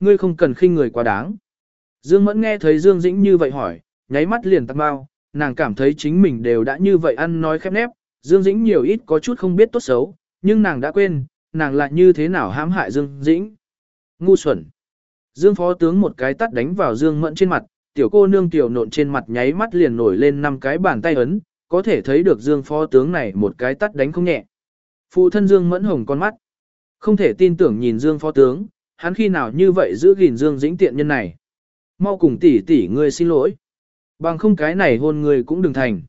ngươi không cần khinh người quá đáng. Dương Mẫn nghe thấy Dương Dĩnh như vậy hỏi, nháy mắt liền tắt bao, nàng cảm thấy chính mình đều đã như vậy ăn nói khép nép, Dương Dĩnh nhiều ít có chút không biết tốt xấu, nhưng nàng đã quên, nàng lại như thế nào hãm hại Dương Dĩnh. Ngu xuẩn. Dương phó tướng một cái tắt đánh vào Dương Mẫn trên mặt, tiểu cô nương tiểu nộn trên mặt nháy mắt liền nổi lên năm cái bàn tay ấn, có thể thấy được Dương phó tướng này một cái tắt đánh không nhẹ. Phụ thân Dương Mẫn hồng con mắt. Không thể tin tưởng nhìn Dương phó tướng, hắn khi nào như vậy giữ gìn Dương Dĩnh tiện nhân này. Mau cùng tỷ tỷ ngươi xin lỗi. Bằng không cái này hôn ngươi cũng đừng thành.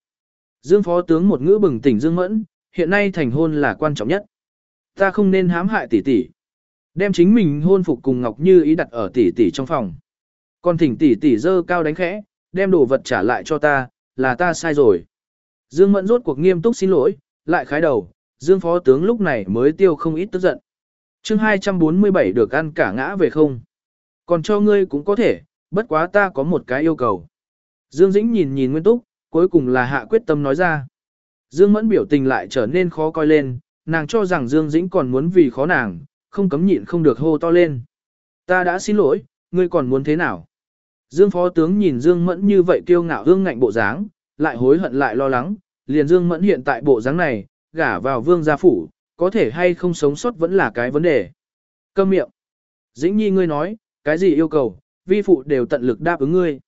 Dương phó tướng một ngữ bừng tỉnh Dương Mẫn, hiện nay thành hôn là quan trọng nhất. Ta không nên hãm hại tỷ tỷ. Đem chính mình hôn phục cùng Ngọc Như ý đặt ở tỷ tỷ trong phòng. Còn thỉnh tỷ tỷ dơ cao đánh khẽ, đem đồ vật trả lại cho ta, là ta sai rồi. Dương Mẫn rốt cuộc nghiêm túc xin lỗi, lại khái đầu, Dương phó tướng lúc này mới tiêu không ít tức giận chương 247 được ăn cả ngã về không. Còn cho ngươi cũng có thể, bất quá ta có một cái yêu cầu. Dương Dĩnh nhìn nhìn Nguyên Túc, cuối cùng là hạ quyết tâm nói ra. Dương Mẫn biểu tình lại trở nên khó coi lên, nàng cho rằng Dương Dĩnh còn muốn vì khó nàng, không cấm nhịn không được hô to lên. Ta đã xin lỗi, ngươi còn muốn thế nào? Dương phó tướng nhìn Dương Mẫn như vậy kiêu ngạo hương ngạnh bộ dáng, lại hối hận lại lo lắng, liền Dương Mẫn hiện tại bộ dáng này, gả vào vương gia phủ, có thể hay không sống sót vẫn là cái vấn đề. Câm miệng. Dĩnh nhi ngươi nói, cái gì yêu cầu, vi phụ đều tận lực đáp ứng ngươi.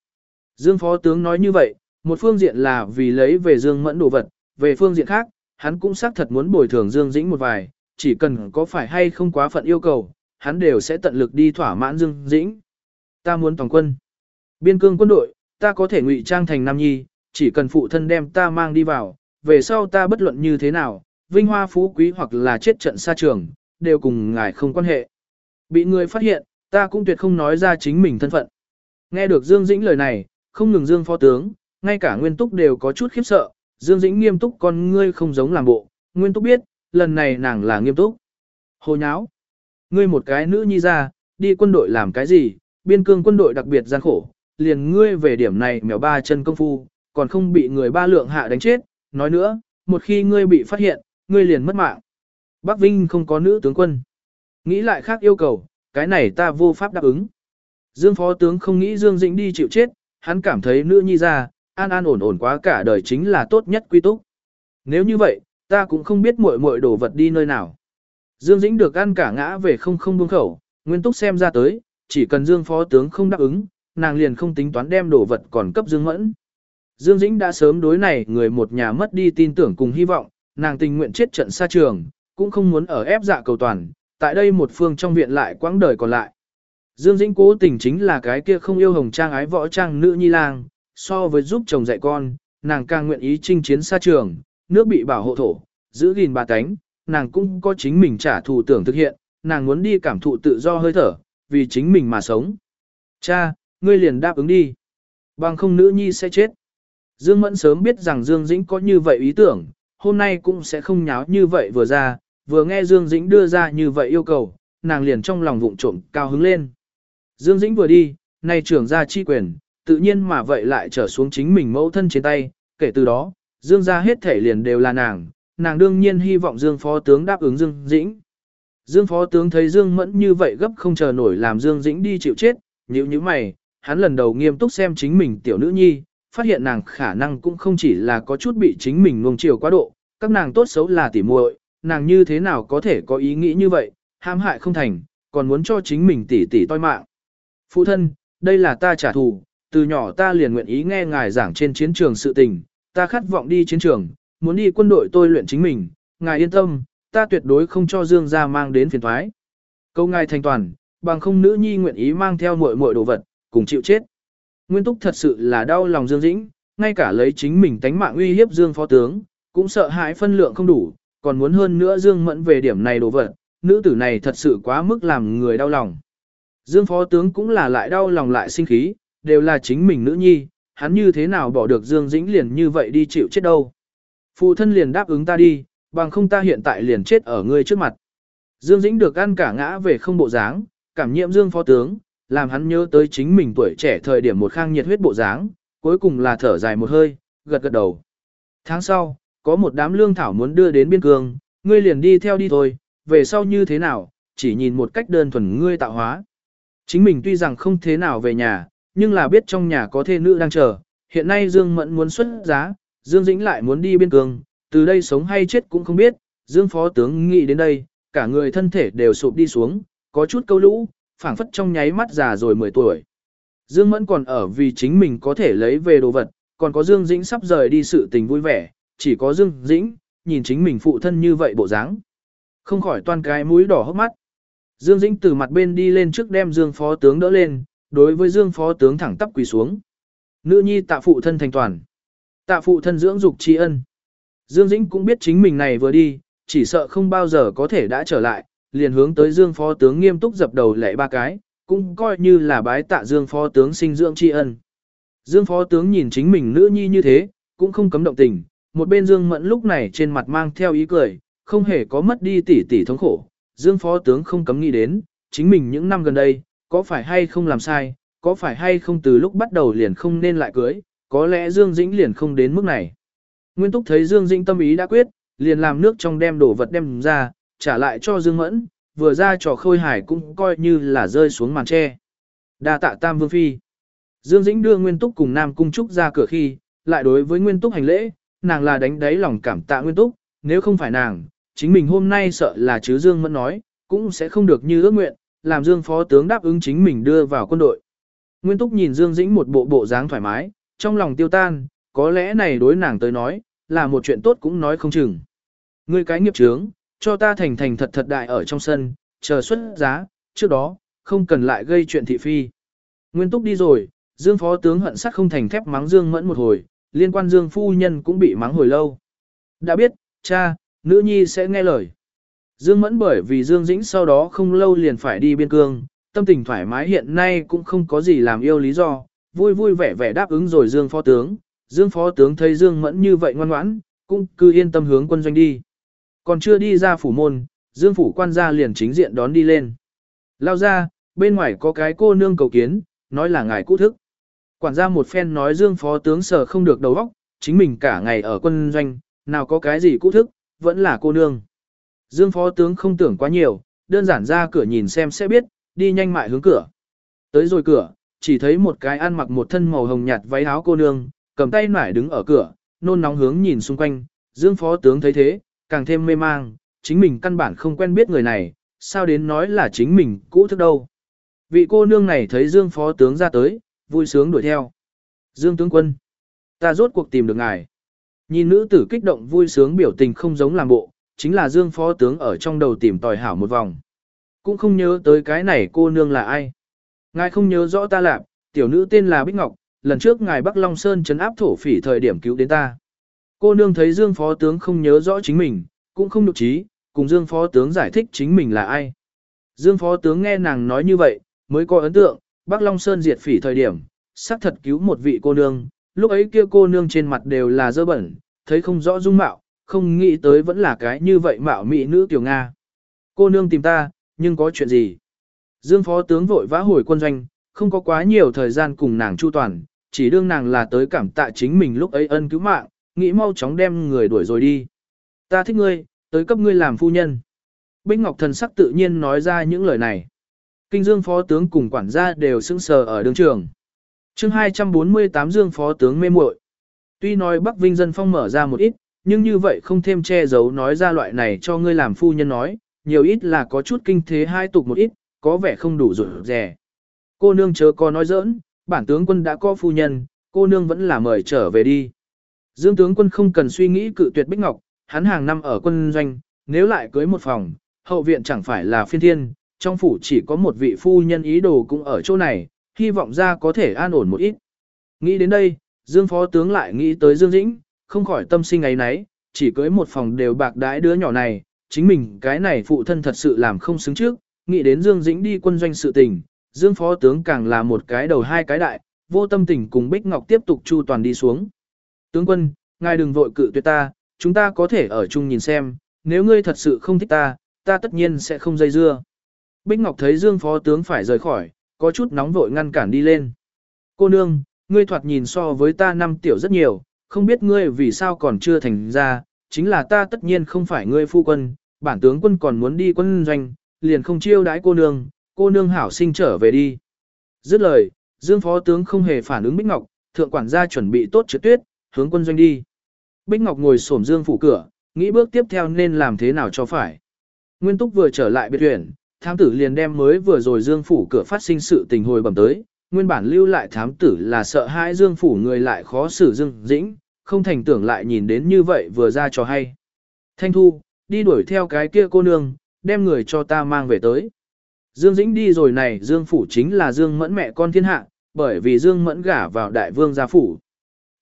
Dương phó tướng nói như vậy, một phương diện là vì lấy về Dương Mẫn đồ vật, về phương diện khác, hắn cũng xác thật muốn bồi thường Dương Dĩnh một vài, chỉ cần có phải hay không quá phận yêu cầu, hắn đều sẽ tận lực đi thỏa mãn Dương Dĩnh. Ta muốn toàn quân. Biên cương quân đội, ta có thể ngụy trang thành Nam Nhi, chỉ cần phụ thân đem ta mang đi vào, về sau ta bất luận như thế nào, vinh hoa phú quý hoặc là chết trận xa trường, đều cùng ngài không quan hệ. Bị người phát hiện, ta cũng tuyệt không nói ra chính mình thân phận. Nghe được Dương Dĩnh lời này, không ngừng Dương phó tướng, ngay cả Nguyên Túc đều có chút khiếp sợ, Dương Dĩnh nghiêm túc con ngươi không giống làm bộ, Nguyên Túc biết, lần này nàng là nghiêm túc. Hồ nháo, ngươi một cái nữ nhi ra, đi quân đội làm cái gì, biên cương quân đội đặc biệt gian khổ, liền ngươi về điểm này mèo ba chân công phu, còn không bị người ba lượng hạ đánh chết, nói nữa, một khi ngươi bị phát hiện, ngươi liền mất mạng. Bắc Vinh không có nữ tướng quân. Nghĩ lại khác yêu cầu, cái này ta vô pháp đáp ứng. Dương phó tướng không nghĩ Dương Dĩnh đi chịu chết, hắn cảm thấy nữ nhi ra, an an ổn ổn quá cả đời chính là tốt nhất quy túc. Nếu như vậy, ta cũng không biết muội muội đổ vật đi nơi nào. Dương Dĩnh được ăn cả ngã về không không buông khẩu, nguyên túc xem ra tới, chỉ cần Dương phó tướng không đáp ứng, nàng liền không tính toán đem đổ vật còn cấp Dương Mẫn. Dương Dĩnh đã sớm đối này người một nhà mất đi tin tưởng cùng hy vọng, nàng tình nguyện chết trận xa trường, cũng không muốn ở ép dạ cầu toàn, tại đây một phương trong viện lại quãng đời còn lại. Dương Dĩnh cố tình chính là cái kia không yêu hồng trang ái võ trang nữ nhi lang, so với giúp chồng dạy con, nàng càng nguyện ý chinh chiến xa trường, nước bị bảo hộ thổ, giữ gìn bà cánh, nàng cũng có chính mình trả thù tưởng thực hiện, nàng muốn đi cảm thụ tự do hơi thở, vì chính mình mà sống. Cha, ngươi liền đáp ứng đi. Bằng không nữ nhi sẽ chết. Dương Mẫn sớm biết rằng Dương Dĩnh có như vậy ý tưởng, hôm nay cũng sẽ không nháo như vậy vừa ra, vừa nghe Dương Dĩnh đưa ra như vậy yêu cầu, nàng liền trong lòng vụng trộm cao hứng lên. Dương Dĩnh vừa đi, nay trưởng gia chi quyền, tự nhiên mà vậy lại trở xuống chính mình mẫu thân trên tay, kể từ đó, Dương gia hết thể liền đều là nàng, nàng đương nhiên hy vọng Dương phó tướng đáp ứng Dương Dĩnh. Dương phó tướng thấy Dương Mẫn như vậy gấp không chờ nổi làm Dương Dĩnh đi chịu chết, nhíu nhíu mày, hắn lần đầu nghiêm túc xem chính mình tiểu nữ nhi, phát hiện nàng khả năng cũng không chỉ là có chút bị chính mình nuông chiều quá độ, các nàng tốt xấu là tỉ muội, nàng như thế nào có thể có ý nghĩ như vậy, hãm hại không thành, còn muốn cho chính mình tỉ tỉ toi mạng. Phụ thân, đây là ta trả thù, từ nhỏ ta liền nguyện ý nghe ngài giảng trên chiến trường sự tình, ta khát vọng đi chiến trường, muốn đi quân đội tôi luyện chính mình, ngài yên tâm, ta tuyệt đối không cho Dương gia mang đến phiền thoái. Câu ngài thành toàn, bằng không nữ nhi nguyện ý mang theo muội muội đồ vật, cùng chịu chết. Nguyên Túc thật sự là đau lòng Dương Dĩnh, ngay cả lấy chính mình tánh mạng uy hiếp Dương phó tướng, cũng sợ hãi phân lượng không đủ, còn muốn hơn nữa Dương Mẫn về điểm này đồ vật, nữ tử này thật sự quá mức làm người đau lòng. Dương phó tướng cũng là lại đau lòng lại sinh khí, đều là chính mình nữ nhi, hắn như thế nào bỏ được Dương Dĩnh liền như vậy đi chịu chết đâu. Phụ thân liền đáp ứng ta đi, bằng không ta hiện tại liền chết ở ngươi trước mặt. Dương Dĩnh được ăn cả ngã về không bộ dáng, cảm nhiễm Dương phó tướng, làm hắn nhớ tới chính mình tuổi trẻ thời điểm một khang nhiệt huyết bộ dáng, cuối cùng là thở dài một hơi, gật gật đầu. Tháng sau, có một đám lương thảo muốn đưa đến biên cương, ngươi liền đi theo đi thôi, về sau như thế nào, chỉ nhìn một cách đơn thuần ngươi tạo hóa. Chính mình tuy rằng không thế nào về nhà, nhưng là biết trong nhà có thê nữ đang chờ, hiện nay Dương Mẫn muốn xuất giá, Dương Dĩnh lại muốn đi biên cương, từ đây sống hay chết cũng không biết, Dương Phó Tướng nghĩ đến đây, cả người thân thể đều sụp đi xuống, có chút câu lũ, phảng phất trong nháy mắt già rồi 10 tuổi. Dương Mẫn còn ở vì chính mình có thể lấy về đồ vật, còn có Dương Dĩnh sắp rời đi sự tình vui vẻ, chỉ có Dương Dĩnh, nhìn chính mình phụ thân như vậy bộ dáng, Không khỏi toan cái mũi đỏ hốc mắt. Dương Dĩnh từ mặt bên đi lên trước đem Dương Phó Tướng đỡ lên, đối với Dương Phó Tướng thẳng tắp quỳ xuống. Nữ nhi tạ phụ thân thành toàn. Tạ phụ thân dưỡng dục tri ân. Dương Dĩnh cũng biết chính mình này vừa đi, chỉ sợ không bao giờ có thể đã trở lại, liền hướng tới Dương Phó Tướng nghiêm túc dập đầu lạy ba cái, cũng coi như là bái tạ Dương Phó Tướng sinh dưỡng tri ân. Dương Phó Tướng nhìn chính mình nữ nhi như thế, cũng không cấm động tình, một bên Dương Mẫn lúc này trên mặt mang theo ý cười, không hề có mất đi tỉ tỉ thống khổ. Dương Phó Tướng không cấm nghĩ đến, chính mình những năm gần đây, có phải hay không làm sai, có phải hay không từ lúc bắt đầu liền không nên lại cưới, có lẽ Dương Dĩnh liền không đến mức này. Nguyên Túc thấy Dương Dĩnh tâm ý đã quyết, liền làm nước trong đem đổ vật đem ra, trả lại cho Dương Mẫn, vừa ra trò khôi hải cũng coi như là rơi xuống màn tre. Đa tạ Tam Vương Phi. Dương Dĩnh đưa Nguyên Túc cùng Nam Cung Trúc ra cửa khi, lại đối với Nguyên Túc hành lễ, nàng là đánh đáy lòng cảm tạ Nguyên Túc, nếu không phải nàng, chính mình hôm nay sợ là chứ Dương Mẫn nói, cũng sẽ không được như ước nguyện, làm Dương Phó Tướng đáp ứng chính mình đưa vào quân đội. Nguyên Túc nhìn Dương Dĩnh một bộ bộ dáng thoải mái, trong lòng tiêu tan, có lẽ này đối nàng tới nói, là một chuyện tốt cũng nói không chừng. Ngươi cái nghiệp trướng, cho ta thành thành thật thật đại ở trong sân, chờ xuất giá, trước đó, không cần lại gây chuyện thị phi. Nguyên Túc đi rồi, Dương Phó Tướng hận sắc không thành thép mắng Dương Mẫn một hồi, liên quan Dương Phu Nhân cũng bị mắng hồi lâu. Đã biết, cha, nữ nhi sẽ nghe lời. Dương Mẫn bởi vì Dương Dĩnh sau đó không lâu liền phải đi biên cương, tâm tình thoải mái hiện nay cũng không có gì làm yêu lý do, vui vui vẻ vẻ đáp ứng rồi Dương Phó Tướng. Dương Phó Tướng thấy Dương Mẫn như vậy ngoan ngoãn, cũng cứ yên tâm hướng quân doanh đi. Còn chưa đi ra phủ môn, Dương Phủ quan gia liền chính diện đón đi lên. Lao ra, bên ngoài có cái cô nương cầu kiến, nói là ngài cũ thức. Quản gia một phen nói Dương Phó Tướng sở không được đầu óc, chính mình cả ngày ở quân doanh, nào có cái gì cũ thức, vẫn là cô nương. Dương Phó Tướng không tưởng quá nhiều, đơn giản ra cửa nhìn xem sẽ biết, đi nhanh mại hướng cửa. Tới rồi cửa, chỉ thấy một cái ăn mặc một thân màu hồng nhạt váy áo cô nương, cầm tay nải đứng ở cửa, nôn nóng hướng nhìn xung quanh, Dương Phó Tướng thấy thế, càng thêm mê mang, chính mình căn bản không quen biết người này, sao đến nói là chính mình cũ thức đâu. Vị cô nương này thấy Dương Phó Tướng ra tới, vui sướng đuổi theo. Dương Tướng Quân, ta rốt cuộc tìm được ngài. Nhìn nữ tử kích động vui sướng biểu tình không giống làm bộ, chính là Dương Phó Tướng ở trong đầu tìm tòi hảo một vòng. Cũng không nhớ tới cái này cô nương là ai. Ngài không nhớ rõ ta là? tiểu nữ tên là Bích Ngọc, lần trước ngài Bắc Long Sơn trấn áp thổ phỉ thời điểm cứu đến ta. Cô nương thấy Dương Phó Tướng không nhớ rõ chính mình, cũng không nhục trí, cùng Dương Phó Tướng giải thích chính mình là ai. Dương Phó Tướng nghe nàng nói như vậy, mới có ấn tượng, Bắc Long Sơn diệt phỉ thời điểm, xác thật cứu một vị cô nương, lúc ấy kia cô nương trên mặt đều là dơ bẩn, thấy không rõ dung mạo, không nghĩ tới vẫn là cái như vậy mạo mỹ nữ tiểu Nga. Cô nương tìm ta, nhưng có chuyện gì? Dương Phó Tướng vội vã hồi quân doanh, không có quá nhiều thời gian cùng nàng chu toàn, chỉ đương nàng là tới cảm tạ chính mình lúc ấy ân cứu mạng, nghĩ mau chóng đem người đuổi rồi đi. Ta thích ngươi, tới cấp ngươi làm phu nhân. Bích Ngọc thần sắc tự nhiên nói ra những lời này. Kinh Dương Phó Tướng cùng quản gia đều sững sờ ở đường trường. chương 248 Dương Phó Tướng mê muội Tuy nói Bắc Vinh dân phong mở ra một ít, nhưng như vậy không thêm che giấu nói ra loại này cho ngươi làm phu nhân nói, nhiều ít là có chút kinh thế hai tục một ít, có vẻ không đủ rủi rẻ. Cô nương chớ có nói giỡn, bản tướng quân đã có phu nhân, cô nương vẫn là mời trở về đi. Dương tướng quân không cần suy nghĩ cự tuyệt Bích Ngọc, hắn hàng năm ở quân doanh, nếu lại cưới một phòng, hậu viện chẳng phải là phiên thiên, trong phủ chỉ có một vị phu nhân ý đồ cũng ở chỗ này, hy vọng ra có thể an ổn một ít. Nghĩ đến đây, Dương phó tướng lại nghĩ tới Dương Dĩnh, không khỏi tâm sinh ấy nấy, chỉ cưới một phòng đều bạc đái đứa nhỏ này, chính mình cái này phụ thân thật sự làm không xứng trước, nghĩ đến Dương Dĩnh đi quân doanh sự tình, Dương phó tướng càng là một cái đầu hai cái đại, vô tâm tình cùng Bích Ngọc tiếp tục chu toàn đi xuống. Tướng quân, ngài đừng vội cự tuyệt ta, chúng ta có thể ở chung nhìn xem, nếu ngươi thật sự không thích ta, ta tất nhiên sẽ không dây dưa. Bích Ngọc thấy Dương phó tướng phải rời khỏi, có chút nóng vội ngăn cản đi lên. Cô nương, ngươi thoạt nhìn so với ta năm tiểu rất nhiều, không biết ngươi vì sao còn chưa thành ra, chính là ta tất nhiên không phải ngươi phu quân, bản tướng quân còn muốn đi quân doanh, liền không chiêu đãi cô nương, cô nương hảo sinh trở về đi. Dứt lời, Dương phó tướng không hề phản ứng Bích Ngọc, thượng quản gia chuẩn bị tốt trượt tuyết, hướng quân doanh đi. Bích Ngọc ngồi xổm Dương phủ cửa, nghĩ bước tiếp theo nên làm thế nào cho phải. Nguyên Túc vừa trở lại biệt viện, thám tử liền đem mới vừa rồi Dương phủ cửa phát sinh sự tình hồi bẩm tới, nguyên bản lưu lại thám tử là sợ hãi Dương phủ người lại khó xử Dương Dĩnh, không thành tưởng lại nhìn đến như vậy vừa ra cho hay. Thanh Thu, đi đuổi theo cái kia cô nương, đem người cho ta mang về tới. Dương Dĩnh đi rồi này, Dương phủ chính là Dương Mẫn mẹ con thiên hạ, bởi vì Dương Mẫn gả vào đại vương gia phủ.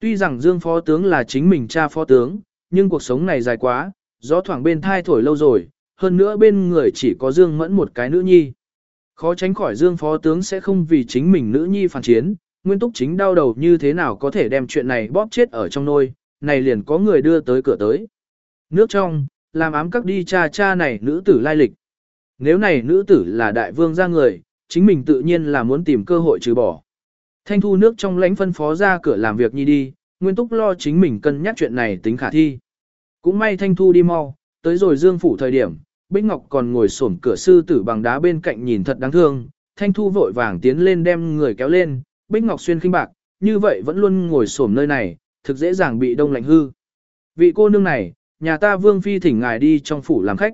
Tuy rằng Dương phó tướng là chính mình cha phó tướng, nhưng cuộc sống này dài quá, gió thoảng bên thai thổi lâu rồi, hơn nữa bên người chỉ có Dương Mẫn một cái nữ nhi. Khó tránh khỏi Dương phó tướng sẽ không vì chính mình nữ nhi phản chiến, Nguyên Túc chính đau đầu như thế nào có thể đem chuyện này bóp chết ở trong nôi, này liền có người đưa tới cửa tới. Nước trong, làm ám các đi cha cha này nữ tử lai lịch. Nếu này nữ tử là đại vương ra người, chính mình tự nhiên là muốn tìm cơ hội trừ bỏ. Thanh thu nước trong lãnh phân phó ra cửa làm việc nhi đi, Nguyên Túc lo chính mình cân nhắc chuyện này tính khả thi. Cũng may Thanh thu đi mau, tới rồi dương phủ thời điểm, Bích Ngọc còn ngồi xổm cửa sư tử bằng đá bên cạnh nhìn thật đáng thương, Thanh thu vội vàng tiến lên đem người kéo lên, Bích Ngọc xuyên khinh bạc, như vậy vẫn luôn ngồi xổm nơi này, thực dễ dàng bị đông lạnh hư. Vị cô nương này, nhà ta vương phi thỉnh ngài đi trong phủ làm khách.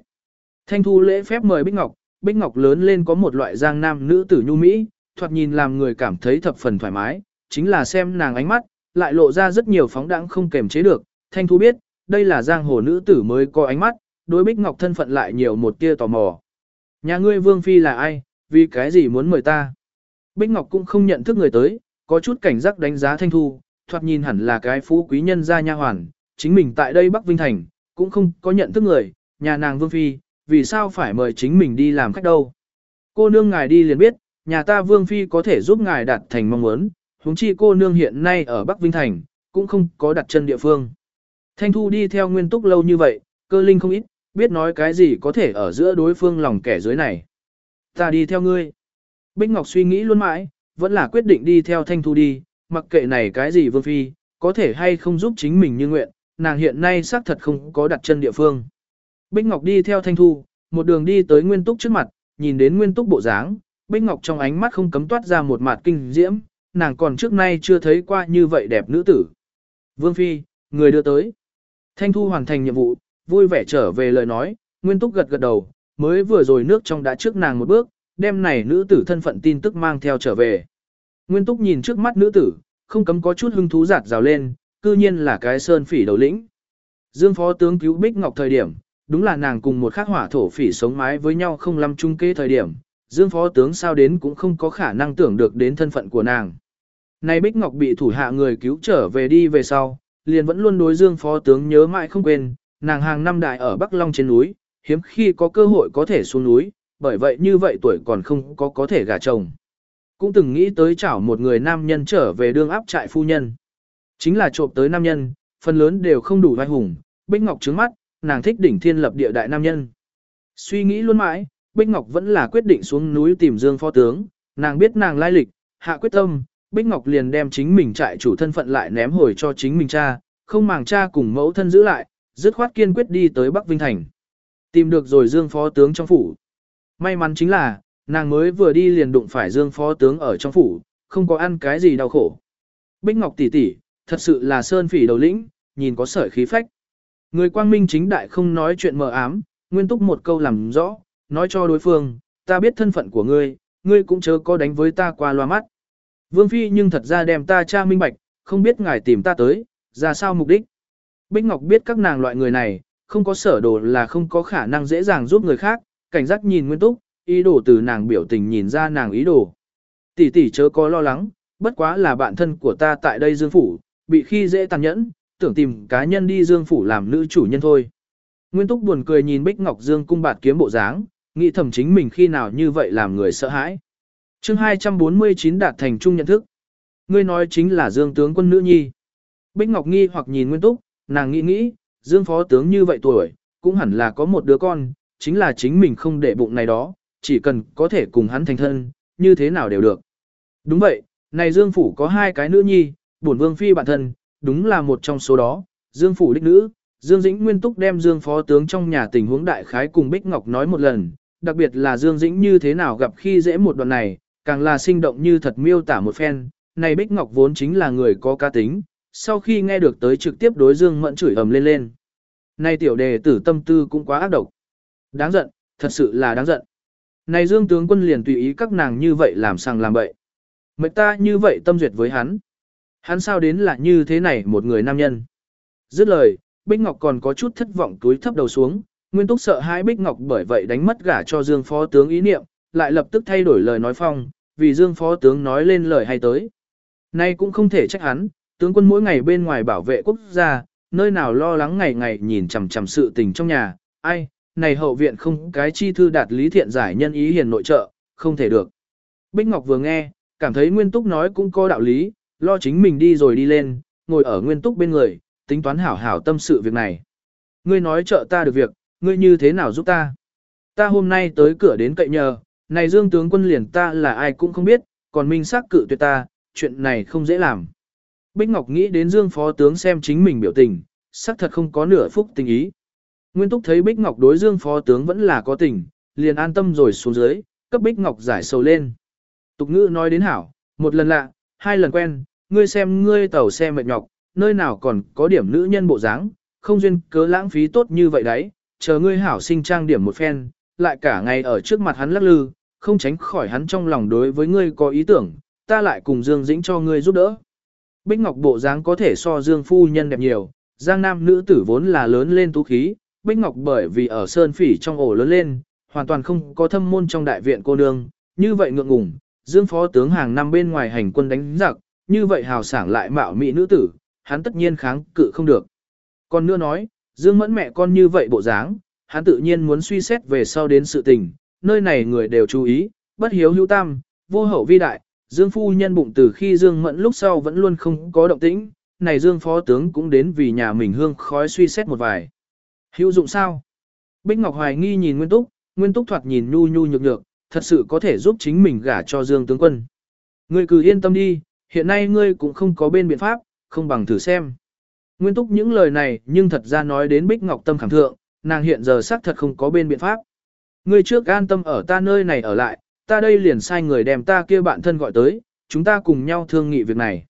Thanh thu lễ phép mời Bích Ngọc, Bích Ngọc lớn lên có một loại giang nam nữ tử nhu mỹ, thoạt nhìn làm người cảm thấy thập phần thoải mái, chính là xem nàng ánh mắt, lại lộ ra rất nhiều phóng đãng không kềm chế được. Thanh thu biết, đây là giang hồ nữ tử mới có ánh mắt, đối Bích Ngọc thân phận lại nhiều một tia tò mò. Nhà ngươi vương phi là ai, vì cái gì muốn mời ta? Bích Ngọc cũng không nhận thức người tới, có chút cảnh giác đánh giá Thanh Thu, thoạt nhìn hẳn là cái phú quý nhân gia nha hoàn, chính mình tại đây Bắc Vinh Thành, cũng không có nhận thức người, nhà nàng Vương Phi, vì sao phải mời chính mình đi làm khách đâu. Cô nương ngài đi liền biết, nhà ta Vương Phi có thể giúp ngài đạt thành mong muốn, huống chi cô nương hiện nay ở Bắc Vinh Thành, cũng không có đặt chân địa phương. Thanh Thu đi theo nguyên túc lâu như vậy, cơ linh không ít, biết nói cái gì có thể ở giữa đối phương lòng kẻ dưới này. Ta đi theo ngươi. Bích Ngọc suy nghĩ luôn mãi, vẫn là quyết định đi theo Thanh Thu đi, mặc kệ này cái gì Vương Phi, có thể hay không giúp chính mình như nguyện, nàng hiện nay xác thật không có đặt chân địa phương. Bích Ngọc đi theo Thanh Thu, một đường đi tới Nguyên Túc trước mặt, nhìn đến Nguyên Túc bộ dáng, Bích Ngọc trong ánh mắt không cấm toát ra một mặt kinh diễm, nàng còn trước nay chưa thấy qua như vậy đẹp nữ tử. Vương Phi, người đưa tới. Thanh Thu hoàn thành nhiệm vụ, vui vẻ trở về lời nói, Nguyên Túc gật gật đầu, mới vừa rồi nước trong đã trước nàng một bước, Đêm này nữ tử thân phận tin tức mang theo trở về. Nguyên Túc nhìn trước mắt nữ tử, không cấm có chút hứng thú giạt rào lên, cư nhiên là cái sơn phỉ đầu lĩnh. Dương phó tướng cứu Bích Ngọc thời điểm, đúng là nàng cùng một khắc hỏa thổ phỉ sống mái với nhau không lâm chung kế thời điểm, Dương phó tướng sao đến cũng không có khả năng tưởng được đến thân phận của nàng. Nay Bích Ngọc bị thủ hạ người cứu trở về đi về sau, liền vẫn luôn đối Dương phó tướng nhớ mãi không quên, nàng hàng năm đại ở Bắc Long trên núi, hiếm khi có cơ hội có thể xuống núi, bởi vậy như vậy tuổi còn không có có thể gả chồng. Cũng từng nghĩ tới chảo một người nam nhân trở về đương áp trại phu nhân. Chính là trộm tới nam nhân, phần lớn đều không đủ vai hùng, Bích Ngọc trứng mắt, nàng thích đỉnh thiên lập địa đại nam nhân. Suy nghĩ luôn mãi, Bích Ngọc vẫn là quyết định xuống núi tìm Dương phó tướng, nàng biết nàng lai lịch, hạ quyết tâm, Bích Ngọc liền đem chính mình trại chủ thân phận lại ném hồi cho chính mình cha, không màng cha cùng mẫu thân giữ lại, dứt khoát kiên quyết đi tới Bắc Vinh Thành. Tìm được rồi Dương phó tướng trong phủ. May mắn chính là, nàng mới vừa đi liền đụng phải Dương phó tướng ở trong phủ, không có ăn cái gì đau khổ. Bích Ngọc tỷ tỷ, thật sự là sơn phỉ đầu lĩnh, nhìn có sợi khí phách. Người quang minh chính đại không nói chuyện mờ ám, nguyên túc một câu làm rõ, nói cho đối phương, ta biết thân phận của ngươi, ngươi cũng chớ có đánh với ta qua loa mắt. Vương Phi nhưng thật ra đem ta cha minh bạch, không biết ngài tìm ta tới, ra sao mục đích. Bích Ngọc biết các nàng loại người này, không có sở đồ là không có khả năng dễ dàng giúp người khác, cảnh giác nhìn Nguyên Túc, ý đồ từ nàng biểu tình nhìn ra nàng ý đồ. Tỷ tỷ chớ có lo lắng, bất quá là bạn thân của ta tại đây Dương Phủ, bị khi dễ tàn nhẫn, tưởng tìm cá nhân đi Dương Phủ làm nữ chủ nhân thôi. Nguyên Túc buồn cười nhìn Bích Ngọc Dương cung bạt kiếm bộ dáng, nghĩ thầm chính mình khi nào như vậy làm người sợ hãi. chương 249 đạt thành trung nhận thức. Ngươi nói chính là Dương tướng quân nữ nhi. Bích Ngọc nghi hoặc nhìn Nguyên Túc, nàng nghĩ nghĩ, Dương phó tướng như vậy tuổi, cũng hẳn là có một đứa con, chính là chính mình không để bụng này đó, chỉ cần có thể cùng hắn thành thân, như thế nào đều được. Đúng vậy, này Dương Phủ có hai cái nữ nhi, bổn vương phi bản thân, đúng là một trong số đó, Dương Phủ đích nữ, Dương Dĩnh Nguyên Túc đem Dương Phó tướng trong nhà tình huống đại khái cùng Bích Ngọc nói một lần, đặc biệt là Dương Dĩnh như thế nào gặp khi dễ một đoạn này, càng là sinh động như thật miêu tả một phen, này Bích Ngọc vốn chính là người có cá tính, sau khi nghe được tới trực tiếp đối Dương Mẫn chửi ầm lên lên. Này tiểu đề tử tâm tư cũng quá ác độc. Đáng giận, thật sự là đáng giận. Này Dương tướng quân liền tùy ý các nàng như vậy làm sang làm bậy. Mệnh ta như vậy tâm duyệt với hắn. Hắn sao đến là như thế này một người nam nhân. Dứt lời, Bích Ngọc còn có chút thất vọng túi thấp đầu xuống, Nguyên Túc sợ hãi Bích Ngọc bởi vậy đánh mất gả cho Dương Phó tướng ý niệm, lại lập tức thay đổi lời nói phong, vì Dương Phó tướng nói lên lời hay tới. Nay cũng không thể trách hắn, tướng quân mỗi ngày bên ngoài bảo vệ quốc gia, nơi nào lo lắng ngày ngày nhìn chằm chằm sự tình trong nhà, ai, này hậu viện không cái chi thư đạt lý thiện giải nhân ý hiền nội trợ, không thể được. Bích Ngọc vừa nghe, cảm thấy Nguyên Túc nói cũng có đạo lý, lo chính mình đi rồi đi lên, ngồi ở Nguyên Túc bên người, tính toán hảo hảo tâm sự việc này. Ngươi nói trợ ta được việc, ngươi như thế nào giúp ta? Ta hôm nay tới cửa đến cậy nhờ, này Dương tướng quân liền ta là ai cũng không biết, còn minh xác cự tuyệt ta, chuyện này không dễ làm. Bích Ngọc nghĩ đến Dương phó tướng xem chính mình biểu tình, xác thật không có nửa phúc tình ý. Nguyên Túc thấy Bích Ngọc đối Dương phó tướng vẫn là có tình, liền an tâm rồi xuống dưới, cấp Bích Ngọc giải sầu lên. Tục ngữ nói đến hảo, một lần lạ, hai lần quen, ngươi xem ngươi tàu xe mệt nhọc, nơi nào còn có điểm nữ nhân bộ dáng, không duyên cớ lãng phí tốt như vậy đấy, chờ ngươi hảo sinh trang điểm một phen, lại cả ngày ở trước mặt hắn lắc lư, không tránh khỏi hắn trong lòng đối với ngươi có ý tưởng, ta lại cùng Dương Dĩnh cho ngươi giúp đỡ. Bích Ngọc bộ dáng có thể so Dương phu nhân đẹp nhiều, Giang Nam nữ tử vốn là lớn lên tú khí, Bích Ngọc bởi vì ở sơn phỉ trong ổ lớn lên, hoàn toàn không có thâm môn trong đại viện cô nương, như vậy ngượng ngùng, Dương phó tướng hàng năm bên ngoài hành quân đánh giặc, như vậy hào sảng lại mạo mỹ nữ tử, hắn tất nhiên kháng cự không được. Còn nữa nói, Dương mẫn mẹ con như vậy bộ dáng, hắn tự nhiên muốn suy xét về sau đến sự tình, nơi này người đều chú ý, bất hiếu hữu tam, vô hậu vi đại, Dương phu nhân bụng từ khi Dương mẫn lúc sau vẫn luôn không có động tĩnh, này Dương phó tướng cũng đến vì nhà mình hương khói suy xét một vài. Hữu dụng sao? Bích Ngọc hoài nghi nhìn Nguyên Túc, Nguyên Túc thoạt nhìn nhu nhu nhược nhược, thật sự có thể giúp chính mình gả cho Dương tướng quân. Ngươi cứ yên tâm đi, hiện nay ngươi cũng không có bên biện pháp, không bằng thử xem. Nguyên túc những lời này nhưng thật ra nói đến Bích Ngọc Tâm khảm thượng, nàng hiện giờ xác thật không có bên biện pháp. Ngươi trước an tâm ở ta nơi này ở lại, ta đây liền sai người đem ta kia bạn thân gọi tới, chúng ta cùng nhau thương nghị việc này.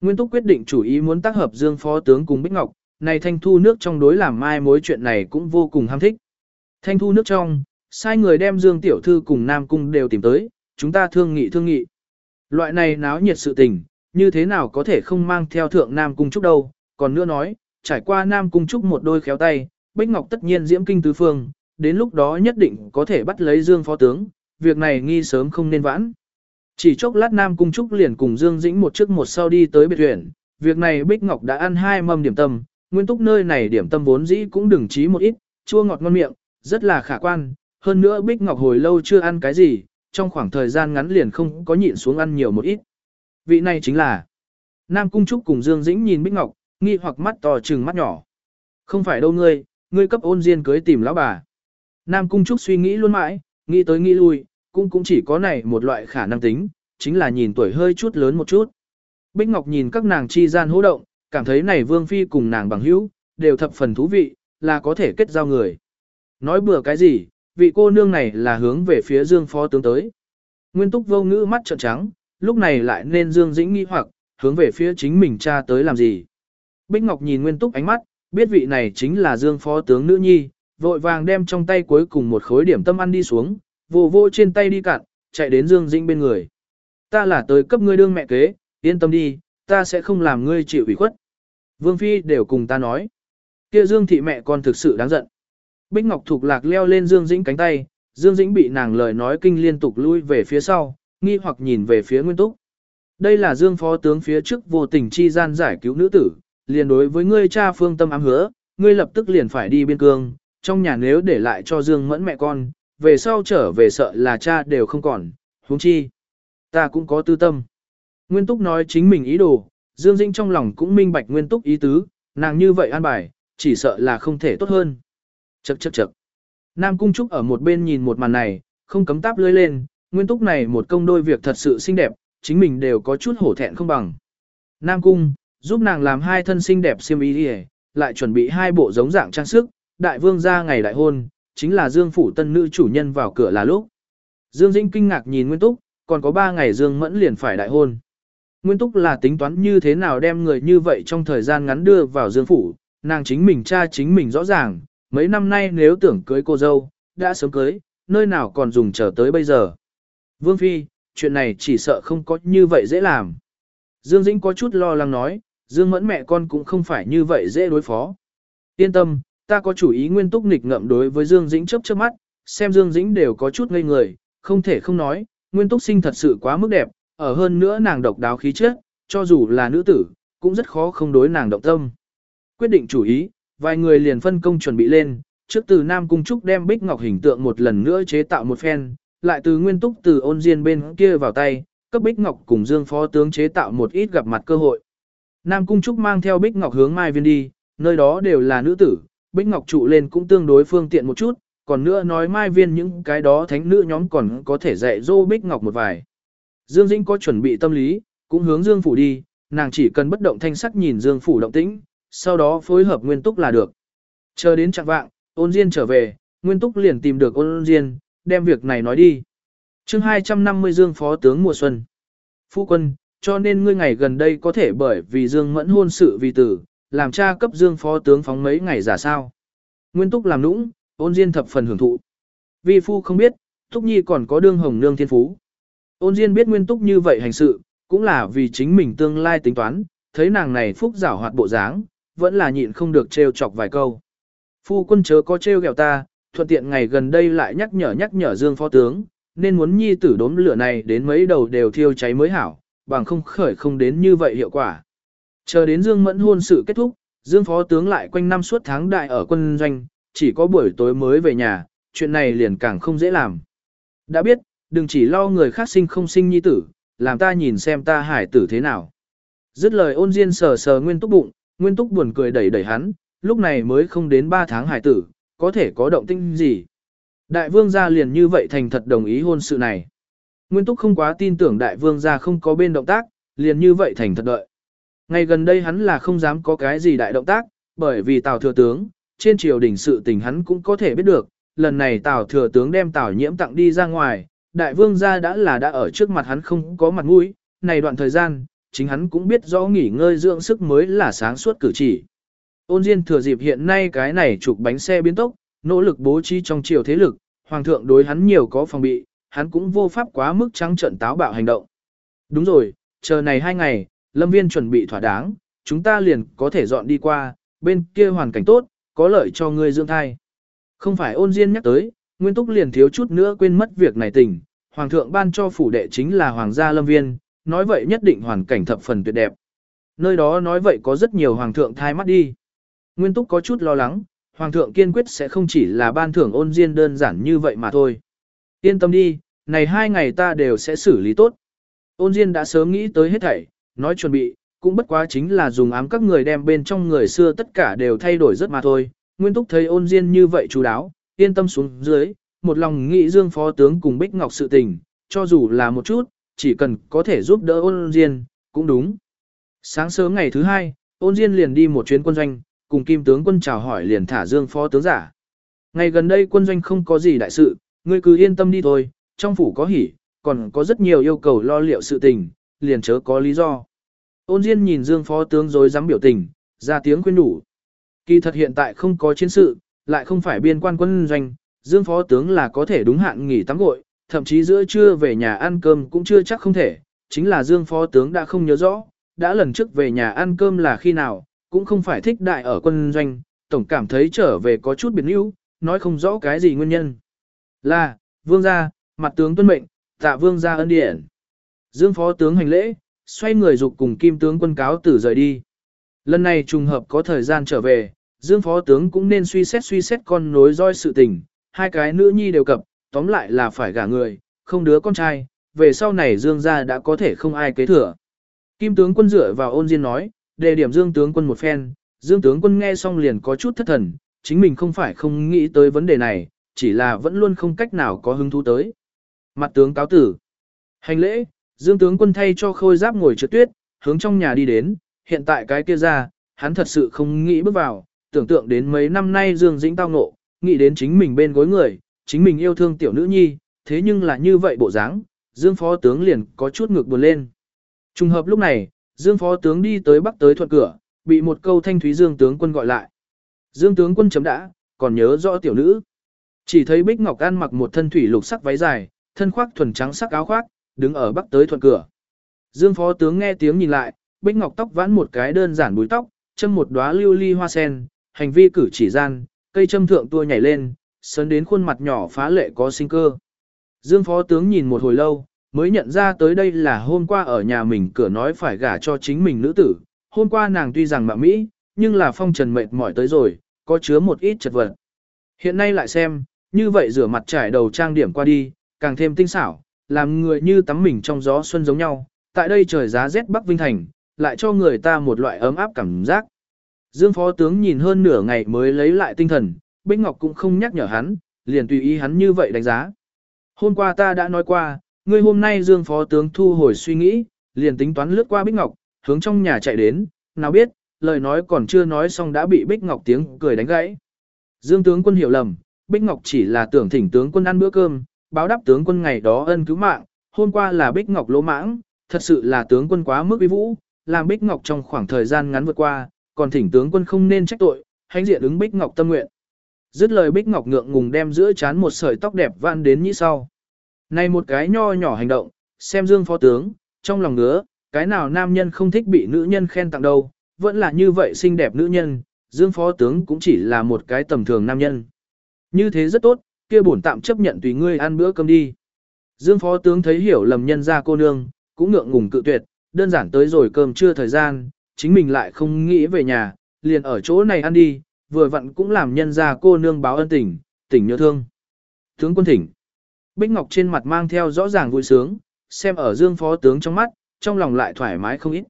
Nguyên túc quyết định chủ ý muốn tác hợp Dương Phó Tướng cùng Bích Ngọc, này thanh thu nước trong đối làm mai mối chuyện này cũng vô cùng ham thích. Thanh thu nước trong, sai người đem Dương Tiểu Thư cùng Nam Cung đều tìm tới, chúng ta thương nghị thương nghị. Loại này náo nhiệt sự tình, như thế nào có thể không mang theo thượng Nam Cung chúc đâu, còn nữa nói, trải qua Nam Cung Trúc một đôi khéo tay, Bích Ngọc tất nhiên diễm kinh tứ phương, đến lúc đó nhất định có thể bắt lấy Dương Phó Tướng, việc này nghi sớm không nên vãn. Chỉ chốc lát Nam Cung Trúc liền cùng Dương Dĩnh một trước một sau đi tới biệt huyện, việc này Bích Ngọc đã ăn hai mâm điểm tâm, nguyên túc nơi này điểm tâm vốn dĩ cũng đừng trí một ít, chua ngọt ngon miệng, rất là khả quan, hơn nữa Bích Ngọc hồi lâu chưa ăn cái gì, trong khoảng thời gian ngắn liền không có nhịn xuống ăn nhiều một ít. Vị này chính là Nam Cung Trúc cùng Dương Dĩnh nhìn Bích Ngọc, nghi hoặc mắt to trừng mắt nhỏ. Không phải đâu ngươi, ngươi cấp ôn diên cưới tìm lão bà. Nam Cung Trúc suy nghĩ luôn mãi, nghĩ tới nghĩ lui, cũng cũng chỉ có này một loại khả năng tính, chính là nhìn tuổi hơi chút lớn một chút. Bích Ngọc nhìn các nàng chi gian hỗ động, cảm thấy này Vương Phi cùng nàng bằng hữu, đều thập phần thú vị, là có thể kết giao người. Nói bừa cái gì, vị cô nương này là hướng về phía Dương Phó tướng tới. Nguyên Túc vô ngữ mắt trợn trắng, lúc này lại nên Dương Dĩnh nghi hoặc, hướng về phía chính mình cha tới làm gì. Bích Ngọc nhìn Nguyên Túc ánh mắt, biết vị này chính là Dương Phó tướng nữ nhi, vội vàng đem trong tay cuối cùng một khối điểm tâm ăn đi xuống, vô vô trên tay đi cạn, chạy đến Dương Dĩnh bên người. Ta là tới cấp ngươi đương mẹ kế, yên tâm đi, ta sẽ không làm ngươi chịu ủy khuất. Vương Phi đều cùng ta nói. kia Dương thị mẹ con thực sự đáng giận. Bích Ngọc Thục lạc leo lên Dương Dĩnh cánh tay, Dương Dĩnh bị nàng lời nói kinh liên tục lui về phía sau, nghi hoặc nhìn về phía Nguyên Túc. Đây là Dương Phó tướng phía trước vô tình chi gian giải cứu nữ tử, liền đối với ngươi cha phương tâm ám hứa, ngươi lập tức liền phải đi biên cương, trong nhà nếu để lại cho Dương mẫn mẹ con, về sau trở về sợ là cha đều không còn, huống chi. Ta cũng có tư tâm. Nguyên Túc nói chính mình ý đồ, Dương Dĩnh trong lòng cũng minh bạch Nguyên Túc ý tứ, nàng như vậy an bài, chỉ sợ là không thể tốt hơn. Chậc chậc chậc. Nam Cung Trúc ở một bên nhìn một màn này, không cấm táp lưỡi lên, Nguyên Túc này một công đôi việc thật sự xinh đẹp, chính mình đều có chút hổ thẹn không bằng. Nam Cung, giúp nàng làm hai thân xinh đẹp xiêm y đi lại chuẩn bị hai bộ giống dạng trang sức, đại vương ra ngày đại hôn, chính là Dương phủ tân nữ chủ nhân vào cửa là lúc. Dương Dĩnh kinh ngạc nhìn Nguyên Túc, còn có ba ngày Dương Mẫn liền phải đại hôn. Nguyên Túc là tính toán như thế nào đem người như vậy trong thời gian ngắn đưa vào Dương phủ, nàng chính mình cha chính mình rõ ràng, mấy năm nay nếu tưởng cưới cô dâu, đã sớm cưới, nơi nào còn dùng chờ tới bây giờ. Vương Phi, chuyện này chỉ sợ không có như vậy dễ làm. Dương Dĩnh có chút lo lắng nói, Dương Mẫn mẹ con cũng không phải như vậy dễ đối phó. Yên tâm, ta có chủ ý nguyên túc nghịch ngậm đối với Dương Dĩnh chớp chớp mắt, xem Dương Dĩnh đều có chút ngây người, không thể không nói, nguyên túc sinh thật sự quá mức đẹp, ở hơn nữa nàng độc đáo khí chất, cho dù là nữ tử, cũng rất khó không đối nàng động tâm. Quyết định chủ ý, vài người liền phân công chuẩn bị lên, trước từ Nam Cung Trúc đem Bích Ngọc hình tượng một lần nữa chế tạo một phen, lại từ nguyên túc từ ôn diên bên kia vào tay, cấp Bích Ngọc cùng Dương Phó tướng chế tạo một ít gặp mặt cơ hội. Nam Cung Trúc mang theo Bích Ngọc hướng Mai Viên đi, nơi đó đều là nữ tử, Bích Ngọc trụ lên cũng tương đối phương tiện một chút, còn nữa nói Mai Viên những cái đó thánh nữ nhóm còn có thể dạy dỗ Bích Ngọc một vài. Dương Dĩnh có chuẩn bị tâm lý, cũng hướng Dương Phủ đi, nàng chỉ cần bất động thanh sắc nhìn Dương Phủ động tĩnh, sau đó phối hợp Nguyên Túc là được. Chờ đến trạng vạng, ôn Diên trở về, Nguyên Túc liền tìm được ôn Diên, đem việc này nói đi. chương 250 Dương Phó tướng mùa xuân. Phu quân, cho nên ngươi ngày gần đây có thể bởi vì Dương mẫn hôn sự vì tử, làm cha cấp Dương Phó tướng phóng mấy ngày giả sao. Nguyên Túc làm nũng, ôn Diên thập phần hưởng thụ. Vi Phu không biết, Túc Nhi còn có đương hồng nương thiên phú. Ôn Diên biết Nguyên Túc như vậy hành sự, cũng là vì chính mình tương lai tính toán, thấy nàng này phúc giảo hoạt bộ dáng, vẫn là nhịn không được trêu chọc vài câu. Phu quân chớ có trêu ghẹo ta, thuận tiện ngày gần đây lại nhắc nhở nhắc nhở Dương phó tướng, nên muốn nhi tử đốm lửa này đến mấy đầu đều thiêu cháy mới hảo, bằng không khởi không đến như vậy hiệu quả. Chờ đến Dương mẫn hôn sự kết thúc, Dương phó tướng lại quanh năm suốt tháng đại ở quân doanh, chỉ có buổi tối mới về nhà, chuyện này liền càng không dễ làm. Đã biết, đừng chỉ lo người khác sinh không sinh nhi tử, làm ta nhìn xem ta hải tử thế nào. Dứt lời ôn diên sờ sờ nguyên túc bụng, nguyên túc buồn cười đẩy đẩy hắn, lúc này mới không đến 3 tháng hải tử, có thể có động tinh gì. Đại vương gia liền như vậy thành thật đồng ý hôn sự này. Nguyên túc không quá tin tưởng đại vương gia không có bên động tác, liền như vậy thành thật đợi. Ngày gần đây hắn là không dám có cái gì đại động tác, bởi vì Tào thừa tướng, trên triều đình sự tình hắn cũng có thể biết được, lần này Tào thừa tướng đem Tào nhiễm tặng đi ra ngoài, đại vương gia đã là đã ở trước mặt hắn không có mặt mũi, này đoạn thời gian, chính hắn cũng biết rõ nghỉ ngơi dưỡng sức mới là sáng suốt cử chỉ. Ôn Diên thừa dịp hiện nay cái này chụp bánh xe biến tốc, nỗ lực bố trí trong triều thế lực, hoàng thượng đối hắn nhiều có phòng bị, hắn cũng vô pháp quá mức trắng trận táo bạo hành động. Đúng rồi, chờ này hai ngày, lâm viên chuẩn bị thỏa đáng, chúng ta liền có thể dọn đi qua, bên kia hoàn cảnh tốt, có lợi cho ngươi dưỡng thai. Không phải ôn Diên nhắc tới, Nguyên Túc liền thiếu chút nữa quên mất việc này tình, hoàng thượng ban cho phủ đệ chính là hoàng gia lâm viên, nói vậy nhất định hoàn cảnh thập phần tuyệt đẹp. Nơi đó nói vậy có rất nhiều hoàng thượng thai mắt đi. Nguyên Túc có chút lo lắng, Hoàng thượng kiên quyết sẽ không chỉ là ban thưởng ôn diên đơn giản như vậy mà thôi. Yên tâm đi, này hai ngày ta đều sẽ xử lý tốt. Ôn diên đã sớm nghĩ tới hết thảy, nói chuẩn bị, cũng bất quá chính là dùng ám các người đem bên trong người xưa tất cả đều thay đổi rất mà thôi. Nguyên Túc thấy ôn diên như vậy chú đáo, yên tâm xuống dưới, một lòng nghĩ dương phó tướng cùng Bích Ngọc sự tình, cho dù là một chút, chỉ cần có thể giúp đỡ ôn diên, cũng đúng. Sáng sớm ngày thứ hai, ôn diên liền đi một chuyến quân doanh, cùng kim tướng quân chào hỏi liền thả dương phó tướng giả. Ngày gần đây quân doanh không có gì đại sự, ngươi cứ yên tâm đi thôi, trong phủ có hỉ, còn có rất nhiều yêu cầu lo liệu sự tình, liền chớ có lý do. Ôn Diên nhìn Dương phó tướng rồi dám biểu tình, ra tiếng khuyên đủ. Kỳ thật hiện tại không có chiến sự, lại không phải biên quan quân doanh, Dương phó tướng là có thể đúng hạn nghỉ tắm gội, thậm chí giữa trưa về nhà ăn cơm cũng chưa chắc không thể, chính là Dương phó tướng đã không nhớ rõ, đã lần trước về nhà ăn cơm là khi nào, cũng không phải thích đại ở quân doanh, tổng cảm thấy trở về có chút biệt níu, nói không rõ cái gì nguyên nhân. Là, vương gia, mặt tướng tuân mệnh, tạ vương gia ân điển. Dương phó tướng hành lễ, xoay người dục cùng kim tướng quân cáo tử rời đi. Lần này trùng hợp có thời gian trở về, Dương phó tướng cũng nên suy xét suy xét con nối roi sự tình, hai cái nữ nhi đều cập, tóm lại là phải gả người, không đứa con trai, về sau này Dương gia đã có thể không ai kế thừa. Kim tướng quân dựa vào ôn diên nói, đề điểm Dương tướng quân một phen, Dương tướng quân nghe xong liền có chút thất thần, chính mình không phải không nghĩ tới vấn đề này, chỉ là vẫn luôn không cách nào có hứng thú tới. Mặt tướng cáo tử. Hành lễ, Dương tướng quân thay cho khôi giáp ngồi trượt tuyết, hướng trong nhà đi đến, hiện tại cái kia ra, hắn thật sự không nghĩ bước vào, tưởng tượng đến mấy năm nay Dương Dĩnh tao ngộ, nghĩ đến chính mình bên gối người, chính mình yêu thương tiểu nữ nhi, thế nhưng là như vậy bộ dáng, Dương phó tướng liền có chút ngược buồn lên. Trùng hợp lúc này, Dương phó tướng đi tới bắc tới thuận cửa, bị một câu thanh thúy Dương tướng quân gọi lại. Dương tướng quân chấm đã, còn nhớ rõ tiểu nữ. Chỉ thấy Bích Ngọc ăn mặc một thân thủy lục sắc váy dài, thân khoác thuần trắng sắc áo khoác, đứng ở bắc tới thuận cửa. Dương phó tướng nghe tiếng nhìn lại, Bích Ngọc tóc vãn một cái đơn giản búi tóc, châm một đóa lưu ly hoa sen, hành vi cử chỉ gian, cây châm thượng tua nhảy lên, sấn đến khuôn mặt nhỏ phá lệ có sinh cơ. Dương phó tướng nhìn một hồi lâu, mới nhận ra tới đây là hôm qua ở nhà mình cửa nói phải gả cho chính mình nữ tử. Hôm qua nàng tuy rằng mạng Mỹ, nhưng là phong trần mệt mỏi tới rồi, có chứa một ít chật vật. Hiện nay lại xem, như vậy rửa mặt trải đầu trang điểm qua đi, càng thêm tinh xảo, làm người như tắm mình trong gió xuân giống nhau. Tại đây trời giá rét Bắc Vinh Thành, lại cho người ta một loại ấm áp cảm giác. Dương phó tướng nhìn hơn nửa ngày mới lấy lại tinh thần, Bích Ngọc cũng không nhắc nhở hắn, liền tùy ý hắn như vậy đánh giá. Hôm qua ta đã nói qua, ngươi hôm nay Dương phó tướng thu hồi suy nghĩ, liền tính toán lướt qua Bích Ngọc, hướng trong nhà chạy đến, nào biết, lời nói còn chưa nói xong đã bị Bích Ngọc tiếng cười đánh gãy. Dương tướng quân hiểu lầm, Bích Ngọc chỉ là tưởng thỉnh tướng quân ăn bữa cơm, báo đáp tướng quân ngày đó ân cứu mạng, hôm qua là Bích Ngọc lỗ mãng, thật sự là tướng quân quá mức uy vũ, làm Bích Ngọc trong khoảng thời gian ngắn vượt qua, còn thỉnh tướng quân không nên trách tội, hãnh diện ứng Bích Ngọc tâm nguyện. Dứt lời Bích Ngọc ngượng ngùng đem giữa chán một sợi tóc đẹp vạn đến như sau. Này một cái nho nhỏ hành động, xem Dương phó tướng, trong lòng ngứa, cái nào nam nhân không thích bị nữ nhân khen tặng đâu, vẫn là như vậy xinh đẹp nữ nhân, Dương phó tướng cũng chỉ là một cái tầm thường nam nhân. Như thế rất tốt, kia bổn tạm chấp nhận tùy ngươi ăn bữa cơm đi. Dương phó tướng thấy hiểu lầm nhân ra cô nương, cũng ngượng ngùng cự tuyệt, đơn giản tới rồi cơm trưa thời gian, chính mình lại không nghĩ về nhà, liền ở chỗ này ăn đi, vừa vặn cũng làm nhân ra cô nương báo ân tình, tình nhớ thương. Tướng quân thỉnh. Bích Ngọc trên mặt mang theo rõ ràng vui sướng, xem ở Dương phó tướng trong mắt, trong lòng lại thoải mái không ít.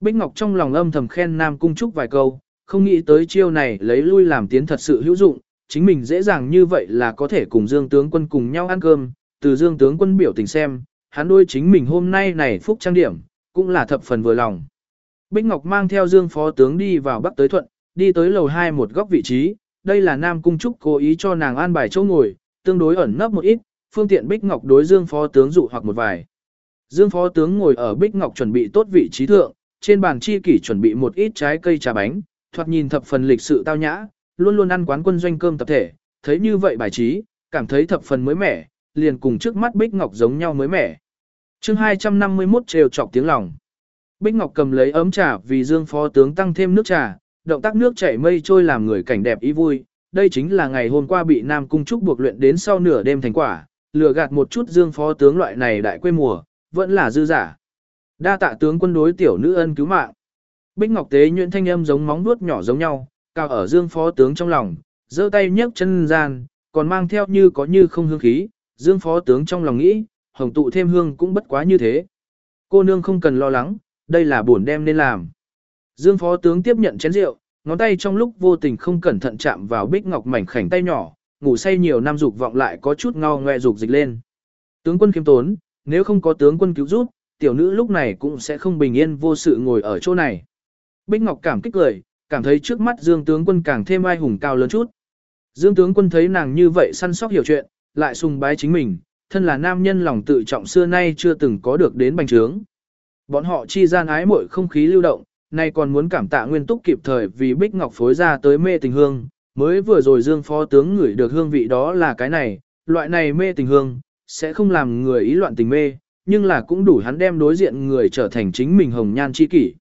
Bích Ngọc trong lòng âm thầm khen Nam Cung Trúc vài câu, không nghĩ tới chiêu này lấy lui làm tiến thật sự hữu dụng, chính mình dễ dàng như vậy là có thể cùng Dương tướng quân cùng nhau ăn cơm, từ Dương tướng quân biểu tình xem, hắn đôi chính mình hôm nay này phúc trang điểm, cũng là thập phần vừa lòng. Bích Ngọc mang theo Dương phó tướng đi vào Bắc tới Thuận, đi tới lầu 2 một góc vị trí, đây là Nam Cung Trúc cố ý cho nàng an bài chỗ ngồi, tương đối ẩn nấp một ít, phương tiện Bích Ngọc đối Dương phó tướng dụ hoặc một vài. Dương phó tướng ngồi ở Bích Ngọc chuẩn bị tốt vị trí thượng, trên bàn chi kỷ chuẩn bị một ít trái cây trà bánh, thoạt nhìn thập phần lịch sự tao nhã, luôn luôn ăn quán quân doanh cơm tập thể, thấy như vậy bài trí, cảm thấy thập phần mới mẻ, liền cùng trước mắt Bích Ngọc giống nhau mới mẻ. chương 251 trêu chọc tiếng lòng. Bích Ngọc cầm lấy ấm trà vì Dương phó tướng tăng thêm nước trà, động tác nước chảy mây trôi làm người cảnh đẹp ý vui. Đây chính là ngày hôm qua bị Nam Cung Trúc buộc luyện đến sau nửa đêm thành quả, lừa gạt một chút Dương phó tướng loại này đại quê mùa, vẫn là dư giả. Đa tạ tướng quân đối tiểu nữ ân cứu mạng. Bích Ngọc tế nhuyễn thanh âm giống móng vuốt nhỏ giống nhau, cao ở Dương phó tướng trong lòng, giơ tay nhấc chân gian, còn mang theo như có như không hương khí, Dương phó tướng trong lòng nghĩ, hồng tụ thêm hương cũng bất quá như thế. Cô nương không cần lo lắng, đây là bổn đem nên làm. Dương phó tướng tiếp nhận chén rượu, ngón tay trong lúc vô tình không cẩn thận chạm vào bích ngọc mảnh khảnh tay nhỏ, ngủ say nhiều năm dục vọng lại có chút ngao ngoe dục dịch lên. Tướng quân kiêm tốn, nếu không có tướng quân cứu giúp, tiểu nữ lúc này cũng sẽ không bình yên vô sự ngồi ở chỗ này. Bích Ngọc cảm kích cười, cảm thấy trước mắt Dương tướng quân càng thêm ai hùng cao lớn chút. Dương tướng quân thấy nàng như vậy săn sóc hiểu chuyện, lại sùng bái chính mình, thân là nam nhân lòng tự trọng xưa nay chưa từng có được đến bành trướng. Bọn họ chi gian ái mỗi không khí lưu động, nay còn muốn cảm tạ nguyên túc kịp thời vì Bích Ngọc phối ra tới mê tình hương, mới vừa rồi Dương phó tướng ngửi được hương vị đó là cái này, loại này mê tình hương, sẽ không làm người ý loạn tình mê, nhưng là cũng đủ hắn đem đối diện người trở thành chính mình hồng nhan chi kỷ.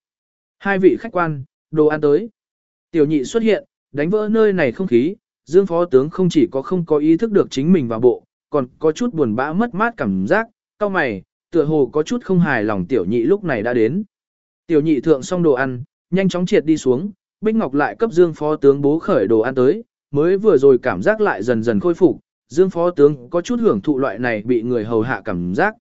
Hai vị khách quan, đồ ăn tới. Tiểu nhị xuất hiện, đánh vỡ nơi này không khí, Dương phó tướng không chỉ có không có ý thức được chính mình vào bộ, còn có chút buồn bã mất mát cảm giác, cao mày, tựa hồ có chút không hài lòng tiểu nhị lúc này đã đến. Tiểu nhị thượng xong đồ ăn, nhanh chóng triệt đi xuống, Bích Ngọc lại cấp Dương phó tướng bố khởi đồ ăn tới, mới vừa rồi cảm giác lại dần dần khôi phục, Dương phó tướng có chút hưởng thụ loại này bị người hầu hạ cảm giác.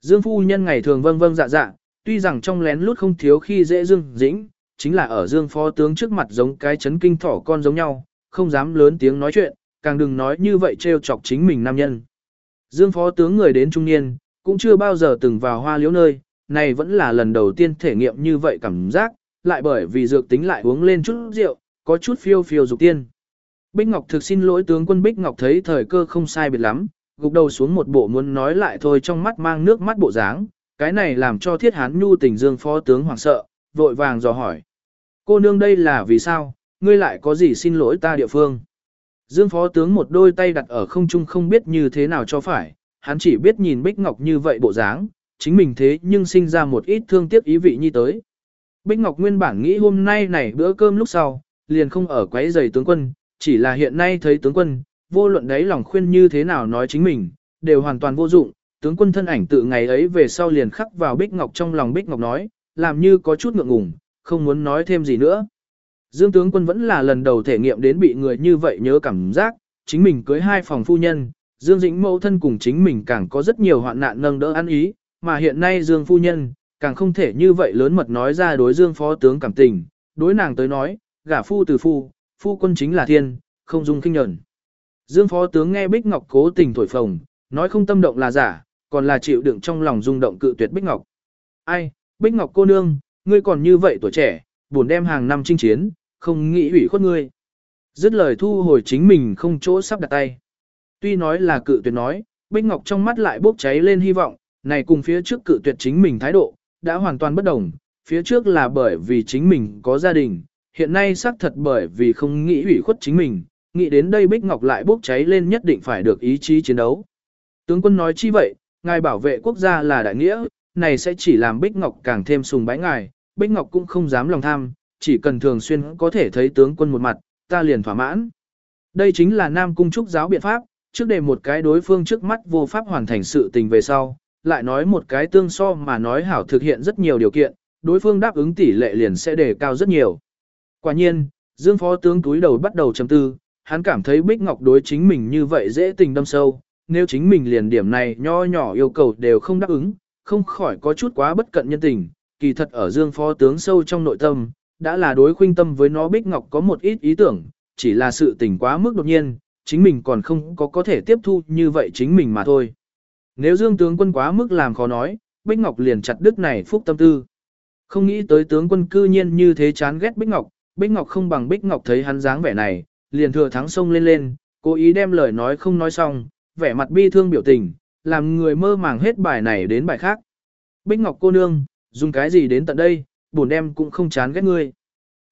Dương phu nhân ngày thường vâng vâng dạ dạ, tuy rằng trong lén lút không thiếu khi dễ Dương dĩnh, chính là ở Dương phó tướng trước mặt giống cái chấn kinh thỏ con giống nhau, không dám lớn tiếng nói chuyện, càng đừng nói như vậy trêu chọc chính mình nam nhân. Dương phó tướng người đến trung niên, cũng chưa bao giờ từng vào hoa liễu nơi, này vẫn là lần đầu tiên thể nghiệm như vậy cảm giác, lại bởi vì dược tính lại uống lên chút rượu, có chút phiêu phiêu dục tiên. Bích Ngọc thực xin lỗi tướng quân Bích Ngọc thấy thời cơ không sai biệt lắm, gục đầu xuống một bộ muốn nói lại thôi trong mắt mang nước mắt bộ dáng, cái này làm cho thiết hán nhu tình dương phó tướng hoảng sợ, vội vàng dò hỏi. Cô nương đây là vì sao, ngươi lại có gì xin lỗi ta địa phương? Dương phó tướng một đôi tay đặt ở không trung không biết như thế nào cho phải, hắn chỉ biết nhìn Bích Ngọc như vậy bộ dáng, chính mình thế nhưng sinh ra một ít thương tiếc ý vị như tới. Bích Ngọc nguyên bản nghĩ hôm nay này bữa cơm lúc sau, liền không ở quấy giày tướng quân, chỉ là hiện nay thấy tướng quân, vô luận đấy lòng khuyên như thế nào nói chính mình, đều hoàn toàn vô dụng, tướng quân thân ảnh tự ngày ấy về sau liền khắc vào Bích Ngọc trong lòng Bích Ngọc nói, làm như có chút ngượng ngùng, không muốn nói thêm gì nữa. Dương tướng quân vẫn là lần đầu thể nghiệm đến bị người như vậy nhớ cảm giác, chính mình cưới hai phòng phu nhân, Dương Dĩnh mẫu thân cùng chính mình càng có rất nhiều hoạn nạn nâng đỡ ăn ý, mà hiện nay Dương phu nhân, càng không thể như vậy lớn mật nói ra đối Dương phó tướng cảm tình, đối nàng tới nói, gả phu từ phu, phu quân chính là thiên, không dung kinh nhẫn. Dương phó tướng nghe Bích Ngọc cố tình thổi phồng, nói không tâm động là giả, còn là chịu đựng trong lòng rung động cự tuyệt Bích Ngọc. Ai, Bích Ngọc cô nương, ngươi còn như vậy tuổi trẻ, buồn đem hàng năm chinh chiến, không nghĩ hủy khuất ngươi. Dứt lời thu hồi chính mình không chỗ sắp đặt tay. Tuy nói là cự tuyệt nói, Bích Ngọc trong mắt lại bốc cháy lên hy vọng, này cùng phía trước cự tuyệt chính mình thái độ, đã hoàn toàn bất đồng. Phía trước là bởi vì chính mình có gia đình, hiện nay xác thật bởi vì không nghĩ hủy khuất chính mình, nghĩ đến đây Bích Ngọc lại bốc cháy lên nhất định phải được ý chí chiến đấu. Tướng quân nói chi vậy, ngài bảo vệ quốc gia là đại nghĩa, này sẽ chỉ làm Bích Ngọc càng thêm sùng bái ngài, Bích Ngọc cũng không dám lòng tham, chỉ cần thường xuyên có thể thấy tướng quân một mặt, ta liền thỏa mãn. Đây chính là Nam Cung Trúc giáo biện pháp, trước để một cái đối phương trước mắt vô pháp hoàn thành sự tình về sau, lại nói một cái tương so mà nói hảo thực hiện rất nhiều điều kiện, đối phương đáp ứng tỷ lệ liền sẽ đề cao rất nhiều. Quả nhiên, Dương Phó tướng túi đầu bắt đầu chấm tư, hắn cảm thấy Bích Ngọc đối chính mình như vậy dễ tình đâm sâu, nếu chính mình liền điểm này nho nhỏ yêu cầu đều không đáp ứng, không khỏi có chút quá bất cận nhân tình, kỳ thật ở Dương Phó tướng sâu trong nội tâm, đã là đối khuynh tâm với nó Bích Ngọc có một ít ý tưởng, chỉ là sự tình quá mức đột nhiên, chính mình còn không có có thể tiếp thu như vậy chính mình mà thôi. Nếu Dương tướng quân quá mức làm khó nói, Bích Ngọc liền chặt đứt này phúc tâm tư. Không nghĩ tới tướng quân cư nhiên như thế chán ghét Bích Ngọc, Bích Ngọc không bằng Bích Ngọc thấy hắn dáng vẻ này, liền thừa thắng sông lên lên, cố ý đem lời nói không nói xong, vẻ mặt bi thương biểu tình, làm người mơ màng hết bài này đến bài khác. Bích Ngọc cô nương, dùng cái gì đến tận đây, buồn đem cũng không chán ghét ngươi.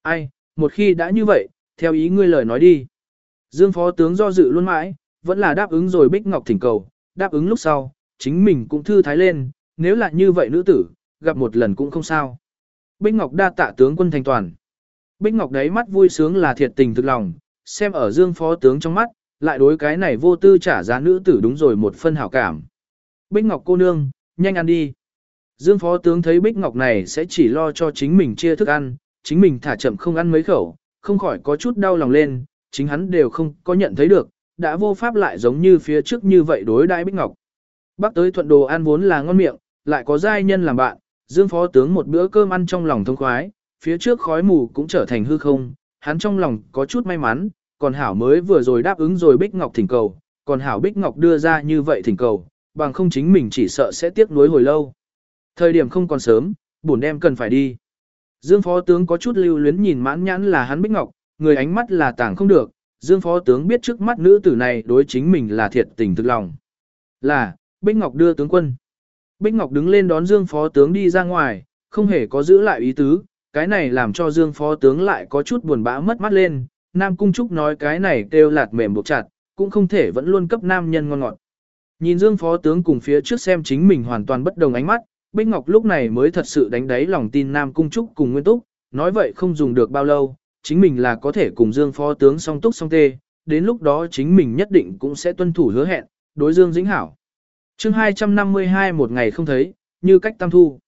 Ai, một khi đã như vậy, theo ý ngươi lời nói đi. Dương phó tướng do dự luôn mãi, vẫn là đáp ứng rồi Bích Ngọc thỉnh cầu, đáp ứng lúc sau, chính mình cũng thư thái lên, nếu là như vậy nữ tử, gặp một lần cũng không sao. Bích Ngọc đa tạ tướng quân thành toàn. Bích Ngọc đấy mắt vui sướng là thiệt tình thực lòng, xem ở Dương phó tướng trong mắt, lại đối cái này vô tư trả giá nữ tử đúng rồi một phân hảo cảm. Bích Ngọc cô nương, nhanh ăn đi. Dương phó tướng thấy Bích Ngọc này sẽ chỉ lo cho chính mình chia thức ăn, chính mình thả chậm không ăn mấy khẩu, không khỏi có chút đau lòng lên, chính hắn đều không có nhận thấy được, đã vô pháp lại giống như phía trước như vậy đối đãi Bích Ngọc. Bắc tới thuận đồ ăn vốn là ngon miệng, lại có giai nhân làm bạn, Dương phó tướng một bữa cơm ăn trong lòng thông khoái, phía trước khói mù cũng trở thành hư không, hắn trong lòng có chút may mắn, còn Hảo mới vừa rồi đáp ứng rồi Bích Ngọc thỉnh cầu, còn Hảo Bích Ngọc đưa ra như vậy thỉnh cầu, bằng không chính mình chỉ sợ sẽ tiếc nuối hồi lâu. Thời điểm không còn sớm, bổn đem cần phải đi. Dương phó tướng có chút lưu luyến nhìn mãn nhãn là hắn Bích Ngọc, người ánh mắt là tảng không được, Dương phó tướng biết trước mắt nữ tử này đối chính mình là thiệt tình thực lòng. Là, Bích Ngọc đưa tướng quân. Bích Ngọc đứng lên đón Dương phó tướng đi ra ngoài, không hề có giữ lại ý tứ, cái này làm cho Dương phó tướng lại có chút buồn bã mất mắt lên, Nam Cung Trúc nói cái này kêu lạt mềm buộc chặt, cũng không thể vẫn luôn cấp nam nhân ngon ngọt. Nhìn Dương phó tướng cùng phía trước xem chính mình hoàn toàn bất đồng ánh mắt, Bích Ngọc lúc này mới thật sự đánh đáy lòng tin Nam Cung Trúc cùng Nguyên Túc, nói vậy không dùng được bao lâu, chính mình là có thể cùng Dương phó tướng song túc song tê, đến lúc đó chính mình nhất định cũng sẽ tuân thủ hứa hẹn, đối Dương Dĩnh Hảo. chương 252 một ngày không thấy, như cách tam thu.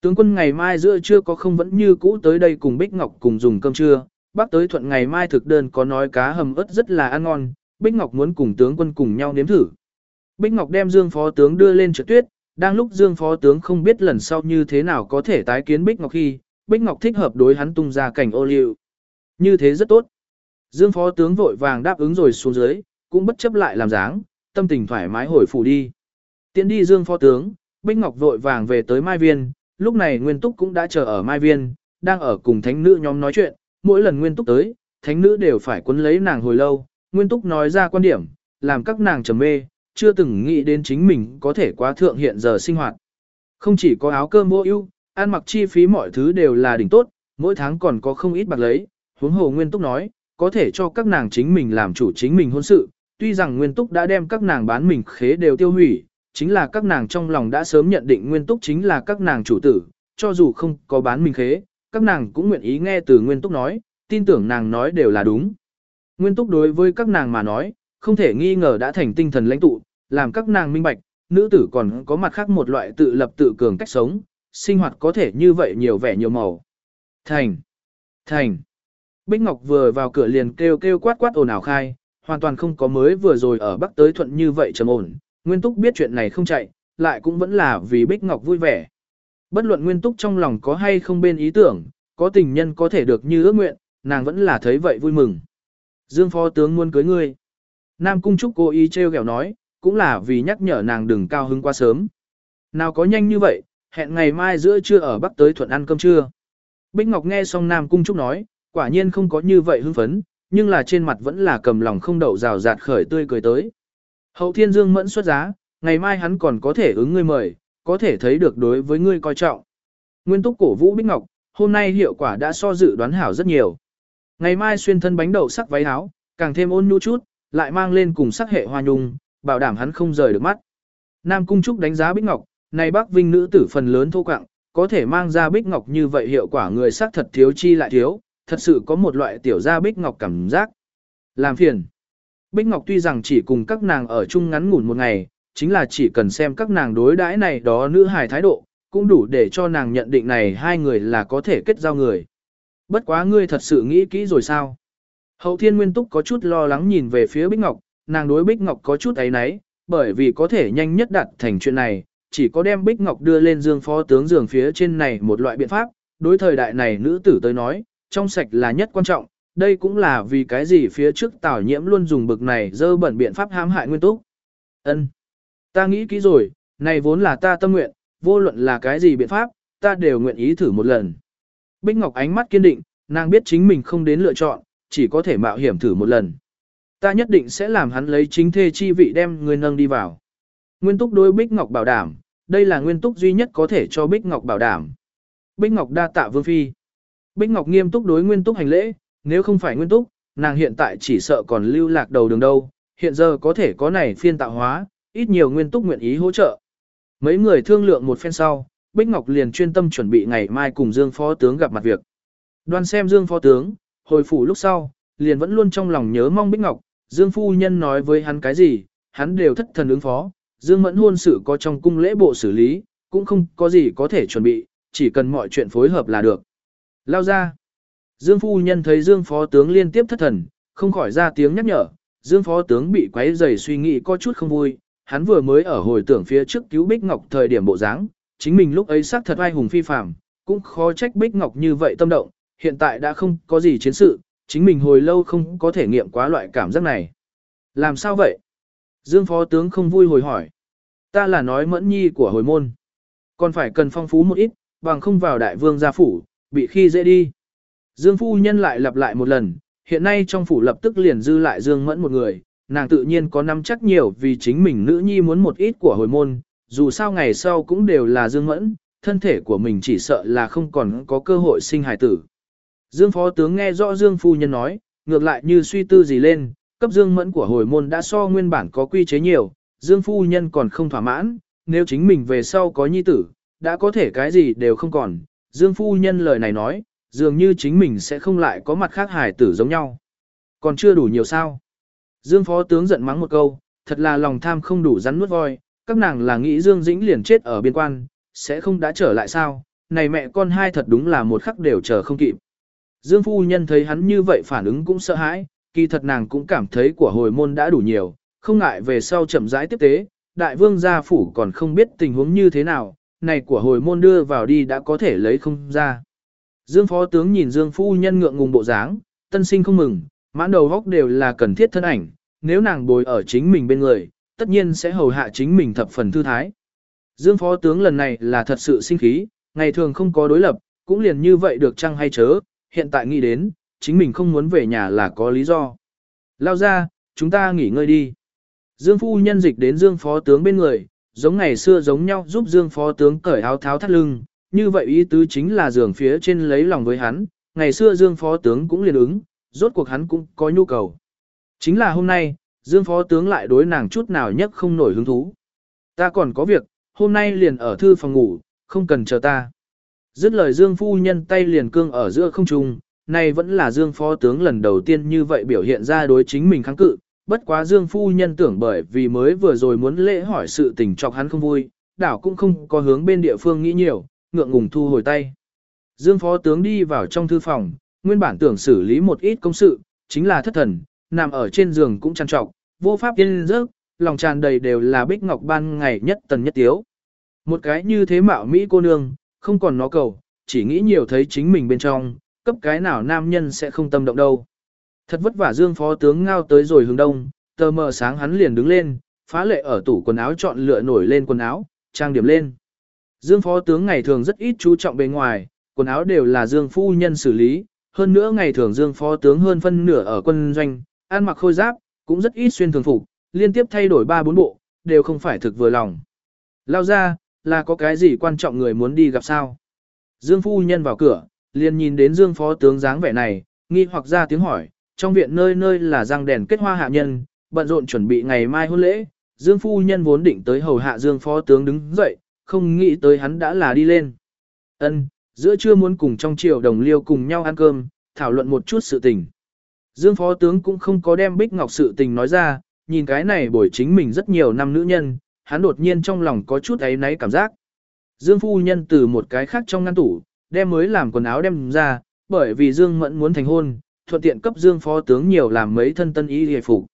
Tướng quân ngày mai giữa trưa có không vẫn như cũ tới đây cùng Bích Ngọc cùng dùng cơm trưa, bác tới thuận ngày mai thực đơn có nói cá hầm ớt rất là ăn ngon, Bích Ngọc muốn cùng tướng quân cùng nhau nếm thử. Bích Ngọc đem Dương phó tướng đưa lên trượt tuyết, đang lúc Dương phó tướng không biết lần sau như thế nào có thể tái kiến Bích Ngọc khi, Bích Ngọc thích hợp đối hắn tung ra cảnh ô liu. Như thế rất tốt. Dương phó tướng vội vàng đáp ứng rồi xuống dưới, cũng bất chấp lại làm dáng, tâm tình thoải mái hồi phủ đi. Tiến đi Dương phó tướng, Bích Ngọc vội vàng về tới Mai Viên, lúc này Nguyên Túc cũng đã chờ ở Mai Viên, đang ở cùng thánh nữ nhóm nói chuyện, mỗi lần Nguyên Túc tới, thánh nữ đều phải quấn lấy nàng hồi lâu, Nguyên Túc nói ra quan điểm, làm các nàng trầm mê, chưa từng nghĩ đến chính mình có thể quá thượng hiện giờ sinh hoạt. Không chỉ có áo cơm vô ưu, ăn mặc chi phí mọi thứ đều là đỉnh tốt, mỗi tháng còn có không ít bạc lấy, huống hồ Nguyên Túc nói, có thể cho các nàng chính mình làm chủ chính mình hôn sự, tuy rằng Nguyên Túc đã đem các nàng bán mình khế đều tiêu hủy, chính là các nàng trong lòng đã sớm nhận định Nguyên Túc chính là các nàng chủ tử, cho dù không có bán mình khế, các nàng cũng nguyện ý nghe từ Nguyên Túc nói, tin tưởng nàng nói đều là đúng. Nguyên Túc đối với các nàng mà nói, không thể nghi ngờ đã thành tinh thần lãnh tụ, làm các nàng minh bạch, nữ tử còn có mặt khác một loại tự lập tự cường cách sống, sinh hoạt có thể như vậy nhiều vẻ nhiều màu. Thành! Thành! Bích Ngọc vừa vào cửa liền kêu kêu quát quát ồn ào khai, hoàn toàn không có mới vừa rồi ở Bắc tới thuận như vậy trầm ổn. Nguyên Túc biết chuyện này không chạy, lại cũng vẫn là vì Bích Ngọc vui vẻ. Bất luận Nguyên Túc trong lòng có hay không bên ý tưởng, có tình nhân có thể được như ước nguyện, nàng vẫn là thấy vậy vui mừng. Dương phó tướng muốn cưới ngươi. Nam Cung Trúc cố ý treo kẹo nói, cũng là vì nhắc nhở nàng đừng cao hứng quá sớm. Nào có nhanh như vậy, hẹn ngày mai giữa trưa ở Bắc tới thuận ăn cơm trưa. Bích Ngọc nghe xong Nam Cung Trúc nói, quả nhiên không có như vậy hưng phấn, nhưng là trên mặt vẫn là cầm lòng không đậu rào rạt khởi tươi cười tới. Hậu Thiên Dương mẫn xuất giá, ngày mai hắn còn có thể ứng ngươi mời, có thể thấy được đối với ngươi coi trọng. Nguyên túc cổ vũ Bích Ngọc, hôm nay hiệu quả đã so dự đoán hảo rất nhiều. Ngày mai xuyên thân bánh đậu sắc váy áo, càng thêm ôn nhu chút, lại mang lên cùng sắc hệ hoa nhung, bảo đảm hắn không rời được mắt. Nam Cung Trúc đánh giá Bích Ngọc, này bác vinh nữ tử phần lớn thô quạng, có thể mang ra Bích Ngọc như vậy hiệu quả người sắc thật thiếu chi lại thiếu, thật sự có một loại tiểu gia Bích Ngọc cảm giác. Làm phiền. Bích Ngọc tuy rằng chỉ cùng các nàng ở chung ngắn ngủn một ngày, chính là chỉ cần xem các nàng đối đãi này đó nữ hài thái độ, cũng đủ để cho nàng nhận định này hai người là có thể kết giao người. Bất quá ngươi thật sự nghĩ kỹ rồi sao? Hậu Thiên Nguyên Túc có chút lo lắng nhìn về phía Bích Ngọc, nàng đối Bích Ngọc có chút ấy náy, bởi vì có thể nhanh nhất đạt thành chuyện này, chỉ có đem Bích Ngọc đưa lên dương phó tướng giường phía trên này một loại biện pháp, đối thời đại này nữ tử tới nói, trong sạch là nhất quan trọng, đây cũng là vì cái gì phía trước tảo Nhiễm luôn dùng bực này dơ bẩn biện pháp hãm hại Nguyên Túc. Ân, Ta nghĩ kỹ rồi, này vốn là ta tâm nguyện, vô luận là cái gì biện pháp, ta đều nguyện ý thử một lần. Bích Ngọc ánh mắt kiên định, nàng biết chính mình không đến lựa chọn, chỉ có thể mạo hiểm thử một lần. Ta nhất định sẽ làm hắn lấy chính thê chi vị đem người nâng đi vào. Nguyên Túc đối Bích Ngọc bảo đảm, đây là Nguyên Túc duy nhất có thể cho Bích Ngọc bảo đảm. Bích Ngọc đa tạ Vương Phi. Bích Ngọc nghiêm túc đối Nguyên Túc hành lễ, nếu không phải Nguyên Túc, nàng hiện tại chỉ sợ còn lưu lạc đầu đường đâu, hiện giờ có thể có này phiên tạo hóa, ít nhiều Nguyên Túc nguyện ý hỗ trợ. Mấy người thương lượng một phen sau, Bích Ngọc liền chuyên tâm chuẩn bị ngày mai cùng Dương Phó Tướng gặp mặt việc. Đoan xem Dương Phó Tướng, hồi phủ lúc sau, liền vẫn luôn trong lòng nhớ mong Bích Ngọc, Dương Phu Nhân nói với hắn cái gì, hắn đều thất thần ứng phó, Dương Mẫn hôn sự có trong cung lễ bộ xử lý, cũng không có gì có thể chuẩn bị, chỉ cần mọi chuyện phối hợp là được. Lao ra. Dương Phu Nhân thấy Dương Phó Tướng liên tiếp thất thần, không khỏi ra tiếng nhắc nhở, Dương Phó Tướng bị quấy rầy suy nghĩ có chút không vui, hắn vừa mới ở hồi tưởng phía trước cứu Bích Ngọc thời điểm bộ dáng, chính mình lúc ấy xác thật ai hùng phi phàm, cũng khó trách Bích Ngọc như vậy tâm động, hiện tại đã không có gì chiến sự, chính mình hồi lâu không có thể nghiệm quá loại cảm giác này. Làm sao vậy? Dương Phó Tướng không vui hồi hỏi. Ta là nói mẫn nhi của hồi môn. Còn phải cần phong phú một ít, bằng không vào đại vương gia phủ, bị khi dễ đi. Dương Phu Nhân lại lặp lại một lần, hiện nay trong phủ lập tức liền dư lại Dương Mẫn một người, nàng tự nhiên có nắm chắc nhiều vì chính mình nữ nhi muốn một ít của hồi môn, dù sao ngày sau cũng đều là Dương Mẫn, thân thể của mình chỉ sợ là không còn có cơ hội sinh hài tử. Dương Phó Tướng nghe rõ Dương Phu Nhân nói, ngược lại như suy tư gì lên, cấp Dương Mẫn của hồi môn đã so nguyên bản có quy chế nhiều, Dương Phu Nhân còn không thỏa mãn, nếu chính mình về sau có nhi tử, đã có thể cái gì đều không còn. Dương Phu Nhân lời này nói, dường như chính mình sẽ không lại có mặt khác hài tử giống nhau. Còn chưa đủ nhiều sao. Dương Phó Tướng giận mắng một câu, thật là lòng tham không đủ rắn nuốt voi, các nàng là nghĩ Dương Dĩnh liền chết ở biên quan, sẽ không đã trở lại sao, này mẹ con hai thật đúng là một khắc đều chờ không kịp. Dương Phu Nhân thấy hắn như vậy phản ứng cũng sợ hãi, kỳ thật nàng cũng cảm thấy của hồi môn đã đủ nhiều, không ngại về sau chậm rãi tiếp tế, đại vương gia phủ còn không biết tình huống như thế nào, này của hồi môn đưa vào đi đã có thể lấy không ra. Dương phó tướng nhìn Dương phu nhân ngượng ngùng bộ dáng, tân sinh không mừng, mãn đầu góc đều là cần thiết thân ảnh, nếu nàng bồi ở chính mình bên người, tất nhiên sẽ hầu hạ chính mình thập phần thư thái. Dương phó tướng lần này là thật sự sinh khí, ngày thường không có đối lập, cũng liền như vậy được chăng hay chớ, hiện tại nghĩ đến, chính mình không muốn về nhà là có lý do. Lao ra, chúng ta nghỉ ngơi đi. Dương phu nhân dịch đến Dương phó tướng bên người, giống ngày xưa giống nhau giúp Dương phó tướng cởi áo tháo thắt lưng, như vậy ý tứ chính là giường phía trên lấy lòng với hắn, ngày xưa Dương phó tướng cũng liền ứng, rốt cuộc hắn cũng có nhu cầu. Chính là hôm nay, Dương phó tướng lại đối nàng chút nào nhất không nổi hứng thú. Ta còn có việc, hôm nay liền ở thư phòng ngủ, không cần chờ ta. Dứt lời Dương phu nhân tay liền cương ở giữa không trung, này vẫn là Dương phó tướng lần đầu tiên như vậy biểu hiện ra đối chính mình kháng cự, bất quá Dương phu nhân tưởng bởi vì mới vừa rồi muốn lễ hỏi sự tình chọc hắn không vui, đảo cũng không có hướng bên địa phương nghĩ nhiều, ngượng ngùng thu hồi tay. Dương phó tướng đi vào trong thư phòng, nguyên bản tưởng xử lý một ít công sự, chính là thất thần, nằm ở trên giường cũng trăn trọc, vô pháp yên giấc, lòng tràn đầy đều là bích ngọc ban ngày nhất tần nhất tiếu. Một cái như thế mạo Mỹ cô nương, không còn nó cầu, chỉ nghĩ nhiều thấy chính mình bên trong, cấp cái nào nam nhân sẽ không tâm động đâu. Thật vất vả Dương phó tướng ngao tới rồi hướng đông, tờ mờ sáng hắn liền đứng lên, phá lệ ở tủ quần áo chọn lựa nổi lên quần áo, trang điểm lên. Dương phó tướng ngày thường rất ít chú trọng bề ngoài, quần áo đều là Dương phu nhân xử lý, hơn nữa ngày thường Dương phó tướng hơn phân nửa ở quân doanh, ăn mặc khôi giáp, cũng rất ít xuyên thường phục, liên tiếp thay đổi ba bốn bộ, đều không phải thực vừa lòng. Lao ra, là có cái gì quan trọng người muốn đi gặp sao? Dương phu nhân vào cửa, liền nhìn đến Dương phó tướng dáng vẻ này, nghi hoặc ra tiếng hỏi, trong viện nơi nơi là răng đèn kết hoa hạ nhân, bận rộn chuẩn bị ngày mai hôn lễ, Dương phu nhân vốn định tới hầu hạ Dương phó tướng đứng dậy, không nghĩ tới hắn đã là đi lên. Ân, giữa trưa muốn cùng trong triều đồng liêu cùng nhau ăn cơm, thảo luận một chút sự tình. Dương phó tướng cũng không có đem Bích Ngọc sự tình nói ra, nhìn cái này bổi chính mình rất nhiều năm nữ nhân, hắn đột nhiên trong lòng có chút ấy náy cảm giác. Dương phu nhân từ một cái khác trong ngăn tủ, đem mới làm quần áo đem ra, bởi vì Dương Mẫn muốn thành hôn, thuận tiện cấp Dương phó tướng nhiều làm mấy thân tân y hề phục.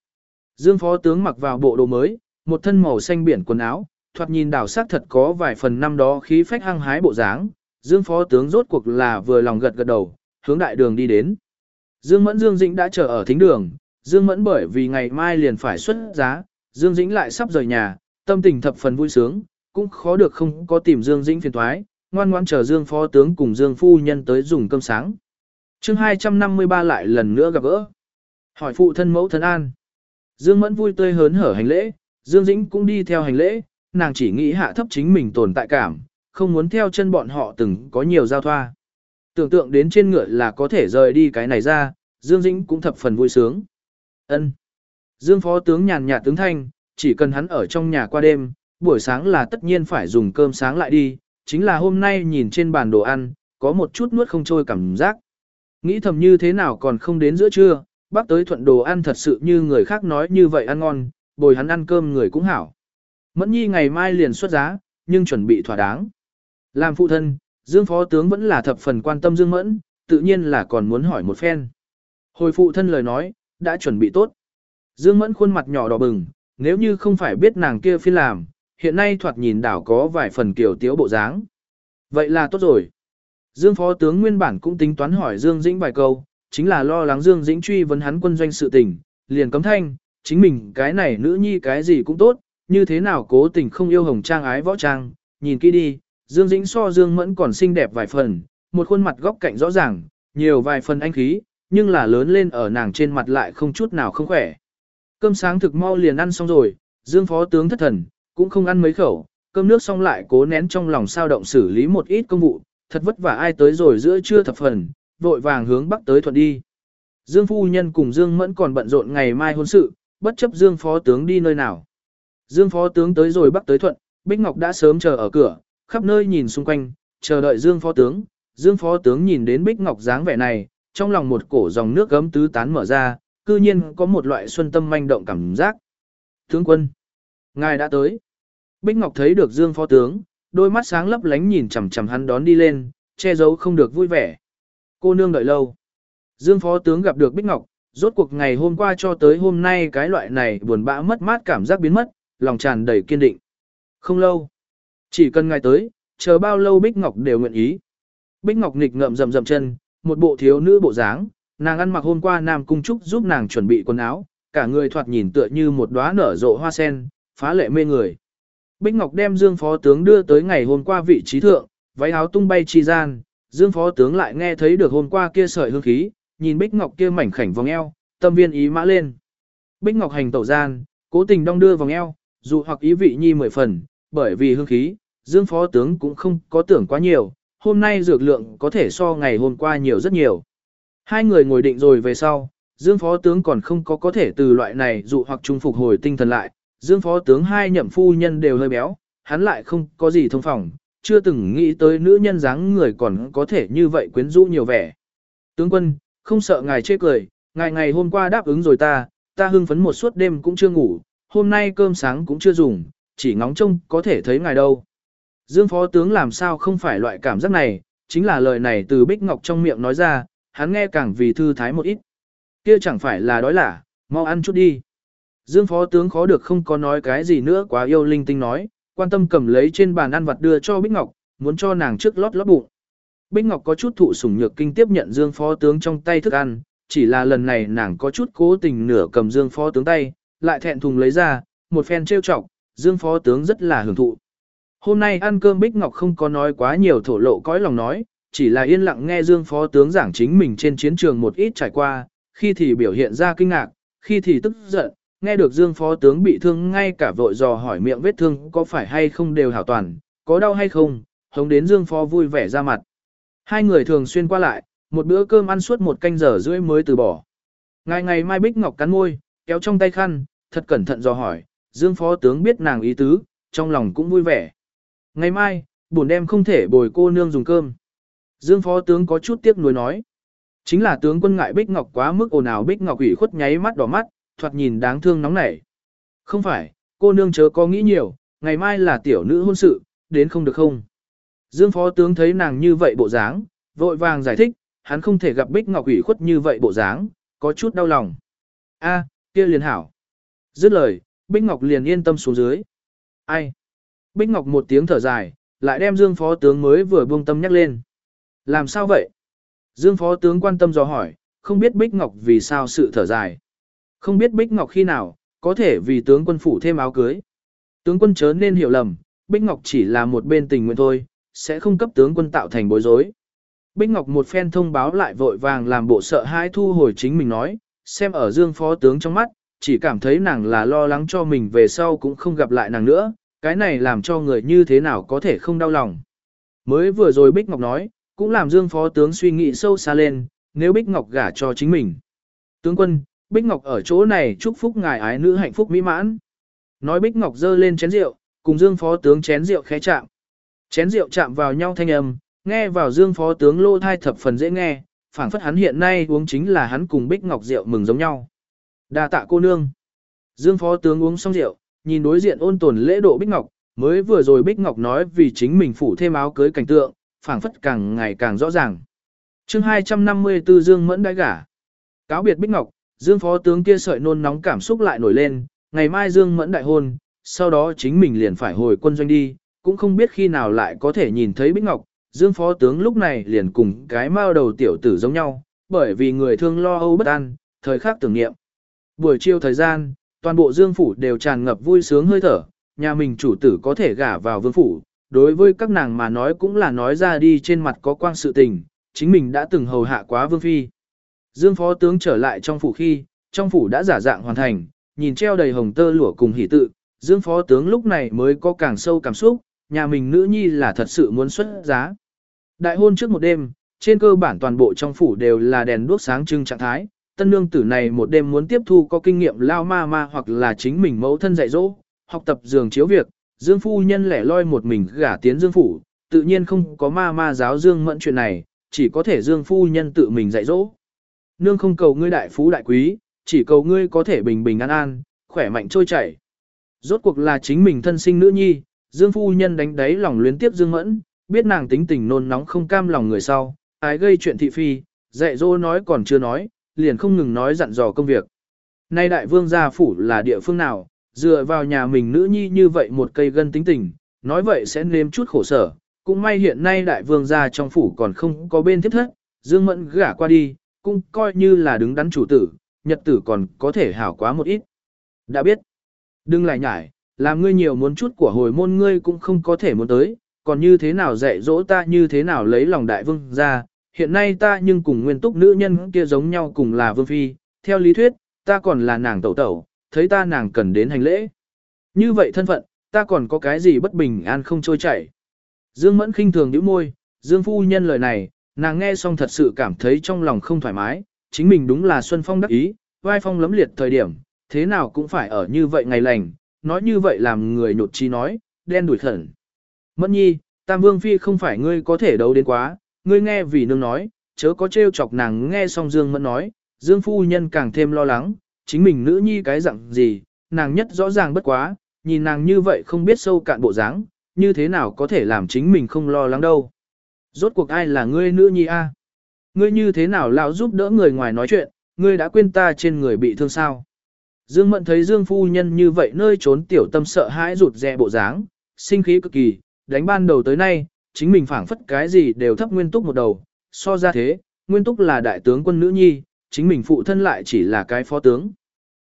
Dương phó tướng mặc vào bộ đồ mới, một thân màu xanh biển quần áo, thoạt nhìn đảo sắc thật có vài phần năm đó khí phách hăng hái bộ dáng. Dương phó tướng rốt cuộc là vừa lòng gật gật đầu, hướng đại đường đi đến. Dương Mẫn Dương Dĩnh đã chờ ở thính đường, Dương Mẫn bởi vì ngày mai liền phải xuất giá, Dương Dĩnh lại sắp rời nhà, tâm tình thập phần vui sướng, cũng khó được không có tìm Dương Dĩnh phiền thoái, ngoan ngoan chờ Dương phó tướng cùng Dương phu nhân tới dùng cơm sáng. chương 253 lại lần nữa gặp gỡ. Hỏi phụ thân mẫu thân an. Dương Mẫn vui tươi hớn hở hành lễ, Dương Dĩnh cũng đi theo hành lễ, nàng chỉ nghĩ hạ thấp chính mình tồn tại cảm, không muốn theo chân bọn họ từng có nhiều giao thoa. Tưởng tượng đến trên ngựa là có thể rời đi cái này ra, Dương Dĩnh cũng thập phần vui sướng. Ân. Dương phó tướng nhàn nhạt tướng thanh, chỉ cần hắn ở trong nhà qua đêm, buổi sáng là tất nhiên phải dùng cơm sáng lại đi, chính là hôm nay nhìn trên bàn đồ ăn, có một chút nuốt không trôi cảm giác. Nghĩ thầm như thế nào còn không đến giữa trưa, bác tới thuận đồ ăn thật sự như người khác nói như vậy ăn ngon, bồi hắn ăn cơm người cũng hảo. Mẫn nhi ngày mai liền xuất giá, nhưng chuẩn bị thỏa đáng. Làm phụ thân, Dương Phó Tướng vẫn là thập phần quan tâm Dương Mẫn, tự nhiên là còn muốn hỏi một phen. Hồi phụ thân lời nói, đã chuẩn bị tốt. Dương Mẫn khuôn mặt nhỏ đỏ bừng, nếu như không phải biết nàng kia phiên làm, hiện nay thoạt nhìn đảo có vài phần kiểu tiếu bộ dáng. Vậy là tốt rồi. Dương Phó Tướng nguyên bản cũng tính toán hỏi Dương Dĩnh vài câu, chính là lo lắng Dương Dĩnh truy vấn hắn quân doanh sự tình, liền cấm thanh, chính mình cái này nữ nhi cái gì cũng tốt, như thế nào cố tình không yêu hồng trang ái võ trang, nhìn kỹ đi, Dương Dĩnh so Dương Mẫn còn xinh đẹp vài phần, một khuôn mặt góc cạnh rõ ràng, nhiều vài phần anh khí, nhưng là lớn lên ở nàng trên mặt lại không chút nào không khỏe. Cơm sáng thực mau liền ăn xong rồi, Dương Phó tướng thất thần, cũng không ăn mấy khẩu, cơm nước xong lại cố nén trong lòng sao động xử lý một ít công vụ, thật vất vả ai tới rồi giữa trưa thập phần, vội vàng hướng bắc tới thuận đi. Dương phu nhân cùng Dương Mẫn còn bận rộn ngày mai hôn sự, bất chấp Dương phó tướng đi nơi nào. Dương phó tướng tới rồi bắc tới thuận, Bích Ngọc đã sớm chờ ở cửa, khắp nơi nhìn xung quanh, chờ đợi Dương phó tướng. Dương phó tướng nhìn đến Bích Ngọc dáng vẻ này, trong lòng một cổ dòng nước gấm tứ tán mở ra, cư nhiên có một loại xuân tâm manh động cảm giác. Tướng quân, ngài đã tới. Bích Ngọc thấy được Dương phó tướng, đôi mắt sáng lấp lánh nhìn chằm chằm hắn đón đi lên, che giấu không được vui vẻ. Cô nương đợi lâu. Dương phó tướng gặp được Bích Ngọc, rốt cuộc ngày hôm qua cho tới hôm nay cái loại này buồn bã mất mát cảm giác biến mất, lòng tràn đầy kiên định. Không lâu. Chỉ cần ngài tới, chờ bao lâu Bích Ngọc đều nguyện ý. Bích Ngọc nghịch ngậm rầm rầm chân, một bộ thiếu nữ bộ dáng, nàng ăn mặc hôm qua Nam Cung Trúc giúp nàng chuẩn bị quần áo, cả người thoạt nhìn tựa như một đóa nở rộ hoa sen, phá lệ mê người. Bích Ngọc đem Dương Phó Tướng đưa tới ngày hôm qua vị trí thượng, váy áo tung bay chi gian, Dương Phó Tướng lại nghe thấy được hôm qua kia sợi hương khí, nhìn Bích Ngọc kia mảnh khảnh vòng eo, tâm viên ý mã lên. Bích Ngọc hành tẩu gian, cố tình đong đưa vòng eo, dù hoặc ý vị nhi mười phần, bởi vì hương khí, Dương phó tướng cũng không có tưởng quá nhiều, hôm nay dược lượng có thể so ngày hôm qua nhiều rất nhiều. Hai người ngồi định rồi về sau, Dương phó tướng còn không có có thể từ loại này dụ hoặc trung phục hồi tinh thần lại, Dương phó tướng hai nhậm phu nhân đều hơi béo, hắn lại không có gì thông phòng, chưa từng nghĩ tới nữ nhân dáng người còn có thể như vậy quyến rũ nhiều vẻ. Tướng quân, không sợ ngài chê cười, ngài ngày hôm qua đáp ứng rồi ta, ta hưng phấn một suốt đêm cũng chưa ngủ, hôm nay cơm sáng cũng chưa dùng, chỉ ngóng trông có thể thấy ngài đâu. Dương phó tướng làm sao không phải loại cảm giác này, chính là lời này từ Bích Ngọc trong miệng nói ra, hắn nghe càng vì thư thái một ít. Kia chẳng phải là đói lả, mau ăn chút đi. Dương phó tướng khó được không có nói cái gì nữa quá yêu linh tinh nói, quan tâm cầm lấy trên bàn ăn vặt đưa cho Bích Ngọc, muốn cho nàng trước lót lót bụng. Bích Ngọc có chút thụ sủng nhược kinh tiếp nhận Dương phó tướng trong tay thức ăn, chỉ là lần này nàng có chút cố tình nửa cầm Dương phó tướng tay, lại thẹn thùng lấy ra, một phen trêu chọc, Dương phó tướng rất là hưởng thụ. Hôm nay ăn cơm Bích Ngọc không có nói quá nhiều thổ lộ cõi lòng nói, chỉ là yên lặng nghe Dương phó tướng giảng chính mình trên chiến trường một ít trải qua, khi thì biểu hiện ra kinh ngạc, khi thì tức giận, nghe được Dương phó tướng bị thương ngay cả vội dò hỏi miệng vết thương có phải hay không đều hảo toàn, có đau hay không, hống đến Dương phó vui vẻ ra mặt. Hai người thường xuyên qua lại, một bữa cơm ăn suốt một canh giờ rưỡi mới từ bỏ. Ngày ngày Mai Bích Ngọc cắn môi, kéo trong tay khăn, thật cẩn thận dò hỏi, Dương phó tướng biết nàng ý tứ, trong lòng cũng vui vẻ. Ngày mai, bổn đem không thể bồi cô nương dùng cơm. Dương phó tướng có chút tiếc nuối nói. Chính là tướng quân ngại Bích Ngọc quá mức ồn ào Bích Ngọc ủy khuất nháy mắt đỏ mắt, thoạt nhìn đáng thương nóng nảy. Không phải, cô nương chớ có nghĩ nhiều, ngày mai là tiểu nữ hôn sự, đến không được không. Dương phó tướng thấy nàng như vậy bộ dáng, vội vàng giải thích, hắn không thể gặp Bích Ngọc ủy khuất như vậy bộ dáng, có chút đau lòng. A, kia liền hảo. Dứt lời, Bích Ngọc liền yên tâm xuống dưới. Ai? Bích Ngọc một tiếng thở dài, lại đem Dương phó tướng mới vừa buông tâm nhắc lên. Làm sao vậy? Dương phó tướng quan tâm dò hỏi, không biết Bích Ngọc vì sao sự thở dài. Không biết Bích Ngọc khi nào, có thể vì tướng quân phủ thêm áo cưới. Tướng quân chớ nên hiểu lầm, Bích Ngọc chỉ là một bên tình nguyện thôi, sẽ không cấp tướng quân tạo thành bối rối. Bích Ngọc một phen thông báo lại vội vàng làm bộ sợ hãi thu hồi chính mình nói, xem ở Dương phó tướng trong mắt, chỉ cảm thấy nàng là lo lắng cho mình về sau cũng không gặp lại nàng nữa, cái này làm cho người như thế nào có thể không đau lòng. Mới vừa rồi Bích Ngọc nói, cũng làm Dương phó tướng suy nghĩ sâu xa lên, nếu Bích Ngọc gả cho chính mình. Tướng quân, Bích Ngọc ở chỗ này chúc phúc ngài ái nữ hạnh phúc mỹ mãn. Nói Bích Ngọc dơ lên chén rượu, cùng Dương phó tướng chén rượu khẽ chạm. Chén rượu chạm vào nhau thanh âm, nghe vào Dương phó tướng lô thai thập phần dễ nghe, phảng phất hắn hiện nay uống chính là hắn cùng Bích Ngọc rượu mừng giống nhau. Đa tạ cô nương. Dương phó tướng uống xong rượu, nhìn đối diện ôn tồn lễ độ Bích Ngọc, mới vừa rồi Bích Ngọc nói vì chính mình phủ thêm áo cưới cảnh tượng, phảng phất càng ngày càng rõ ràng. chương 254 Dương Mẫn đãi gả. Cáo biệt Bích Ngọc, Dương phó tướng kia sợi nôn nóng cảm xúc lại nổi lên, ngày mai Dương Mẫn đại hôn, sau đó chính mình liền phải hồi quân doanh đi, cũng không biết khi nào lại có thể nhìn thấy Bích Ngọc, Dương phó tướng lúc này liền cùng cái mao đầu tiểu tử giống nhau, bởi vì người thương lo âu bất an, thời khắc tưởng niệm. Buổi chiều thời gian, toàn bộ Dương phủ đều tràn ngập vui sướng hơi thở, nhà mình chủ tử có thể gả vào vương phủ, đối với các nàng mà nói cũng là nói ra đi trên mặt có quang sự tình, chính mình đã từng hầu hạ quá vương phi. Dương phó tướng trở lại trong phủ khi, trong phủ đã giả dạng hoàn thành, nhìn treo đầy hồng tơ lụa cùng hỷ tự, Dương phó tướng lúc này mới có càng sâu cảm xúc, nhà mình nữ nhi là thật sự muốn xuất giá. Đại hôn trước một đêm, trên cơ bản toàn bộ trong phủ đều là đèn đuốc sáng trưng trạng thái, tân nương tử này một đêm muốn tiếp thu có kinh nghiệm lao ma ma hoặc là chính mình mẫu thân dạy dỗ, học tập giường chiếu việc, Dương phu nhân lẻ loi một mình gả tiến Dương phủ, tự nhiên không có ma ma giáo Dương mẫn chuyện này, chỉ có thể Dương phu nhân tự mình dạy dỗ. Nương không cầu ngươi đại phú đại quý, chỉ cầu ngươi có thể bình bình an an, khỏe mạnh trôi chảy. Rốt cuộc là chính mình thân sinh nữ nhi, Dương phu nhân đánh đáy lòng luyến tiếp Dương mẫn, biết nàng tính tình nôn nóng không cam lòng người sau, ái gây chuyện thị phi, dạy dỗ nói còn chưa nói, liền không ngừng nói dặn dò công việc. Nay đại vương gia phủ là địa phương nào, dựa vào nhà mình nữ nhi như vậy một cây gân tính tình, nói vậy sẽ nếm chút khổ sở. Cũng may hiện nay đại vương gia trong phủ còn không có bên tiếp thất, Dương Mẫn gả qua đi, cũng coi như là đứng đắn chủ tử, nhật tử còn có thể hảo quá một ít. Đã biết, đừng lại nhải, làm ngươi nhiều muốn chút của hồi môn ngươi cũng không có thể muốn tới, còn như thế nào dạy dỗ ta như thế nào lấy lòng đại vương ra, hiện nay ta nhưng cùng nguyên túc nữ nhân kia giống nhau cùng là vương phi, theo lý thuyết, ta còn là nàng tẩu tẩu, thấy ta nàng cần đến hành lễ. Như vậy thân phận, ta còn có cái gì bất bình an không trôi chảy. Dương Mẫn khinh thường nhíu môi, Dương phu nhân lời này, nàng nghe xong thật sự cảm thấy trong lòng không thoải mái, chính mình đúng là Xuân Phong đắc ý, vai phong lấm liệt thời điểm, thế nào cũng phải ở như vậy ngày lành, nói như vậy làm người nhột chi nói, đen đuổi khẩn. Mẫn nhi, Tam Vương Phi không phải ngươi có thể đấu đến quá, ngươi nghe vì nương nói, chớ có trêu chọc nàng nghe xong Dương Mẫn nói, Dương phu nhân càng thêm lo lắng, chính mình nữ nhi cái dạng gì, nàng nhất rõ ràng bất quá, nhìn nàng như vậy không biết sâu cạn bộ dáng, như thế nào có thể làm chính mình không lo lắng đâu. Rốt cuộc ai là ngươi nữ nhi a? Ngươi như thế nào lão giúp đỡ người ngoài nói chuyện, ngươi đã quên ta trên người bị thương sao? Dương Mẫn thấy Dương phu nhân như vậy nơi trốn tiểu tâm sợ hãi rụt rè bộ dáng, sinh khí cực kỳ, đánh ban đầu tới nay, chính mình phảng phất cái gì đều thấp nguyên túc một đầu, so ra thế, nguyên túc là đại tướng quân nữ nhi, chính mình phụ thân lại chỉ là cái phó tướng.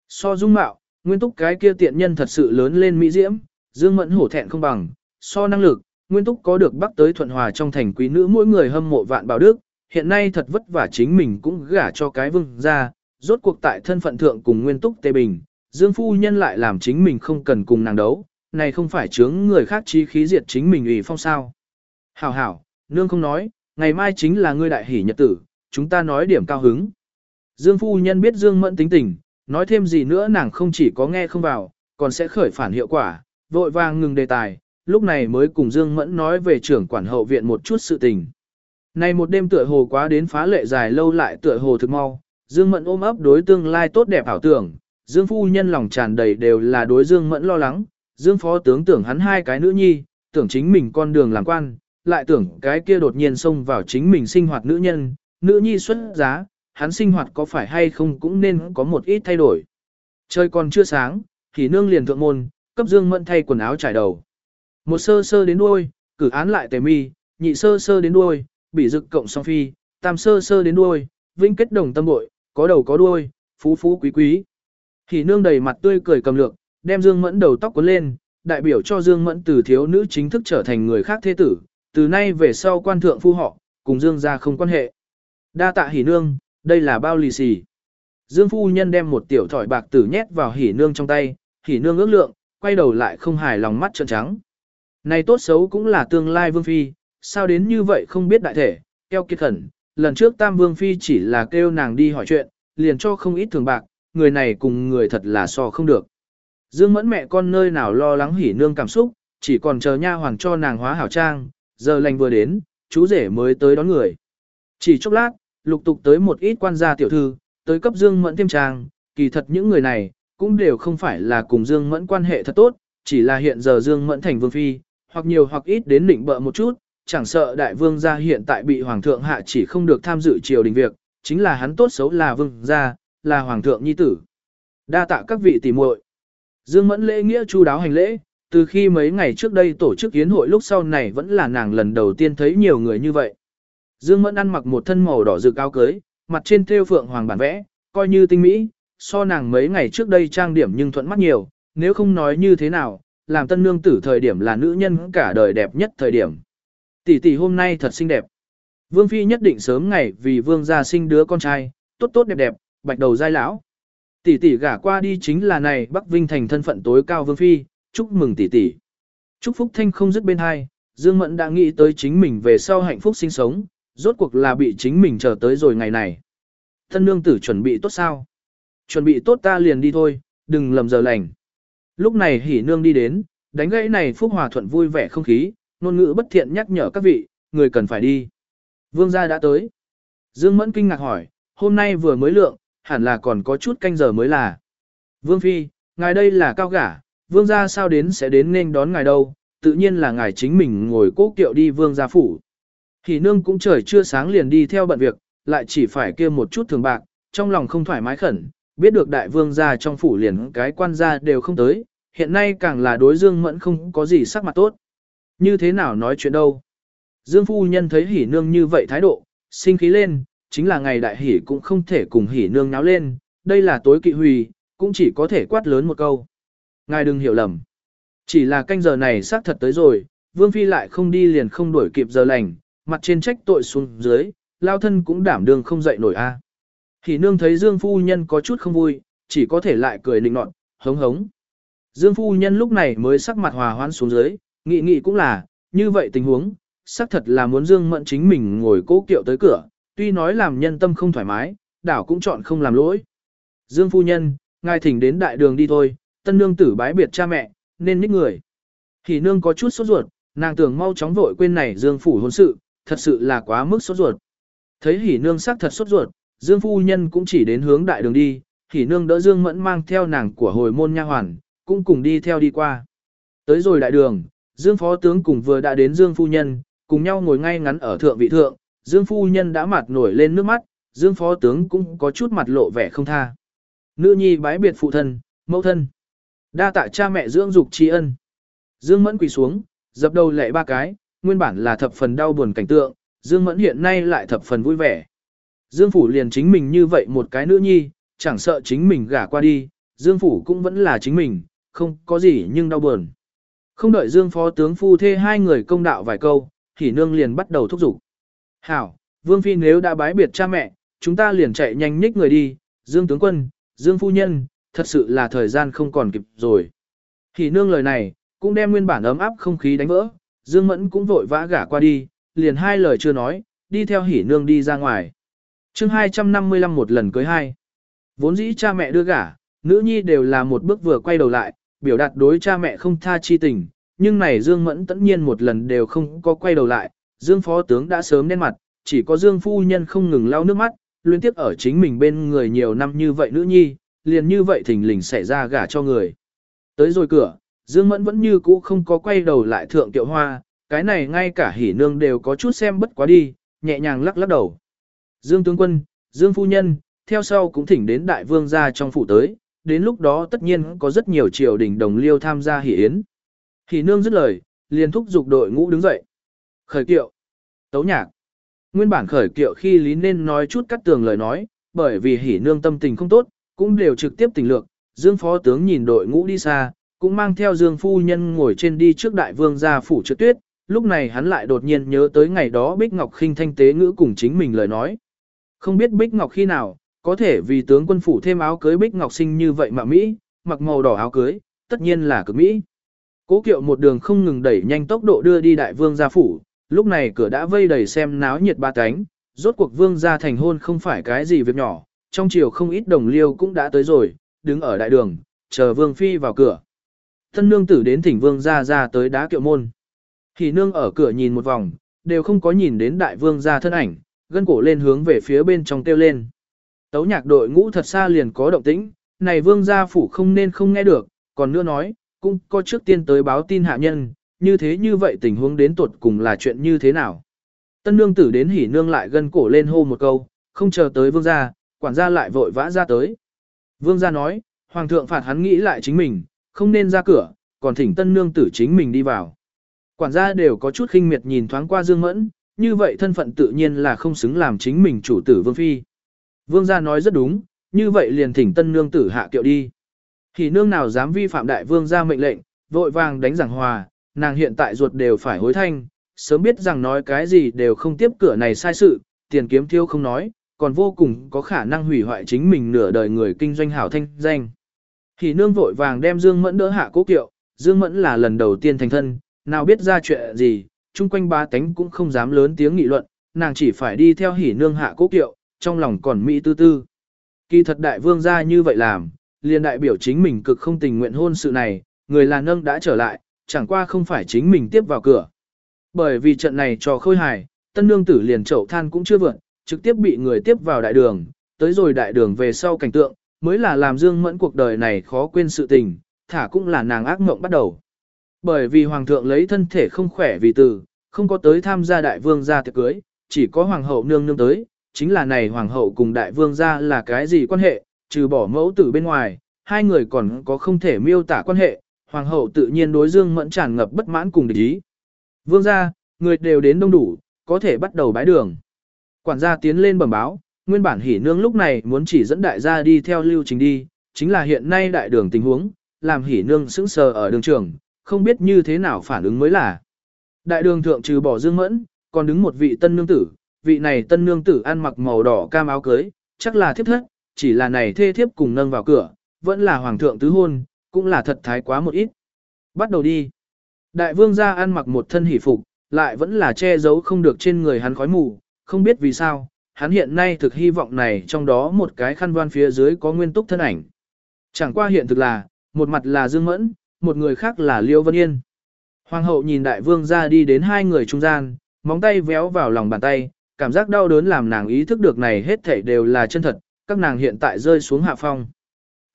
So dung mạo, nguyên túc cái kia tiện nhân thật sự lớn lên mỹ diễm, Dương Mẫn hổ thẹn không bằng, so năng lực, nguyên túc có được bắc tới thuận hòa trong thành quý nữ mỗi người hâm mộ vạn bảo đức, hiện nay thật vất vả chính mình cũng gả cho cái vương ra, rốt cuộc tại thân phận thượng cùng nguyên túc tê bình, Dương phu nhân lại làm chính mình không cần cùng nàng đấu, này không phải chướng người khác chi khí diệt chính mình ủy phong sao. Hảo hảo, nương không nói, ngày mai chính là ngươi đại hỷ nhật tử, chúng ta nói điểm cao hứng. Dương phu nhân biết Dương mẫn tính tình, nói thêm gì nữa nàng không chỉ có nghe không vào, còn sẽ khởi phản hiệu quả, vội vàng ngừng đề tài, lúc này mới cùng Dương mẫn nói về trưởng quản hậu viện một chút sự tình. Này một đêm tựa hồ quá đến phá lệ dài lâu lại tựa hồ thực mau, Dương mẫn ôm ấp đối tương lai tốt đẹp ảo tưởng, Dương phu nhân lòng tràn đầy đều là đối Dương mẫn lo lắng, Dương phó tướng tưởng hắn hai cái nữ nhi, tưởng chính mình con đường làm quan, lại tưởng cái kia đột nhiên xông vào chính mình sinh hoạt nữ nhân, nữ nhi xuất giá, hắn sinh hoạt có phải hay không cũng nên có một ít thay đổi. Trời còn chưa sáng, thì nương liền thượng môn, cấp Dương Mẫn thay quần áo trải đầu. Một sơ sơ đến đuôi, cử án lại tề mi, nhị sơ sơ đến đuôi, bị dực cộng song phi, tam sơ sơ đến đuôi, vĩnh kết đồng tâm bội, có đầu có đuôi, phú phú quý quý. Thì nương đầy mặt tươi cười cầm lược, đem Dương Mẫn đầu tóc cuốn lên, đại biểu cho Dương Mẫn từ thiếu nữ chính thức trở thành người khác thế tử, từ nay về sau quan thượng phu họ, cùng Dương gia không quan hệ. Đa tạ hỉ nương, đây là bao lì xì. Dương phu nhân đem một tiểu thỏi bạc tử nhét vào hỉ nương trong tay, hỉ nương ước lượng, quay đầu lại không hài lòng mắt trợn trắng. Này tốt xấu cũng là tương lai vương phi, sao đến như vậy không biết đại thể, keo kiệt khẩn, lần trước tam vương phi chỉ là kêu nàng đi hỏi chuyện, liền cho không ít thường bạc, người này cùng người thật là so không được. Dương mẫn mẹ con nơi nào lo lắng hỉ nương cảm xúc, chỉ còn chờ nha hoàng cho nàng hóa hảo trang, giờ lành vừa đến, chú rể mới tới đón người. Chỉ chốc lát, lục tục tới một ít quan gia tiểu thư, tới cấp Dương Mẫn thêm trang, kỳ thật những người này, cũng đều không phải là cùng Dương Mẫn quan hệ thật tốt, chỉ là hiện giờ Dương Mẫn thành vương phi, hoặc nhiều hoặc ít đến định bợ một chút, chẳng sợ đại vương gia hiện tại bị hoàng thượng hạ chỉ không được tham dự triều đình việc, chính là hắn tốt xấu là vương gia, là hoàng thượng nhi tử. Đa tạ các vị tỷ muội. Dương Mẫn lễ nghĩa chu đáo hành lễ, từ khi mấy ngày trước đây tổ chức yến hội lúc sau này vẫn là nàng lần đầu tiên thấy nhiều người như vậy. Dương Mẫn ăn mặc một thân màu đỏ rực áo cưới, mặt trên thêu phượng hoàng bản vẽ, coi như tinh mỹ, so nàng mấy ngày trước đây trang điểm nhưng thuận mắt nhiều, nếu không nói như thế nào, làm tân nương tử thời điểm là nữ nhân cả đời đẹp nhất thời điểm. Tỷ tỷ hôm nay thật xinh đẹp. Vương Phi nhất định sớm ngày vì Vương gia sinh đứa con trai, tốt tốt đẹp đẹp, bạch đầu dai lão. Tỷ tỷ gả qua đi chính là này Bắc Vinh thành thân phận tối cao Vương Phi, chúc mừng tỷ tỷ. Chúc Phúc Thanh không dứt bên hai, Dương Mẫn đã nghĩ tới chính mình về sau hạnh phúc sinh sống, rốt cuộc là bị chính mình chờ tới rồi ngày này. Thân nương tử chuẩn bị tốt sao? Chuẩn bị tốt ta liền đi thôi, đừng lầm giờ lành. Lúc này hỉ nương đi đến, đánh gãy này phúc hòa thuận vui vẻ không khí, ngôn ngữ bất thiện nhắc nhở các vị, người cần phải đi. Vương gia đã tới. Dương Mẫn kinh ngạc hỏi, hôm nay vừa mới lượng, hẳn là còn có chút canh giờ mới là. Vương Phi, ngài đây là cao gả, vương gia sao đến sẽ đến nên đón ngài đâu, tự nhiên là ngài chính mình ngồi cố kiệu đi vương gia phủ. Hỉ nương cũng trời chưa sáng liền đi theo bận việc, lại chỉ phải kia một chút thường bạc, trong lòng không thoải mái khẩn, biết được đại vương gia trong phủ liền cái quan gia đều không tới, hiện nay càng là đối dương mẫn không có gì sắc mặt tốt. Như thế nào nói chuyện đâu? Dương phu nhân thấy hỉ nương như vậy thái độ, sinh khí lên, chính là ngày đại hỉ cũng không thể cùng hỉ nương náo lên, đây là tối kỵ hùy, cũng chỉ có thể quát lớn một câu. Ngài đừng hiểu lầm. Chỉ là canh giờ này xác thật tới rồi, vương phi lại không đi liền không đuổi kịp giờ lành, mặt trên trách tội xuống dưới, lao thân cũng đảm đương không dậy nổi a. Hỉ nương thấy Dương phu nhân có chút không vui, chỉ có thể lại cười nịnh nọt, hống hống. Dương phu nhân lúc này mới sắc mặt hòa hoãn xuống dưới, nghị nghị cũng là, như vậy tình huống, xác thật là muốn Dương Mẫn chính mình ngồi cố kiệu tới cửa, tuy nói làm nhân tâm không thoải mái, đảo cũng chọn không làm lỗi. Dương phu nhân, ngài thỉnh đến đại đường đi thôi, tân nương tử bái biệt cha mẹ, nên nít người. Hỉ nương có chút sốt ruột, nàng tưởng mau chóng vội quên này Dương phủ hôn sự, thật sự là quá mức sốt ruột. Thấy hỉ nương sắc thật sốt ruột, Dương phu nhân cũng chỉ đến hướng đại đường đi, hỉ nương đỡ Dương mẫn mang theo nàng của hồi môn nha hoàn, cũng cùng đi theo đi qua. Tới rồi đại đường, Dương phó tướng cùng vừa đã đến Dương phu nhân, cùng nhau ngồi ngay ngắn ở thượng vị thượng, Dương phu nhân đã mặt nổi lên nước mắt, Dương phó tướng cũng có chút mặt lộ vẻ không tha. Nữ nhi bái biệt phụ thân, mẫu thân. Đa tạ cha mẹ dưỡng dục tri ân. Dương mẫn quỳ xuống, dập đầu lệ ba cái, nguyên bản là thập phần đau buồn cảnh tượng, Dương mẫn hiện nay lại thập phần vui vẻ. Dương phủ liền chính mình như vậy một cái nữ nhi, chẳng sợ chính mình gả qua đi, Dương phủ cũng vẫn là chính mình, không có gì nhưng đau buồn. Không đợi Dương phó tướng phu thê hai người công đạo vài câu, thì nương liền bắt đầu thúc giục. Hảo, Vương Phi nếu đã bái biệt cha mẹ, chúng ta liền chạy nhanh nhích người đi, Dương tướng quân, Dương phu nhân, thật sự là thời gian không còn kịp rồi. Thì nương lời này, cũng đem nguyên bản ấm áp không khí đánh vỡ, Dương Mẫn cũng vội vã gả qua đi, liền hai lời chưa nói, đi theo hỉ nương đi ra ngoài. chương 255 một lần cưới hai. Vốn dĩ cha mẹ đưa gả, nữ nhi đều là một bước vừa quay đầu lại, biểu đạt đối cha mẹ không tha chi tình, nhưng này Dương Mẫn tất nhiên một lần đều không có quay đầu lại, Dương Phó Tướng đã sớm đen mặt, chỉ có Dương Phu Nhân không ngừng lau nước mắt, liên tiếp ở chính mình bên người nhiều năm như vậy nữ nhi, liền như vậy thình lình xảy ra gả cho người. Tới rồi cửa, Dương Mẫn vẫn như cũ không có quay đầu lại thượng tiệu hoa, cái này ngay cả hỉ nương đều có chút xem bất quá đi, nhẹ nhàng lắc lắc đầu. Dương tướng quân, Dương phu nhân, theo sau cũng thỉnh đến đại vương gia trong phủ tới, đến lúc đó tất nhiên có rất nhiều triều đình đồng liêu tham gia hỉ yến. Hỉ nương dứt lời, liền thúc giục đội ngũ đứng dậy. Khởi kiệu. Tấu nhạc. Nguyên bản khởi kiệu khi lý nên nói chút cắt tường lời nói, bởi vì hỉ nương tâm tình không tốt, cũng đều trực tiếp tình lược. Dương phó tướng nhìn đội ngũ đi xa, cũng mang theo Dương phu nhân ngồi trên đi trước đại vương gia phủ trượt tuyết, lúc này hắn lại đột nhiên nhớ tới ngày đó Bích Ngọc khinh thanh tế ngữ cùng chính mình lời nói. Không biết Bích Ngọc khi nào, có thể vì tướng quân phủ thêm áo cưới Bích Ngọc sinh như vậy mà Mỹ, mặc màu đỏ áo cưới, tất nhiên là cực Mỹ. Cố kiệu một đường không ngừng đẩy nhanh tốc độ đưa đi đại vương gia phủ, lúc này cửa đã vây đầy xem náo nhiệt ba cánh, rốt cuộc vương gia thành hôn không phải cái gì việc nhỏ, trong chiều không ít đồng liêu cũng đã tới rồi, đứng ở đại đường, chờ vương phi vào cửa. Thân nương tử đến thỉnh vương gia ra tới đá kiệu môn. Thì nương ở cửa nhìn một vòng, đều không có nhìn đến đại vương gia thân ảnh, gân cổ lên hướng về phía bên trong kêu lên. Tấu nhạc đội ngũ thật xa liền có động tĩnh, này vương gia phủ không nên không nghe được, còn nữa nói, cũng có trước tiên tới báo tin hạ nhân, như thế như vậy tình huống đến tuột cùng là chuyện như thế nào. Tân nương tử đến hỉ nương lại gân cổ lên hô một câu, không chờ tới vương gia, quản gia lại vội vã ra tới. Vương gia nói, hoàng thượng phạt hắn nghĩ lại chính mình, không nên ra cửa, còn thỉnh tân nương tử chính mình đi vào. Quản gia đều có chút khinh miệt nhìn thoáng qua Dương Mẫn, như vậy thân phận tự nhiên là không xứng làm chính mình chủ tử Vương Phi. Vương gia nói rất đúng, như vậy liền thỉnh tân nương tử hạ kiệu đi. Thì nương nào dám vi phạm đại vương gia mệnh lệnh, vội vàng đánh giảng hòa, nàng hiện tại ruột đều phải hối thanh, sớm biết rằng nói cái gì đều không tiếp cửa này sai sự, tiền kiếm thiêu không nói, còn vô cùng có khả năng hủy hoại chính mình nửa đời người kinh doanh hảo thanh danh. Thì nương vội vàng đem Dương Mẫn đỡ hạ cố kiệu, Dương Mẫn là lần đầu tiên thành thân, nào biết ra chuyện gì, chung quanh ba tánh cũng không dám lớn tiếng nghị luận, nàng chỉ phải đi theo hỉ nương hạ cố kiệu, trong lòng còn mỹ tư tư. Kỳ thật đại vương gia như vậy làm, liền đại biểu chính mình cực không tình nguyện hôn sự này, người là nâng đã trở lại, chẳng qua không phải chính mình tiếp vào cửa. Bởi vì trận này cho khôi hài, tân nương tử liền chậu than cũng chưa vượt, trực tiếp bị người tiếp vào đại đường, tới rồi đại đường về sau cảnh tượng, mới là làm dương mẫn cuộc đời này khó quên sự tình, thả cũng là nàng ác mộng bắt đầu. Bởi vì hoàng thượng lấy thân thể không khỏe vì từ, không có tới tham gia đại vương gia tiệc cưới, chỉ có hoàng hậu nương nương tới, chính là này hoàng hậu cùng đại vương gia là cái gì quan hệ, trừ bỏ mẫu tử bên ngoài, hai người còn có không thể miêu tả quan hệ, hoàng hậu tự nhiên đối dương mẫn tràn ngập bất mãn cùng địch ý. Vương gia, người đều đến đông đủ, có thể bắt đầu bái đường. Quản gia tiến lên bẩm báo, nguyên bản hỉ nương lúc này muốn chỉ dẫn đại gia đi theo lưu trình đi, chính là hiện nay đại đường tình huống, làm hỉ nương sững sờ ở đường trường, không biết như thế nào phản ứng mới là. Đại đường thượng trừ bỏ dương mẫn, còn đứng một vị tân nương tử, vị này tân nương tử ăn mặc màu đỏ cam áo cưới, chắc là thiếp thất, chỉ là này thê thiếp cùng nâng vào cửa, vẫn là hoàng thượng tứ hôn, cũng là thật thái quá một ít. Bắt đầu đi. Đại vương gia ăn mặc một thân hỷ phục, lại vẫn là che giấu không được trên người hắn khói mù, không biết vì sao, hắn hiện nay thực hy vọng này trong đó một cái khăn đoan phía dưới có nguyên túc thân ảnh. Chẳng qua hiện thực là, một mặt là Dương Mẫn, một người khác là Liêu Vân Yên. Hoàng hậu nhìn đại vương ra đi đến hai người trung gian, móng tay véo vào lòng bàn tay, cảm giác đau đớn làm nàng ý thức được này hết thảy đều là chân thật, các nàng hiện tại rơi xuống hạ phong.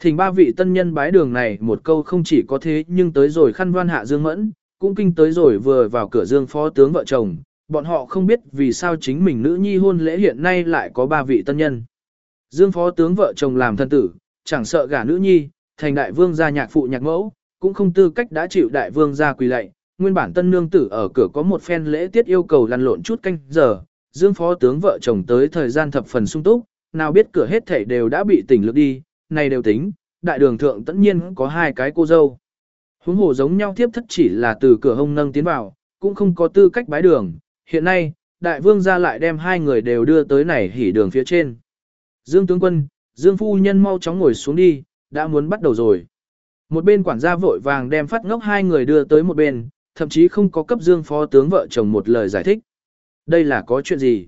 Thỉnh ba vị tân nhân bái đường này một câu không chỉ có thế nhưng tới rồi khăn đoan hạ Dương Mẫn, cũng kinh tới rồi vừa vào cửa Dương phó tướng vợ chồng, bọn họ không biết vì sao chính mình nữ nhi hôn lễ hiện nay lại có ba vị tân nhân. Dương phó tướng vợ chồng làm thân tử, chẳng sợ gả nữ nhi, thành đại vương gia nhạc phụ nhạc mẫu, cũng không tư cách đã chịu đại vương gia quỳ lạy. Nguyên bản tân nương tử ở cửa có một phen lễ tiết yêu cầu lăn lộn chút canh giờ, Dương phó tướng vợ chồng tới thời gian thập phần sung túc, nào biết cửa hết thảy đều đã bị tỉnh lực đi, này đều tính, đại đường thượng tất nhiên có hai cái cô dâu. Huống hồ giống nhau tiếp thất chỉ là từ cửa hông nâng tiến vào, cũng không có tư cách bái đường. Hiện nay, đại vương gia lại đem hai người đều đưa tới này hỉ đường phía trên. Dương tướng quân, Dương phu nhân mau chóng ngồi xuống đi, đã muốn bắt đầu rồi. Một bên quản gia vội vàng đem phát ngốc hai người đưa tới một bên, thậm chí không có cấp Dương phó tướng vợ chồng một lời giải thích. Đây là có chuyện gì?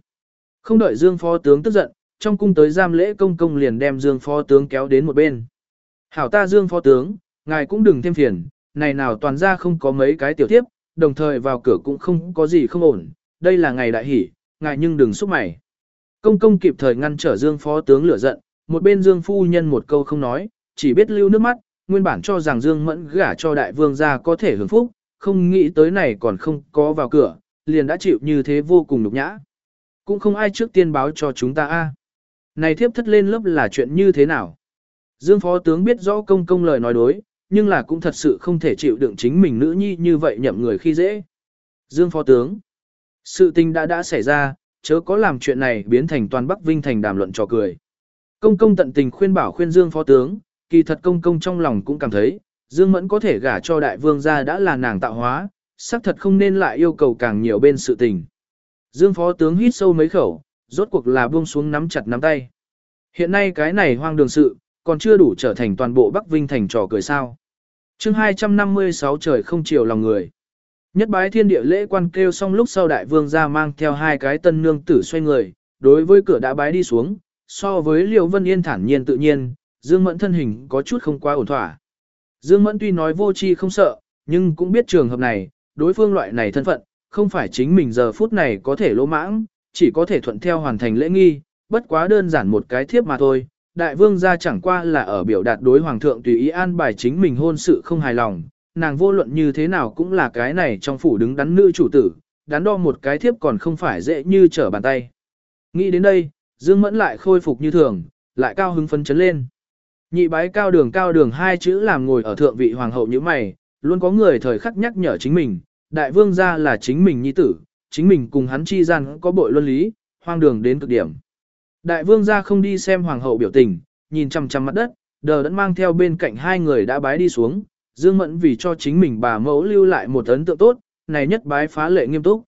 Không đợi Dương phó tướng tức giận, trong cung tới giam lễ công công liền đem Dương phó tướng kéo đến một bên. Hảo ta Dương phó tướng, ngài cũng đừng thêm phiền, này nào toàn ra không có mấy cái tiểu tiếp, đồng thời vào cửa cũng không có gì không ổn, đây là ngày đại hỷ, ngài nhưng đừng xúc mày. Công công kịp thời ngăn trở Dương phó tướng lửa giận, một bên Dương phu nhân một câu không nói, chỉ biết lưu nước mắt, nguyên bản cho rằng Dương mẫn gả cho đại vương gia có thể hưởng phúc, không nghĩ tới này còn không có vào cửa, liền đã chịu như thế vô cùng nhục nhã. Cũng không ai trước tiên báo cho chúng ta a. Này thiếp thất lên lớp là chuyện như thế nào? Dương phó tướng biết rõ công công lời nói đối, nhưng là cũng thật sự không thể chịu đựng chính mình nữ nhi như vậy nhậm người khi dễ. Dương phó tướng, sự tình đã đã xảy ra, chớ có làm chuyện này biến thành toàn Bắc Vinh thành đàm luận trò cười. Công công tận tình khuyên bảo khuyên Dương phó tướng, kỳ thật công công trong lòng cũng cảm thấy, Dương Mẫn có thể gả cho đại vương gia đã là nàng tạo hóa, xác thật không nên lại yêu cầu càng nhiều bên sự tình. Dương phó tướng hít sâu mấy khẩu, rốt cuộc là buông xuống nắm chặt nắm tay. Hiện nay cái này hoang đường sự, còn chưa đủ trở thành toàn bộ Bắc Vinh thành trò cười sao. chương 256 trời không chiều lòng người. Nhất bái thiên địa lễ quan kêu xong lúc sau đại vương ra mang theo hai cái tân nương tử xoay người, đối với cửa đã bái đi xuống, so với liều Vân Yên thản nhiên tự nhiên, Dương Mẫn thân hình có chút không quá ổn thỏa. Dương Mẫn tuy nói vô chi không sợ, nhưng cũng biết trường hợp này, đối phương loại này thân phận, không phải chính mình giờ phút này có thể lỗ mãng, chỉ có thể thuận theo hoàn thành lễ nghi, bất quá đơn giản một cái thiếp mà thôi, đại vương gia chẳng qua là ở biểu đạt đối hoàng thượng tùy ý an bài chính mình hôn sự không hài lòng, nàng vô luận như thế nào cũng là cái này trong phủ đứng đắn nữ chủ tử, đắn đo một cái thiếp còn không phải dễ như trở bàn tay. Nghĩ đến đây, Dương Mẫn lại khôi phục như thường, lại cao hứng phấn chấn lên. Nhị bái cao đường cao đường hai chữ làm ngồi ở thượng vị hoàng hậu như mày, luôn có người thời khắc nhắc nhở chính mình, đại vương gia là chính mình nhi tử, chính mình cùng hắn chi gian có bội luân lý, hoang đường đến cực điểm. Đại vương gia không đi xem hoàng hậu biểu tình, nhìn chằm chằm mặt đất, đờ đẫn mang theo bên cạnh hai người đã bái đi xuống, Dương Mẫn vì cho chính mình bà mẫu lưu lại một ấn tượng tốt, này nhất bái phá lệ nghiêm túc.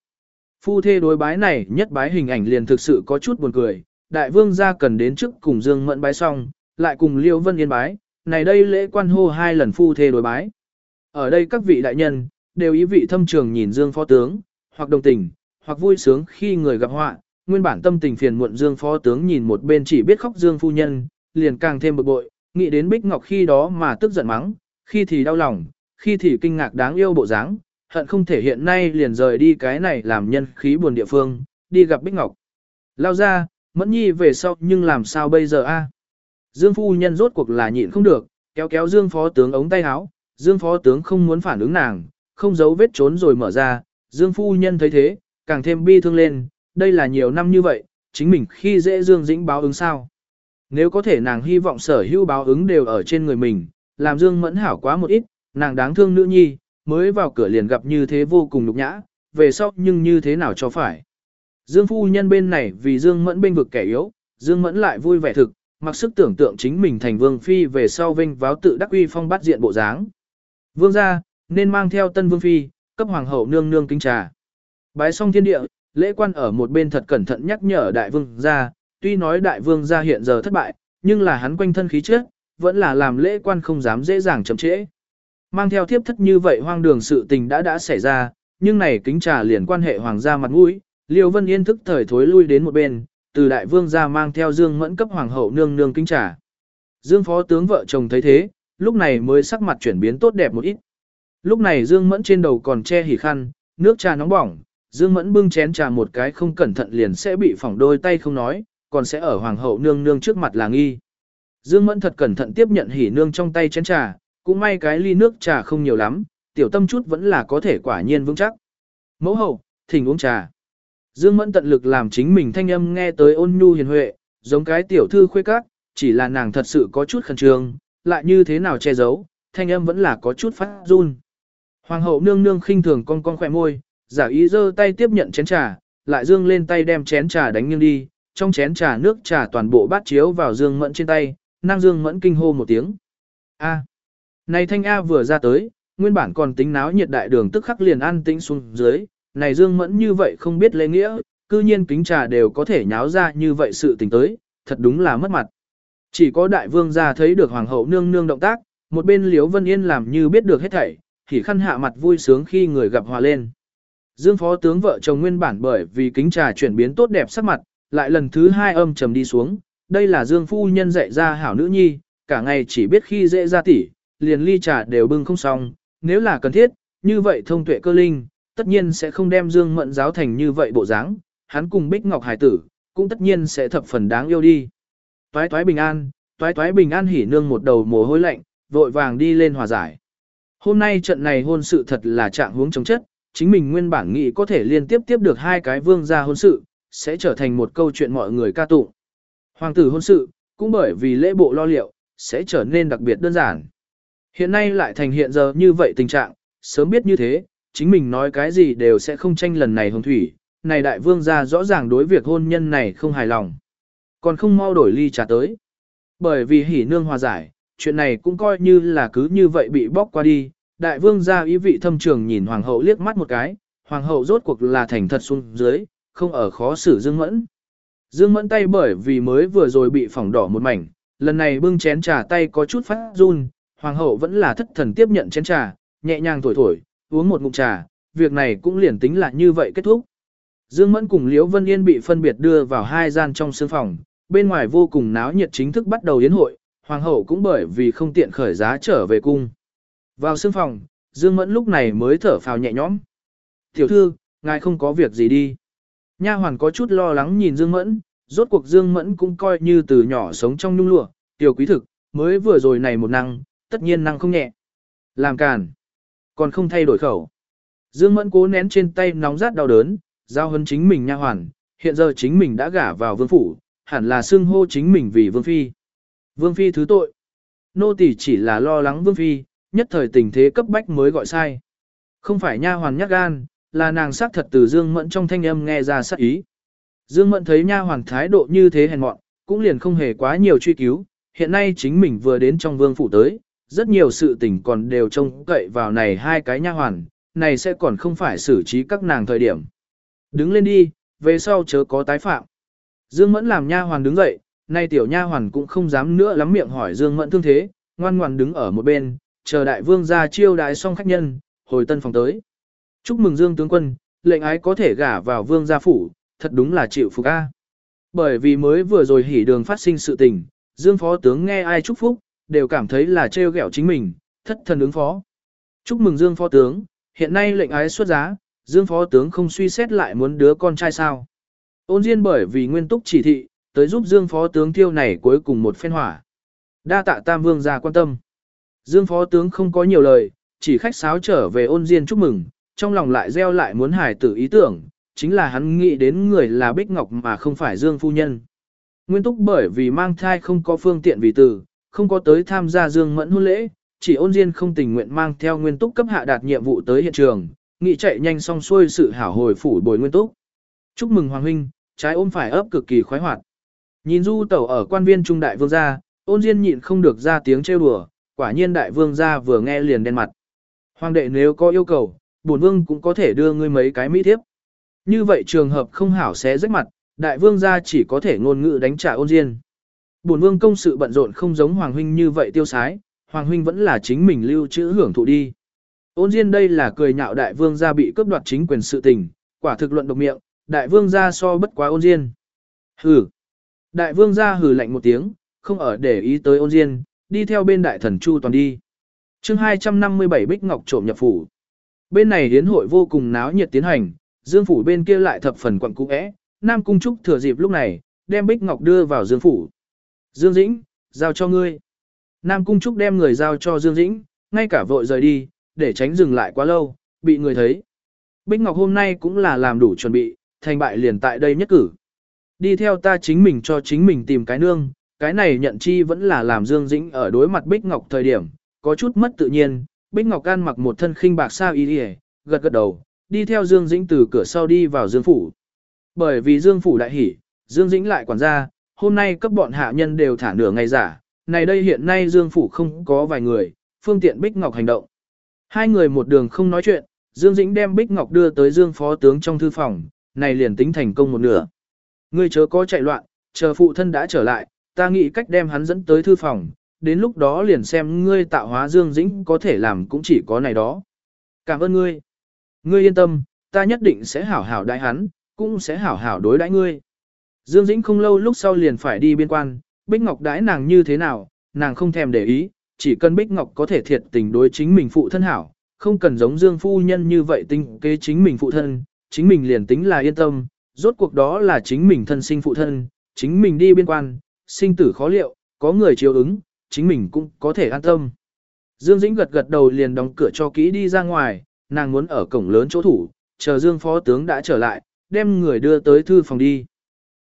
Phu thê đối bái này nhất bái hình ảnh liền thực sự có chút buồn cười, đại vương gia cần đến trước cùng Dương Mẫn bái xong, lại cùng Liêu Vân Yên bái, này đây lễ quan hô hai lần phu thê đối bái. Ở đây các vị đại nhân, đều ý vị thâm trường nhìn Dương phó tướng, hoặc đồng tình, hoặc vui sướng khi người gặp họa, nguyên bản tâm tình phiền muộn Dương phó tướng nhìn một bên chỉ biết khóc Dương phu nhân, liền càng thêm bực bội, nghĩ đến Bích Ngọc khi đó mà tức giận mắng, khi thì đau lòng, khi thì kinh ngạc đáng yêu bộ dáng, hận không thể hiện nay liền rời đi cái này làm nhân khí buồn địa phương, đi gặp Bích Ngọc. Lao ra, Mẫn Nhi về sau nhưng làm sao bây giờ a? Dương phu nhân rốt cuộc là nhịn không được, kéo kéo Dương phó tướng ống tay áo, Dương phó tướng không muốn phản ứng nàng, không giấu vết trốn rồi mở ra, Dương phu nhân thấy thế, càng thêm bi thương lên, đây là nhiều năm như vậy, chính mình khi dễ Dương Dĩnh báo ứng sao. Nếu có thể nàng hy vọng sở hữu báo ứng đều ở trên người mình, làm Dương Mẫn hảo quá một ít, nàng đáng thương nữ nhi, mới vào cửa liền gặp như thế vô cùng nhục nhã, về sau nhưng như thế nào cho phải. Dương phu nhân bên này vì Dương Mẫn bên vực kẻ yếu, Dương Mẫn lại vui vẻ thực, mặc sức tưởng tượng chính mình thành vương phi về sau vinh váo tự đắc uy phong bắt diện bộ dáng. Vương gia, nên mang theo tân vương phi, cấp hoàng hậu nương nương kính trà. Bái xong thiên địa, lễ quan ở một bên thật cẩn thận nhắc nhở đại vương gia, tuy nói đại vương gia hiện giờ thất bại, nhưng là hắn quanh thân khí chất, vẫn là làm lễ quan không dám dễ dàng chậm trễ. Mang theo thiếp thất như vậy hoang đường sự tình đã đã xảy ra, nhưng này kính trà liền quan hệ hoàng gia mặt mũi, Liêu Vân Yên thức thời thối lui đến một bên, từ đại vương gia mang theo Dương Mẫn cấp hoàng hậu nương nương kính trà. Dương phó tướng vợ chồng thấy thế, lúc này mới sắc mặt chuyển biến tốt đẹp một ít. Lúc này Dương Mẫn trên đầu còn che hỉ khăn, nước trà nóng bỏng, Dương Mẫn bưng chén trà một cái không cẩn thận liền sẽ bị phỏng đôi tay không nói, còn sẽ ở hoàng hậu nương nương trước mặt là nghi. Dương Mẫn thật cẩn thận tiếp nhận hỉ nương trong tay chén trà, cũng may cái ly nước trà không nhiều lắm, tiểu tâm chút vẫn là có thể quả nhiên vững chắc. Mẫu hậu, thỉnh uống trà. Dương Mẫn tận lực làm chính mình thanh âm nghe tới ôn nhu hiền huệ, giống cái tiểu thư khuê các, chỉ là nàng thật sự có chút khẩn trương, lại như thế nào che giấu, thanh âm vẫn là có chút phát run. Hoàng hậu nương nương khinh thường con con khỏe môi, giả ý giơ tay tiếp nhận chén trà, lại dương lên tay đem chén trà đánh nghiêng đi, trong chén trà nước trà toàn bộ bát chiếu vào Dương Mẫn trên tay, năng Dương Mẫn kinh hô một tiếng. A. Này thanh A vừa ra tới, nguyên bản còn tính náo nhiệt đại đường tức khắc liền an tĩnh xuống dưới, này Dương Mẫn như vậy không biết lễ nghĩa, cư nhiên kính trà đều có thể nháo ra như vậy sự tình tới, thật đúng là mất mặt. Chỉ có đại vương ra thấy được hoàng hậu nương nương động tác, một bên Liễu Vân Yên làm như biết được hết thảy, thì khăn hạ mặt vui sướng khi người gặp hòa lên. Dương phó tướng vợ chồng nguyên bản bởi vì kính trà chuyển biến tốt đẹp sắc mặt, lại lần thứ hai âm trầm đi xuống, đây là Dương phu nhân dạy ra hảo nữ nhi, cả ngày chỉ biết khi dễ ra tỉ, liền ly trà đều bưng không xong, nếu là cần thiết, như vậy thông tuệ cơ linh, tất nhiên sẽ không đem Dương Mận giáo thành như vậy bộ dáng, hắn cùng Bích Ngọc Hải tử, cũng tất nhiên sẽ thập phần đáng yêu đi. Toái toái bình an, toái toái bình an hỉ nương một đầu mồ hôi lạnh, vội vàng đi lên hòa giải. Hôm nay trận này hôn sự thật là trạng huống chống chất, chính mình nguyên bản nghĩ có thể liên tiếp tiếp được hai cái vương gia hôn sự, sẽ trở thành một câu chuyện mọi người ca tụng. Hoàng tử hôn sự, cũng bởi vì lễ bộ lo liệu, sẽ trở nên đặc biệt đơn giản. Hiện nay lại thành hiện giờ như vậy tình trạng, sớm biết như thế, chính mình nói cái gì đều sẽ không tranh lần này hồng thủy, này đại vương gia rõ ràng đối việc hôn nhân này không hài lòng. Còn không mau đổi ly trà tới. Bởi vì hỉ nương hòa giải, chuyện này cũng coi như là cứ như vậy bị bóc qua đi, đại vương gia ý vị thâm trường nhìn hoàng hậu liếc mắt một cái, hoàng hậu rốt cuộc là thành thật xuống dưới, không ở khó xử Dương Mẫn. Dương Mẫn tay bởi vì mới vừa rồi bị phỏng đỏ một mảnh, lần này bưng chén trà tay có chút phát run, hoàng hậu vẫn là thất thần tiếp nhận chén trà, nhẹ nhàng thổi thổi, uống một ngụm trà, việc này cũng liền tính là như vậy kết thúc. Dương Mẫn cùng Liễu Vân Yên bị phân biệt đưa vào hai gian trong sương phòng, bên ngoài vô cùng náo nhiệt chính thức bắt đầu yến hội, hoàng hậu cũng bởi vì không tiện khởi giá trở về cung. Vào sương phòng, Dương Mẫn lúc này mới thở phào nhẹ nhõm. Tiểu thư, ngài không có việc gì đi. Nha hoàn có chút lo lắng nhìn Dương Mẫn, rốt cuộc Dương Mẫn cũng coi như từ nhỏ sống trong nhung lụa, tiểu quý thực, mới vừa rồi này một năng, tất nhiên năng không nhẹ. Làm càn, còn không thay đổi khẩu. Dương Mẫn cố nén trên tay nóng rát đau đớn, giao hấn chính mình nha hoàn, hiện giờ chính mình đã gả vào vương phủ, hẳn là xưng hô chính mình vì vương phi. Vương phi thứ tội. Nô tỳ chỉ là lo lắng vương phi, nhất thời tình thế cấp bách mới gọi sai. Không phải nha hoàn nhát gan, là nàng xác thật từ Dương Mẫn trong thanh âm nghe ra sát ý. Dương Mẫn thấy nha hoàn thái độ như thế hèn mọn, cũng liền không hề quá nhiều truy cứu, hiện nay chính mình vừa đến trong vương phủ tới, rất nhiều sự tình còn đều trông cậy vào này hai cái nha hoàn, này sẽ còn không phải xử trí các nàng thời điểm. Đứng lên đi, về sau chớ có tái phạm. Dương Mẫn làm nha hoàn đứng dậy, nay tiểu nha hoàn cũng không dám nữa lắm miệng hỏi Dương Mẫn thương thế, ngoan ngoan đứng ở một bên, chờ đại vương ra chiêu đại xong khách nhân, hồi tân phòng tới. Chúc mừng Dương tướng quân, lệnh ái có thể gả vào vương gia phủ, thật đúng là chịu phục a. Bởi vì mới vừa rồi hỉ đường phát sinh sự tình, Dương phó tướng nghe ai chúc phúc, đều cảm thấy là trêu ghẹo chính mình, thất thần ứng phó. Chúc mừng Dương phó tướng, hiện nay lệnh ái xuất giá, Dương phó tướng không suy xét lại muốn đứa con trai sao. Ôn Diên bởi vì nguyên túc chỉ thị, tới giúp Dương phó tướng tiêu này cuối cùng một phen hỏa. Đa tạ Tam Vương gia quan tâm. Dương phó tướng không có nhiều lời, chỉ khách sáo trở về ôn Diên chúc mừng, trong lòng lại gieo lại muốn hài tử ý tưởng, chính là hắn nghĩ đến người là Bích Ngọc mà không phải Dương Phu Nhân. Nguyên túc bởi vì mang thai không có phương tiện vì tử, không có tới tham gia Dương Mẫn hôn lễ, chỉ ôn Diên không tình nguyện mang theo Nguyên túc cấp hạ đạt nhiệm vụ tới hiện trường, nghị chạy nhanh xong xuôi sự hảo hồi phủ bồi Nguyên túc. Chúc mừng Hoàng Huynh, trái ôm phải ấp cực kỳ khoái hoạt. Nhìn du tẩu ở quan viên trung đại vương gia, ôn Diên nhịn không được ra tiếng trêu đùa, quả nhiên đại vương gia vừa nghe liền đen mặt. Hoàng đệ nếu có yêu cầu, bổn vương cũng có thể đưa ngươi mấy cái mỹ thiếp. Như vậy trường hợp không hảo sẽ rách mặt, đại vương gia chỉ có thể ngôn ngữ đánh trả ôn diên. bổn vương công sự bận rộn không giống Hoàng Huynh như vậy tiêu sái, Hoàng Huynh vẫn là chính mình lưu trữ hưởng thụ đi. Ôn Diên đây là cười nhạo đại vương gia bị cướp đoạt chính quyền sự tình, quả thực luận độc miệng, đại vương gia so bất quá ôn Diên. Hừ. Đại vương gia hừ lạnh một tiếng, không ở để ý tới ôn Diên, đi theo bên đại thần Chu toàn đi. chương 257 Bích Ngọc trộm nhập phủ. Bên này hiến hội vô cùng náo nhiệt tiến hành, Dương phủ bên kia lại thập phần quặng cũ é, Nam Cung Trúc thừa dịp lúc này, đem Bích Ngọc đưa vào Dương phủ. Dương Dĩnh, giao cho ngươi. Nam Cung Trúc đem người giao cho Dương Dĩnh, ngay cả vội rời đi, để tránh dừng lại quá lâu, bị người thấy. Bích Ngọc hôm nay cũng là làm đủ chuẩn bị, thành bại liền tại đây nhất cử. Đi theo ta chính mình cho chính mình tìm cái nương, cái này nhận chi vẫn là làm Dương Dĩnh ở đối mặt Bích Ngọc thời điểm, có chút mất tự nhiên, Bích Ngọc An mặc một thân khinh bạc sao y đi gật gật đầu, đi theo Dương Dĩnh từ cửa sau đi vào Dương Phủ. Bởi vì Dương Phủ đại hỉ, Dương Dĩnh lại quản gia, hôm nay cấp bọn hạ nhân đều thả nửa ngày giả, này đây hiện nay Dương Phủ không có vài người, phương tiện Bích Ngọc hành động. Hai người một đường không nói chuyện, Dương Dĩnh đem Bích Ngọc đưa tới Dương Phó Tướng trong thư phòng, này liền tính thành công một nửa. Ngươi chớ có chạy loạn, chờ phụ thân đã trở lại, ta nghĩ cách đem hắn dẫn tới thư phòng, đến lúc đó liền xem ngươi tạo hóa Dương Dĩnh có thể làm cũng chỉ có này đó. Cảm ơn ngươi. Ngươi yên tâm, ta nhất định sẽ hảo hảo đại hắn, cũng sẽ hảo hảo đối đãi ngươi. Dương Dĩnh không lâu lúc sau liền phải đi biên quan, Bích Ngọc đãi nàng như thế nào, nàng không thèm để ý, chỉ cần Bích Ngọc có thể thiệt tình đối chính mình phụ thân hảo, không cần giống Dương phu nhân như vậy tinh kế chính mình phụ thân, chính mình liền tính là yên tâm, rốt cuộc đó là chính mình thân sinh phụ thân, chính mình đi biên quan, sinh tử khó liệu, có người chiếu ứng, chính mình cũng có thể an tâm. Dương Dĩnh gật gật đầu liền đóng cửa cho kỹ đi ra ngoài, nàng muốn ở cổng lớn chỗ thủ, chờ Dương phó tướng đã trở lại, đem người đưa tới thư phòng đi.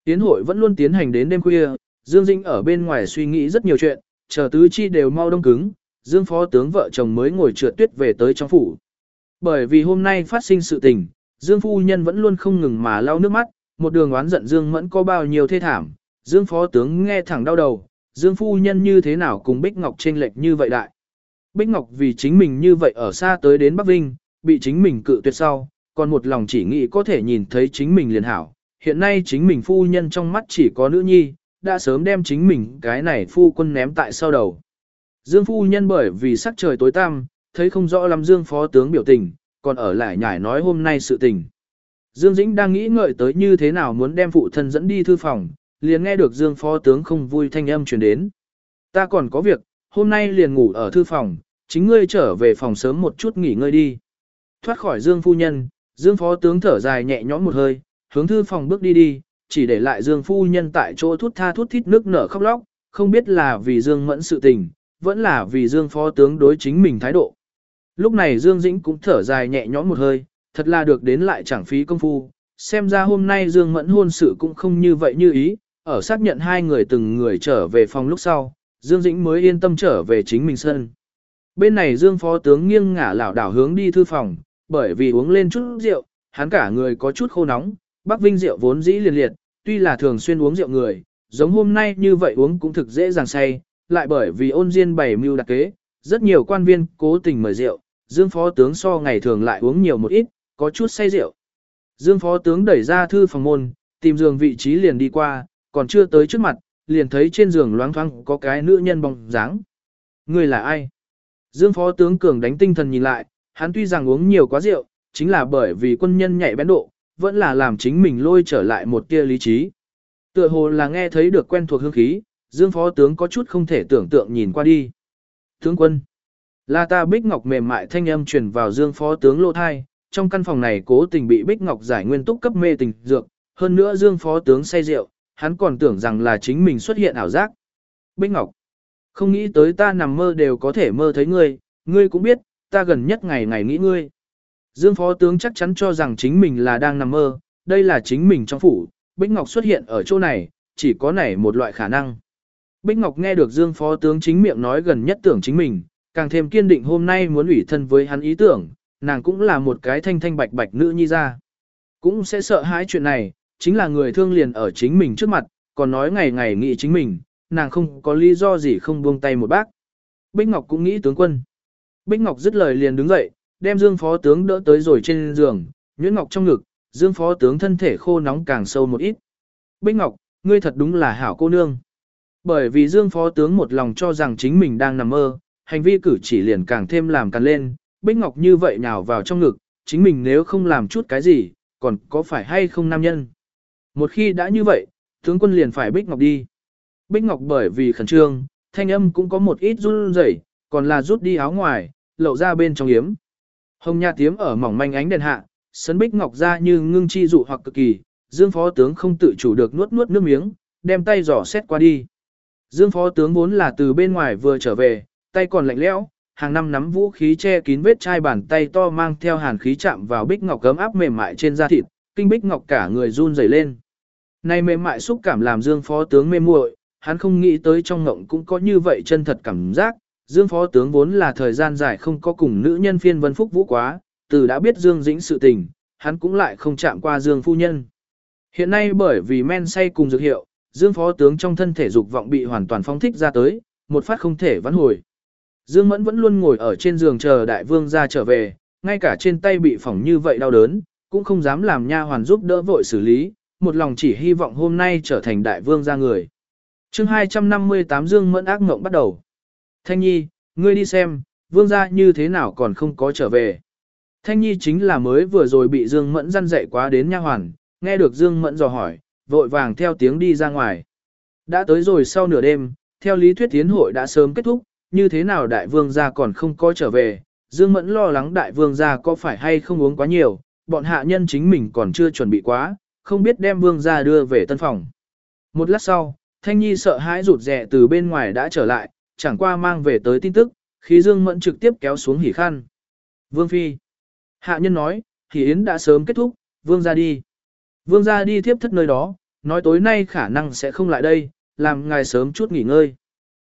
Tiến hội vẫn luôn tiến hành đến đêm khuya, Dương Dĩnh ở bên ngoài suy nghĩ rất nhiều chuyện, chờ tứ chi đều mau đông cứng, Dương phó tướng vợ chồng mới ngồi trượt tuyết về tới trong phủ. Bởi vì hôm nay phát sinh sự tình, Dương phu nhân vẫn luôn không ngừng mà lau nước mắt, một đường oán giận Dương mẫn có bao nhiêu thê thảm, Dương phó tướng nghe thẳng đau đầu, Dương phu nhân như thế nào cùng Bích Ngọc chênh lệch như vậy đại. Bích Ngọc vì chính mình như vậy ở xa tới đến Bắc Vinh, bị chính mình cự tuyệt sau, còn một lòng chỉ nghĩ có thể nhìn thấy chính mình liền hảo. Hiện nay chính mình phu nhân trong mắt chỉ có nữ nhi, đã sớm đem chính mình cái này phu quân ném tại sau đầu. Dương phu nhân bởi vì sắc trời tối tăm, thấy không rõ lắm Dương phó tướng biểu tình, còn ở lại nhải nói hôm nay sự tình. Dương Dĩnh đang nghĩ ngợi tới như thế nào muốn đem phụ thân dẫn đi thư phòng, liền nghe được Dương phó tướng không vui thanh âm truyền đến. Ta còn có việc, hôm nay liền ngủ ở thư phòng, chính ngươi trở về phòng sớm một chút nghỉ ngơi đi. Thoát khỏi Dương phu nhân, Dương phó tướng thở dài nhẹ nhõm một hơi, hướng thư phòng bước đi đi, chỉ để lại Dương phu nhân tại chỗ thút tha thút thít nước nở khóc lóc, không biết là vì Dương mẫn sự tình, vẫn là vì Dương phó tướng đối chính mình thái độ. Lúc này Dương Dĩnh cũng thở dài nhẹ nhõm một hơi, thật là được đến lại chẳng phí công phu, xem ra hôm nay Dương mẫn hôn sự cũng không như vậy như ý, ở xác nhận hai người từng người trở về phòng lúc sau, Dương Dĩnh mới yên tâm trở về chính mình sân. Bên này Dương phó tướng nghiêng ngả lảo đảo hướng đi thư phòng, bởi vì uống lên chút rượu, hắn cả người có chút khô nóng, Bắc Vinh rượu vốn dĩ liền liệt, tuy là thường xuyên uống rượu người, giống hôm nay như vậy uống cũng thực dễ dàng say, lại bởi vì ôn diên bày mưu đặc kế, rất nhiều quan viên cố tình mời rượu, Dương phó tướng so ngày thường lại uống nhiều một ít, có chút say rượu. Dương phó tướng đẩy ra thư phòng môn, tìm giường vị trí liền đi qua, còn chưa tới trước mặt, liền thấy trên giường loáng thoáng có cái nữ nhân bóng dáng. Người là ai? Dương phó tướng cường đánh tinh thần nhìn lại, hắn tuy rằng uống nhiều quá rượu, chính là bởi vì quân nhân nhạy bén độ, vẫn là làm chính mình lôi trở lại một tia lý trí. Tựa hồ là nghe thấy được quen thuộc hương khí, Dương phó tướng có chút không thể tưởng tượng nhìn qua đi. Tướng quân, là ta Bích Ngọc mềm mại thanh âm truyền vào Dương phó tướng lô thai, trong căn phòng này cố tình bị Bích Ngọc giải nguyên túc cấp mê tình dược, hơn nữa Dương phó tướng say rượu, hắn còn tưởng rằng là chính mình xuất hiện ảo giác. Bích Ngọc, không nghĩ tới ta nằm mơ đều có thể mơ thấy ngươi, ngươi cũng biết, ta gần nhất ngày ngày nghĩ ngươi. Dương phó tướng chắc chắn cho rằng chính mình là đang nằm mơ, đây là chính mình trong phủ, Bích Ngọc xuất hiện ở chỗ này, chỉ có này một loại khả năng. Bích Ngọc nghe được Dương phó tướng chính miệng nói gần nhất tưởng chính mình, càng thêm kiên định hôm nay muốn ủy thân với hắn ý tưởng, nàng cũng là một cái thanh thanh bạch bạch nữ nhi ra. Cũng sẽ sợ hãi chuyện này, chính là người thương liền ở chính mình trước mặt, còn nói ngày ngày nghĩ chính mình, nàng không có lý do gì không buông tay một bác. Bích Ngọc cũng nghĩ tướng quân. Bích Ngọc dứt lời liền đứng dậy, đem Dương phó tướng đỡ tới rồi trên giường, Nhuyễn Ngọc trong ngực, Dương phó tướng thân thể khô nóng càng sâu một ít. Bích Ngọc, ngươi thật đúng là hảo cô nương. Bởi vì Dương Phó Tướng một lòng cho rằng chính mình đang nằm mơ, hành vi cử chỉ liền càng thêm làm càng lên, Bích Ngọc như vậy nhào vào trong ngực, chính mình nếu không làm chút cái gì, còn có phải hay không nam nhân. Một khi đã như vậy, tướng quân liền phải Bích Ngọc đi. Bích Ngọc bởi vì khẩn trương, thanh âm cũng có một ít run rẩy, còn là rút đi áo ngoài, lộ ra bên trong yếm. Hồng nha tiếm ở mỏng manh ánh đèn hạ, sấn Bích Ngọc ra như ngưng chi dụ hoặc cực kỳ, Dương phó tướng không tự chủ được nuốt nuốt nước miếng, đem tay giỏ xét qua đi. Dương phó tướng vốn là từ bên ngoài vừa trở về, tay còn lạnh lẽo, hàng năm nắm vũ khí che kín vết chai bàn tay to mang theo hàn khí chạm vào bích ngọc cấm áp mềm mại trên da thịt, kinh bích ngọc cả người run rẩy lên. Này mềm mại xúc cảm làm Dương phó tướng mê muội, hắn không nghĩ tới trong ngộng cũng có như vậy chân thật cảm giác. Dương phó tướng vốn là thời gian dài không có cùng nữ nhân phiên vân phúc vũ quá, từ đã biết Dương Dĩnh sự tình, hắn cũng lại không chạm qua Dương phu nhân. Hiện nay bởi vì men say cùng dược hiệu, Dương phó tướng trong thân thể dục vọng bị hoàn toàn phóng thích ra tới, một phát không thể vãn hồi. Dương Mẫn vẫn luôn ngồi ở trên giường chờ đại vương ra trở về, ngay cả trên tay bị phỏng như vậy đau đớn, cũng không dám làm nha hoàn giúp đỡ vội xử lý, một lòng chỉ hy vọng hôm nay trở thành đại vương gia người. chương 258 Dương Mẫn ác ngộng bắt đầu. Thanh Nhi, ngươi đi xem, vương gia như thế nào còn không có trở về. Thanh Nhi chính là mới vừa rồi bị Dương Mẫn răn dậy quá đến nha hoàn, nghe được Dương Mẫn dò hỏi, vội vàng theo tiếng đi ra ngoài. Đã tới rồi sau nửa đêm, theo lý thuyết tiến hội đã sớm kết thúc, như thế nào đại vương gia còn không có trở về, Dương Mẫn lo lắng đại vương gia có phải hay không uống quá nhiều, bọn hạ nhân chính mình còn chưa chuẩn bị quá, không biết đem vương gia đưa về tân phòng. Một lát sau, Thanh Nhi sợ hãi rụt rè từ bên ngoài đã trở lại, chẳng qua mang về tới tin tức, khí Dương Mẫn trực tiếp kéo xuống hỉ khăn. Vương Phi. Hạ nhân nói, hỉ yến đã sớm kết thúc, vương gia đi. Vương gia đi tiếp thất nơi đó, nói tối nay khả năng sẽ không lại đây, làm ngài sớm chút nghỉ ngơi.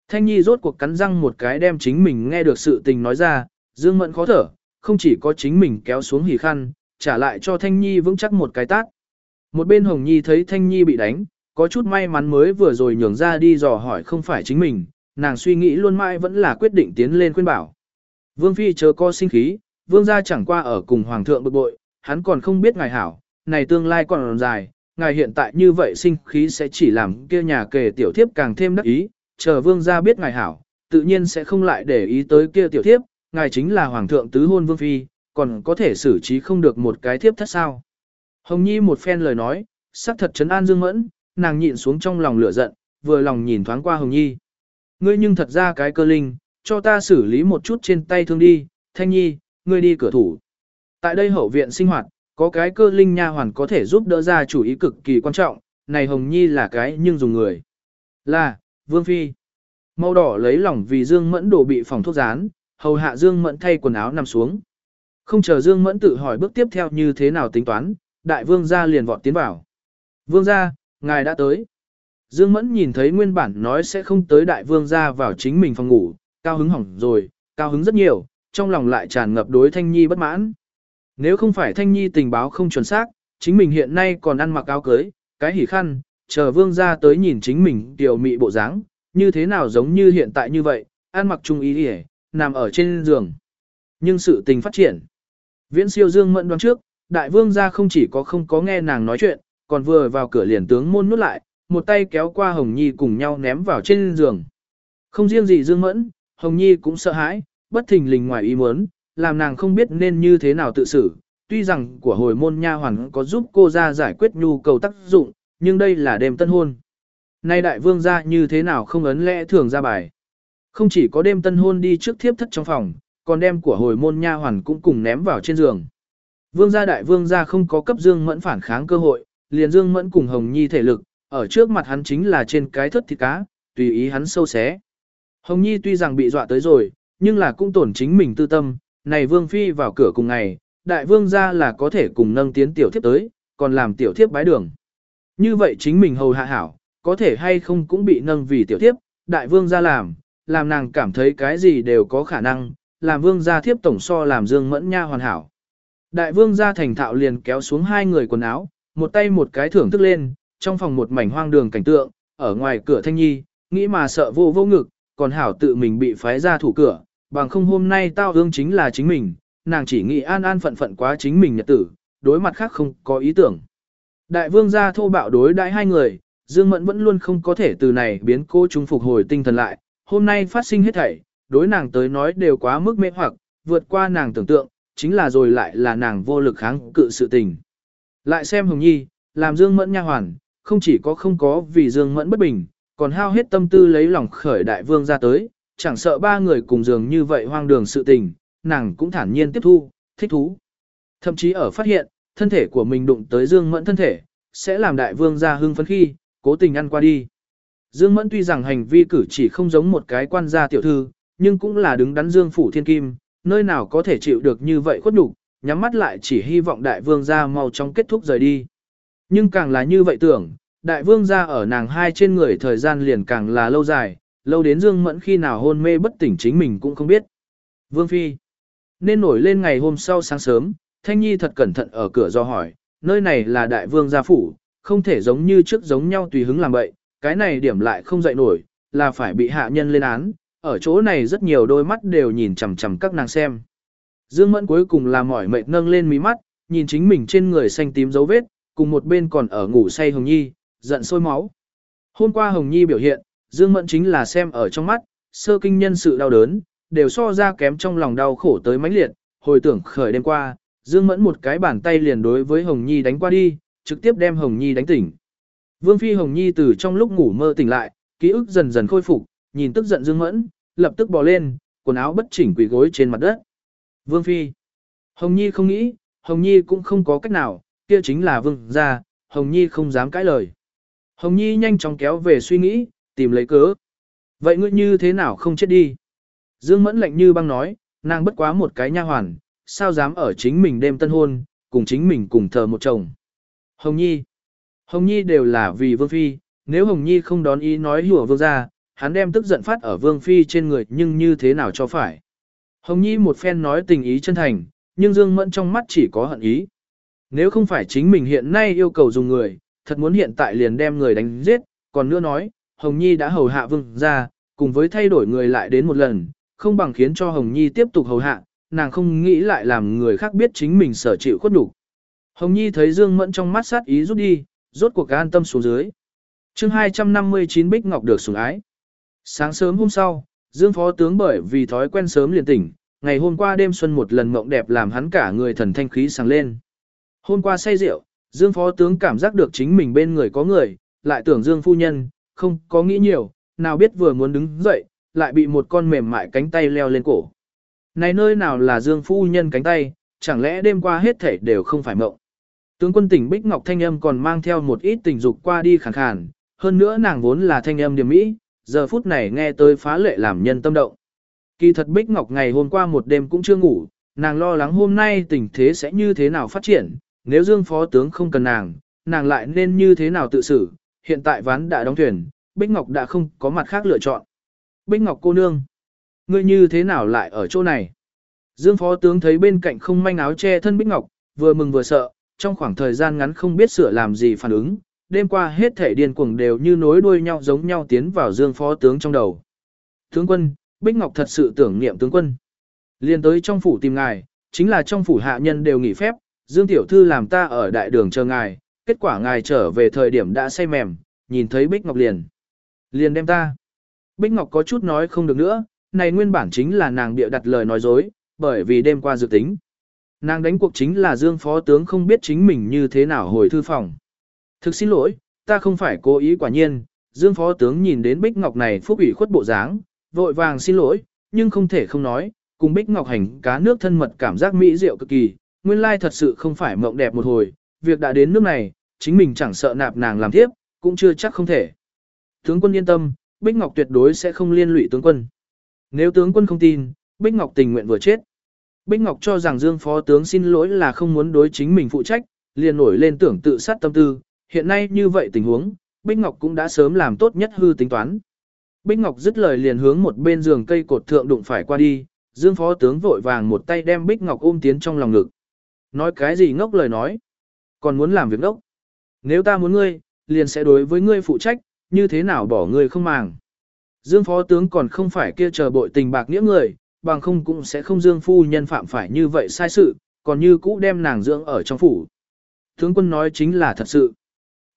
Thanh Nhi rốt cuộc cắn răng một cái đem chính mình nghe được sự tình nói ra, Dương Mẫn khó thở, không chỉ có chính mình kéo xuống hỉ khăn, trả lại cho Thanh Nhi vững chắc một cái tát. Một bên Hồng Nhi thấy Thanh Nhi bị đánh, có chút may mắn mới vừa rồi nhường ra đi dò hỏi không phải chính mình, nàng suy nghĩ luôn mãi vẫn là quyết định tiến lên khuyên bảo. Vương Phi chờ co sinh khí, Vương gia chẳng qua ở cùng Hoàng thượng bực bội, hắn còn không biết ngài hảo, này tương lai còn dài, ngài hiện tại như vậy sinh khí sẽ chỉ làm kia nhà kề tiểu thiếp càng thêm đắc ý, chờ vương gia biết ngài hảo, tự nhiên sẽ không lại để ý tới kia tiểu thiếp, ngài chính là hoàng thượng tứ hôn vương phi, còn có thể xử trí không được một cái thiếp thất sao. Hồng Nhi một phen lời nói, sắc thật chấn an Dương Mẫn, nàng nhịn xuống trong lòng lửa giận, vừa lòng nhìn thoáng qua Hồng Nhi. Ngươi nhưng thật ra cái cơ linh, cho ta xử lý một chút trên tay thương đi, Thanh Nhi, ngươi đi cửa thủ. Tại đây hậu viện sinh hoạt, có cái cơ linh nha hoàn có thể giúp đỡ ra chủ ý cực kỳ quan trọng, này Hồng Nhi là cái nhưng dùng người. Là, Vương Phi. Màu đỏ lấy lòng vì Dương Mẫn đổ bị phòng thuốc rán, hầu hạ Dương Mẫn thay quần áo nằm xuống. Không chờ Dương Mẫn tự hỏi bước tiếp theo như thế nào tính toán, đại vương gia liền vọt tiến vào. Vương gia, ngài đã tới. Dương Mẫn nhìn thấy nguyên bản nói sẽ không tới đại vương gia vào chính mình phòng ngủ, cao hứng hỏng rồi, cao hứng rất nhiều, trong lòng lại tràn ngập đối Thanh Nhi bất mãn. Nếu không phải Thanh Nhi tình báo không chuẩn xác, chính mình hiện nay còn ăn mặc áo cưới, cái hỉ khăn, chờ vương gia tới nhìn chính mình tiểu mị bộ dáng, như thế nào giống như hiện tại như vậy, ăn mặc trung ý đi nằm ở trên giường. Nhưng sự tình phát triển. Viễn siêu dương mẫn đoán trước, đại vương gia không chỉ có không có nghe nàng nói chuyện, còn vừa vào cửa liền tướng môn nút lại, một tay kéo qua Hồng Nhi cùng nhau ném vào trên giường. Không riêng gì dương mẫn, Hồng Nhi cũng sợ hãi, bất thình lình ngoài ý muốn, làm nàng không biết nên như thế nào tự xử. Tuy rằng của hồi môn nha hoàn có giúp cô ra giải quyết nhu cầu tác dụng, nhưng đây là đêm tân hôn. Nay đại vương gia như thế nào không ấn lẽ thường ra bài. Không chỉ có đêm tân hôn đi trước thiếp thất trong phòng, còn đem của hồi môn nha hoàn cũng cùng ném vào trên giường. Vương gia đại vương gia không có cấp Dương Mẫn phản kháng cơ hội, liền Dương Mẫn cùng Hồng Nhi thể lực, ở trước mặt hắn chính là trên cái thất thịt cá, tùy ý hắn sâu xé. Hồng Nhi tuy rằng bị dọa tới rồi, nhưng là cũng tổn chính mình tư tâm, này vương phi vào cửa cùng ngày, đại vương gia là có thể cùng nâng tiến tiểu thiếp tới, còn làm tiểu thiếp bái đường. Như vậy chính mình hầu hạ hảo, có thể hay không cũng bị nâng vì tiểu thiếp, đại vương gia làm, làm nàng cảm thấy cái gì đều có khả năng, làm vương gia thiếp tổng so làm dương mẫn nha hoàn hảo. Đại vương gia thành thạo liền kéo xuống hai người quần áo, một tay một cái thưởng thức lên, trong phòng một mảnh hoang đường cảnh tượng, ở ngoài cửa thanh nhi, nghĩ mà sợ vô vô ngực, còn hảo tự mình bị phái ra thủ cửa, bằng không hôm nay tao ương chính là chính mình, nàng chỉ nghĩ an an phận phận quá chính mình nhật tử, đối mặt khác không có ý tưởng. Đại vương gia thô bạo đối đãi hai người, Dương Mẫn vẫn luôn không có thể từ này biến cô chúng phục hồi tinh thần lại, hôm nay phát sinh hết thảy, đối nàng tới nói đều quá mức mê hoặc, vượt qua nàng tưởng tượng, chính là rồi lại là nàng vô lực kháng cự sự tình. Lại xem Hồng Nhi, làm Dương Mẫn nha hoàn, không chỉ có không có vì Dương Mẫn bất bình, còn hao hết tâm tư lấy lòng khởi đại vương ra tới, chẳng sợ ba người cùng giường như vậy hoang đường sự tình, nàng cũng thản nhiên tiếp thu, thích thú. Thậm chí ở phát hiện, thân thể của mình đụng tới Dương Mẫn thân thể, sẽ làm đại vương ra hưng phấn khi, cố tình ăn qua đi. Dương Mẫn tuy rằng hành vi cử chỉ không giống một cái quan gia tiểu thư, nhưng cũng là đứng đắn Dương phủ thiên kim, nơi nào có thể chịu được như vậy khuất nhục, nhắm mắt lại chỉ hy vọng đại vương gia mau chóng kết thúc rời đi. Nhưng càng là như vậy tưởng, đại vương gia ở nàng hai trên người thời gian liền càng là lâu dài, lâu đến Dương Mẫn khi nào hôn mê bất tỉnh chính mình cũng không biết. Vương Phi Nên nổi lên ngày hôm sau sáng sớm, Thanh Nhi thật cẩn thận ở cửa do hỏi, nơi này là đại vương gia phủ, không thể giống như trước giống nhau tùy hứng làm bậy, cái này điểm lại không dậy nổi, là phải bị hạ nhân lên án, ở chỗ này rất nhiều đôi mắt đều nhìn chằm chằm các nàng xem. Dương Mẫn cuối cùng là mỏi mệt nâng lên mí mắt, nhìn chính mình trên người xanh tím dấu vết, cùng một bên còn ở ngủ say Hồng Nhi, giận sôi máu. Hôm qua Hồng Nhi biểu hiện, Dương Mẫn chính là xem ở trong mắt, sơ kinh nhân sự đau đớn, đều so ra kém trong lòng đau khổ tới mãnh liệt, hồi tưởng khởi đêm qua, Dương Mẫn một cái bàn tay liền đối với Hồng Nhi đánh qua đi, trực tiếp đem Hồng Nhi đánh tỉnh. Vương Phi Hồng Nhi từ trong lúc ngủ mơ tỉnh lại, ký ức dần dần khôi phục, nhìn tức giận Dương Mẫn, lập tức bò lên, quần áo bất chỉnh quỳ gối trên mặt đất. Vương Phi. Hồng Nhi không nghĩ, Hồng Nhi cũng không có cách nào, kia chính là vương gia, Hồng Nhi không dám cãi lời. Hồng Nhi nhanh chóng kéo về suy nghĩ, tìm lấy cớ. Vậy ngươi như thế nào không chết đi? Dương Mẫn lạnh như băng nói, nàng bất quá một cái nha hoàn, sao dám ở chính mình đêm tân hôn, cùng chính mình cùng thờ một chồng. Hồng Nhi. Hồng Nhi đều là vì Vương Phi, nếu Hồng Nhi không đón ý nói hùa Vương gia, hắn đem tức giận phát ở Vương Phi trên người nhưng như thế nào cho phải. Hồng Nhi một phen nói tình ý chân thành, nhưng Dương Mẫn trong mắt chỉ có hận ý. Nếu không phải chính mình hiện nay yêu cầu dùng người, thật muốn hiện tại liền đem người đánh giết, còn nữa nói, Hồng Nhi đã hầu hạ vương ra, cùng với thay đổi người lại đến một lần, không bằng khiến cho Hồng Nhi tiếp tục hầu hạ, nàng không nghĩ lại làm người khác biết chính mình sở chịu khuất đủ. Hồng Nhi thấy Dương Mẫn trong mắt sát ý rút đi, rốt cuộc an tâm xuống dưới. chương 259 Bích Ngọc được sủng ái. Sáng sớm hôm sau, Dương Phó Tướng bởi vì thói quen sớm liền tỉnh, ngày hôm qua đêm xuân một lần mộng đẹp làm hắn cả người thần thanh khí sáng lên. Hôm qua say rượu, Dương Phó Tướng cảm giác được chính mình bên người có người, lại tưởng Dương Phu Nhân, không có nghĩ nhiều, nào biết vừa muốn đứng dậy, lại bị một con mềm mại cánh tay leo lên cổ. Này nơi nào là Dương Phu Nhân cánh tay, chẳng lẽ đêm qua hết thể đều không phải mộng. Tướng quân tỉnh Bích Ngọc Thanh Âm còn mang theo một ít tình dục qua đi khàn khàn, hơn nữa nàng vốn là Thanh Âm điểm mỹ, giờ phút này nghe tới phá lệ làm nhân tâm động. Kỳ thật Bích Ngọc ngày hôm qua một đêm cũng chưa ngủ, nàng lo lắng hôm nay tình thế sẽ như thế nào phát triển, nếu Dương Phó Tướng không cần nàng, nàng lại nên như thế nào tự xử, hiện tại ván đã đóng thuyền, Bích Ngọc đã không có mặt khác lựa chọn. Bích Ngọc cô nương, ngươi như thế nào lại ở chỗ này? Dương Phó Tướng thấy bên cạnh không manh áo che thân Bích Ngọc, vừa mừng vừa sợ, trong khoảng thời gian ngắn không biết sửa làm gì phản ứng, đêm qua hết thể điên cuồng đều như nối đuôi nhau giống nhau tiến vào Dương Phó Tướng trong đầu. Tướng quân, Bích Ngọc thật sự tưởng niệm tướng quân. Liên tới trong phủ tìm ngài, chính là trong phủ hạ nhân đều nghỉ phép, Dương Tiểu Thư làm ta ở đại đường chờ ngài, kết quả ngài trở về thời điểm đã say mềm, nhìn thấy Bích Ngọc liền. Liền đem ta. Bích Ngọc có chút nói không được nữa, này nguyên bản chính là nàng bịa đặt lời nói dối, bởi vì đêm qua dự tính. Nàng đánh cuộc chính là Dương Phó Tướng không biết chính mình như thế nào hồi thư phòng. Thực xin lỗi, ta không phải cố ý quả nhiên, Dương Phó Tướng nhìn đến Bích Ngọc này phúc ủy khuất bộ dáng, vội vàng xin lỗi, nhưng không thể không nói, cùng Bích Ngọc hành cá nước thân mật cảm giác mỹ diệu cực kỳ, nguyên lai thật sự không phải mộng đẹp một hồi, việc đã đến nước này, chính mình chẳng sợ nạp nàng làm tiếp, cũng chưa chắc không thể. Tướng quân yên tâm, Bích Ngọc tuyệt đối sẽ không liên lụy tướng quân. Nếu tướng quân không tin, Bích Ngọc tình nguyện vừa chết. Bích Ngọc cho rằng Dương Phó tướng xin lỗi là không muốn đối chính mình phụ trách, liền nổi lên tưởng tự sát tâm tư, hiện nay như vậy tình huống, Bích Ngọc cũng đã sớm làm tốt nhất hư tính toán. Bích Ngọc dứt lời liền hướng một bên giường cây cột thượng đụng phải qua đi, Dương Phó tướng vội vàng một tay đem Bích Ngọc ôm tiến trong lòng ngực. Nói cái gì ngốc lời nói. Còn muốn làm việc ngốc. Nếu ta muốn ngươi, liền sẽ đối với ngươi phụ trách, như thế nào bỏ ngươi không màng. Dương phó tướng còn không phải kia chờ bội tình bạc nghĩa người, bằng không cũng sẽ không dương phu nhân phạm phải như vậy sai sự, còn như cũ đem nàng dưỡng ở trong phủ. Tướng quân nói chính là thật sự.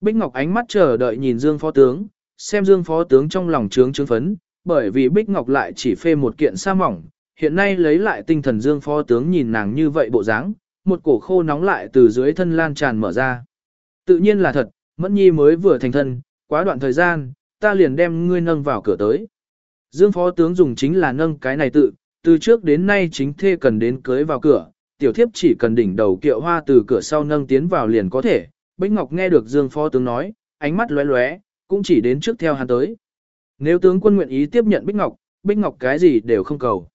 Bích Ngọc ánh mắt chờ đợi nhìn Dương Phó Tướng, xem Dương Phó Tướng trong lòng trướng trướng phấn, bởi vì Bích Ngọc lại chỉ phê một kiện sa mỏng, hiện nay lấy lại tinh thần Dương Phó Tướng nhìn nàng như vậy bộ dáng, một cổ khô nóng lại từ dưới thân lan tràn mở ra. Tự nhiên là thật, Mẫn Nhi mới vừa thành thân, quá đoạn thời gian, ta liền đem ngươi nâng vào cửa tới. Dương Phó Tướng dùng chính là nâng cái này tự, từ trước đến nay chính thê cần đến cưới vào cửa, tiểu thiếp chỉ cần đỉnh đầu kiệu hoa từ cửa sau nâng tiến vào liền có thể. Bích Ngọc nghe được Dương Phó Tướng nói, ánh mắt lóe lóe, cũng chỉ đến trước theo hắn tới. Nếu tướng quân nguyện ý tiếp nhận Bích Ngọc, Bích Ngọc cái gì đều không cầu.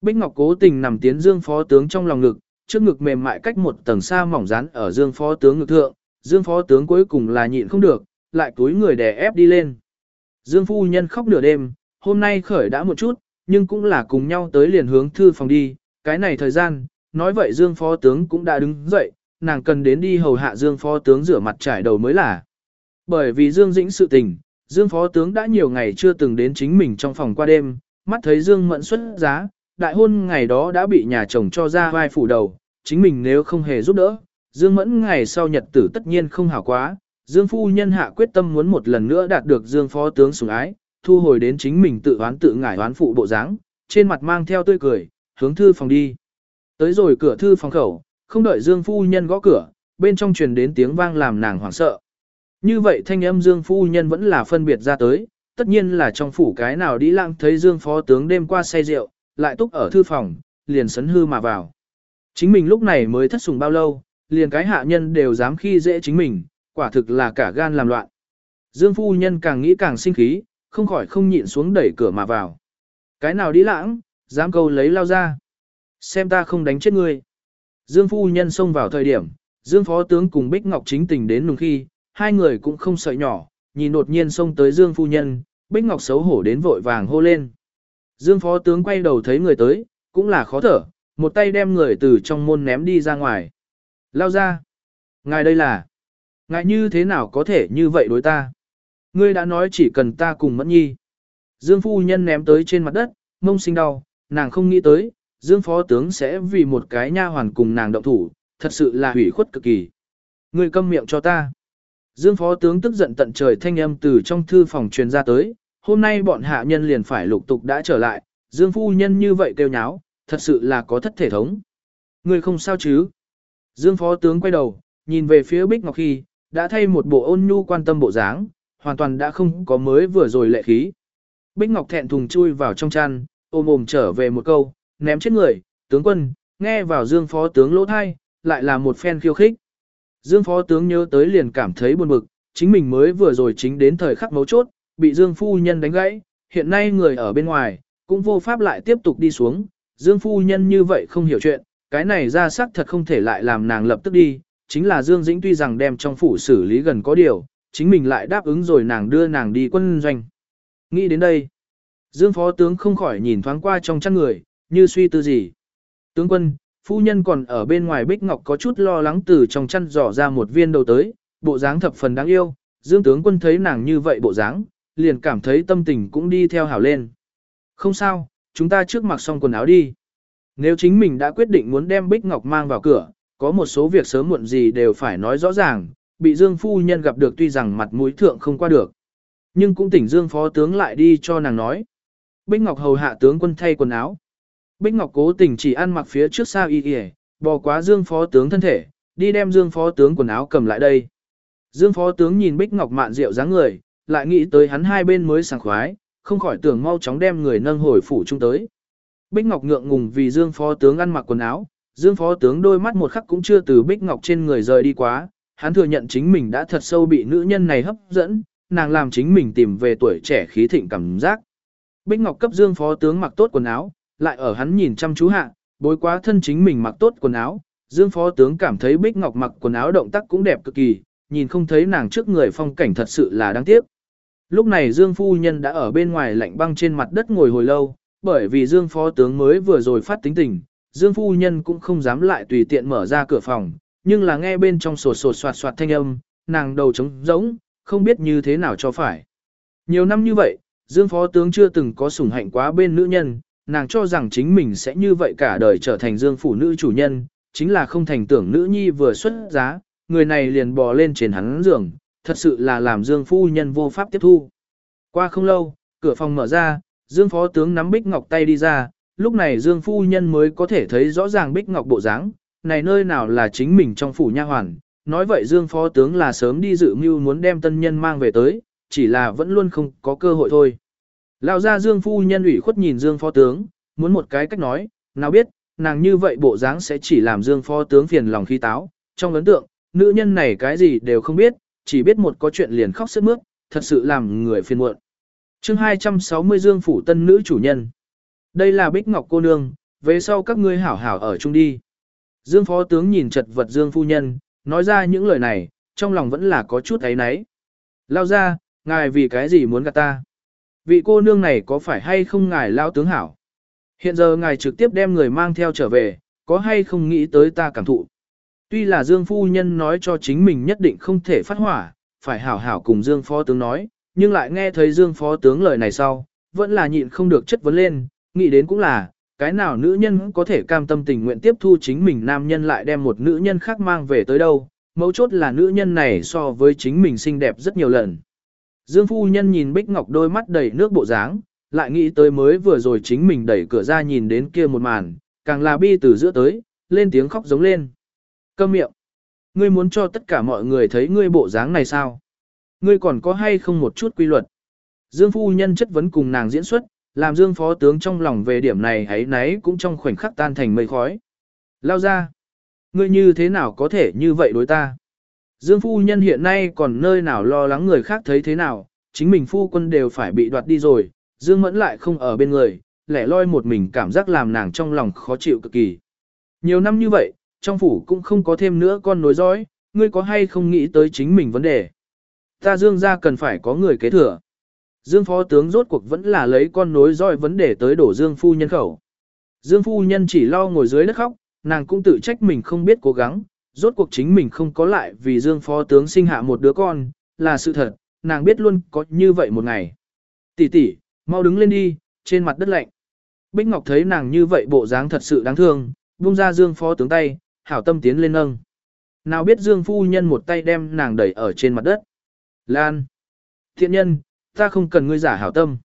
Bích Ngọc cố tình nằm tiến Dương Phó Tướng trong lòng ngực, trước ngực mềm mại cách một tầng xa mỏng dán ở Dương Phó Tướng ngực thượng, Dương Phó Tướng cuối cùng là nhịn không được, lại túi người đè ép đi lên. Dương Phu Nhân khóc nửa đêm, hôm nay khởi đã một chút, nhưng cũng là cùng nhau tới liền hướng thư phòng đi, cái này thời gian, nói vậy Dương Phó Tướng cũng đã đứng dậy, nàng cần đến đi hầu hạ Dương Phó Tướng rửa mặt trải đầu mới là. Bởi vì Dương Dĩnh sự tình, Dương Phó Tướng đã nhiều ngày chưa từng đến chính mình trong phòng qua đêm, mắt thấy Dương Mẫn xuất giá, đại hôn ngày đó đã bị nhà chồng cho ra vai phủ đầu, chính mình nếu không hề giúp đỡ, Dương Mẫn ngày sau nhật tử tất nhiên không hảo quá, Dương Phu Nhân hạ quyết tâm muốn một lần nữa đạt được Dương Phó Tướng sủng ái, thu hồi đến chính mình tự oán tự ngải oán phụ bộ dáng, trên mặt mang theo tươi cười, hướng thư phòng đi. Tới rồi cửa thư phòng khẩu, không đợi Dương Phu Nhân gõ cửa, bên trong truyền đến tiếng vang làm nàng hoảng sợ. Như vậy thanh âm Dương Phu Nhân vẫn là phân biệt ra tới, tất nhiên là trong phủ cái nào đi lang thấy Dương Phó Tướng đêm qua say rượu, lại túc ở thư phòng, liền sấn hư mà vào. Chính mình lúc này mới thất sùng bao lâu, liền cái hạ nhân đều dám khi dễ chính mình, quả thực là cả gan làm loạn. Dương Phu Nhân càng nghĩ càng sinh khí, không khỏi không nhịn xuống đẩy cửa mà vào. Cái nào đi lãng, dám câu lấy lao ra. Xem ta không đánh chết ngươi. Dương Phu Nhân xông vào thời điểm, Dương Phó Tướng cùng Bích Ngọc chính tình đến nùng khi, hai người cũng không sợ nhỏ, nhìn đột nhiên xông tới Dương Phu Nhân, Bích Ngọc xấu hổ đến vội vàng hô lên. Dương Phó Tướng quay đầu thấy người tới, cũng là khó thở, một tay đem người từ trong môn ném đi ra ngoài. Lao ra. Ngài đây là. Ngài như thế nào có thể như vậy đối ta? Ngươi đã nói chỉ cần ta cùng mẫn nhi. Dương phu nhân ném tới trên mặt đất, mông sinh đau, nàng không nghĩ tới, Dương phó tướng sẽ vì một cái nha hoàn cùng nàng động thủ, thật sự là hủy khuất cực kỳ. Ngươi câm miệng cho ta. Dương phó tướng tức giận tận trời thanh âm từ trong thư phòng truyền ra tới, hôm nay bọn hạ nhân liền phải lục tục đã trở lại, Dương phu nhân như vậy kêu nháo, thật sự là có thất thể thống. Ngươi không sao chứ? Dương phó tướng quay đầu, nhìn về phía Bích Ngọc khi, đã thay một bộ ôn nhu quan tâm bộ dáng, hoàn toàn đã không có mới vừa rồi lệ khí. Bích Ngọc thẹn thùng chui vào trong chăn, ôm ôm trở về một câu, ném chết người, tướng quân, nghe vào Dương phó tướng lỗ thai, lại là một phen khiêu khích. Dương phó tướng nhớ tới liền cảm thấy buồn bực, chính mình mới vừa rồi chính đến thời khắc mấu chốt, bị Dương phu nhân đánh gãy, hiện nay người ở bên ngoài, cũng vô pháp lại tiếp tục đi xuống, Dương phu nhân như vậy không hiểu chuyện, cái này ra sắc thật không thể lại làm nàng lập tức đi, chính là Dương Dĩnh tuy rằng đem trong phủ xử lý gần có điều, chính mình lại đáp ứng rồi nàng đưa nàng đi quân doanh. Nghĩ đến đây, Dương Phó Tướng không khỏi nhìn thoáng qua trong chăn người, như suy tư gì. Tướng quân, phu nhân còn ở bên ngoài Bích Ngọc có chút lo lắng từ trong chăn dò ra một viên đầu tới, bộ dáng thập phần đáng yêu, Dương Tướng quân thấy nàng như vậy bộ dáng, liền cảm thấy tâm tình cũng đi theo hảo lên. Không sao, chúng ta trước mặc xong quần áo đi. Nếu chính mình đã quyết định muốn đem Bích Ngọc mang vào cửa, có một số việc sớm muộn gì đều phải nói rõ ràng, bị Dương phu nhân gặp được tuy rằng mặt mũi thượng không qua được. Nhưng cũng tỉnh Dương phó tướng lại đi cho nàng nói. Bích Ngọc hầu hạ tướng quân thay quần áo. Bích Ngọc cố tình chỉ ăn mặc phía trước sao y y, bò quá Dương phó tướng thân thể, đi đem Dương phó tướng quần áo cầm lại đây. Dương phó tướng nhìn Bích Ngọc mạn rượu dáng người, lại nghĩ tới hắn hai bên mới sảng khoái, không khỏi tưởng mau chóng đem người nâng hồi phủ trung tới. Bích Ngọc ngượng ngùng vì Dương phó tướng ăn mặc quần áo, Dương phó tướng đôi mắt một khắc cũng chưa từ Bích Ngọc trên người rời đi quá, hắn thừa nhận chính mình đã thật sâu bị nữ nhân này hấp dẫn, nàng làm chính mình tìm về tuổi trẻ khí thịnh cảm giác. Bích Ngọc cấp Dương phó tướng mặc tốt quần áo, lại ở hắn nhìn chăm chú hạ, bối quá thân chính mình mặc tốt quần áo, Dương phó tướng cảm thấy Bích Ngọc mặc quần áo động tác cũng đẹp cực kỳ, nhìn không thấy nàng trước người phong cảnh thật sự là đáng tiếc. Lúc này Dương phu nhân đã ở bên ngoài lạnh băng trên mặt đất ngồi hồi lâu, bởi vì Dương phó tướng mới vừa rồi phát tính tình, Dương phu nhân cũng không dám lại tùy tiện mở ra cửa phòng, nhưng là nghe bên trong sột sột soạt soạt thanh âm, nàng đầu trống rỗng, không biết như thế nào cho phải. Nhiều năm như vậy, Dương phó tướng chưa từng có sủng hạnh quá bên nữ nhân, nàng cho rằng chính mình sẽ như vậy cả đời trở thành Dương phủ nữ chủ nhân, chính là không thành tưởng nữ nhi vừa xuất giá, người này liền bò lên trên hắn giường, thật sự là làm Dương phu nhân vô pháp tiếp thu. Qua không lâu, cửa phòng mở ra, Dương phó tướng nắm Bích Ngọc tay đi ra, lúc này Dương phu nhân mới có thể thấy rõ ràng Bích Ngọc bộ dáng, này nơi nào là chính mình trong phủ nha hoàn, nói vậy Dương phó tướng là sớm đi dự mưu muốn đem tân nhân mang về tới, chỉ là vẫn luôn không có cơ hội thôi. Lão ra Dương phu nhân ủy khuất nhìn Dương phó tướng, muốn một cái cách nói, nào biết, nàng như vậy bộ dáng sẽ chỉ làm Dương phó tướng phiền lòng khí táo, trong ấn tượng, nữ nhân này cái gì đều không biết, chỉ biết một có chuyện liền khóc sướt mướt, thật sự làm người phiền muộn. chương 260 Dương phủ tân nữ chủ nhân. Đây là Bích Ngọc cô nương, về sau các ngươi hảo hảo ở chung đi. Dương phó tướng nhìn chật vật Dương phu nhân, nói ra những lời này, trong lòng vẫn là có chút ấy náy. Lao ra, ngài vì cái gì muốn gặp ta? Vị cô nương này có phải hay không ngài lao tướng hảo? Hiện giờ ngài trực tiếp đem người mang theo trở về, có hay không nghĩ tới ta cảm thụ? Tuy là Dương phu nhân nói cho chính mình nhất định không thể phát hỏa, phải hảo hảo cùng Dương phó tướng nói, nhưng lại nghe thấy Dương phó tướng lời này sau, vẫn là nhịn không được chất vấn lên, nghĩ đến cũng là, cái nào nữ nhân có thể cam tâm tình nguyện tiếp thu chính mình nam nhân lại đem một nữ nhân khác mang về tới đâu, mấu chốt là nữ nhân này so với chính mình xinh đẹp rất nhiều lần. Dương phu nhân nhìn Bích Ngọc đôi mắt đầy nước bộ dáng, lại nghĩ tới mới vừa rồi chính mình đẩy cửa ra nhìn đến kia một màn, càng là bi từ giữa tới, lên tiếng khóc giống lên. Câm miệng. Ngươi muốn cho tất cả mọi người thấy ngươi bộ dáng này sao? Ngươi còn có hay không một chút quy luật? Dương phu nhân chất vấn cùng nàng diễn xuất, làm Dương phó tướng trong lòng về điểm này ấy nấy cũng trong khoảnh khắc tan thành mây khói. Lao ra. Ngươi như thế nào có thể như vậy đối ta? Dương phu nhân hiện nay còn nơi nào lo lắng người khác thấy thế nào, chính mình phu quân đều phải bị đoạt đi rồi, Dương mẫn lại không ở bên người, lẻ loi một mình cảm giác làm nàng trong lòng khó chịu cực kỳ. Nhiều năm như vậy, trong phủ cũng không có thêm nữa con nối dõi, ngươi có hay không nghĩ tới chính mình vấn đề. Ta Dương ra cần phải có người kế thừa. Dương phó tướng rốt cuộc vẫn là lấy con nối dõi vấn đề tới đổ Dương phu nhân khẩu. Dương phu nhân chỉ lo ngồi dưới đất khóc, nàng cũng tự trách mình không biết cố gắng, rốt cuộc chính mình không có lại vì Dương phó tướng sinh hạ một đứa con, là sự thật, nàng biết luôn có như vậy một ngày. Tỷ tỷ, mau đứng lên đi, trên mặt đất lạnh. Bích Ngọc thấy nàng như vậy bộ dáng thật sự đáng thương, buông ra Dương phó tướng tay, hảo tâm tiến lên nâng. Nào biết Dương phu nhân một tay đem nàng đẩy ở trên mặt đất. Lan! Thiện nhân, ta không cần ngươi giả hảo tâm.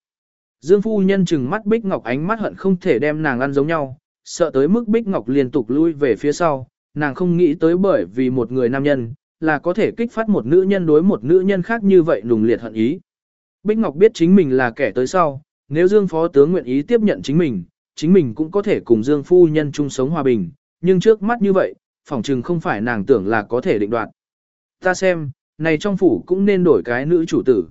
Dương phu nhân chừng mắt Bích Ngọc ánh mắt hận không thể đem nàng ăn giống nhau, sợ tới mức Bích Ngọc liên tục lui về phía sau, nàng không nghĩ tới bởi vì một người nam nhân, là có thể kích phát một nữ nhân đối một nữ nhân khác như vậy nùng liệt hận ý. Bích Ngọc biết chính mình là kẻ tới sau, nếu Dương Phó Tướng nguyện ý tiếp nhận chính mình, chính mình cũng có thể cùng Dương Phu Nhân chung sống hòa bình, nhưng trước mắt như vậy, phỏng chừng không phải nàng tưởng là có thể định đoạt. Ta xem, này trong phủ cũng nên đổi cái nữ chủ tử.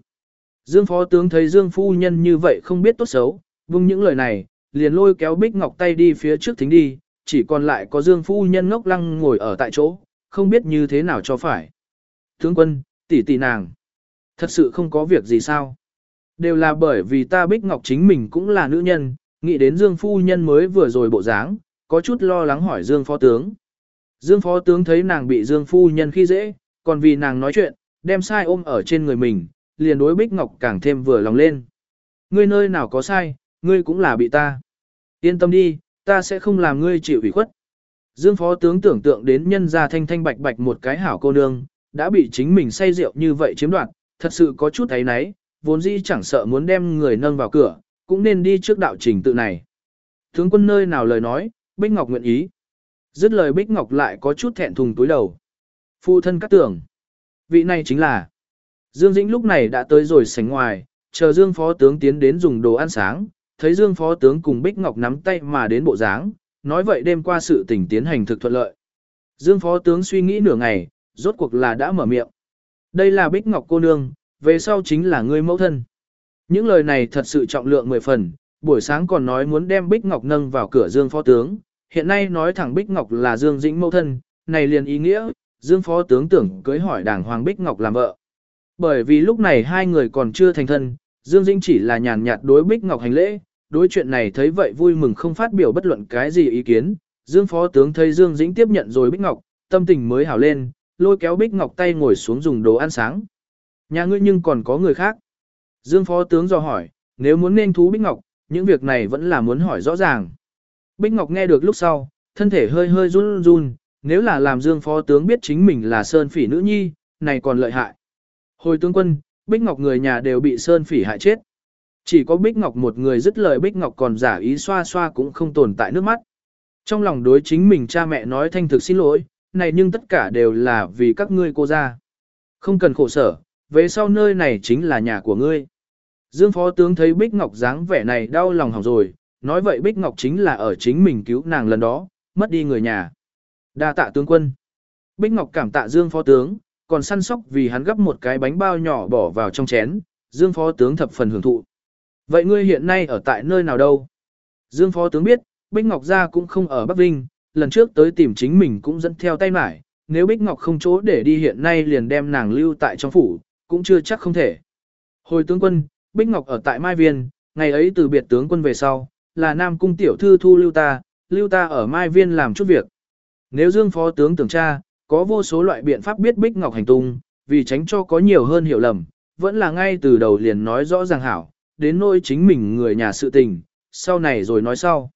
Dương Phó Tướng thấy Dương Phu Nhân như vậy không biết tốt xấu, vung những lời này, liền lôi kéo Bích Ngọc tay đi phía trước thính đi, chỉ còn lại có Dương Phu Nhân ngốc lăng ngồi ở tại chỗ, không biết như thế nào cho phải. Tướng quân, tỷ tỷ nàng, thật sự không có việc gì sao. Đều là bởi vì ta Bích Ngọc chính mình cũng là nữ nhân, nghĩ đến Dương Phu Nhân mới vừa rồi bộ dáng, có chút lo lắng hỏi Dương Phó Tướng. Dương Phó Tướng thấy nàng bị Dương Phu Nhân khi dễ, còn vì nàng nói chuyện, đem sai ôm ở trên người mình, liền đối Bích Ngọc càng thêm vừa lòng lên. Ngươi nơi nào có sai, ngươi cũng là bị ta. Yên tâm đi, ta sẽ không làm ngươi chịu ủy khuất. Dương Phó Tướng tưởng tượng đến nhân gia thanh thanh bạch bạch một cái hảo cô nương, đã bị chính mình say rượu như vậy chiếm đoạt, thật sự có chút thấy náy, vốn dĩ chẳng sợ muốn đem người nâng vào cửa, cũng nên đi trước đạo trình tự này. Tướng quân nơi nào lời nói, Bích Ngọc nguyện ý. Dứt lời Bích Ngọc lại có chút thẹn thùng túi đầu. Phu thân cắt tưởng. Vị này chính là. Dương Dĩnh lúc này đã tới rồi sánh ngoài, chờ Dương Phó Tướng tiến đến dùng đồ ăn sáng, thấy Dương Phó Tướng cùng Bích Ngọc nắm tay mà đến bộ dáng, nói vậy đêm qua sự tình tiến hành thực thuận lợi. Dương Phó Tướng suy nghĩ nửa ngày, rốt cuộc là đã mở miệng. Đây là Bích Ngọc cô nương, về sau chính là ngươi mẫu thân. Những lời này thật sự trọng lượng mười phần, buổi sáng còn nói muốn đem Bích Ngọc nâng vào cửa Dương Phó Tướng, hiện nay nói thẳng Bích Ngọc là Dương Dĩnh mẫu thân, này liền ý nghĩa, Dương Phó Tướng tưởng cưới hỏi đảng Hoàng Bích Ngọc làm vợ. Bởi vì lúc này hai người còn chưa thành thân, Dương Dĩnh chỉ là nhàn nhạt đối Bích Ngọc hành lễ, đối chuyện này thấy vậy vui mừng không phát biểu bất luận cái gì ý kiến. Dương Phó Tướng thấy Dương Dĩnh tiếp nhận rồi Bích Ngọc, tâm tình mới hảo lên, lôi kéo Bích Ngọc tay ngồi xuống dùng đồ ăn sáng. Nhà ngươi nhưng còn có người khác. Dương Phó Tướng dò hỏi, nếu muốn nên thú Bích Ngọc, những việc này vẫn là muốn hỏi rõ ràng. Bích Ngọc nghe được lúc sau, thân thể hơi hơi run run, nếu là làm Dương Phó Tướng biết chính mình là Sơn Phỉ nữ nhi, này còn lợi hại. Hồi tướng quân, Bích Ngọc người nhà đều bị Sơn Phỉ hại chết. Chỉ có Bích Ngọc một người dứt lời Bích Ngọc còn giả ý xoa xoa cũng không tồn tại nước mắt. Trong lòng đối chính mình cha mẹ nói thanh thực xin lỗi, này nhưng tất cả đều là vì các ngươi cô ra. Không cần khổ sở, về sau nơi này chính là nhà của ngươi. Dương Phó Tướng thấy Bích Ngọc dáng vẻ này đau lòng hỏng rồi, nói vậy Bích Ngọc chính là ở chính mình cứu nàng lần đó, mất đi người nhà. Đa tạ tướng quân. Bích Ngọc cảm tạ Dương Phó Tướng, còn săn sóc vì hắn gấp một cái bánh bao nhỏ bỏ vào trong chén, Dương Phó Tướng thập phần hưởng thụ. Vậy ngươi hiện nay ở tại nơi nào đâu? Dương Phó Tướng biết, Bích Ngọc gia cũng không ở Bắc Vinh, lần trước tới tìm chính mình cũng dẫn theo tay mải, nếu Bích Ngọc không chỗ để đi hiện nay liền đem nàng lưu tại trong phủ, cũng chưa chắc không thể. Hồi tướng quân, Bích Ngọc ở tại Mai Viên, ngày ấy từ biệt tướng quân về sau, là Nam Cung tiểu thư thu lưu ta, lưu ta ở Mai Viên làm chút việc. Nếu Dương Phó tướng tưởng tra, có vô số loại biện pháp biết Bích Ngọc hành tung, vì tránh cho có nhiều hơn hiểu lầm, vẫn là ngay từ đầu liền nói rõ ràng hảo, đến nỗi chính mình người nhà sự tình, sau này rồi nói sau.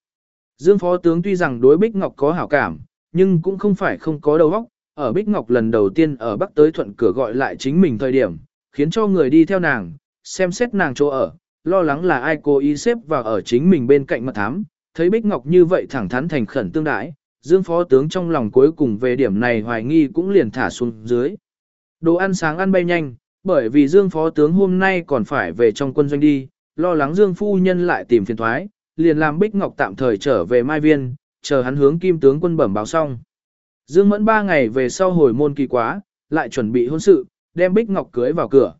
Dương Phó tướng tuy rằng đối Bích Ngọc có hảo cảm, nhưng cũng không phải không có đầu óc, ở Bích Ngọc lần đầu tiên ở Bắc tới thuận cửa gọi lại chính mình thời điểm, khiến cho người đi theo nàng, xem xét nàng chỗ ở, lo lắng là ai cố ý xếp vào ở chính mình bên cạnh mật thám, thấy Bích Ngọc như vậy thẳng thắn thành khẩn tương đãi, Dương Phó tướng trong lòng cuối cùng về điểm này hoài nghi cũng liền thả xuống dưới. Đồ ăn sáng ăn bay nhanh, bởi vì Dương Phó tướng hôm nay còn phải về trong quân doanh đi, lo lắng Dương Phu Nhân lại tìm phiền thoái, liền làm Bích Ngọc tạm thời trở về Mai Viên, chờ hắn hướng Kim tướng quân bẩm báo xong. Dương Mẫn ba ngày về sau hồi môn kỳ quá, lại chuẩn bị hôn sự, đem Bích Ngọc cưới vào cửa.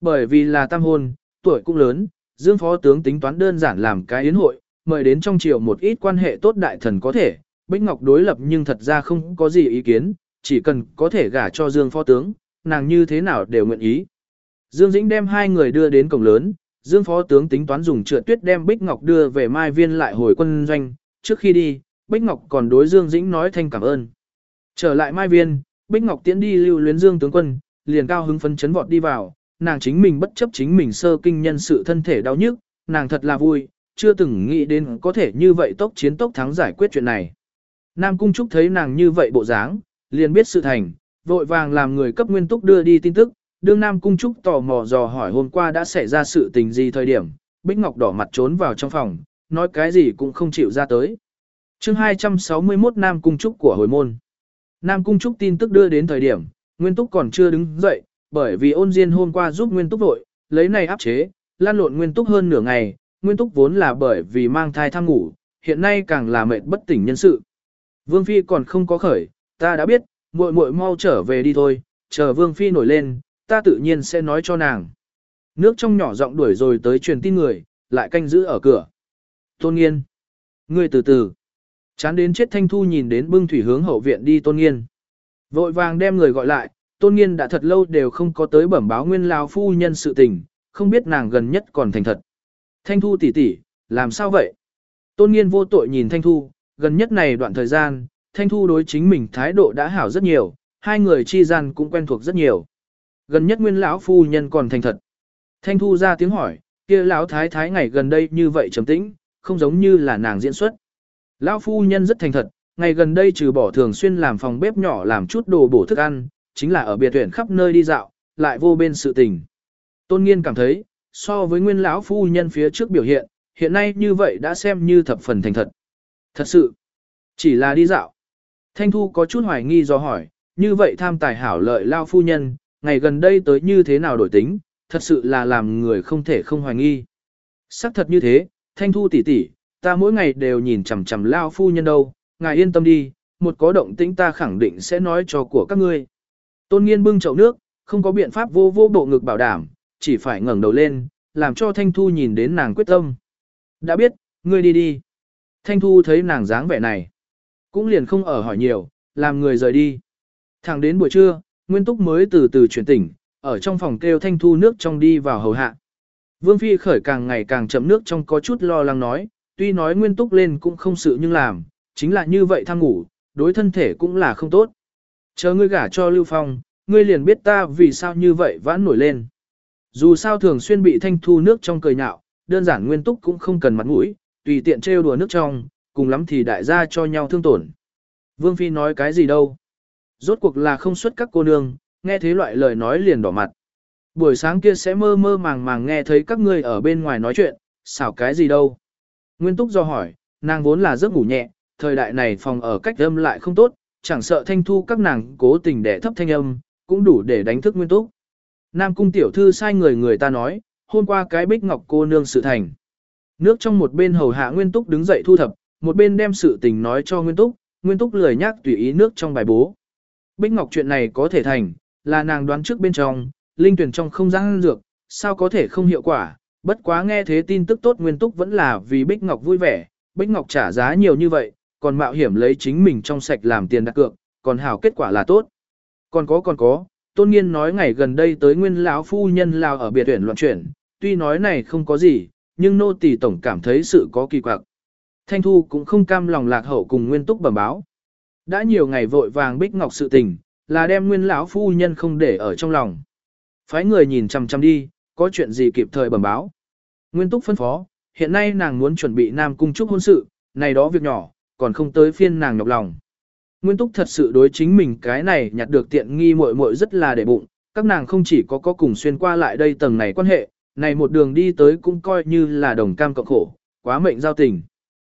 Bởi vì là tam hôn, tuổi cũng lớn, Dương Phó tướng tính toán đơn giản làm cái yến hội, mời đến trong triều một ít quan hệ tốt đại thần có thể, Bích Ngọc đối lập nhưng thật ra không có gì ý kiến, chỉ cần có thể gả cho Dương Phó tướng, nàng như thế nào đều nguyện ý. Dương Dĩnh đem hai người đưa đến cổng lớn, Dương Phó tướng tính toán dùng trượt tuyết đem Bích Ngọc đưa về Mai Viên lại hồi quân doanh, trước khi đi, Bích Ngọc còn đối Dương Dĩnh nói thanh cảm ơn. Trở lại Mai Viên, Bích Ngọc tiến đi lưu luyến Dương tướng quân, liền cao hứng phấn chấn vọt đi vào, nàng chính mình bất chấp chính mình sơ kinh nhân sự thân thể đau nhức, nàng thật là vui, chưa từng nghĩ đến có thể như vậy tốc chiến tốc thắng giải quyết chuyện này. Nam Cung Trúc thấy nàng như vậy bộ dáng, liền biết sự thành, vội vàng làm người cấp nguyên túc đưa đi tin tức, đương Nam Cung Trúc tò mò dò hỏi hôm qua đã xảy ra sự tình gì thời điểm, Bích Ngọc đỏ mặt trốn vào trong phòng, nói cái gì cũng không chịu ra tới. chương 261 Nam Cung Trúc của hồi môn. Nam Cung Trúc tin tức đưa đến thời điểm, Nguyên Túc còn chưa đứng dậy, bởi vì ôn diên hôm qua giúp Nguyên Túc vội, lấy này áp chế, lan lộn Nguyên Túc hơn nửa ngày, Nguyên Túc vốn là bởi vì mang thai tham ngủ, hiện nay càng là mệt bất tỉnh nhân sự. Vương Phi còn không có khởi, ta đã biết, muội muội mau trở về đi thôi, chờ Vương Phi nổi lên, ta tự nhiên sẽ nói cho nàng. Nước trong nhỏ giọng đuổi rồi tới truyền tin người, lại canh giữ ở cửa. Tôn nghiên. Ngươi từ từ. Chán đến chết thanh thu nhìn đến bưng thủy hướng hậu viện đi tôn nghiên. Vội vàng đem người gọi lại, tôn nghiên đã thật lâu đều không có tới bẩm báo nguyên lao phu nhân sự tình, không biết nàng gần nhất còn thành thật. Thanh thu tỷ tỷ, làm sao vậy? Tôn nghiên vô tội nhìn thanh thu, gần nhất này đoạn thời gian, thanh thu đối chính mình thái độ đã hảo rất nhiều, hai người chi gian cũng quen thuộc rất nhiều. Gần nhất nguyên lão phu nhân còn thành thật. Thanh thu ra tiếng hỏi, kia lão thái thái ngày gần đây như vậy trầm tĩnh, không giống như là nàng diễn xuất. Lão phu nhân rất thành thật, ngày gần đây trừ bỏ thường xuyên làm phòng bếp nhỏ làm chút đồ bổ thức ăn, chính là ở biệt tuyển khắp nơi đi dạo, lại vô bên sự tình. Tôn Nghiên cảm thấy, so với nguyên lão phu nhân phía trước biểu hiện, hiện nay như vậy đã xem như thập phần thành thật. Thật sự, chỉ là đi dạo. Thanh Thu có chút hoài nghi do hỏi, như vậy tham tài hảo lợi lao phu nhân, ngày gần đây tới như thế nào đổi tính, thật sự là làm người không thể không hoài nghi. Sắc thật như thế, Thanh Thu tỷ tỷ, ta mỗi ngày đều nhìn chằm chằm lao phu nhân đâu, ngài yên tâm đi, một có động tĩnh ta khẳng định sẽ nói cho của các ngươi. Tôn Nghiên bưng chậu nước, không có biện pháp vô vô bộ ngực bảo đảm, chỉ phải ngẩng đầu lên, làm cho Thanh Thu nhìn đến nàng quyết tâm. Đã biết, ngươi đi đi. Thanh Thu thấy nàng dáng vẻ này, cũng liền không ở hỏi nhiều, làm người rời đi. Thẳng đến buổi trưa, Nguyên Túc mới từ từ chuyển tỉnh, ở trong phòng kêu Thanh Thu nước trong đi vào hầu hạ. Vương Phi khởi càng ngày càng chậm nước trong có chút lo lắng nói, tuy nói Nguyên Túc lên cũng không sự nhưng làm, chính là như vậy tham ngủ, đối thân thể cũng là không tốt. Chờ ngươi gả cho Lưu Phong, ngươi liền biết ta vì sao như vậy vãn nổi lên. Dù sao thường xuyên bị Thanh Thu nước trong cười nhạo, đơn giản Nguyên Túc cũng không cần mặt mũi, tùy tiện trêu đùa nước trong, cùng lắm thì đại gia cho nhau thương tổn. Vương Phi nói cái gì đâu. Rốt cuộc là không xuất các cô nương, nghe thế loại lời nói liền đỏ mặt. Buổi sáng kia sẽ mơ mơ màng màng nghe thấy các ngươi ở bên ngoài nói chuyện, xảo cái gì đâu. Nguyên Túc do hỏi, nàng vốn là giấc ngủ nhẹ, thời đại này phòng ở cách âm lại không tốt, chẳng sợ thanh thu các nàng cố tình để thấp thanh âm, cũng đủ để đánh thức Nguyên Túc. Nam cung tiểu thư sai người người ta nói, hôm qua cái bích ngọc cô nương sự thành. Nước trong một bên hầu hạ Nguyên Túc đứng dậy thu thập, một bên đem sự tình nói cho Nguyên Túc, Nguyên Túc lười nhắc tùy ý nước trong bài bố. Bích ngọc chuyện này có thể thành, là nàng đoán trước bên trong, linh tuyển trong không gian dược, sao có thể không hiệu quả, bất quá nghe thế tin tức tốt Nguyên Túc vẫn là vì Bích Ngọc vui vẻ, Bích Ngọc trả giá nhiều như vậy, còn mạo hiểm lấy chính mình trong sạch làm tiền đặt cược, còn hảo kết quả là tốt. Còn có còn có, Tôn Nghiên nói ngày gần đây tới nguyên lão phu nhân lao ở biệt tuyển loạn chuyển, tuy nói này không có gì, nhưng nô tỳ tổng cảm thấy sự có kỳ quặc. Thanh Thu cũng không cam lòng lạc hậu cùng Nguyên Túc bẩm báo. Đã nhiều ngày vội vàng Bích Ngọc sự tình, là đem nguyên lão phu nhân không để ở trong lòng. Phái người nhìn chằm chằm đi, có chuyện gì kịp thời bẩm báo. Nguyên Túc phân phó, hiện nay nàng muốn chuẩn bị Nam Cung Trúc hôn sự, này đó việc nhỏ, còn không tới phiên nàng nhọc lòng. Nguyên Túc thật sự đối chính mình cái này nhặt được tiện nghi muội muội rất là để bụng, các nàng không chỉ có có cùng xuyên qua lại đây tầng này quan hệ, này một đường đi tới cũng coi như là đồng cam cộng khổ, quá mệnh giao tình.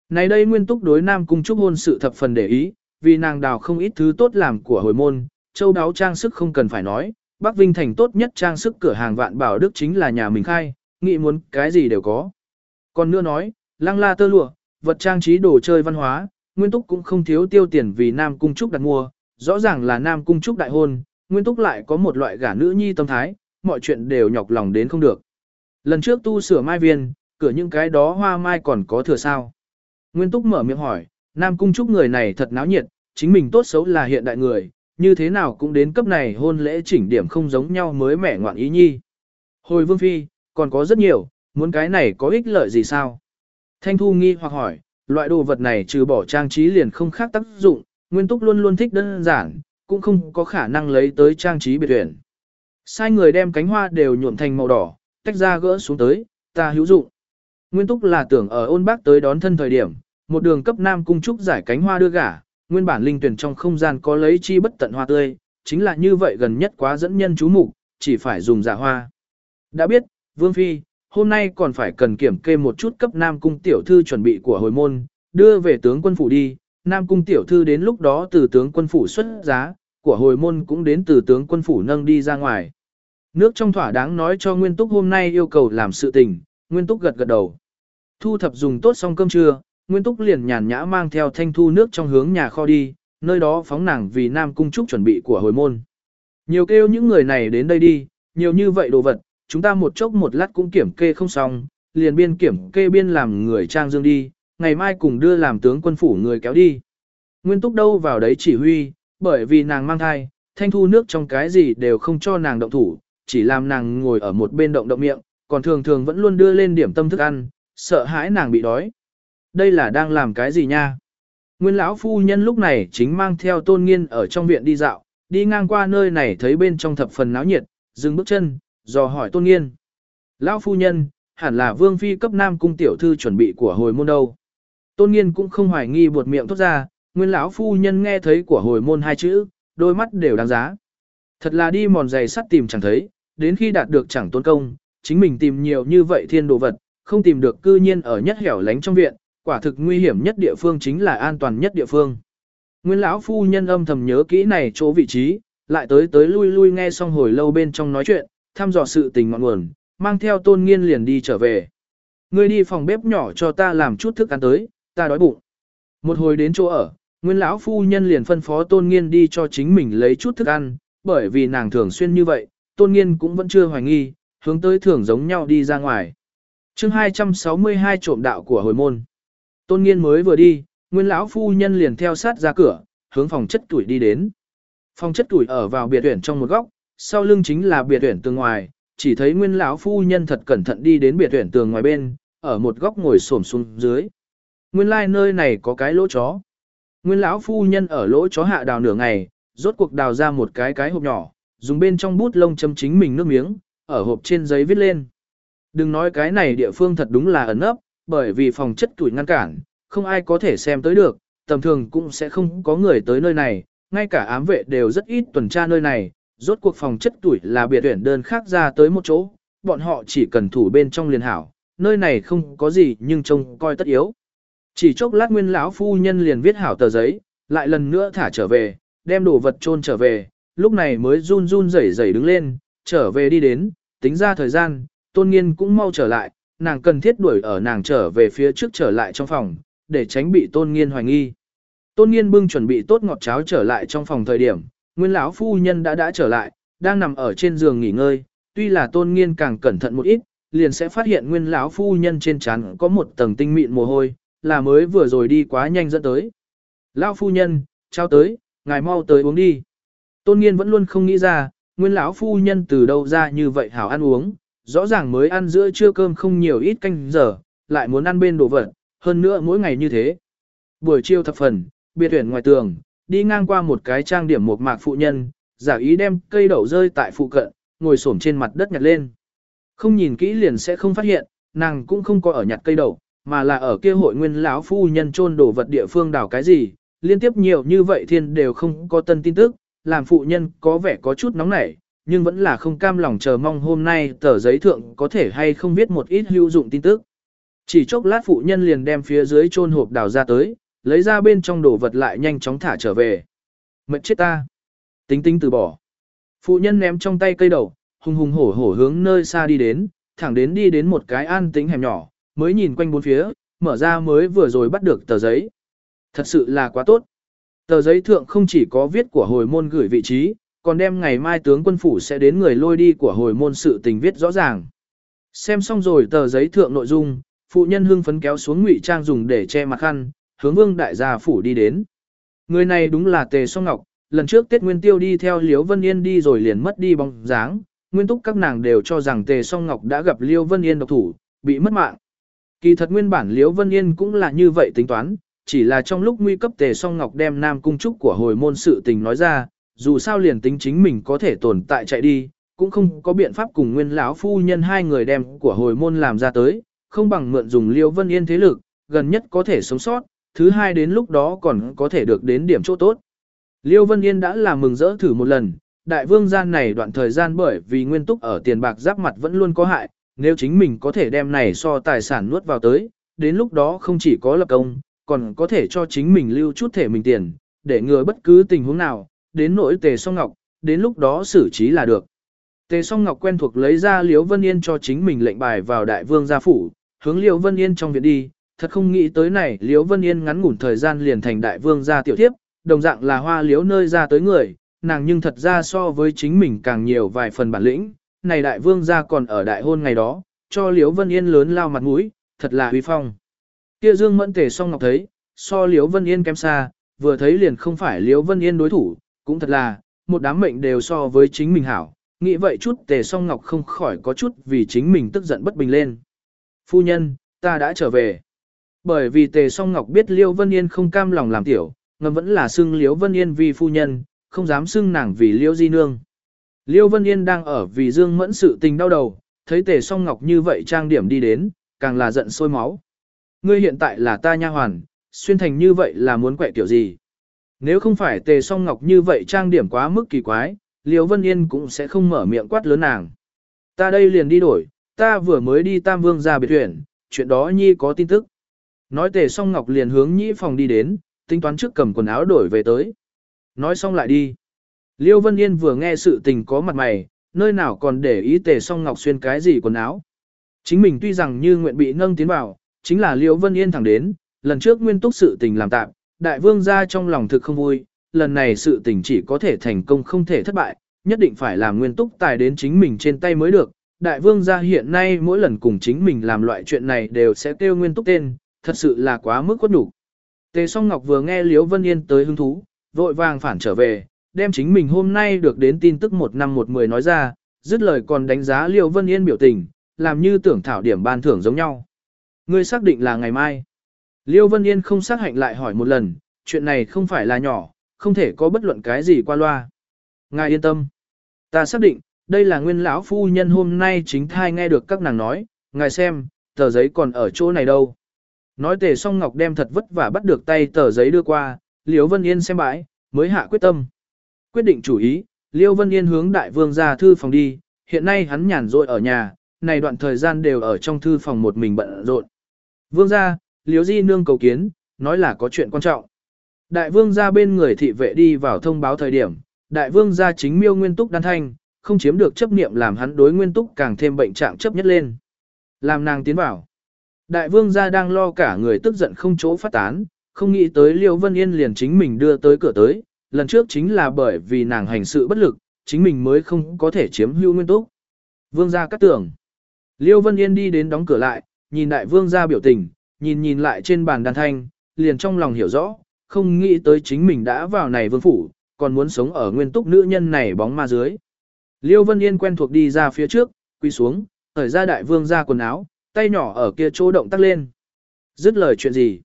Này đây Nguyên Túc đối Nam Cung Trúc hôn sự thập phần để ý, vì nàng đào không ít thứ tốt làm của hồi môn, châu đáo trang sức không cần phải nói, Bắc Vinh Thành tốt nhất trang sức cửa hàng vạn bảo đức chính là nhà mình khai, nghĩ muốn cái gì đều có. Còn nữa nói, lăng la tơ lụa, vật trang trí đồ chơi văn hóa, Nguyên Túc cũng không thiếu tiêu tiền vì Nam Cung Trúc đặt mua, rõ ràng là Nam Cung Trúc đại hôn, Nguyên Túc lại có một loại gả nữ nhi tâm thái, mọi chuyện đều nhọc lòng đến không được. Lần trước tu sửa mai viên, cửa những cái đó hoa mai còn có thừa sao. Nguyên Túc mở miệng hỏi, Nam Cung Trúc người này thật náo nhiệt, chính mình tốt xấu là hiện đại người, như thế nào cũng đến cấp này hôn lễ chỉnh điểm không giống nhau mới mẻ ngoạn ý nhi. Hồi Vương Phi, còn có rất nhiều, muốn cái này có ích lợi gì sao? Thanh Thu nghi hoặc hỏi, loại đồ vật này trừ bỏ trang trí liền không khác tác dụng, Nguyên Túc luôn luôn thích đơn giản, cũng không có khả năng lấy tới trang trí biệt tuyển. Sai người đem cánh hoa đều nhuộm thành màu đỏ, tách ra gỡ xuống tới, ta hữu dụng. Nguyên Túc là tưởng ở ôn bác tới đón thân thời điểm, một đường cấp nam cung trúc giải cánh hoa đưa gả, nguyên bản linh tuyển trong không gian có lấy chi bất tận hoa tươi, chính là như vậy gần nhất quá dẫn nhân chú mục, chỉ phải dùng giả hoa. Đã biết, Vương Phi, hôm nay còn phải cần kiểm kê một chút cấp Nam Cung Tiểu Thư chuẩn bị của hồi môn, đưa về tướng quân phủ đi, Nam Cung Tiểu Thư đến lúc đó từ tướng quân phủ xuất giá, của hồi môn cũng đến từ tướng quân phủ nâng đi ra ngoài. Nước trong thỏa đáng nói cho Nguyên Túc hôm nay yêu cầu làm sự tình, Nguyên Túc gật gật đầu. Thu thập dùng tốt xong cơm trưa, Nguyên Túc liền nhàn nhã mang theo thanh thu nước trong hướng nhà kho đi, nơi đó phóng nàng vì Nam Cung Trúc chuẩn bị của hồi môn. Nhiều kêu những người này đến đây đi, nhiều như vậy đồ vật, chúng ta một chốc một lát cũng kiểm kê không xong, liền biên kiểm kê biên làm người trang dương đi, ngày mai cùng đưa làm tướng quân phủ người kéo đi. Nguyên Túc đâu vào đấy chỉ huy, bởi vì nàng mang thai, thanh thu nước trong cái gì đều không cho nàng động thủ, chỉ làm nàng ngồi ở một bên động động miệng, còn thường thường vẫn luôn đưa lên điểm tâm thức ăn, sợ hãi nàng bị đói. Đây là đang làm cái gì nha? Nguyên lão phu nhân lúc này chính mang theo tôn nghiên ở trong viện đi dạo, đi ngang qua nơi này thấy bên trong thập phần náo nhiệt, dừng bước chân, dò hỏi tôn nghiên. Lão phu nhân, hẳn là vương phi cấp nam cung tiểu thư chuẩn bị của hồi môn đâu. Tôn nghiên cũng không hoài nghi buột miệng thốt ra, nguyên lão phu nhân nghe thấy của hồi môn hai chữ, đôi mắt đều đáng giá. Thật là đi mòn giày sắt tìm chẳng thấy, đến khi đạt được chẳng tôn công, chính mình tìm nhiều như vậy thiên đồ vật, không tìm được cư nhiên ở nhất hẻo lánh trong viện, quả thực nguy hiểm nhất địa phương chính là an toàn nhất địa phương. Nguyên lão phu nhân âm thầm nhớ kỹ này chỗ vị trí, lại tới tới lui lui nghe xong hồi lâu bên trong nói chuyện, thăm dò sự tình ngọn nguồn, mang theo tôn nghiên liền đi trở về. Ngươi đi phòng bếp nhỏ cho ta làm chút thức ăn tới, ta đói bụng. Một hồi đến chỗ ở, nguyên lão phu nhân liền phân phó tôn nghiên đi cho chính mình lấy chút thức ăn, bởi vì nàng thường xuyên như vậy, tôn nghiên cũng vẫn chưa hoài nghi, hướng tới thưởng giống nhau đi ra ngoài. chương 262 trộm đạo của hồi môn. Tôn nghiên mới vừa đi, nguyên lão phu nhân liền theo sát ra cửa, hướng phòng chất tuổi đi đến. Phòng chất tuổi ở vào biệt tuyển trong một góc, sau lưng chính là biệt tuyển tường ngoài, chỉ thấy nguyên lão phu nhân thật cẩn thận đi đến biệt tuyển tường ngoài bên, ở một góc ngồi xổm xuống dưới. Nguyên lai like nơi này có cái lỗ chó. Nguyên lão phu nhân ở lỗ chó hạ đào nửa ngày, rốt cuộc đào ra một cái cái hộp nhỏ, dùng bên trong bút lông châm chính mình nước miếng, ở hộp trên giấy viết lên. Đừng nói cái này địa phương thật đúng là ẩn ấp, bởi vì phòng chất tuổi ngăn cản, không ai có thể xem tới được, tầm thường cũng sẽ không có người tới nơi này, ngay cả ám vệ đều rất ít tuần tra nơi này, rốt cuộc phòng chất tuổi là biệt tuyển đơn khác ra tới một chỗ, bọn họ chỉ cần thủ bên trong liền hảo, nơi này không có gì nhưng trông coi tất yếu. Chỉ chốc lát nguyên lão phu nhân liền viết hảo tờ giấy, lại lần nữa thả trở về, đem đồ vật chôn trở về, lúc này mới run run rẩy rẩy đứng lên, trở về đi đến, tính ra thời gian, tôn nghiên cũng mau trở lại, nàng cần thiết đuổi ở nàng trở về phía trước trở lại trong phòng, để tránh bị tôn nghiên hoài nghi. Tôn nghiên bưng chuẩn bị tốt ngọt cháo trở lại trong phòng thời điểm, nguyên lão phu nhân đã đã trở lại, đang nằm ở trên giường nghỉ ngơi, tuy là tôn nghiên càng cẩn thận một ít, liền sẽ phát hiện nguyên lão phu nhân trên trán có một tầng tinh mịn mồ hôi, là mới vừa rồi đi quá nhanh dẫn tới. Lão phu nhân, trao tới, ngài mau tới uống đi. Tôn nghiên vẫn luôn không nghĩ ra, nguyên lão phu nhân từ đâu ra như vậy hảo ăn uống, rõ ràng mới ăn giữa trưa cơm không nhiều ít canh giờ, lại muốn ăn bên đồ vật, hơn nữa mỗi ngày như thế. Buổi chiều thập phần, biệt tuyển ngoài tường, đi ngang qua một cái trang điểm một mạc phụ nhân, giả ý đem cây đậu rơi tại phụ cận, ngồi xổm trên mặt đất nhặt lên. Không nhìn kỹ liền sẽ không phát hiện, nàng cũng không có ở nhặt cây đậu, mà là ở kia hội nguyên lão phu nhân chôn đồ vật địa phương đào cái gì, liên tiếp nhiều như vậy thiên đều không có tân tin tức, làm phụ nhân có vẻ có chút nóng nảy, nhưng vẫn là không cam lòng chờ mong hôm nay tờ giấy thượng có thể hay không viết một ít hữu dụng tin tức. Chỉ chốc lát phụ nhân liền đem phía dưới chôn hộp đào ra tới, lấy ra bên trong đồ vật lại nhanh chóng thả trở về. Mệt chết ta. Tính tính từ bỏ. Phụ nhân ném trong tay cây đầu, hùng hùng hổ hổ hướng nơi xa đi đến, thẳng đến đi đến một cái an tĩnh hẻm nhỏ, mới nhìn quanh bốn phía, mở ra mới vừa rồi bắt được tờ giấy. Thật sự là quá tốt. Tờ giấy thượng không chỉ có viết của hồi môn gửi vị trí, còn đem ngày mai tướng quân phủ sẽ đến người lôi đi của hồi môn sự tình viết rõ ràng. Xem xong rồi tờ giấy thượng nội dung, phụ nhân hưng phấn kéo xuống ngụy trang dùng để che mặt khăn, hướng vương đại gia phủ đi đến. Người này đúng là Tề Song Ngọc, lần trước Tết Nguyên Tiêu đi theo Liễu Vân Yên đi rồi liền mất đi bóng dáng, nguyên túc các nàng đều cho rằng Tề Song Ngọc đã gặp Liễu Vân Yên độc thủ, bị mất mạng. Kỳ thật nguyên bản Liễu Vân Yên cũng là như vậy tính toán, chỉ là trong lúc nguy cấp Tề Song Ngọc đem Nam Cung Trúc của hồi môn sự tình nói ra, dù sao liền tính chính mình có thể tồn tại chạy đi, cũng không có biện pháp cùng nguyên lão phu nhân hai người đem của hồi môn làm ra tới, không bằng mượn dùng liêu Vân Yên thế lực, gần nhất có thể sống sót, thứ hai đến lúc đó còn có thể được đến điểm chỗ tốt. Liêu Vân Yên đã làm mừng rỡ thử một lần, đại vương gian này đoạn thời gian bởi vì nguyên túc ở tiền bạc giáp mặt vẫn luôn có hại, nếu chính mình có thể đem này so tài sản nuốt vào tới, đến lúc đó không chỉ có lập công, còn có thể cho chính mình lưu chút thể mình tiền, để ngừa bất cứ tình huống nào, đến nỗi tề song ngọc, đến lúc đó xử trí là được. Tề song ngọc quen thuộc lấy ra Liễu Vân Yên cho chính mình lệnh bài vào đại vương gia phủ, hướng Liễu Vân Yên trong viện đi, thật không nghĩ tới này Liễu Vân Yên ngắn ngủn thời gian liền thành đại vương gia tiểu thiếp, đồng dạng là hoa liễu nơi ra tới người, nàng nhưng thật ra so với chính mình càng nhiều vài phần bản lĩnh, này đại vương gia còn ở đại hôn ngày đó, cho Liễu Vân Yên lớn lao mặt mũi, thật là huy phong. Kia Dương Mẫn Tề song ngọc thấy, so Liễu Vân Yên kém xa, vừa thấy liền không phải Liễu Vân Yên đối thủ, cũng thật là, một đám mệnh đều so với chính mình hảo, nghĩ vậy chút Tề song ngọc không khỏi có chút vì chính mình tức giận bất bình lên. Phu nhân, ta đã trở về. Bởi vì Tề Song Ngọc biết Liễu Vân Yên không cam lòng làm tiểu, ngầm vẫn là xưng Liễu Vân Yên vì phu nhân, không dám xưng nàng vì Liễu Di Nương. Liêu Vân Yên đang ở vì Dương Mẫn sự tình đau đầu, thấy Tề Song Ngọc như vậy trang điểm đi đến, càng là giận sôi máu. Ngươi hiện tại là ta nha hoàn, xuyên thành như vậy là muốn quẹ tiểu gì? Nếu không phải Tề Song Ngọc như vậy trang điểm quá mức kỳ quái, Liêu Vân Yên cũng sẽ không mở miệng quát lớn nàng. Ta đây liền đi đổi, ta vừa mới đi Tam Vương ra biệt thuyền, chuyện đó nhi có tin tức. Nói tề song ngọc liền hướng Nhi phòng đi đến, tính toán trước cầm quần áo đổi về tới. Nói xong lại đi. Liêu Vân Yên vừa nghe sự tình có mặt mày, nơi nào còn để ý tề song ngọc xuyên cái gì quần áo. Chính mình tuy rằng như nguyện bị nâng tiến vào, chính là Liễu Vân Yên thẳng đến, lần trước nguyên túc sự tình làm tạm, đại vương ra trong lòng thực không vui, lần này sự tình chỉ có thể thành công không thể thất bại, nhất định phải làm nguyên túc tài đến chính mình trên tay mới được. Đại vương gia hiện nay mỗi lần cùng chính mình làm loại chuyện này đều sẽ kêu nguyên túc tên, thật sự là quá mức quất đủ. Tề song ngọc vừa nghe Liễu Vân Yên tới hứng thú, vội vàng phản trở về, đem chính mình hôm nay được đến tin tức một năm một mười nói ra, dứt lời còn đánh giá Liễu Vân Yên biểu tình, làm như tưởng thảo điểm ban thưởng giống nhau. Ngươi xác định là ngày mai. Liêu Vân Yên không xác hạnh lại hỏi một lần, chuyện này không phải là nhỏ, không thể có bất luận cái gì qua loa. Ngài yên tâm. Ta xác định, đây là nguyên lão phu nhân hôm nay chính thai nghe được các nàng nói, ngài xem, tờ giấy còn ở chỗ này đâu. Nói tề song ngọc đem thật vất vả bắt được tay tờ giấy đưa qua, Liêu Vân Yên xem bãi, mới hạ quyết tâm. Quyết định chủ ý, Liêu Vân Yên hướng đại vương ra thư phòng đi, hiện nay hắn nhàn rỗi ở nhà, này đoạn thời gian đều ở trong thư phòng một mình bận rộn. Vương gia, Liễu Di Nương cầu kiến, nói là có chuyện quan trọng. Đại vương gia bên người thị vệ đi vào thông báo thời điểm, đại vương gia chính miêu nguyên túc đan thanh, không chiếm được chấp niệm làm hắn đối nguyên túc càng thêm bệnh trạng chấp nhất lên. Làm nàng tiến vào. Đại vương gia đang lo cả người tức giận không chỗ phát tán, không nghĩ tới Liêu Vân Yên liền chính mình đưa tới cửa tới, lần trước chính là bởi vì nàng hành sự bất lực, chính mình mới không có thể chiếm hữu nguyên túc. Vương gia cắt tưởng. Liêu Vân Yên đi đến đóng cửa lại, nhìn đại vương gia biểu tình, nhìn nhìn lại trên bàn đàn thanh, liền trong lòng hiểu rõ, không nghĩ tới chính mình đã vào này vương phủ, còn muốn sống ở nguyên túc nữ nhân này bóng ma dưới. Liêu Vân Yên quen thuộc đi ra phía trước, quy xuống, thời ra đại vương ra quần áo, tay nhỏ ở kia chỗ động tác lên. Dứt lời chuyện gì?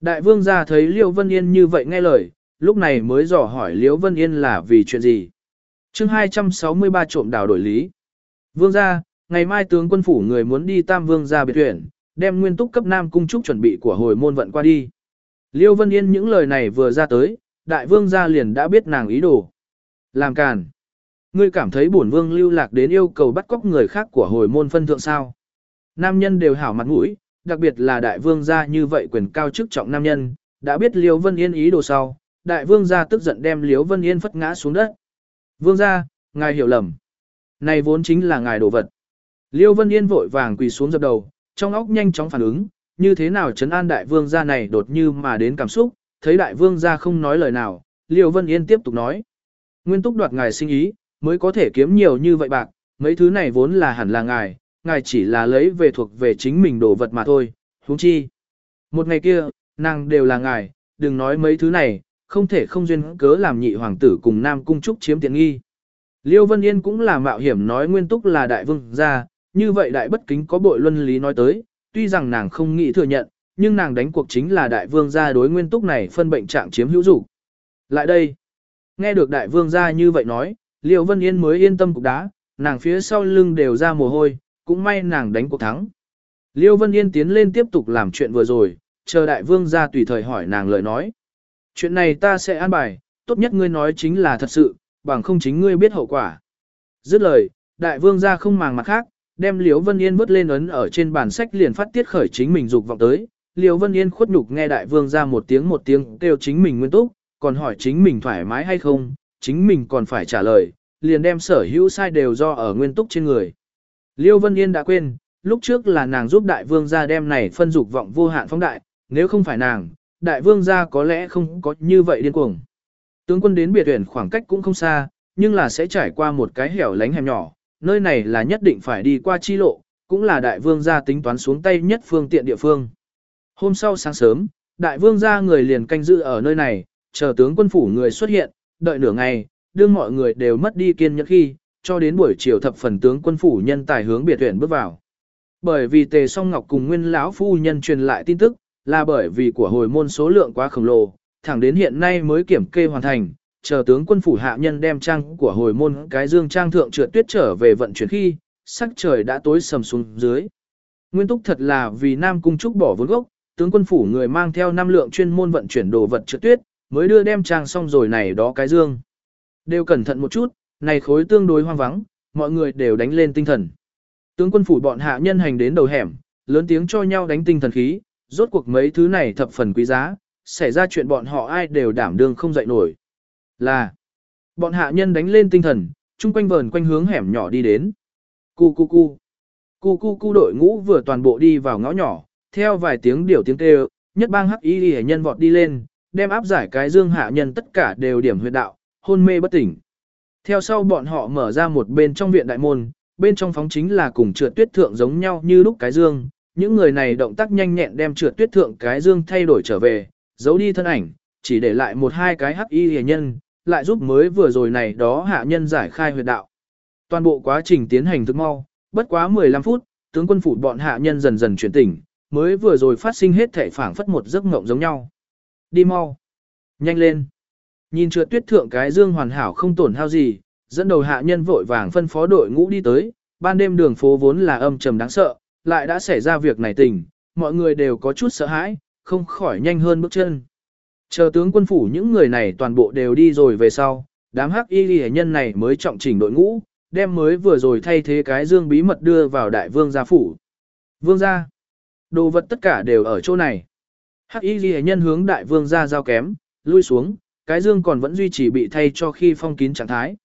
Đại vương ra thấy Liêu Vân Yên như vậy nghe lời, lúc này mới dò hỏi Liêu Vân Yên là vì chuyện gì? chương 263 trộm đảo đổi lý. Vương ra, ngày mai tướng quân phủ người muốn đi tam vương ra biệt tuyển, đem nguyên túc cấp nam cung trúc chuẩn bị của hồi môn vận qua đi. Liêu Vân Yên những lời này vừa ra tới, đại vương gia liền đã biết nàng ý đồ. Làm càn. Ngươi cảm thấy bổn vương lưu lạc đến yêu cầu bắt cóc người khác của hồi môn phân thượng sao. Nam nhân đều hảo mặt mũi, đặc biệt là đại vương gia như vậy quyền cao chức trọng nam nhân, đã biết Liêu Vân Yên ý đồ sau, đại vương gia tức giận đem Liêu Vân Yên phất ngã xuống đất. Vương gia, ngài hiểu lầm. Này vốn chính là ngài đồ vật. Liêu Vân Yên vội vàng quỳ xuống dập đầu, trong óc nhanh chóng phản ứng, như thế nào trấn an đại vương gia này đột như mà đến cảm xúc, thấy đại vương gia không nói lời nào, Liêu Vân Yên tiếp tục nói. Nguyên túc đoạt ngài sinh ý, mới có thể kiếm nhiều như vậy bạc, mấy thứ này vốn là hẳn là ngài, ngài chỉ là lấy về thuộc về chính mình đồ vật mà thôi, huống chi. Một ngày kia, nàng đều là ngài, đừng nói mấy thứ này, không thể không duyên cớ làm nhị hoàng tử cùng nam cung trúc chiếm tiện nghi. Liêu Vân Yên cũng là mạo hiểm nói nguyên túc là đại vương gia, như vậy đại bất kính có bội luân lý nói tới, tuy rằng nàng không nghĩ thừa nhận, nhưng nàng đánh cuộc chính là đại vương gia đối nguyên túc này phân bệnh trạng chiếm hữu dục. Lại đây, nghe được đại vương gia như vậy nói, Liêu Vân Yên mới yên tâm cục đá, nàng phía sau lưng đều ra mồ hôi, cũng may nàng đánh cuộc thắng. Liêu Vân Yên tiến lên tiếp tục làm chuyện vừa rồi, chờ đại vương gia tùy thời hỏi nàng lời nói. Chuyện này ta sẽ an bài, tốt nhất ngươi nói chính là thật sự, bằng không chính ngươi biết hậu quả. Dứt lời, đại vương gia không màng mặt khác, đem Liễu Vân Yên vứt lên ấn ở trên bàn sách liền phát tiết khởi chính mình dục vọng tới, Liễu Vân Yên khuất nhục nghe đại vương ra một tiếng một tiếng kêu chính mình nguyên túc, còn hỏi chính mình thoải mái hay không, chính mình còn phải trả lời, liền đem sở hữu sai đều do ở nguyên túc trên người. Liêu Vân Yên đã quên, lúc trước là nàng giúp đại vương ra đem này phân dục vọng vô hạn phóng đại, nếu không phải nàng, đại vương ra có lẽ không có như vậy điên cuồng. Tướng quân đến biệt tuyển khoảng cách cũng không xa, nhưng là sẽ trải qua một cái hẻo lánh hẻm nhỏ, nơi này là nhất định phải đi qua chi lộ, cũng là đại vương gia tính toán xuống tay nhất phương tiện địa phương. Hôm sau sáng sớm, đại vương gia người liền canh giữ ở nơi này, chờ tướng quân phủ người xuất hiện, đợi nửa ngày, đương mọi người đều mất đi kiên nhẫn khi, cho đến buổi chiều thập phần tướng quân phủ nhân tài hướng biệt tuyển bước vào. Bởi vì Tề Song Ngọc cùng Nguyên lão phu nhân truyền lại tin tức, là bởi vì của hồi môn số lượng quá khổng lồ, thẳng đến hiện nay mới kiểm kê hoàn thành, chờ tướng quân phủ hạ nhân đem trang của hồi môn cái dương trang thượng trượt tuyết trở về vận chuyển khi, sắc trời đã tối sầm xuống dưới. Nguyên túc thật là vì Nam Cung Trúc bỏ vốn gốc, tướng quân phủ người mang theo năm lượng chuyên môn vận chuyển đồ vật trượt tuyết, mới đưa đem trang xong rồi này đó cái dương. Đều cẩn thận một chút, này khối tương đối hoang vắng, mọi người đều đánh lên tinh thần. Tướng quân phủ bọn hạ nhân hành đến đầu hẻm, lớn tiếng cho nhau đánh tinh thần khí, rốt cuộc mấy thứ này thập phần quý giá, xảy ra chuyện bọn họ ai đều đảm đương không dậy nổi. Là, bọn hạ nhân đánh lên tinh thần, chung quanh vờn quanh hướng hẻm nhỏ đi đến. Cu cu cu. Cu cu cu đội ngũ vừa toàn bộ đi vào ngõ nhỏ, theo vài tiếng điều tiếng kêu, nhất bang hắc y hệ nhân vọt đi lên, đem áp giải cái dương hạ nhân tất cả đều điểm huyệt đạo, hôn mê bất tỉnh. Theo sau bọn họ mở ra một bên trong viện đại môn, bên trong phóng chính là cùng trượt tuyết thượng giống nhau như lúc cái dương, những người này động tác nhanh nhẹn đem trượt tuyết thượng cái dương thay đổi trở về, giấu đi thân ảnh, chỉ để lại một hai cái hắc y hệ nhân, lại giúp mới vừa rồi này đó hạ nhân giải khai huyệt đạo. Toàn bộ quá trình tiến hành thực mau, bất quá 15 phút, tướng quân phủ bọn hạ nhân dần dần chuyển tỉnh, mới vừa rồi phát sinh hết thể phảng phất một giấc ngộng giống nhau. Đi mau. Nhanh lên. Nhìn trượt tuyết thượng cái dương hoàn hảo không tổn hao gì, dẫn đầu hạ nhân vội vàng phân phó đội ngũ đi tới, ban đêm đường phố vốn là âm trầm đáng sợ, lại đã xảy ra việc này tình, mọi người đều có chút sợ hãi, không khỏi nhanh hơn bước chân. Chờ tướng quân phủ những người này toàn bộ đều đi rồi về sau, đám hắc y ghi nhân này mới trọng chỉnh đội ngũ, đem mới vừa rồi thay thế cái dương bí mật đưa vào đại vương gia phủ. Vương gia, đồ vật tất cả đều ở chỗ này. Hắc y ghi nhân hướng đại vương gia giao kém, lui xuống, cái dương còn vẫn duy trì bị thay cho khi phong kín trạng thái.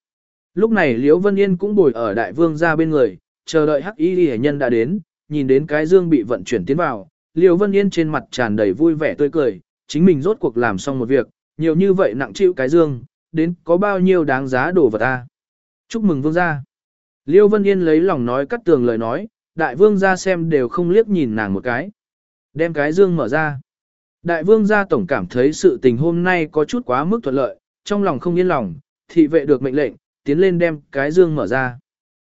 Lúc này Liễu Vân Yên cũng bồi ở đại vương gia bên người, chờ đợi hắc y ghi nhân đã đến, nhìn đến cái dương bị vận chuyển tiến vào, Liễu Vân Yên trên mặt tràn đầy vui vẻ tươi cười, chính mình rốt cuộc làm xong một việc, nhiều như vậy nặng chịu cái dương, đến có bao nhiêu đáng giá đồ vật ta. Chúc mừng vương gia. Liêu Vân Yên lấy lòng nói cắt tường lời nói, đại vương gia xem đều không liếc nhìn nàng một cái. Đem cái dương mở ra. Đại vương gia tổng cảm thấy sự tình hôm nay có chút quá mức thuận lợi, trong lòng không yên lòng, thị vệ được mệnh lệnh, tiến lên đem cái dương mở ra.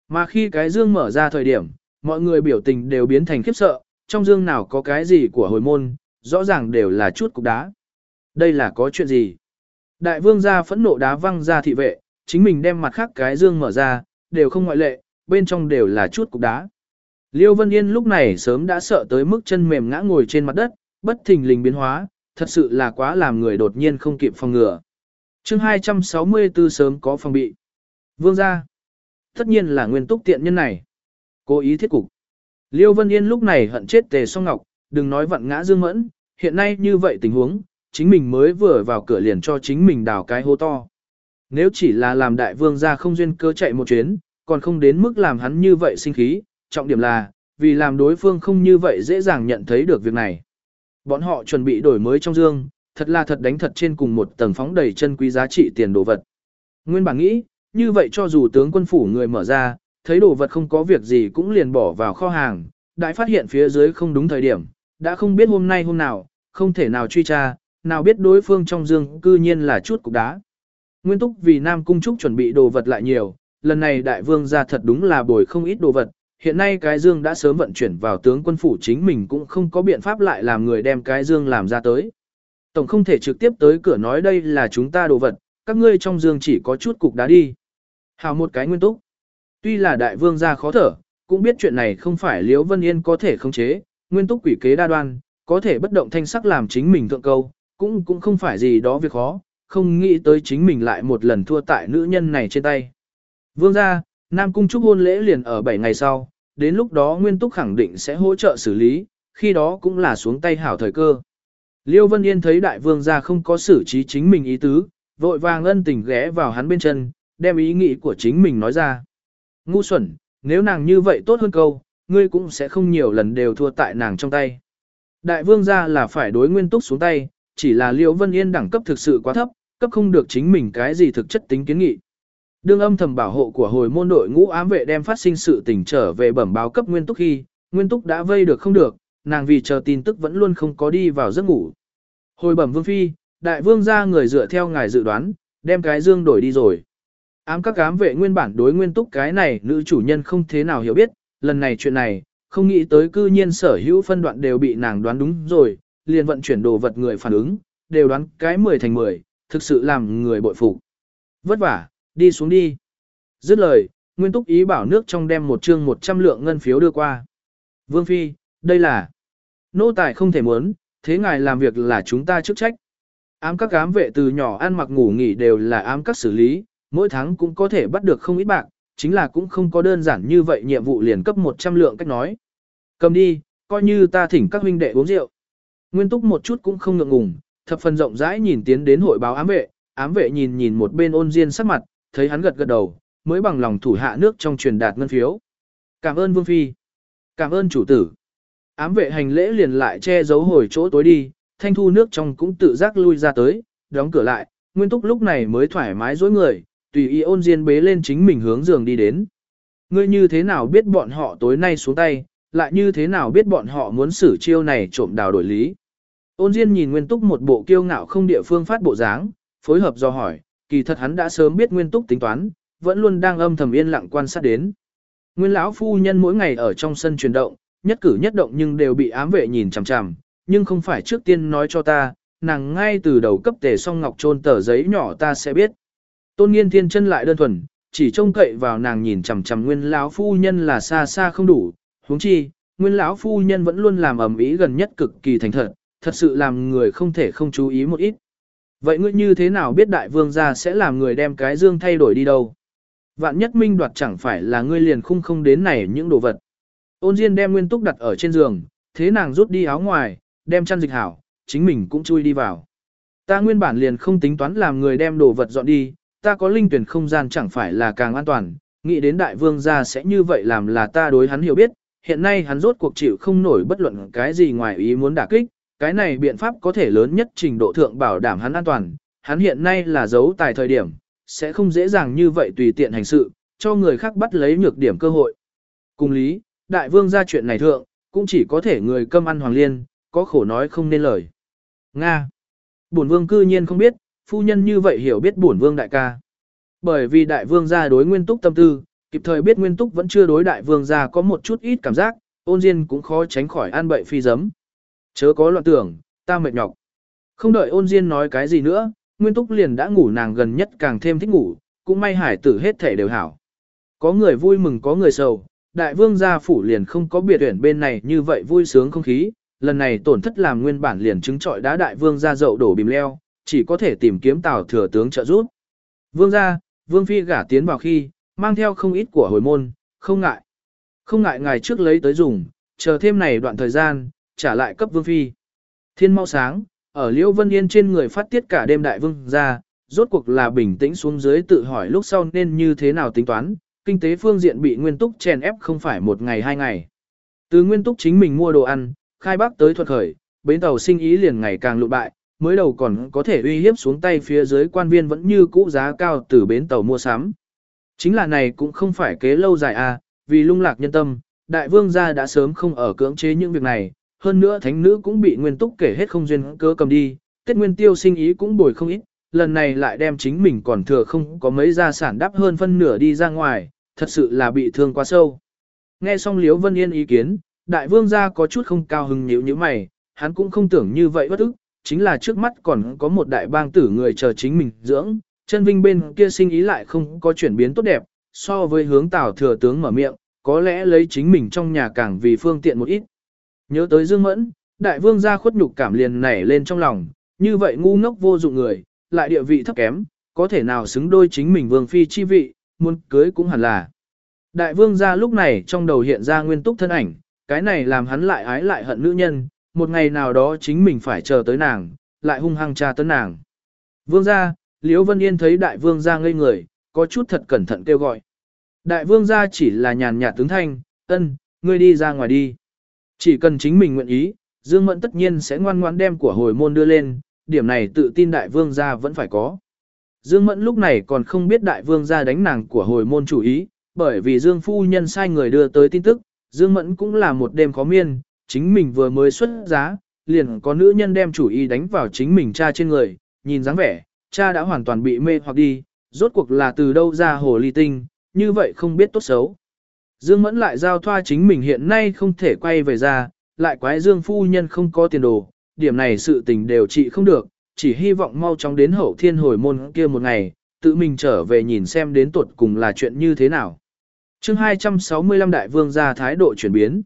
Mà khi cái dương mở ra thời điểm, mọi người biểu tình đều biến thành khiếp sợ, trong dương nào có cái gì của hồi môn, rõ ràng đều là chút cục đá. Đây là có chuyện gì? Đại vương gia phẫn nộ đá văng ra thị vệ, chính mình đem mặt khác cái dương mở ra, đều không ngoại lệ, bên trong đều là chút cục đá. Liêu Vân Yên lúc này sớm đã sợ tới mức chân mềm ngã ngồi trên mặt đất, bất thình lình biến hóa, thật sự là quá làm người đột nhiên không kịp phòng ngừa. chương 264 sớm có phòng bị. Vương gia. Tất nhiên là nguyên túc tiện nhân này. Cố ý thiết cục. Liêu Vân Yên lúc này hận chết tề song ngọc, đừng nói vặn ngã dương mẫn, hiện nay như vậy tình huống, chính mình mới vừa vào cửa liền cho chính mình đào cái hố to. Nếu chỉ là làm đại vương gia không duyên cơ chạy một chuyến, còn không đến mức làm hắn như vậy sinh khí, trọng điểm là, vì làm đối phương không như vậy dễ dàng nhận thấy được việc này. Bọn họ chuẩn bị đổi mới trong dương, thật là thật đánh thật trên cùng một tầng phóng đầy chân quý giá trị tiền đồ vật. Nguyên bản nghĩ, như vậy cho dù tướng quân phủ người mở ra, thấy đồ vật không có việc gì cũng liền bỏ vào kho hàng, đại phát hiện phía dưới không đúng thời điểm, đã không biết hôm nay hôm nào, không thể nào truy tra, nào biết đối phương trong dương cư nhiên là chút cục đá. Nguyên túc vì Nam Cung Trúc chuẩn bị đồ vật lại nhiều, lần này đại vương ra thật đúng là bồi không ít đồ vật, hiện nay cái dương đã sớm vận chuyển vào tướng quân phủ chính mình cũng không có biện pháp lại làm người đem cái dương làm ra tới. Tổng không thể trực tiếp tới cửa nói đây là chúng ta đồ vật, các ngươi trong dương chỉ có chút cục đá đi. Hào một cái nguyên túc. Tuy là đại vương gia khó thở, cũng biết chuyện này không phải Liễu Vân Yên có thể khống chế, nguyên túc quỷ kế đa đoan, có thể bất động thanh sắc làm chính mình thượng câu, cũng cũng không phải gì đó việc khó, không nghĩ tới chính mình lại một lần thua tại nữ nhân này trên tay. Vương gia, Nam Cung Trúc hôn lễ liền ở 7 ngày sau, đến lúc đó Nguyên Túc khẳng định sẽ hỗ trợ xử lý, khi đó cũng là xuống tay hảo thời cơ. Liêu Vân Yên thấy đại vương gia không có xử trí chính mình ý tứ, vội vàng ân tình ghé vào hắn bên chân, đem ý nghĩ của chính mình nói ra. Ngu xuẩn, nếu nàng như vậy tốt hơn câu, ngươi cũng sẽ không nhiều lần đều thua tại nàng trong tay. Đại vương gia là phải đối nguyên túc xuống tay, chỉ là Liễu Vân Yên đẳng cấp thực sự quá thấp, cấp không được chính mình cái gì thực chất tính kiến nghị. Đương âm thầm bảo hộ của hồi môn đội ngũ ám vệ đem phát sinh sự tình trở về bẩm báo cấp Nguyên Túc khi, Nguyên Túc đã vây được không được, nàng vì chờ tin tức vẫn luôn không có đi vào giấc ngủ. Hồi bẩm vương phi, đại vương gia người dựa theo ngài dự đoán, đem cái dương đổi đi rồi. Ám các ám vệ nguyên bản đối Nguyên Túc cái này nữ chủ nhân không thế nào hiểu biết, lần này chuyện này, không nghĩ tới cư nhiên sở hữu phân đoạn đều bị nàng đoán đúng rồi, liền vận chuyển đồ vật người phản ứng, đều đoán cái 10 thành 10, thực sự làm người bội phục. Vất vả, đi xuống đi. Dứt lời, Nguyên Túc ý bảo nước trong đem một chương 100 lượng ngân phiếu đưa qua. Vương Phi, đây là... Nô tài không thể muốn, thế ngài làm việc là chúng ta chức trách. Ám các ám vệ từ nhỏ ăn mặc ngủ nghỉ đều là ám các xử lý, mỗi tháng cũng có thể bắt được không ít bạc, chính là cũng không có đơn giản như vậy nhiệm vụ liền cấp 100 lượng cách nói. Cầm đi, coi như ta thỉnh các huynh đệ uống rượu. Nguyên túc một chút cũng không ngượng ngùng, thập phần rộng rãi nhìn tiến đến hội báo ám vệ, ám vệ nhìn nhìn một bên ôn diên sắc mặt, thấy hắn gật gật đầu, mới bằng lòng thủ hạ nước trong truyền đạt ngân phiếu. Cảm ơn Vương Phi. Cảm ơn chủ tử. Ám vệ hành lễ liền lại che giấu hồi chỗ tối đi, thanh thu nước trong cũng tự giác lui ra tới, đóng cửa lại, Nguyên Túc lúc này mới thoải mái dối người, tùy ý ôn diên bế lên chính mình hướng giường đi đến. Ngươi như thế nào biết bọn họ tối nay xuống tay, lại như thế nào biết bọn họ muốn xử chiêu này trộm đào đổi lý. Ôn Diên nhìn Nguyên Túc một bộ kiêu ngạo không địa phương phát bộ dáng, phối hợp do hỏi, kỳ thật hắn đã sớm biết Nguyên Túc tính toán, vẫn luôn đang âm thầm yên lặng quan sát đến. Nguyên lão phu nhân mỗi ngày ở trong sân chuyển động, nhất cử nhất động nhưng đều bị ám vệ nhìn chằm chằm, nhưng không phải trước tiên nói cho ta, nàng ngay từ đầu cấp tề song ngọc trôn tờ giấy nhỏ ta sẽ biết. Tôn Nghiên Thiên chân lại đơn thuần, chỉ trông cậy vào nàng nhìn chằm chằm Nguyên lão phu nhân là xa xa không đủ, huống chi, Nguyên lão phu nhân vẫn luôn làm ầm ĩ gần nhất cực kỳ thành thật, thật sự làm người không thể không chú ý một ít. Vậy ngươi như thế nào biết đại vương gia sẽ làm người đem cái dương thay đổi đi đâu? Vạn nhất minh đoạt chẳng phải là ngươi liền khung không đến này những đồ vật. Ôn Diên đem nguyên túc đặt ở trên giường, thế nàng rút đi áo ngoài, đem chăn dịch hảo, chính mình cũng chui đi vào. Ta nguyên bản liền không tính toán làm người đem đồ vật dọn đi, ta có linh tuyển không gian chẳng phải là càng an toàn, nghĩ đến đại vương gia sẽ như vậy làm là ta đối hắn hiểu biết, hiện nay hắn rốt cuộc chịu không nổi bất luận cái gì ngoài ý muốn đả kích, cái này biện pháp có thể lớn nhất trình độ thượng bảo đảm hắn an toàn, hắn hiện nay là giấu tài thời điểm, sẽ không dễ dàng như vậy tùy tiện hành sự, cho người khác bắt lấy nhược điểm cơ hội. Cùng lý, đại vương gia chuyện này thượng, cũng chỉ có thể người câm ăn hoàng liên, có khổ nói không nên lời. Nga. Bổn vương cư nhiên không biết, phu nhân như vậy hiểu biết bổn vương đại ca. Bởi vì đại vương gia đối nguyên túc tâm tư, kịp thời biết nguyên túc vẫn chưa đối đại vương gia có một chút ít cảm giác, ôn diên cũng khó tránh khỏi an bậy phi giấm. Chớ có loạn tưởng, ta mệt nhọc. Không đợi ôn diên nói cái gì nữa, nguyên túc liền đã ngủ nàng gần nhất càng thêm thích ngủ, cũng may hải tử hết thể đều hảo. Có người vui mừng có người sầu, đại vương gia phủ liền không có biệt tuyển bên này như vậy vui sướng không khí, lần này tổn thất làm nguyên bản liền chứng trọi đá đại vương gia dậu đổ bìm leo, chỉ có thể tìm kiếm tào thừa tướng trợ giúp. Vương gia, vương phi gả tiến vào khi, mang theo không ít của hồi môn, không ngại. Không ngại ngài trước lấy tới dùng, chờ thêm này đoạn thời gian, trả lại cấp vương phi. Thiên mau sáng, ở Liễu Vân Yên trên người phát tiết cả đêm đại vương ra, rốt cuộc là bình tĩnh xuống dưới tự hỏi lúc sau nên như thế nào tính toán, kinh tế phương diện bị nguyên túc chèn ép không phải một ngày hai ngày. Từ nguyên túc chính mình mua đồ ăn, khai bắc tới thuật khởi, bến tàu sinh ý liền ngày càng lụ bại, mới đầu còn có thể uy hiếp xuống tay phía dưới quan viên vẫn như cũ giá cao từ bến tàu mua sắm. Chính là này cũng không phải kế lâu dài à, vì lung lạc nhân tâm, đại vương gia đã sớm không ở cưỡng chế những việc này, hơn nữa thánh nữ cũng bị nguyên túc kể hết không duyên cớ cầm đi, Tết Nguyên Tiêu sinh ý cũng bồi không ít, lần này lại đem chính mình còn thừa không có mấy gia sản đắp hơn phân nửa đi ra ngoài, thật sự là bị thương quá sâu. Nghe xong Liễu Vân Yên ý kiến, đại vương gia có chút không cao hứng nhíu như mày, hắn cũng không tưởng như vậy bất ức, chính là trước mắt còn có một đại bang tử người chờ chính mình dưỡng, chân vinh bên kia sinh ý lại không có chuyển biến tốt đẹp, so với hướng tào thừa tướng mở miệng, có lẽ lấy chính mình trong nhà càng vì phương tiện một ít. Nhớ tới Dương Mẫn, đại vương gia khuất nhục cảm liền nảy lên trong lòng, như vậy ngu ngốc vô dụng người, lại địa vị thấp kém, có thể nào xứng đôi chính mình vương phi chi vị, muốn cưới cũng hẳn là. Đại vương gia lúc này trong đầu hiện ra nguyên túc thân ảnh, cái này làm hắn lại ái lại hận nữ nhân, một ngày nào đó chính mình phải chờ tới nàng, lại hung hăng tra tấn nàng. Vương gia, Liễu Vân Yên thấy đại vương gia ngây người, có chút thật cẩn thận kêu gọi. Đại vương gia chỉ là nhàn nhạt tướng thanh, ân, ngươi đi ra ngoài đi. Chỉ cần chính mình nguyện ý, Dương Mẫn tất nhiên sẽ ngoan ngoãn đem của hồi môn đưa lên, điểm này tự tin đại vương gia vẫn phải có. Dương Mẫn lúc này còn không biết đại vương gia đánh nàng của hồi môn chủ ý, bởi vì Dương Phu Nhân sai người đưa tới tin tức, Dương Mẫn cũng là một đêm khó miên, chính mình vừa mới xuất giá, liền có nữ nhân đem chủ ý đánh vào chính mình cha trên người, nhìn dáng vẻ, cha đã hoàn toàn bị mê hoặc đi, rốt cuộc là từ đâu ra hồ ly tinh, như vậy không biết tốt xấu. Dương Mẫn lại giao thoa chính mình hiện nay không thể quay về ra, lại quái Dương phu nhân không có tiền đồ, điểm này sự tình đều trị không được, chỉ hy vọng mau chóng đến hậu thiên hồi môn kia một ngày, tự mình trở về nhìn xem đến tuột cùng là chuyện như thế nào. chương 265 đại vương ra thái độ chuyển biến.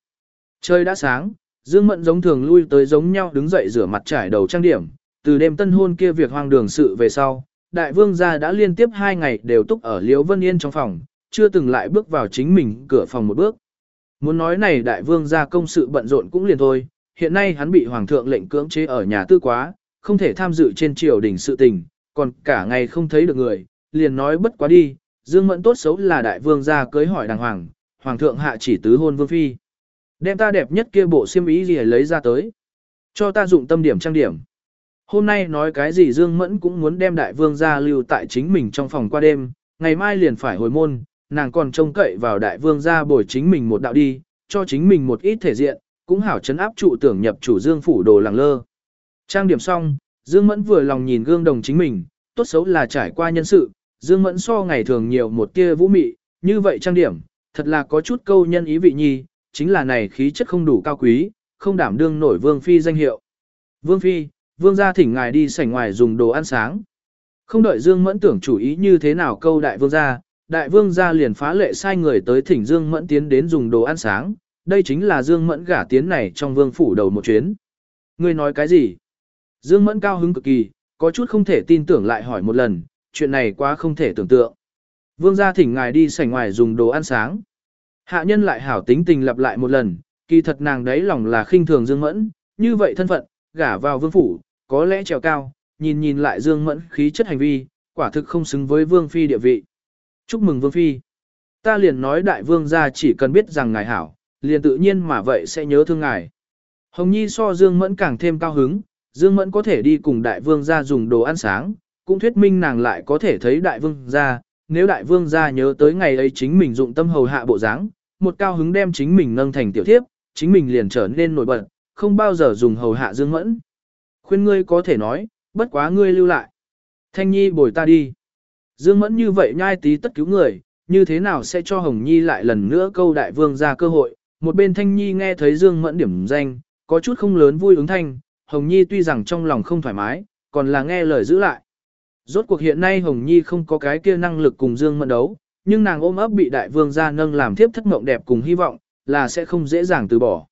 Trời đã sáng, Dương Mẫn giống thường lui tới giống nhau đứng dậy rửa mặt trải đầu trang điểm, từ đêm tân hôn kia việc hoang đường sự về sau, đại vương gia đã liên tiếp hai ngày đều túc ở Liễu Vân Yên trong phòng, chưa từng lại bước vào chính mình cửa phòng một bước. Muốn nói này đại vương gia công sự bận rộn cũng liền thôi, hiện nay hắn bị hoàng thượng lệnh cưỡng chế ở nhà tư quá, không thể tham dự trên triều đình sự tình, còn cả ngày không thấy được người, liền nói bất quá đi, dương mẫn tốt xấu là đại vương gia cưới hỏi đàng hoàng, hoàng thượng hạ chỉ tứ hôn vương phi. Đem ta đẹp nhất kia bộ xiêm ý gì lấy ra tới. Cho ta dụng tâm điểm trang điểm. Hôm nay nói cái gì Dương Mẫn cũng muốn đem đại vương gia lưu tại chính mình trong phòng qua đêm, ngày mai liền phải hồi môn, nàng còn trông cậy vào đại vương gia bồi chính mình một đạo đi, cho chính mình một ít thể diện, cũng hảo chấn áp trụ tưởng nhập chủ Dương phủ đồ làng lơ. Trang điểm xong, Dương Mẫn vừa lòng nhìn gương đồng chính mình, tốt xấu là trải qua nhân sự, Dương Mẫn so ngày thường nhiều một tia vũ mị, như vậy trang điểm, thật là có chút câu nhân ý vị nhi, chính là này khí chất không đủ cao quý, không đảm đương nổi Vương Phi danh hiệu. Vương Phi, Vương gia thỉnh ngài đi sảnh ngoài dùng đồ ăn sáng. Không đợi Dương Mẫn tưởng chủ ý như thế nào câu đại vương gia, đại vương gia liền phá lệ sai người tới thỉnh Dương Mẫn tiến đến dùng đồ ăn sáng, đây chính là Dương Mẫn gả tiến này trong vương phủ đầu một chuyến. Ngươi nói cái gì? Dương Mẫn cao hứng cực kỳ, có chút không thể tin tưởng lại hỏi một lần, chuyện này quá không thể tưởng tượng. Vương gia thỉnh ngài đi sảnh ngoài dùng đồ ăn sáng. Hạ nhân lại hảo tính tình lặp lại một lần, kỳ thật nàng đấy lòng là khinh thường Dương Mẫn, như vậy thân phận, gả vào vương phủ, có lẽ trèo cao, nhìn nhìn lại Dương Mẫn khí chất hành vi, quả thực không xứng với vương phi địa vị. Chúc mừng vương phi. Ta liền nói đại vương gia chỉ cần biết rằng ngài hảo, liền tự nhiên mà vậy sẽ nhớ thương ngài. Hồng Nhi so Dương Mẫn càng thêm cao hứng, Dương Mẫn có thể đi cùng đại vương gia dùng đồ ăn sáng, cũng thuyết minh nàng lại có thể thấy đại vương gia, nếu đại vương gia nhớ tới ngày ấy chính mình dụng tâm hầu hạ bộ dáng, một cao hứng đem chính mình nâng thành tiểu thiếp, chính mình liền trở nên nổi bật, không bao giờ dùng hầu hạ Dương Mẫn. Khuyên ngươi có thể nói, bất quá ngươi lưu lại. Thanh Nhi bồi ta đi. Dương Mẫn như vậy nhai tí tất cứu người, như thế nào sẽ cho Hồng Nhi lại lần nữa câu đại vương ra cơ hội. Một bên Thanh Nhi nghe thấy Dương Mẫn điểm danh, có chút không lớn vui ứng thanh, Hồng Nhi tuy rằng trong lòng không thoải mái, còn là nghe lời giữ lại. Rốt cuộc hiện nay Hồng Nhi không có cái kia năng lực cùng Dương Mẫn đấu, nhưng nàng ôm ấp bị đại vương gia nâng làm thiếp thất mộng đẹp cùng hy vọng, là sẽ không dễ dàng từ bỏ.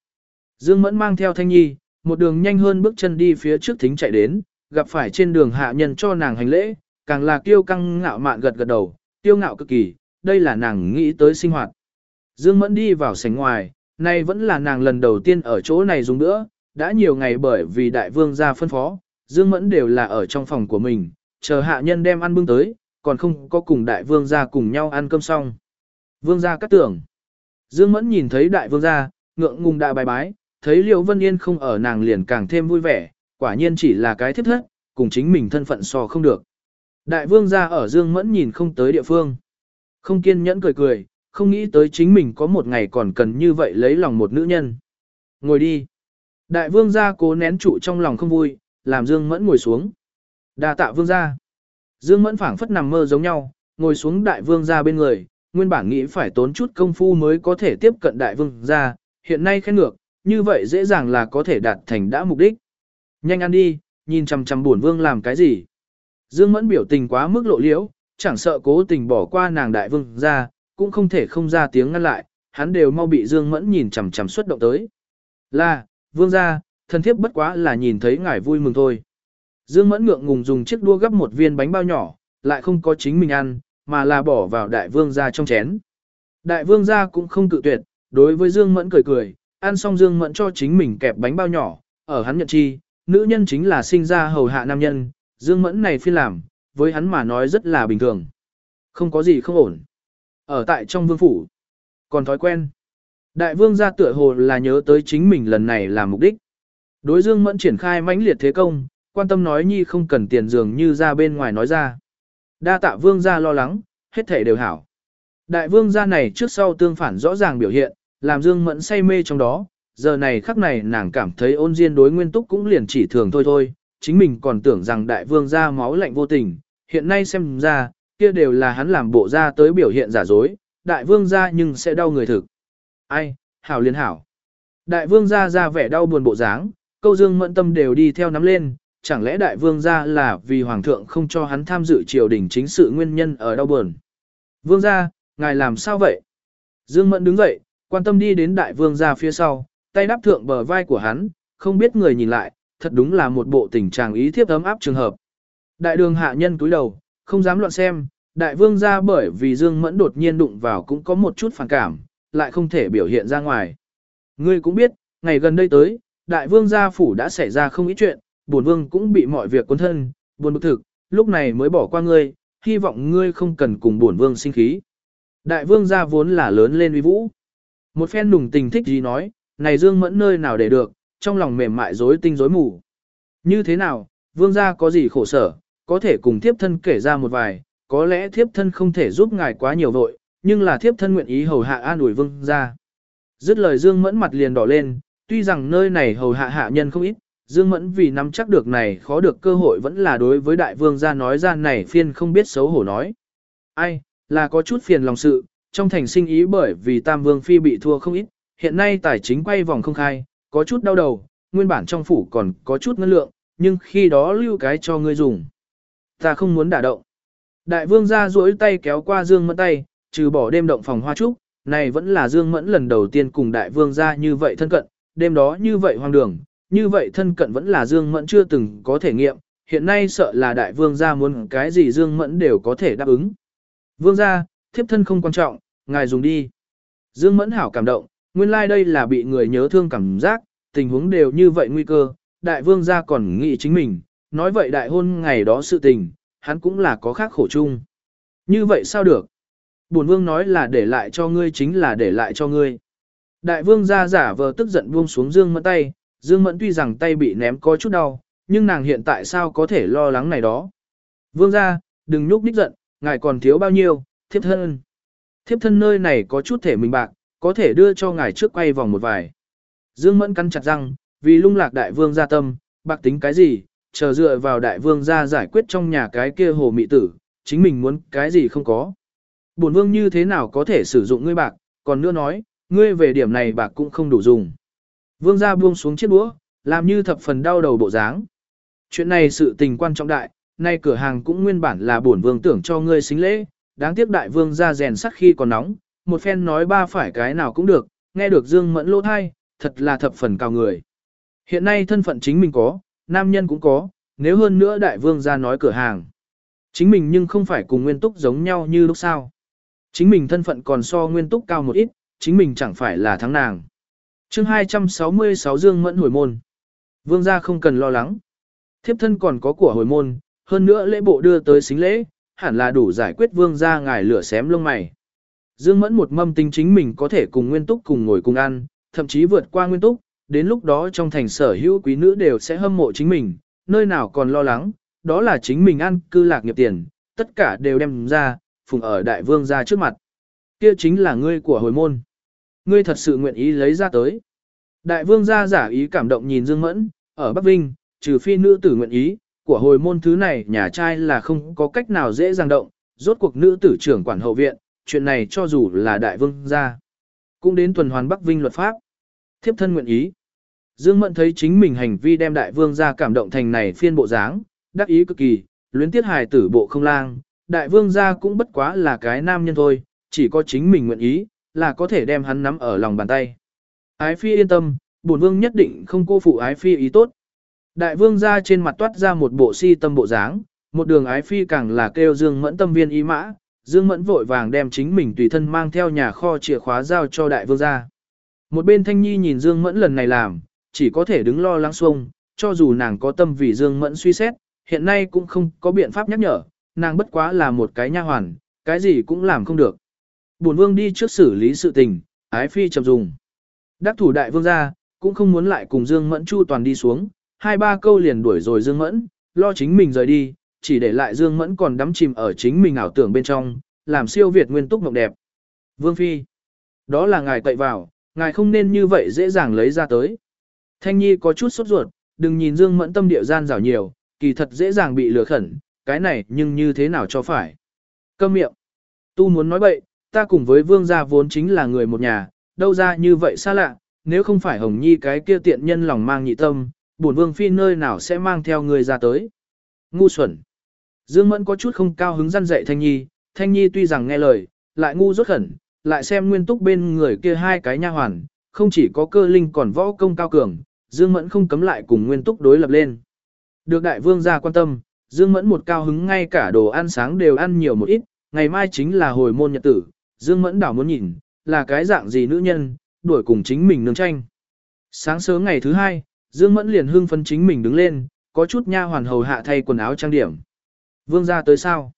Dương Mẫn mang theo Thanh Nhi, một đường nhanh hơn bước chân đi phía trước thính chạy đến, gặp phải trên đường hạ nhân cho nàng hành lễ, càng là kiêu căng ngạo mạn gật gật đầu, kiêu ngạo cực kỳ, đây là nàng nghĩ tới sinh hoạt. Dương Mẫn đi vào sảnh ngoài, nay vẫn là nàng lần đầu tiên ở chỗ này dùng nữa, đã nhiều ngày bởi vì đại vương gia phân phó, Dương Mẫn đều là ở trong phòng của mình, chờ hạ nhân đem ăn bưng tới, còn không có cùng đại vương gia cùng nhau ăn cơm xong. Vương gia cắt tưởng. Dương Mẫn nhìn thấy đại vương gia ngượng ngùng đại bài bái, thấy Liễu Vân Yên không ở nàng liền càng thêm vui vẻ, quả nhiên chỉ là cái thiết thất, cùng chính mình thân phận so không được. Đại vương gia ở Dương Mẫn nhìn không tới địa phương. Không kiên nhẫn cười cười, không nghĩ tới chính mình có một ngày còn cần như vậy lấy lòng một nữ nhân. Ngồi đi. Đại vương gia cố nén trụ trong lòng không vui, làm Dương Mẫn ngồi xuống. Đa tạ vương gia. Dương Mẫn phảng phất nằm mơ giống nhau, ngồi xuống đại vương gia bên người, nguyên bản nghĩ phải tốn chút công phu mới có thể tiếp cận đại vương gia, hiện nay khen ngược, như vậy dễ dàng là có thể đạt thành đã mục đích. Nhanh ăn đi, nhìn chằm chằm buồn vương làm cái gì. Dương Mẫn biểu tình quá mức lộ liễu, chẳng sợ cố tình bỏ qua nàng đại vương gia, cũng không thể không ra tiếng ngăn lại, hắn đều mau bị Dương Mẫn nhìn chằm chằm xuất động tới. Là, vương gia, thân thiếp bất quá là nhìn thấy ngài vui mừng thôi. Dương Mẫn ngượng ngùng dùng chiếc đua gấp một viên bánh bao nhỏ, lại không có chính mình ăn, mà là bỏ vào đại vương gia trong chén. Đại vương gia cũng không cự tuyệt, đối với Dương Mẫn cười cười, ăn xong Dương Mẫn cho chính mình kẹp bánh bao nhỏ, ở hắn nhận chi, nữ nhân chính là sinh ra hầu hạ nam nhân, Dương Mẫn này phi làm, với hắn mà nói rất là bình thường. Không có gì không ổn. Ở tại trong vương phủ, còn thói quen. Đại vương gia tựa hồ là nhớ tới chính mình lần này là mục đích. Đối Dương Mẫn triển khai mãnh liệt thế công, quan tâm nói nhi không cần tiền dường như ra bên ngoài nói ra. Đa tạ vương gia lo lắng, hết thể đều hảo. Đại vương gia này trước sau tương phản rõ ràng biểu hiện, làm Dương Mẫn say mê trong đó, giờ này khắc này nàng cảm thấy ôn diên đối nguyên túc cũng liền chỉ thường thôi thôi, chính mình còn tưởng rằng đại vương gia máu lạnh vô tình, hiện nay xem ra, kia đều là hắn làm bộ ra tới biểu hiện giả dối, đại vương gia nhưng sẽ đau người thực. Ai, hảo liên hảo. Đại vương gia ra vẻ đau buồn bộ dáng, câu dương mẫn tâm đều đi theo nắm lên, chẳng lẽ đại vương gia là vì hoàng thượng không cho hắn tham dự triều đình chính sự nguyên nhân ở đau buồn. Vương gia ngài làm sao vậy? Dương mẫn đứng dậy, quan tâm đi đến đại vương gia phía sau, tay đáp thượng bờ vai của hắn, không biết người nhìn lại, thật đúng là một bộ tình trạng ý thiếp ấm áp trường hợp. Đại đường hạ nhân túi đầu, không dám loạn xem, đại vương gia bởi vì Dương Mẫn đột nhiên đụng vào cũng có một chút phản cảm, lại không thể biểu hiện ra ngoài. Ngươi cũng biết, ngày gần đây tới, đại vương gia phủ đã xảy ra không ít chuyện, bổn vương cũng bị mọi việc cuốn thân, buồn bực thực, lúc này mới bỏ qua ngươi, hy vọng ngươi không cần cùng bổn vương sinh khí. Đại vương gia vốn là lớn lên uy vũ. Một phen nùng tình thích gì nói, này Dương Mẫn nơi nào để được, trong lòng mềm mại rối tinh rối mù. Như thế nào, vương gia có gì khổ sở, có thể cùng thiếp thân kể ra một vài, có lẽ thiếp thân không thể giúp ngài quá nhiều vội, nhưng là thiếp thân nguyện ý hầu hạ an ủi vương gia. Dứt lời Dương Mẫn mặt liền đỏ lên, tuy rằng nơi này hầu hạ hạ nhân không ít, Dương Mẫn vì nắm chắc được này khó được cơ hội vẫn là đối với đại vương gia nói ra này phiên không biết xấu hổ nói. Ai, là có chút phiền lòng sự, trong thành sinh ý bởi vì Tam Vương Phi bị thua không ít, hiện nay tài chính quay vòng không khai, có chút đau đầu, nguyên bản trong phủ còn có chút ngân lượng, nhưng khi đó lưu cái cho ngươi dùng. Ta không muốn đả động. Đại vương ra duỗi tay kéo qua Dương Mẫn tay, trừ bỏ đêm động phòng hoa trúc, này vẫn là Dương Mẫn lần đầu tiên cùng đại vương ra như vậy thân cận, đêm đó như vậy hoang đường, như vậy thân cận vẫn là Dương Mẫn chưa từng có thể nghiệm, hiện nay sợ là đại vương gia muốn cái gì Dương Mẫn đều có thể đáp ứng. Vương gia, thiếp thân không quan trọng, ngài dùng đi. Dương Mẫn hảo cảm động, nguyên lai like đây là bị người nhớ thương cảm giác, tình huống đều như vậy nguy cơ, đại vương gia còn nghĩ chính mình, nói vậy đại hôn ngày đó sự tình, hắn cũng là có khác khổ chung. Như vậy sao được? Bổn vương nói là để lại cho ngươi chính là để lại cho ngươi. Đại vương gia giả vờ tức giận buông xuống Dương Mẫn tay, Dương Mẫn tuy rằng tay bị ném có chút đau, nhưng nàng hiện tại sao có thể lo lắng này đó. Vương gia, đừng nhúc nhích giận, ngài còn thiếu bao nhiêu, thiếp thân. Thiếp thân nơi này có chút thể mình bạc, có thể đưa cho ngài trước quay vòng một vài. Dương Mẫn cắn chặt răng, vì lung lạc đại vương gia tâm, bạc tính cái gì, chờ dựa vào đại vương gia giải quyết trong nhà cái kia hồ mị tử, chính mình muốn cái gì không có. Bổn vương như thế nào có thể sử dụng ngươi bạc, còn nữa nói, ngươi về điểm này bạc cũng không đủ dùng. Vương gia buông xuống chiếc đũa, làm như thập phần đau đầu bộ dáng. Chuyện này sự tình quan trọng đại, nay cửa hàng cũng nguyên bản là bổn vương tưởng cho ngươi xính lễ, đáng tiếc đại vương gia rèn sắt khi còn nóng, một phen nói ba phải cái nào cũng được, nghe được Dương Mẫn lỗ thai, thật là thập phần cao người. Hiện nay thân phận chính mình có, nam nhân cũng có, nếu hơn nữa đại vương gia nói cửa hàng. Chính mình nhưng không phải cùng nguyên túc giống nhau như lúc sau. Chính mình thân phận còn so nguyên túc cao một ít, chính mình chẳng phải là thắng nàng chương 266 Dương Mẫn hồi môn. Vương gia không cần lo lắng. Thiếp thân còn có của hồi môn, hơn nữa lễ bộ đưa tới xính lễ, hẳn là đủ giải quyết vương gia ngài lửa xém lông mày. Dương Mẫn một mâm tính chính mình có thể cùng Nguyên Túc cùng ngồi cùng ăn, thậm chí vượt qua Nguyên Túc, đến lúc đó trong thành sở hữu quý nữ đều sẽ hâm mộ chính mình, nơi nào còn lo lắng, đó là chính mình ăn cư lạc nghiệp tiền, tất cả đều đem ra, phùng ở đại vương gia trước mặt. Kia chính là ngươi của hồi môn. Ngươi thật sự nguyện ý lấy ra tới. Đại vương gia giả ý cảm động nhìn Dương Mẫn, ở Bắc Vinh, trừ phi nữ tử nguyện ý, của hồi môn thứ này nhà trai là không có cách nào dễ dàng động, rốt cuộc nữ tử trưởng quản hậu viện, chuyện này cho dù là đại vương gia, cũng đến tuần hoàn Bắc Vinh luật pháp. Thiếp thân nguyện ý. Dương Mẫn thấy chính mình hành vi đem đại vương gia cảm động thành này phiên bộ dáng, đắc ý cực kỳ, luyến tiết hài tử bộ không lang, đại vương gia cũng bất quá là cái nam nhân thôi, chỉ có chính mình nguyện ý, là có thể đem hắn nắm ở lòng bàn tay. Ái phi yên tâm, bổn vương nhất định không cô phụ ái phi ý tốt. Đại vương gia trên mặt toát ra một bộ si tâm bộ dáng, một đường ái phi càng là kêu Dương Mẫn tâm viên ý mã, Dương Mẫn vội vàng đem chính mình tùy thân mang theo nhà kho chìa khóa giao cho đại vương gia. Một bên Thanh Nhi nhìn Dương Mẫn lần này làm, chỉ có thể đứng lo lắng xuông, cho dù nàng có tâm vì Dương Mẫn suy xét, hiện nay cũng không có biện pháp nhắc nhở, nàng bất quá là một cái nha hoàn, cái gì cũng làm không được. Bổn vương đi trước xử lý sự tình, ái phi chậm dùng. Đắc thủ đại vương gia, cũng không muốn lại cùng Dương Mẫn chu toàn đi xuống, hai ba câu liền đuổi rồi Dương Mẫn, lo chính mình rời đi, chỉ để lại Dương Mẫn còn đắm chìm ở chính mình ảo tưởng bên trong, làm siêu việt nguyên túc mộng đẹp. Vương Phi, đó là ngài cậy vào, ngài không nên như vậy dễ dàng lấy ra tới. Thanh Nhi có chút sốt ruột, đừng nhìn Dương Mẫn tâm địa gian rào nhiều, kỳ thật dễ dàng bị lừa khẩn, cái này nhưng như thế nào cho phải. Câm miệng, tu muốn nói bậy, ta cùng với Vương gia vốn chính là người một nhà, đâu ra như vậy xa lạ, nếu không phải Hồng Nhi cái kia tiện nhân lòng mang nhị tâm, bổn Vương Phi nơi nào sẽ mang theo người ra tới. Ngu xuẩn. Dương Mẫn có chút không cao hứng răn dạy Thanh Nhi, Thanh Nhi tuy rằng nghe lời, lại ngu rốt khẩn, lại xem nguyên túc bên người kia hai cái nha hoàn, không chỉ có cơ linh còn võ công cao cường, Dương Mẫn không cấm lại cùng nguyên túc đối lập lên. Được đại vương gia quan tâm, Dương Mẫn một cao hứng ngay cả đồ ăn sáng đều ăn nhiều một ít, ngày mai chính là hồi môn nhật tử, Dương Mẫn đảo muốn nhìn, là cái dạng gì nữ nhân, đuổi cùng chính mình nương tranh. Sáng sớm ngày thứ hai, Dương Mẫn liền hưng phấn chính mình đứng lên, có chút nha hoàn hầu hạ thay quần áo trang điểm. Vương gia tới sao?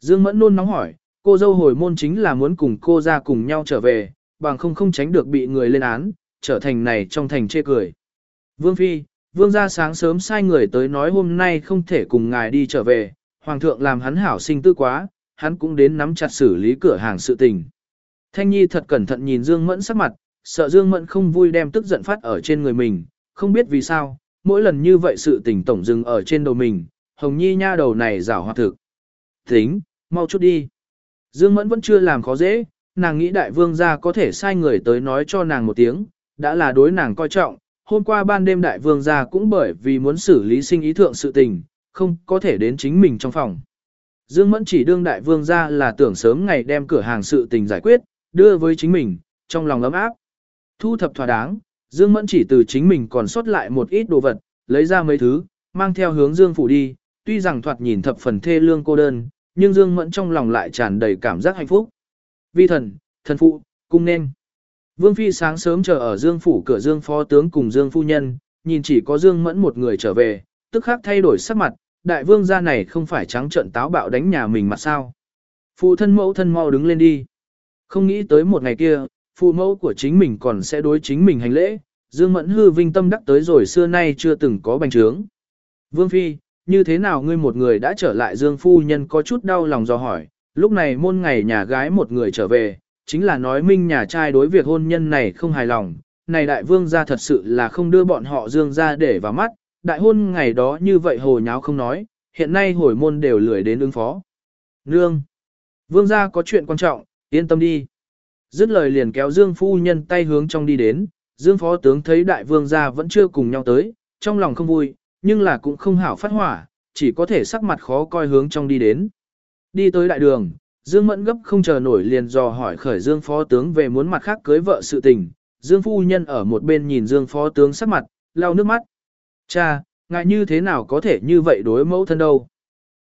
Dương Mẫn nôn nóng hỏi, cô dâu hồi môn chính là muốn cùng cô ra cùng nhau trở về, bằng không không tránh được bị người lên án, trở thành này trong thành chê cười. Vương Phi, Vương gia sáng sớm sai người tới nói hôm nay không thể cùng ngài đi trở về, Hoàng thượng làm hắn hảo sinh tư quá, hắn cũng đến nắm chặt xử lý cửa hàng sự tình. Thanh Nhi thật cẩn thận nhìn Dương Mẫn sắc mặt, sợ Dương Mẫn không vui đem tức giận phát ở trên người mình, không biết vì sao, mỗi lần như vậy sự tình tổng dừng ở trên đầu mình, Hồng Nhi nha đầu này rảo hoạt thực. Tính, mau chút đi. Dương Mẫn vẫn chưa làm khó dễ, nàng nghĩ đại vương gia có thể sai người tới nói cho nàng một tiếng, đã là đối nàng coi trọng. Hôm qua ban đêm đại vương gia cũng bởi vì muốn xử lý sinh ý thượng sự tình, không có thể đến chính mình trong phòng. Dương Mẫn chỉ đương đại vương gia là tưởng sớm ngày đem cửa hàng sự tình giải quyết, đưa với chính mình, trong lòng ấm áp. Thu thập thỏa đáng, Dương Mẫn chỉ từ chính mình còn sót lại một ít đồ vật, lấy ra mấy thứ, mang theo hướng Dương phủ đi, tuy rằng thoạt nhìn thập phần thê lương cô đơn, nhưng Dương Mẫn trong lòng lại tràn đầy cảm giác hạnh phúc. Vi thần, thần phụ, cung nên. Vương Phi sáng sớm chờ ở Dương Phủ cửa Dương Phó Tướng cùng Dương Phu Nhân, nhìn chỉ có Dương Mẫn một người trở về, tức khắc thay đổi sắc mặt, đại vương gia này không phải trắng trợn táo bạo đánh nhà mình mà sao. Phụ thân mẫu thân mau đứng lên đi. Không nghĩ tới một ngày kia, phụ mẫu của chính mình còn sẽ đối chính mình hành lễ, Dương Mẫn hư vinh tâm đắc tới rồi xưa nay chưa từng có bành trướng. Vương Phi, như thế nào ngươi một người đã trở lại Dương Phu Nhân có chút đau lòng do hỏi, lúc này môn ngày nhà gái một người trở về, chính là nói minh nhà trai đối việc hôn nhân này không hài lòng, này đại vương gia thật sự là không đưa bọn họ Dương ra để vào mắt, đại hôn ngày đó như vậy hồ nháo không nói, hiện nay hồi môn đều lười đến ứng phó. Nương! Vương gia có chuyện quan trọng, yên tâm đi. Dứt lời liền kéo Dương Phu Nhân tay hướng trong đi đến, Dương Phó Tướng thấy đại vương gia vẫn chưa cùng nhau tới, trong lòng không vui, nhưng là cũng không hảo phát hỏa, chỉ có thể sắc mặt khó coi hướng trong đi đến. Đi tới đại đường, Dương Mẫn gấp không chờ nổi liền dò hỏi khởi Dương Phó Tướng về muốn mặt khác cưới vợ sự tình. Dương Phu Nhân ở một bên nhìn Dương Phó Tướng sắc mặt, lau nước mắt. Cha, ngại như thế nào có thể như vậy đối mẫu thân đâu.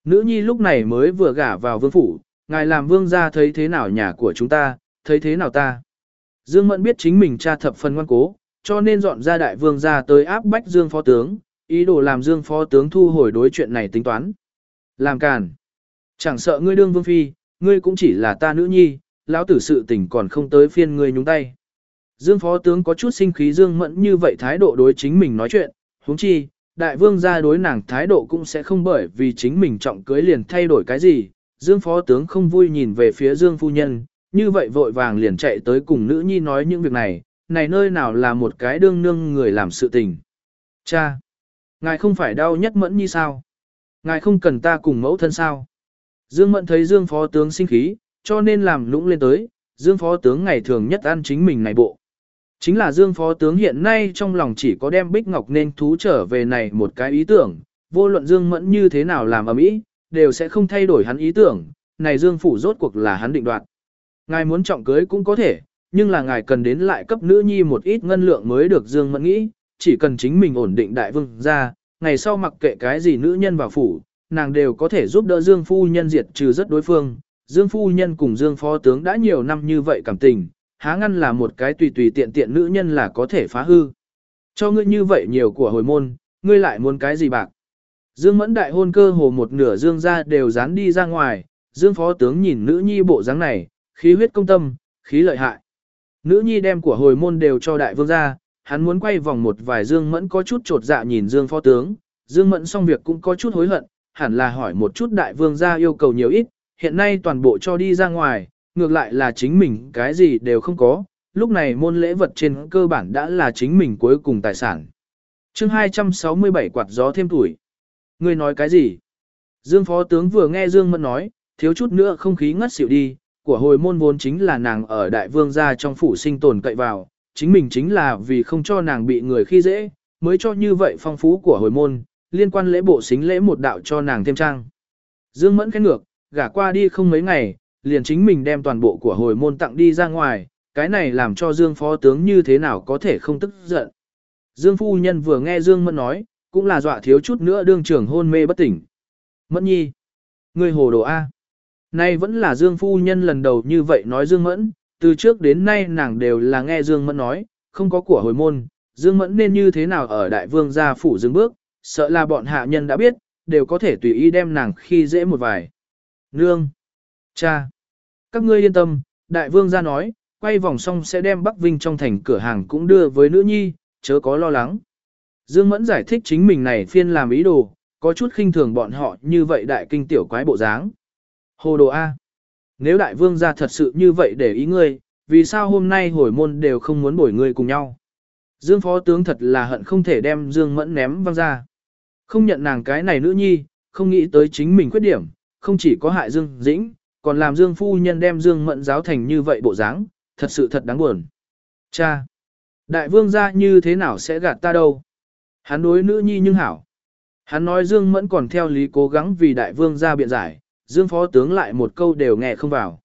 Nữ nhi lúc này mới vừa gả vào vương phủ, ngài làm vương gia thấy thế nào nhà của chúng ta, thấy thế nào ta. Dương Mẫn biết chính mình cha thập phần ngoan cố, cho nên dọn ra đại vương gia tới áp bách Dương Phó Tướng, ý đồ làm Dương Phó Tướng thu hồi đối chuyện này tính toán. Làm càn. Chẳng sợ ngươi đương vương phi, ngươi cũng chỉ là ta nữ nhi, lão tử sự tình còn không tới phiên ngươi nhúng tay. Dương Phó Tướng có chút sinh khí Dương Mẫn như vậy thái độ đối chính mình nói chuyện, huống chi, đại vương gia đối nàng thái độ cũng sẽ không bởi vì chính mình trọng cưới liền thay đổi cái gì. Dương Phó Tướng không vui nhìn về phía Dương Phu Nhân, như vậy vội vàng liền chạy tới cùng nữ nhi nói những việc này, này nơi nào là một cái đương nương người làm sự tình. Cha! Ngài không phải đau nhất mẫn như sao? Ngài không cần ta cùng mẫu thân sao? Dương Mẫn thấy Dương Phó Tướng sinh khí, cho nên làm lũng lên tới, Dương Phó Tướng ngày thường nhất ăn chính mình này bộ. Chính là Dương Phó Tướng hiện nay trong lòng chỉ có đem Bích Ngọc nên thú trở về này một cái ý tưởng, vô luận Dương Mẫn như thế nào làm ở mỹ, đều sẽ không thay đổi hắn ý tưởng, này Dương Phủ rốt cuộc là hắn định đoạt. Ngài muốn trọng cưới cũng có thể, nhưng là ngài cần đến lại cấp nữ nhi một ít ngân lượng mới được Dương Mẫn nghĩ, chỉ cần chính mình ổn định đại vương ra, ngày sau mặc kệ cái gì nữ nhân vào phủ, nàng đều có thể giúp đỡ Dương Phu Nhân diệt trừ rất đối phương. Dương Phu Nhân cùng Dương Phó Tướng đã nhiều năm như vậy cảm tình, há ngăn là một cái tùy tùy tiện tiện nữ nhân là có thể phá hư. Cho ngươi như vậy nhiều của hồi môn, ngươi lại muốn cái gì bạc. Dương Mẫn đại hôn cơ hồ một nửa Dương ra đều dán đi ra ngoài, Dương Phó Tướng nhìn nữ nhi bộ dáng này, khí huyết công tâm, khí lợi hại. Nữ nhi đem của hồi môn đều cho đại vương ra, hắn muốn quay vòng một vài Dương Mẫn có chút trột dạ nhìn Dương Phó Tướng, Dương Mẫn xong việc cũng có chút hối hận, hẳn là hỏi một chút đại vương ra yêu cầu nhiều ít, hiện nay toàn bộ cho đi ra ngoài, ngược lại là chính mình cái gì đều không có, lúc này môn lễ vật trên cơ bản đã là chính mình cuối cùng tài sản. chương 267 quạt gió thêm tuổi. Ngươi nói cái gì? Dương Phó Tướng vừa nghe Dương Mẫn nói, thiếu chút nữa không khí ngất xỉu đi, của hồi môn vốn chính là nàng ở đại vương gia trong phủ sinh tồn cậy vào, chính mình chính là vì không cho nàng bị người khi dễ, mới cho như vậy phong phú của hồi môn, liên quan lễ bộ xính lễ một đạo cho nàng thêm trang. Dương Mẫn khẽ ngược, gả qua đi không mấy ngày, liền chính mình đem toàn bộ của hồi môn tặng đi ra ngoài, cái này làm cho Dương phó tướng như thế nào có thể không tức giận. Dương phu nhân vừa nghe Dương Mẫn nói, cũng là dọa thiếu chút nữa đương trưởng hôn mê bất tỉnh. Mẫn nhi, người hồ đồ A. Nay vẫn là Dương phu nhân lần đầu như vậy nói Dương Mẫn, từ trước đến nay nàng đều là nghe Dương Mẫn nói, không có của hồi môn, Dương Mẫn nên như thế nào ở đại vương gia phủ dừng bước, sợ là bọn hạ nhân đã biết, đều có thể tùy ý đem nàng khi dễ một vài. Nương! Cha! Các ngươi yên tâm, đại vương gia nói, quay vòng xong sẽ đem Bắc Vinh trong thành cửa hàng cũng đưa với nữ nhi, chớ có lo lắng. Dương Mẫn giải thích chính mình này phiên làm ý đồ, có chút khinh thường bọn họ như vậy đại kinh tiểu quái bộ dáng. Hồ đồ A. Nếu đại vương gia thật sự như vậy để ý ngươi, vì sao hôm nay hồi môn đều không muốn bổi ngươi cùng nhau? Dương phó tướng thật là hận không thể đem Dương Mẫn ném văng ra. Không nhận nàng cái này nữ nhi, không nghĩ tới chính mình khuyết điểm, không chỉ có hại Dương Dĩnh, còn làm Dương phu nhân đem Dương Mẫn giáo thành như vậy bộ dáng, thật sự thật đáng buồn. Cha! Đại vương gia như thế nào sẽ gạt ta đâu? Hắn đối nữ nhi nhưng hảo. Hắn nói Dương Mẫn còn theo lý cố gắng vì đại vương gia biện giải, Dương phó tướng lại một câu đều nghe không vào.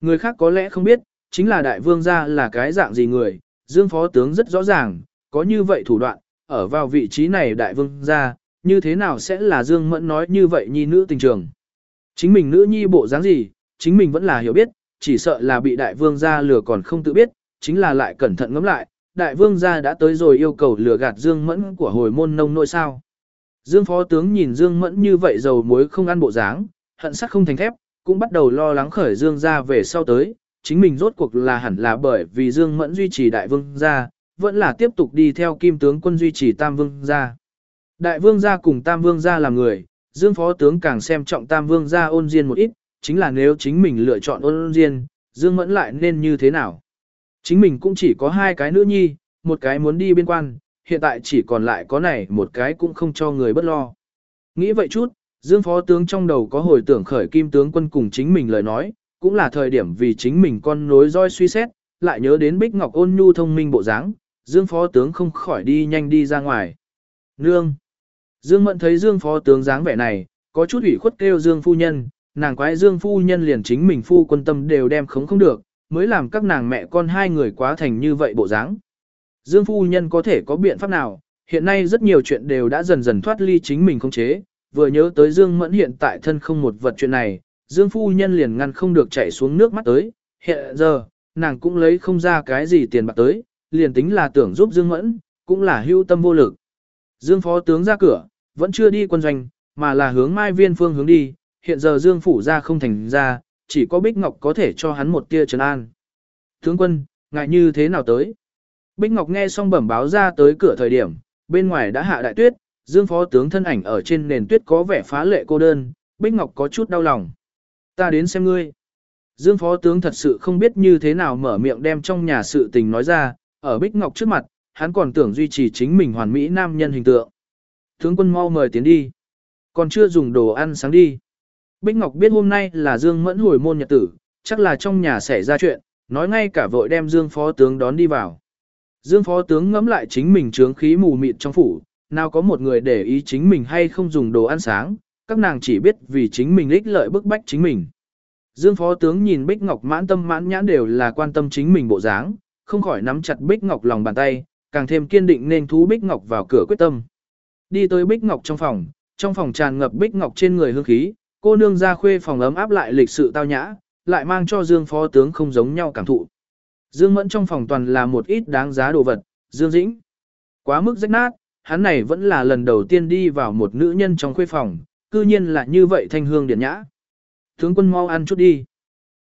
Người khác có lẽ không biết, chính là đại vương gia là cái dạng gì người, Dương phó tướng rất rõ ràng, có như vậy thủ đoạn, ở vào vị trí này đại vương gia, như thế nào sẽ là Dương Mẫn nói như vậy nhi nữ tình trường. Chính mình nữ nhi bộ dáng gì, chính mình vẫn là hiểu biết, chỉ sợ là bị đại vương gia lừa còn không tự biết, chính là lại cẩn thận ngẫm lại, đại vương gia đã tới rồi yêu cầu lừa gạt Dương Mẫn của hồi môn nông nội sao. Dương phó tướng nhìn Dương Mẫn như vậy dầu muối không ăn bộ dáng, hận sắc không thành thép, cũng bắt đầu lo lắng khởi Dương gia về sau tới, chính mình rốt cuộc là hẳn là bởi vì Dương Mẫn duy trì đại vương gia, vẫn là tiếp tục đi theo kim tướng quân duy trì tam vương gia. Đại vương gia cùng tam vương gia làm người, Dương phó tướng càng xem trọng tam vương gia ôn diên một ít, chính là nếu chính mình lựa chọn ôn diên, Dương Mẫn lại nên như thế nào. Chính mình cũng chỉ có hai cái nữ nhi, một cái muốn đi biên quan, hiện tại chỉ còn lại có này một cái cũng không cho người bất lo. Nghĩ vậy chút, Dương Phó Tướng trong đầu có hồi tưởng khởi kim tướng quân cùng chính mình lời nói, cũng là thời điểm vì chính mình con nối roi suy xét, lại nhớ đến Bích Ngọc ôn nhu thông minh bộ dáng, Dương Phó Tướng không khỏi đi nhanh đi ra ngoài. Nương! Dương Mẫn thấy Dương Phó Tướng dáng vẻ này, có chút ủy khuất kêu Dương Phu Nhân, nàng quái Dương Phu Nhân liền chính mình phu quân tâm đều đem khống không được, mới làm các nàng mẹ con hai người quá thành như vậy bộ dáng. Dương Phu Nhân có thể có biện pháp nào, hiện nay rất nhiều chuyện đều đã dần dần thoát ly chính mình không chế, vừa nhớ tới Dương Mẫn hiện tại thân không một vật chuyện này, Dương Phu Nhân liền ngăn không được chảy xuống nước mắt tới, hiện giờ, nàng cũng lấy không ra cái gì tiền bạc tới, liền tính là tưởng giúp Dương Mẫn, cũng là hưu tâm vô lực. Dương Phó Tướng ra cửa, vẫn chưa đi quân doanh, mà là hướng Mai Viên phương hướng đi, hiện giờ Dương Phủ ra không thành ra, chỉ có Bích Ngọc có thể cho hắn một tia trấn an. Tướng quân, ngại như thế nào tới? Bích Ngọc nghe xong bẩm báo ra tới cửa thời điểm, bên ngoài đã hạ đại tuyết, Dương Phó tướng thân ảnh ở trên nền tuyết có vẻ phá lệ cô đơn, Bích Ngọc có chút đau lòng. Ta đến xem ngươi. Dương Phó tướng thật sự không biết như thế nào mở miệng đem trong nhà sự tình nói ra, ở Bích Ngọc trước mặt, hắn còn tưởng duy trì chính mình hoàn mỹ nam nhân hình tượng. Tướng quân mau mời tiến đi. Còn chưa dùng đồ ăn sáng đi. Bích Ngọc biết hôm nay là Dương Mẫn hồi môn nhật tử, chắc là trong nhà xảy ra chuyện, nói ngay cả vội đem Dương Phó tướng đón đi vào. Dương phó tướng ngẫm lại chính mình trướng khí mù mịt trong phủ, nào có một người để ý chính mình hay không dùng đồ ăn sáng, các nàng chỉ biết vì chính mình ích lợi bức bách chính mình. Dương phó tướng nhìn Bích Ngọc mãn tâm mãn nhãn đều là quan tâm chính mình bộ dáng, không khỏi nắm chặt Bích Ngọc lòng bàn tay, càng thêm kiên định nên thú Bích Ngọc vào cửa quyết tâm. Đi tới Bích Ngọc trong phòng, trong phòng tràn ngập Bích Ngọc trên người hương khí, cô nương ra khuê phòng ấm áp lại lịch sự tao nhã, lại mang cho Dương phó tướng không giống nhau cảm thụ. Dương Mẫn trong phòng toàn là một ít đáng giá đồ vật, Dương Dĩnh. Quá mức rách nát, hắn này vẫn là lần đầu tiên đi vào một nữ nhân trong khuê phòng, cư nhiên là như vậy thanh hương điển nhã. Tướng quân mau ăn chút đi.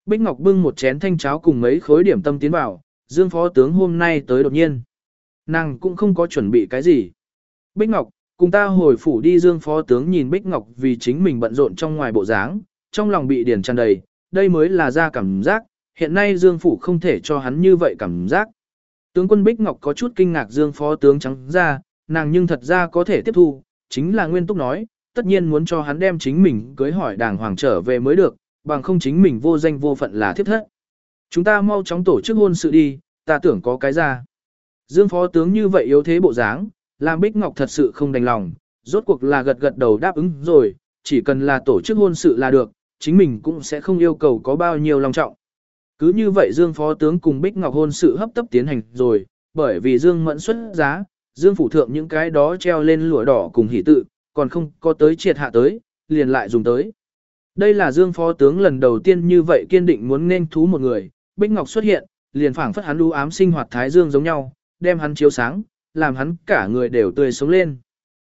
Bích Ngọc bưng một chén thanh cháo cùng mấy khối điểm tâm tiến vào, Dương phó tướng hôm nay tới đột nhiên. Nàng cũng không có chuẩn bị cái gì. Bích Ngọc, cùng ta hồi phủ đi Dương phó tướng nhìn Bích Ngọc vì chính mình bận rộn trong ngoài bộ dáng, trong lòng bị điển tràn đầy, đây mới là ra cảm giác, hiện nay Dương Phủ không thể cho hắn như vậy cảm giác. Tướng quân Bích Ngọc có chút kinh ngạc Dương phó tướng trắng ra, nàng nhưng thật ra có thể tiếp thu, chính là Nguyên Túc nói, tất nhiên muốn cho hắn đem chính mình cưới hỏi đàng hoàng trở về mới được, bằng không chính mình vô danh vô phận là thiết thất. Chúng ta mau chóng tổ chức hôn sự đi, ta tưởng có cái ra. Dương phó tướng như vậy yếu thế bộ dáng, làm Bích Ngọc thật sự không đành lòng, rốt cuộc là gật gật đầu đáp ứng rồi, chỉ cần là tổ chức hôn sự là được, chính mình cũng sẽ không yêu cầu có bao nhiêu lòng trọng. Cứ như vậy Dương Phó Tướng cùng Bích Ngọc hôn sự hấp tấp tiến hành rồi, bởi vì Dương Mẫn xuất giá, Dương Phủ Thượng những cái đó treo lên lụa đỏ cùng hỷ tự, còn không có tới triệt hạ tới, liền lại dùng tới. Đây là Dương Phó Tướng lần đầu tiên như vậy kiên định muốn nên thú một người, Bích Ngọc xuất hiện, liền phảng phất hắn lưu ám sinh hoạt Thái Dương giống nhau, đem hắn chiếu sáng, làm hắn cả người đều tươi sống lên.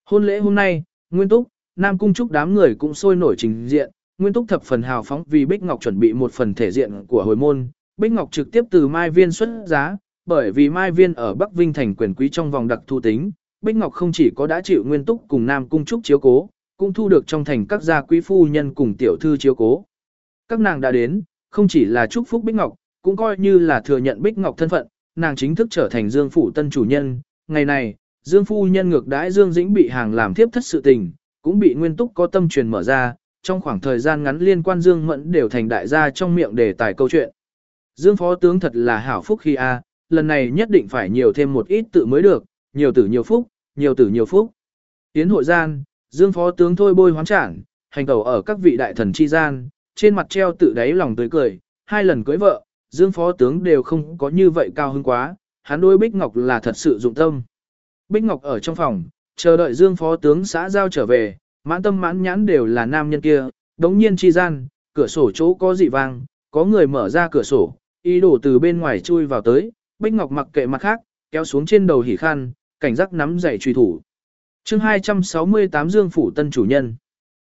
Hôn lễ hôm nay, Nguyên Túc, Nam Cung Trúc đám người cũng sôi nổi trình diện, Nguyên Túc thập phần hào phóng vì Bích Ngọc chuẩn bị một phần thể diện của hồi môn, Bích Ngọc trực tiếp từ Mai Viên xuất giá, bởi vì Mai Viên ở Bắc Vinh thành quyền quý trong vòng đặc thu tính, Bích Ngọc không chỉ có đã chịu Nguyên Túc cùng Nam Cung Trúc chiếu cố, cũng thu được trong thành các gia quý phu nhân cùng tiểu thư chiếu cố. Các nàng đã đến, không chỉ là chúc phúc Bích Ngọc, cũng coi như là thừa nhận Bích Ngọc thân phận, nàng chính thức trở thành Dương phủ tân chủ nhân. Ngày này, Dương phu nhân ngược đãi Dương Dĩnh bị hàng làm thiếp thất sự tình, cũng bị Nguyên Túc có tâm truyền mở ra, trong khoảng thời gian ngắn liên quan Dương Mẫn đều thành đại gia trong miệng đề tài câu chuyện. Dương Phó Tướng thật là hảo phúc khi a, lần này nhất định phải nhiều thêm một ít tự mới được, nhiều tử nhiều phúc, nhiều tử nhiều phúc. Tiến hội gian, Dương Phó Tướng thôi bôi hoán trảng, hành tẩu ở các vị đại thần chi gian, trên mặt treo tự đáy lòng tươi cười, hai lần cưới vợ, Dương Phó Tướng đều không có như vậy cao hứng quá, hắn đối Bích Ngọc là thật sự dụng tâm. Bích Ngọc ở trong phòng, Chờ đợi Dương phó tướng xã giao trở về, mãn tâm mãn nhãn đều là nam nhân kia, đống nhiên chi gian, cửa sổ chỗ có dị vang, có người mở ra cửa sổ, ý đồ từ bên ngoài chui vào tới, Bích Ngọc mặc kệ mặt khác, kéo xuống trên đầu hỉ khăn, cảnh giác nắm dậy truy thủ. chương 268 Dương Phủ Tân Chủ Nhân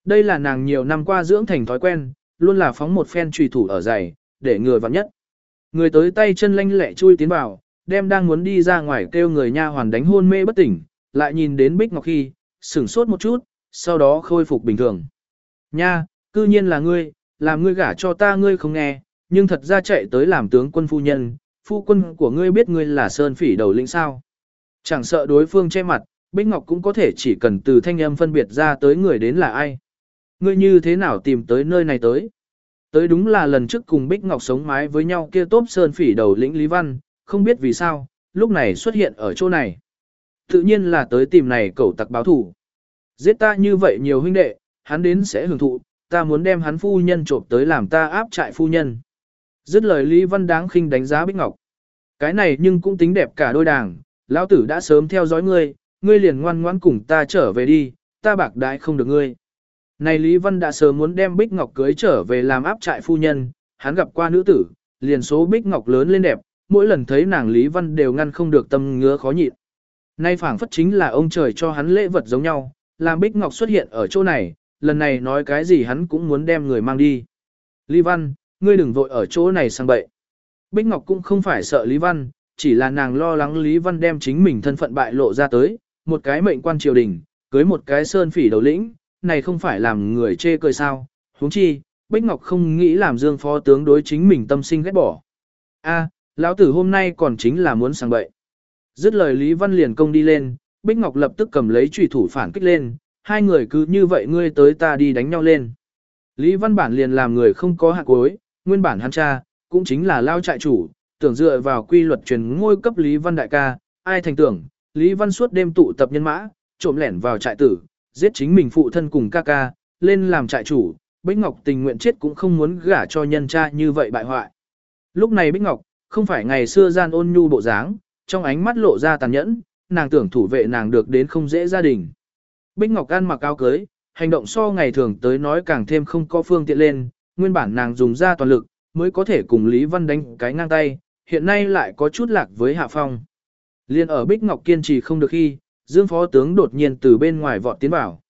Đây là nàng nhiều năm qua dưỡng thành thói quen, luôn là phóng một phen truy thủ ở giày, để người vặn nhất. Người tới tay chân lanh lẹ chui tiến vào, đem đang muốn đi ra ngoài kêu người nha hoàn đánh hôn mê bất tỉnh, lại nhìn đến Bích Ngọc khi, sửng sốt một chút, sau đó khôi phục bình thường. Nha, cư nhiên là ngươi, làm ngươi gả cho ta ngươi không nghe, nhưng thật ra chạy tới làm tướng quân phu nhân, phu quân của ngươi biết ngươi là sơn phỉ đầu lĩnh sao. Chẳng sợ đối phương che mặt, Bích Ngọc cũng có thể chỉ cần từ thanh âm phân biệt ra tới người đến là ai. Ngươi như thế nào tìm tới nơi này tới? Tới đúng là lần trước cùng Bích Ngọc sống mái với nhau kia tốt sơn phỉ đầu lĩnh Lý Văn, không biết vì sao, lúc này xuất hiện ở chỗ này. Tự nhiên là tới tìm này cẩu tặc báo thủ. Giết ta như vậy nhiều huynh đệ, hắn đến sẽ hưởng thụ, ta muốn đem hắn phu nhân trộm tới làm ta áp trại phu nhân. Dứt lời Lý Văn đáng khinh đánh giá Bích Ngọc. Cái này nhưng cũng tính đẹp cả đôi đảng, lão tử đã sớm theo dõi ngươi, ngươi liền ngoan ngoãn cùng ta trở về đi, ta bạc đãi không được ngươi. Này Lý Văn đã sớm muốn đem Bích Ngọc cưới trở về làm áp trại phu nhân, hắn gặp qua nữ tử, liền số Bích Ngọc lớn lên đẹp, mỗi lần thấy nàng Lý Văn đều ngăn không được tâm ngứa khó nhịn. Nay phảng phất chính là ông trời cho hắn lễ vật giống nhau, làm Bích Ngọc xuất hiện ở chỗ này, lần này nói cái gì hắn cũng muốn đem người mang đi. Lý Văn, ngươi đừng vội ở chỗ này sang bậy. Bích Ngọc cũng không phải sợ Lý Văn, chỉ là nàng lo lắng Lý Văn đem chính mình thân phận bại lộ ra tới, một cái mệnh quan triều đình, cưới một cái sơn phỉ đầu lĩnh, này không phải làm người chê cười sao, huống chi, Bích Ngọc không nghĩ làm Dương phó tướng đối chính mình tâm sinh ghét bỏ. A, lão tử hôm nay còn chính là muốn sang bậy. Dứt lời Lý Văn liền công đi lên, Bích Ngọc lập tức cầm lấy trùy thủ phản kích lên, hai người cứ như vậy ngươi tới ta đi đánh nhau lên. Lý Văn Bản liền làm người không có hạt cuối, nguyên bản hắn cha, cũng chính là lao trại chủ, tưởng dựa vào quy luật truyền ngôi cấp Lý Văn đại ca, ai thành tưởng, Lý Văn suốt đêm tụ tập nhân mã, trộm lẻn vào trại tử, giết chính mình phụ thân cùng ca ca, lên làm trại chủ, Bích Ngọc tình nguyện chết cũng không muốn gả cho nhân cha như vậy bại hoại. Lúc này Bích Ngọc, không phải ngày xưa gian ôn nhu bộ dáng, trong ánh mắt lộ ra tàn nhẫn, nàng tưởng thủ vệ nàng được đến không dễ gia đình. Bích Ngọc An mặc áo cưới, hành động so ngày thường tới nói càng thêm không có phương tiện lên, nguyên bản nàng dùng ra toàn lực, mới có thể cùng Lý Văn đánh cái ngang tay, hiện nay lại có chút lạc với Hạ Phong. Liên ở Bích Ngọc kiên trì không được khi, Dương Phó Tướng đột nhiên từ bên ngoài vọt tiến vào.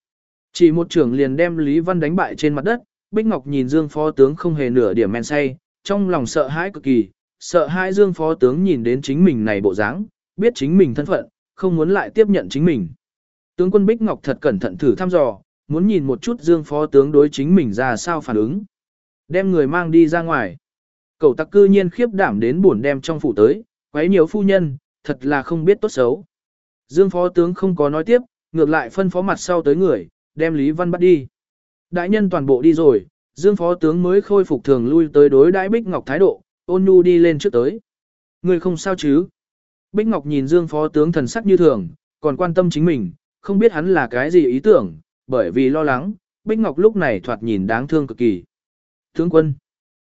Chỉ một trưởng liền đem Lý Văn đánh bại trên mặt đất, Bích Ngọc nhìn Dương Phó Tướng không hề nửa điểm men say, trong lòng sợ hãi cực kỳ, sợ hai Dương Phó Tướng nhìn đến chính mình này bộ dáng, biết chính mình thân phận, không muốn lại tiếp nhận chính mình. Tướng quân Bích Ngọc thật cẩn thận thử thăm dò, muốn nhìn một chút Dương Phó Tướng đối chính mình ra sao phản ứng. Đem người mang đi ra ngoài. Cậu tặc cư nhiên khiếp đảm đến buồn đem trong phủ tới, quấy nhiều phu nhân, thật là không biết tốt xấu. Dương Phó Tướng không có nói tiếp, ngược lại phân phó mặt sau tới người, đem Lý Văn bắt đi. Đại nhân toàn bộ đi rồi, Dương Phó Tướng mới khôi phục thường lui tới đối đãi Bích Ngọc thái độ, ôn nhu đi lên trước tới. Người không sao chứ? Bích Ngọc nhìn Dương Phó Tướng thần sắc như thường, còn quan tâm chính mình, không biết hắn là cái gì ý tưởng, bởi vì lo lắng, Bích Ngọc lúc này thoạt nhìn đáng thương cực kỳ. Tướng quân,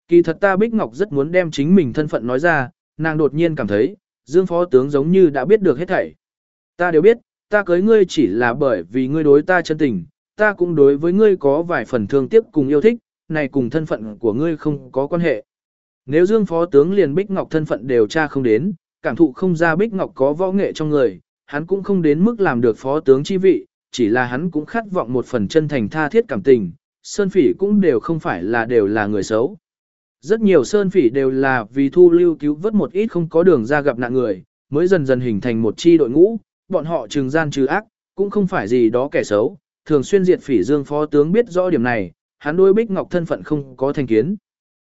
kỳ thật ta Bích Ngọc rất muốn đem chính mình thân phận nói ra, nàng đột nhiên cảm thấy, Dương Phó Tướng giống như đã biết được hết thảy. Ta đều biết, ta cưới ngươi chỉ là bởi vì ngươi đối ta chân tình, ta cũng đối với ngươi có vài phần thương tiếc cùng yêu thích, này cùng thân phận của ngươi không có quan hệ. Nếu Dương Phó Tướng liền Bích Ngọc thân phận đều tra không đến, cảm thụ không ra Bích Ngọc có võ nghệ trong người, hắn cũng không đến mức làm được Phó Tướng chi vị, chỉ là hắn cũng khát vọng một phần chân thành tha thiết cảm tình, Sơn Phỉ cũng đều không phải là đều là người xấu. Rất nhiều Sơn Phỉ đều là vì thu lưu cứu vớt một ít không có đường ra gặp nạn người, mới dần dần hình thành một chi đội ngũ, bọn họ trừng gian trừ ác, cũng không phải gì đó kẻ xấu, thường xuyên diệt phỉ dương phó tướng biết rõ điểm này, hắn đối Bích Ngọc thân phận không có thành kiến.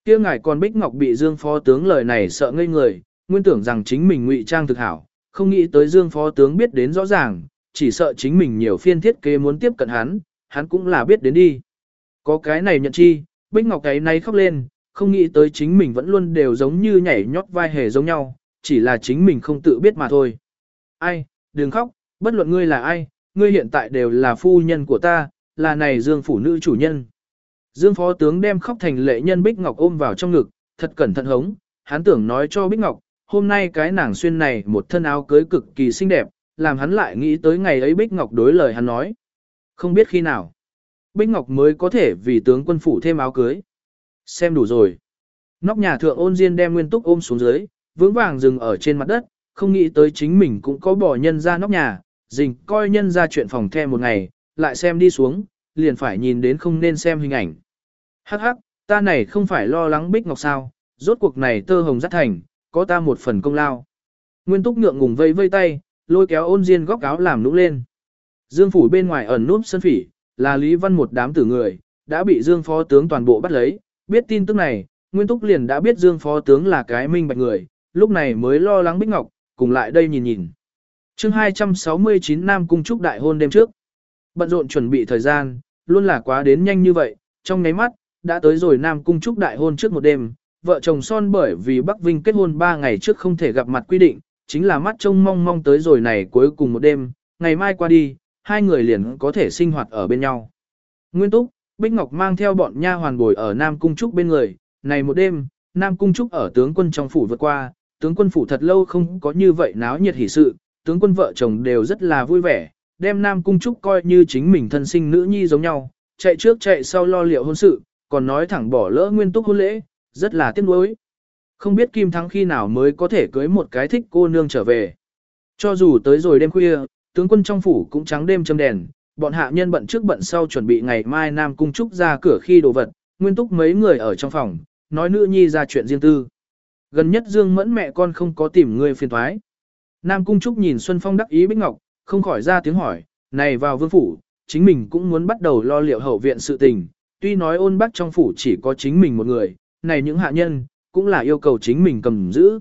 Kia ngài còn Bích Ngọc bị Dương phó tướng lời này sợ ngây người, nguyên tưởng rằng chính mình ngụy trang thực hảo, không nghĩ tới Dương phó tướng biết đến rõ ràng, chỉ sợ chính mình nhiều phiên thiết kế muốn tiếp cận hắn, hắn cũng là biết đến đi. Có cái này nhận chi, Bích Ngọc cái này khóc lên, không nghĩ tới chính mình vẫn luôn đều giống như nhảy nhót vai hề giống nhau, chỉ là chính mình không tự biết mà thôi. Ai, đừng khóc, bất luận ngươi là ai, ngươi hiện tại đều là phu nhân của ta, là này Dương phủ nữ chủ nhân. Dương phó tướng đem khóc thành lệ nhân Bích Ngọc ôm vào trong ngực, thật cẩn thận hống, hắn tưởng nói cho Bích Ngọc, hôm nay cái nàng xuyên này một thân áo cưới cực kỳ xinh đẹp, làm hắn lại nghĩ tới ngày ấy Bích Ngọc đối lời hắn nói. Không biết khi nào, Bích Ngọc mới có thể vì tướng quân phủ thêm áo cưới. Xem đủ rồi. Nóc nhà thượng ôn diên đem nguyên túc ôm xuống dưới, vững vàng dừng ở trên mặt đất, không nghĩ tới chính mình cũng có bỏ nhân ra nóc nhà, dình coi nhân ra chuyện phòng the một ngày, lại xem đi xuống, liền phải nhìn đến không nên xem hình ảnh. Hắc hắc, ta này không phải lo lắng Bích Ngọc sao, rốt cuộc này tơ hồng rất thành, có ta một phần công lao. Nguyên túc ngượng ngùng vây vây tay, lôi kéo ôn diên góc áo làm nũng lên. Dương phủ bên ngoài ẩn núp sân phỉ, là Lý Văn một đám tử người, đã bị Dương phó tướng toàn bộ bắt lấy, biết tin tức này, Nguyên Túc liền đã biết Dương phó tướng là cái minh bạch người, lúc này mới lo lắng Bích Ngọc, cùng lại đây nhìn nhìn. chương 269 Nam Cung Trúc đại hôn đêm trước. Bận rộn chuẩn bị thời gian, luôn là quá đến nhanh như vậy, trong nháy mắt, đã tới rồi Nam Cung Trúc đại hôn trước một đêm, vợ chồng son bởi vì Bắc Vinh kết hôn 3 ngày trước không thể gặp mặt quy định, chính là mắt trông mong mong tới rồi này cuối cùng một đêm, ngày mai qua đi, hai người liền có thể sinh hoạt ở bên nhau. Nguyên Túc, Bích Ngọc mang theo bọn nha hoàn bồi ở Nam Cung Trúc bên người, này một đêm, Nam Cung Trúc ở tướng quân trong phủ vượt qua, tướng quân phủ thật lâu không có như vậy náo nhiệt hỷ sự, tướng quân vợ chồng đều rất là vui vẻ, đem Nam Cung Trúc coi như chính mình thân sinh nữ nhi giống nhau, chạy trước chạy sau lo liệu hôn sự, còn nói thẳng bỏ lỡ nguyên túc hôn lễ, rất là tiếc nuối. Không biết Kim Thắng khi nào mới có thể cưới một cái thích cô nương trở về. Cho dù tới rồi đêm khuya, tướng quân trong phủ cũng trắng đêm châm đèn, bọn hạ nhân bận trước bận sau chuẩn bị ngày mai Nam Cung Trúc ra cửa khi đồ vật, nguyên túc mấy người ở trong phòng, nói nữ nhi ra chuyện riêng tư. Gần nhất Dương Mẫn mẹ con không có tìm người phiền thoái. Nam Cung Trúc nhìn Xuân Phong đắc ý Bích Ngọc, không khỏi ra tiếng hỏi, này vào vương phủ, chính mình cũng muốn bắt đầu lo liệu hậu viện sự tình, tuy nói ôn bác trong phủ chỉ có chính mình một người, này những hạ nhân, cũng là yêu cầu chính mình cầm giữ.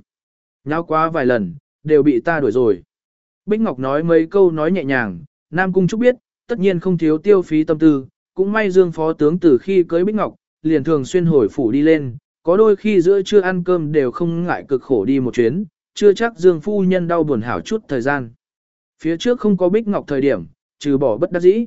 Nháo quá vài lần, đều bị ta đuổi rồi. Bích Ngọc nói mấy câu nói nhẹ nhàng, Nam Cung Trúc biết, tất nhiên không thiếu tiêu phí tâm tư, cũng may Dương Phó Tướng từ khi cưới Bích Ngọc, liền thường xuyên hồi phủ đi lên, có đôi khi giữa trưa ăn cơm đều không ngại cực khổ đi một chuyến, chưa chắc Dương Phu Nhân đau buồn hảo chút thời gian. Phía trước không có Bích Ngọc thời điểm, trừ bỏ bất đắc dĩ.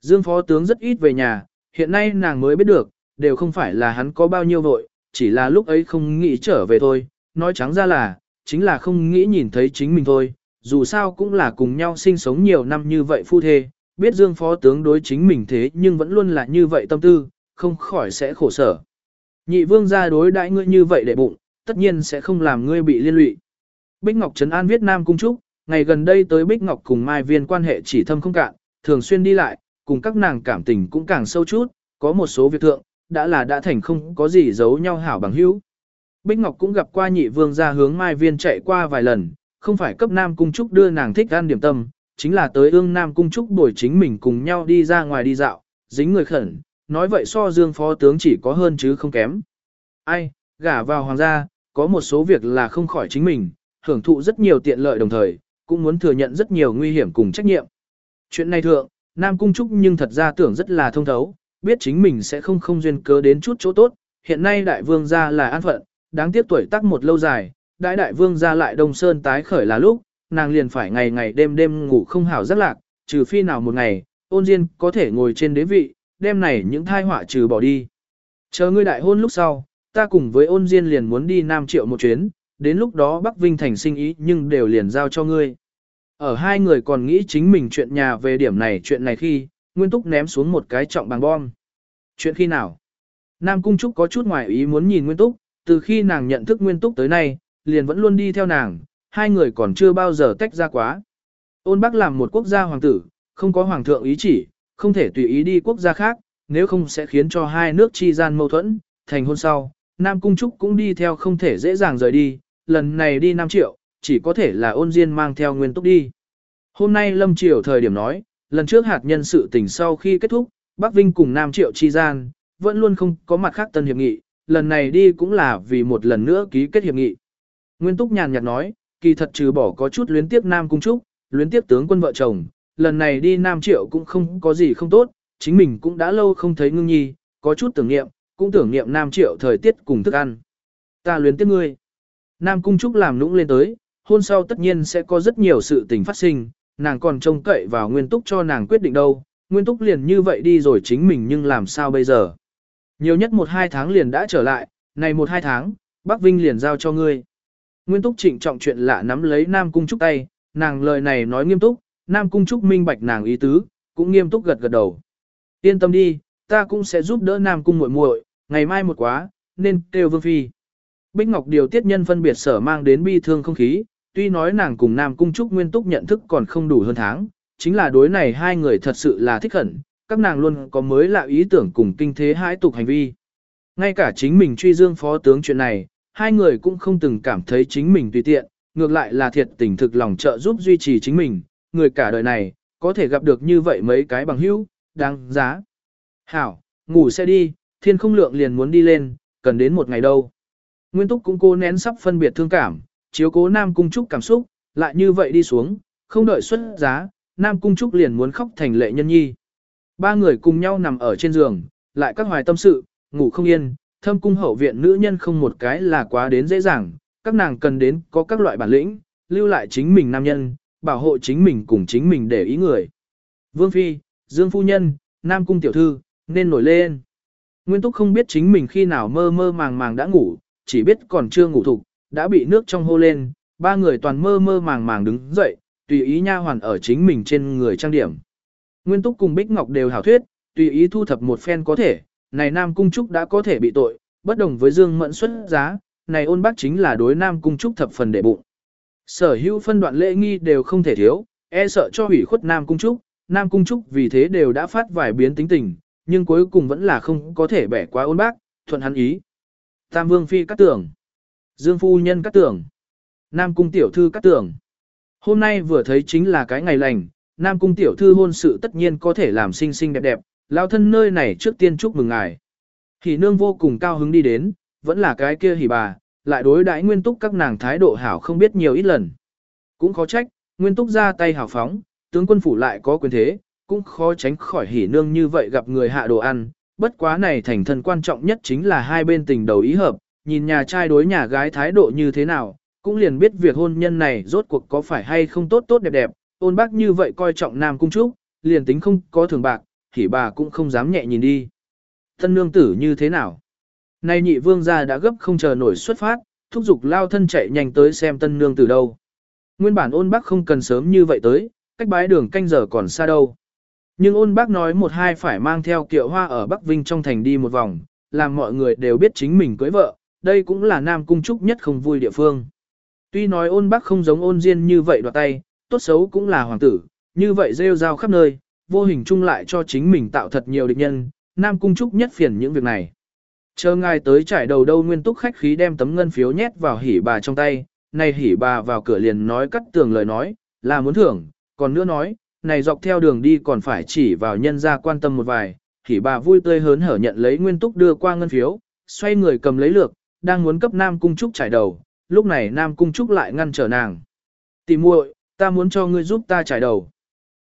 Dương Phó Tướng rất ít về nhà, hiện nay nàng mới biết được, đều không phải là hắn có bao nhiêu vội, chỉ là lúc ấy không nghĩ trở về thôi, nói trắng ra là, chính là không nghĩ nhìn thấy chính mình thôi, dù sao cũng là cùng nhau sinh sống nhiều năm như vậy phu thê, biết Dương Phó Tướng đối chính mình thế nhưng vẫn luôn là như vậy tâm tư, không khỏi sẽ khổ sở. Nhị vương gia đối đãi ngươi như vậy để bụng, tất nhiên sẽ không làm ngươi bị liên lụy. Bích Ngọc Trấn An viết Nam Cung Trúc, ngày gần đây tới Bích Ngọc cùng Mai Viên quan hệ chỉ thâm không cạn, thường xuyên đi lại, cùng các nàng cảm tình cũng càng sâu chút, có một số việc thượng, đã là đã thành không có gì giấu nhau hảo bằng hữu. Bích Ngọc cũng gặp qua nhị vương gia hướng Mai Viên chạy qua vài lần, không phải cấp Nam Cung Trúc đưa nàng thích ăn điểm tâm, chính là tới ương Nam Cung Trúc đổi chính mình cùng nhau đi ra ngoài đi dạo, dính người khẩn, nói vậy so Dương phó tướng chỉ có hơn chứ không kém. Ai, gả vào hoàng gia, có một số việc là không khỏi chính mình, hưởng thụ rất nhiều tiện lợi đồng thời, cũng muốn thừa nhận rất nhiều nguy hiểm cùng trách nhiệm. Chuyện này thượng, Nam Cung Trúc nhưng thật ra tưởng rất là thông thấu, biết chính mình sẽ không không duyên cớ đến chút chỗ tốt, hiện nay đại vương gia là an phận, đáng tiếc tuổi tác một lâu dài, đại đại vương gia lại đông sơn tái khởi là lúc, nàng liền phải ngày ngày đêm đêm ngủ không hảo giấc lạc, trừ phi nào một ngày, ôn diên có thể ngồi trên đế vị, đêm này những thai họa trừ bỏ đi. Chờ ngươi đại hôn lúc sau, ta cùng với ôn diên liền muốn đi Nam Triệu một chuyến, đến lúc đó Bắc Vinh thành sinh ý nhưng đều liền giao cho ngươi. Ở hai người còn nghĩ chính mình chuyện nhà về điểm này chuyện này khi, Nguyên Túc ném xuống một cái trọng bằng bom. Chuyện khi nào? Nam Cung Trúc có chút ngoài ý muốn nhìn Nguyên Túc, từ khi nàng nhận thức Nguyên Túc tới nay, liền vẫn luôn đi theo nàng, hai người còn chưa bao giờ tách ra quá. Ôn Bắc làm một quốc gia hoàng tử, không có hoàng thượng ý chỉ, không thể tùy ý đi quốc gia khác, nếu không sẽ khiến cho hai nước chi gian mâu thuẫn, thành hôn sau. Nam Cung Trúc cũng đi theo không thể dễ dàng rời đi, lần này đi Nam Triệu, chỉ có thể là ôn diên mang theo nguyên túc đi. Hôm nay Lâm Triều thời điểm nói, lần trước hạt nhân sự tình sau khi kết thúc, Bắc Vinh cùng Nam Triệu chi gian, vẫn luôn không có mặt khác tân hiệp nghị, lần này đi cũng là vì một lần nữa ký kết hiệp nghị. Nguyên Túc nhàn nhạt nói, kỳ thật trừ bỏ có chút luyến tiếp Nam Cung Trúc, luyến tiếp tướng quân vợ chồng, lần này đi Nam Triệu cũng không có gì không tốt, chính mình cũng đã lâu không thấy ngưng nhi, có chút tưởng niệm, cũng tưởng niệm Nam Triệu thời tiết cùng thức ăn. Ta luyến tiếc ngươi. Nam Cung Trúc làm nũng lên tới, hôn sau tất nhiên sẽ có rất nhiều sự tình phát sinh, nàng còn trông cậy vào Nguyên Túc cho nàng quyết định đâu, Nguyên Túc liền như vậy đi rồi chính mình nhưng làm sao bây giờ. Nhiều nhất một hai tháng liền đã trở lại, này một hai tháng, Bắc Vinh liền giao cho ngươi. Nguyên Túc trịnh trọng chuyện lạ nắm lấy Nam Cung Trúc tay, nàng lời này nói nghiêm túc, Nam Cung Trúc minh bạch nàng ý tứ, cũng nghiêm túc gật gật đầu. Yên tâm đi, ta cũng sẽ giúp đỡ Nam Cung muội muội, ngày mai một quá, nên kêu Vương Phi. Bích Ngọc điều tiết nhân phân biệt sở mang đến bi thương không khí, tuy nói nàng cùng Nam Cung Trúc Nguyên Túc nhận thức còn không đủ hơn tháng, chính là đối này hai người thật sự là thích hẳn, các nàng luôn có mới lạ ý tưởng cùng kinh thế hãi tục hành vi. Ngay cả chính mình truy dương phó tướng chuyện này, hai người cũng không từng cảm thấy chính mình tùy tiện, ngược lại là thiệt tình thực lòng trợ giúp duy trì chính mình, người cả đời này, có thể gặp được như vậy mấy cái bằng hữu, đáng giá. Hảo, ngủ sẽ đi, thiên không lượng liền muốn đi lên, cần đến một ngày đâu. Nguyên Túc cũng cố nén sắp phân biệt thương cảm, chiếu cố Nam Cung Trúc cảm xúc, lại như vậy đi xuống, không đợi xuất giá, Nam Cung Trúc liền muốn khóc thành lệ nhân nhi. Ba người cùng nhau nằm ở trên giường, lại các hoài tâm sự, ngủ không yên, thâm cung hậu viện nữ nhân không một cái là quá đến dễ dàng, các nàng cần đến có các loại bản lĩnh, lưu lại chính mình nam nhân, bảo hộ chính mình cùng chính mình để ý người. Vương Phi, Dương Phu Nhân, Nam Cung Tiểu Thư, nên nổi lên. Nguyên Túc không biết chính mình khi nào mơ mơ màng màng đã ngủ, chỉ biết còn chưa ngủ thục, đã bị nước trong hô lên, ba người toàn mơ mơ màng màng đứng dậy, tùy ý nha hoàn ở chính mình trên người trang điểm. Nguyên Túc cùng Bích Ngọc đều hảo thuyết, tùy ý thu thập một phen có thể, này Nam Cung Trúc đã có thể bị tội, bất đồng với Dương Mẫn xuất giá, này ôn bác chính là đối Nam Cung Trúc thập phần đệ bụng. Sở hữu phân đoạn lễ nghi đều không thể thiếu, e sợ cho hủy khuất Nam Cung Trúc, Nam Cung Trúc vì thế đều đã phát vài biến tính tình, nhưng cuối cùng vẫn là không có thể bẻ quá ôn bác, thuận hắn ý. Tam Vương Phi cắt tưởng, Dương Phu Nhân cắt tưởng, Nam Cung Tiểu Thư cắt tưởng. Hôm nay vừa thấy chính là cái ngày lành, Nam Cung Tiểu Thư hôn sự tất nhiên có thể làm xinh xinh đẹp đẹp, lao thân nơi này trước tiên chúc mừng ngài. Hỉ nương vô cùng cao hứng đi đến, vẫn là cái kia hỉ bà, lại đối đãi nguyên túc các nàng thái độ hảo không biết nhiều ít lần. Cũng khó trách, nguyên túc ra tay hảo phóng, tướng quân phủ lại có quyền thế, cũng khó tránh khỏi hỉ nương như vậy gặp người hạ đồ ăn. Bất quá này thành thân quan trọng nhất chính là hai bên tình đầu ý hợp, nhìn nhà trai đối nhà gái thái độ như thế nào, cũng liền biết việc hôn nhân này rốt cuộc có phải hay không tốt tốt đẹp đẹp, ôn bác như vậy coi trọng nam cung trúc, liền tính không có thường bạc, thì bà cũng không dám nhẹ nhìn đi. Thân nương tử như thế nào? Nay nhị vương gia đã gấp không chờ nổi xuất phát, thúc giục lao thân chạy nhanh tới xem tân nương tử đâu. Nguyên bản ôn bác không cần sớm như vậy tới, cách bái đường canh giờ còn xa đâu. Nhưng ôn bác nói một hai phải mang theo kiệu hoa ở Bắc Vinh trong thành đi một vòng, làm mọi người đều biết chính mình cưới vợ, đây cũng là nam cung trúc nhất không vui địa phương. Tuy nói ôn bác không giống ôn diên như vậy đoạt tay, tốt xấu cũng là hoàng tử, như vậy rêu rao khắp nơi, vô hình chung lại cho chính mình tạo thật nhiều địch nhân, nam cung trúc nhất phiền những việc này. Chờ ngài tới trải đầu đâu nguyên túc khách khí đem tấm ngân phiếu nhét vào hỉ bà trong tay, này hỉ bà vào cửa liền nói cắt tường lời nói, là muốn thưởng, còn nữa nói, này dọc theo đường đi còn phải chỉ vào nhân ra quan tâm một vài, thì bà vui tươi hớn hở nhận lấy nguyên túc đưa qua ngân phiếu, xoay người cầm lấy lược, đang muốn cấp Nam Cung Trúc trải đầu, lúc này Nam Cung Trúc lại ngăn trở nàng. Tỷ muội, ta muốn cho ngươi giúp ta trải đầu.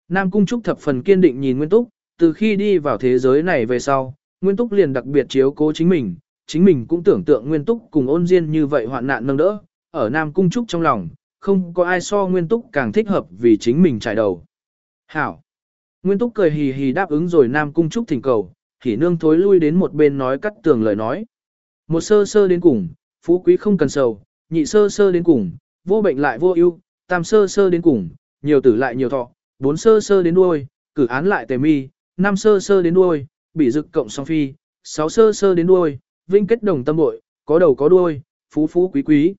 Nam Cung Trúc thập phần kiên định nhìn Nguyên Túc, từ khi đi vào thế giới này về sau, Nguyên Túc liền đặc biệt chiếu cố chính mình, chính mình cũng tưởng tượng Nguyên Túc cùng ôn diên như vậy hoạn nạn nâng đỡ, ở Nam Cung Trúc trong lòng, không có ai so Nguyên Túc càng thích hợp vì chính mình trải đầu. Hảo! Nguyên Túc cười hì hì đáp ứng rồi Nam Cung Trúc thỉnh cầu, thì nương thối lui đến một bên nói cắt tường lời nói. Một sơ sơ đến cùng, phú quý không cần sầu, nhị sơ sơ đến cùng, vô bệnh lại vô ưu, tam sơ sơ đến cùng, nhiều tử lại nhiều thọ, bốn sơ sơ đến đuôi, cử án lại tề mi, năm sơ sơ đến đuôi, bị dực cộng song phi, sáu sơ sơ đến đuôi, vinh kết đồng tâm bội, có đầu có đuôi, phú phú quý quý.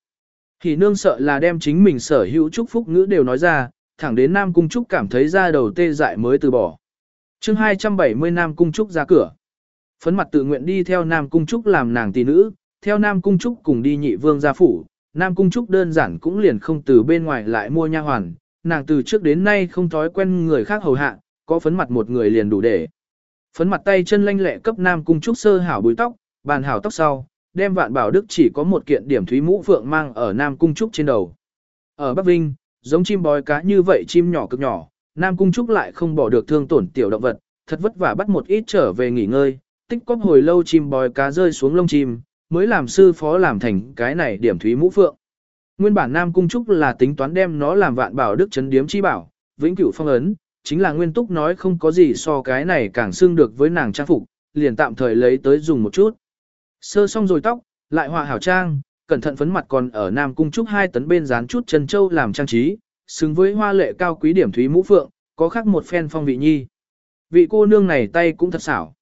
Thì nương sợ là đem chính mình sở hữu chúc phúc ngữ đều nói ra, thẳng đến Nam Cung Trúc cảm thấy ra đầu tê dại mới từ bỏ. chương 270 Nam Cung Trúc ra cửa. Phấn mặt tự nguyện đi theo Nam Cung Trúc làm nàng tỷ nữ, theo Nam Cung Trúc cùng đi nhị vương gia phủ. Nam Cung Trúc đơn giản cũng liền không từ bên ngoài lại mua nha hoàn, nàng từ trước đến nay không thói quen người khác hầu hạ, có phấn mặt một người liền đủ để. Phấn mặt tay chân lanh lẹ cấp Nam Cung Trúc sơ hảo bùi tóc, bàn hảo tóc sau, đem vạn bảo đức chỉ có một kiện điểm thúy mũ phượng mang ở Nam Cung Trúc trên đầu. Ở Bắc Vinh, giống chim bói cá như vậy chim nhỏ cực nhỏ, Nam Cung Trúc lại không bỏ được thương tổn tiểu động vật, thật vất vả bắt một ít trở về nghỉ ngơi, tích cóp hồi lâu chim bói cá rơi xuống lông chim, mới làm sư phó làm thành cái này điểm thúy mũ phượng. Nguyên bản Nam Cung Trúc là tính toán đem nó làm vạn bảo đức chấn điếm chi bảo, vĩnh cửu phong ấn, chính là Nguyên Túc nói không có gì so cái này càng xưng được với nàng trang phục, liền tạm thời lấy tới dùng một chút. Sơ xong rồi tóc, lại họa hảo trang, cẩn thận phấn mặt còn ở Nam Cung Trúc hai tấn bên dán chút chân châu làm trang trí, xứng với hoa lệ cao quý điểm thúy mũ phượng, có khác một phen phong vị nhi. Vị cô nương này tay cũng thật xảo.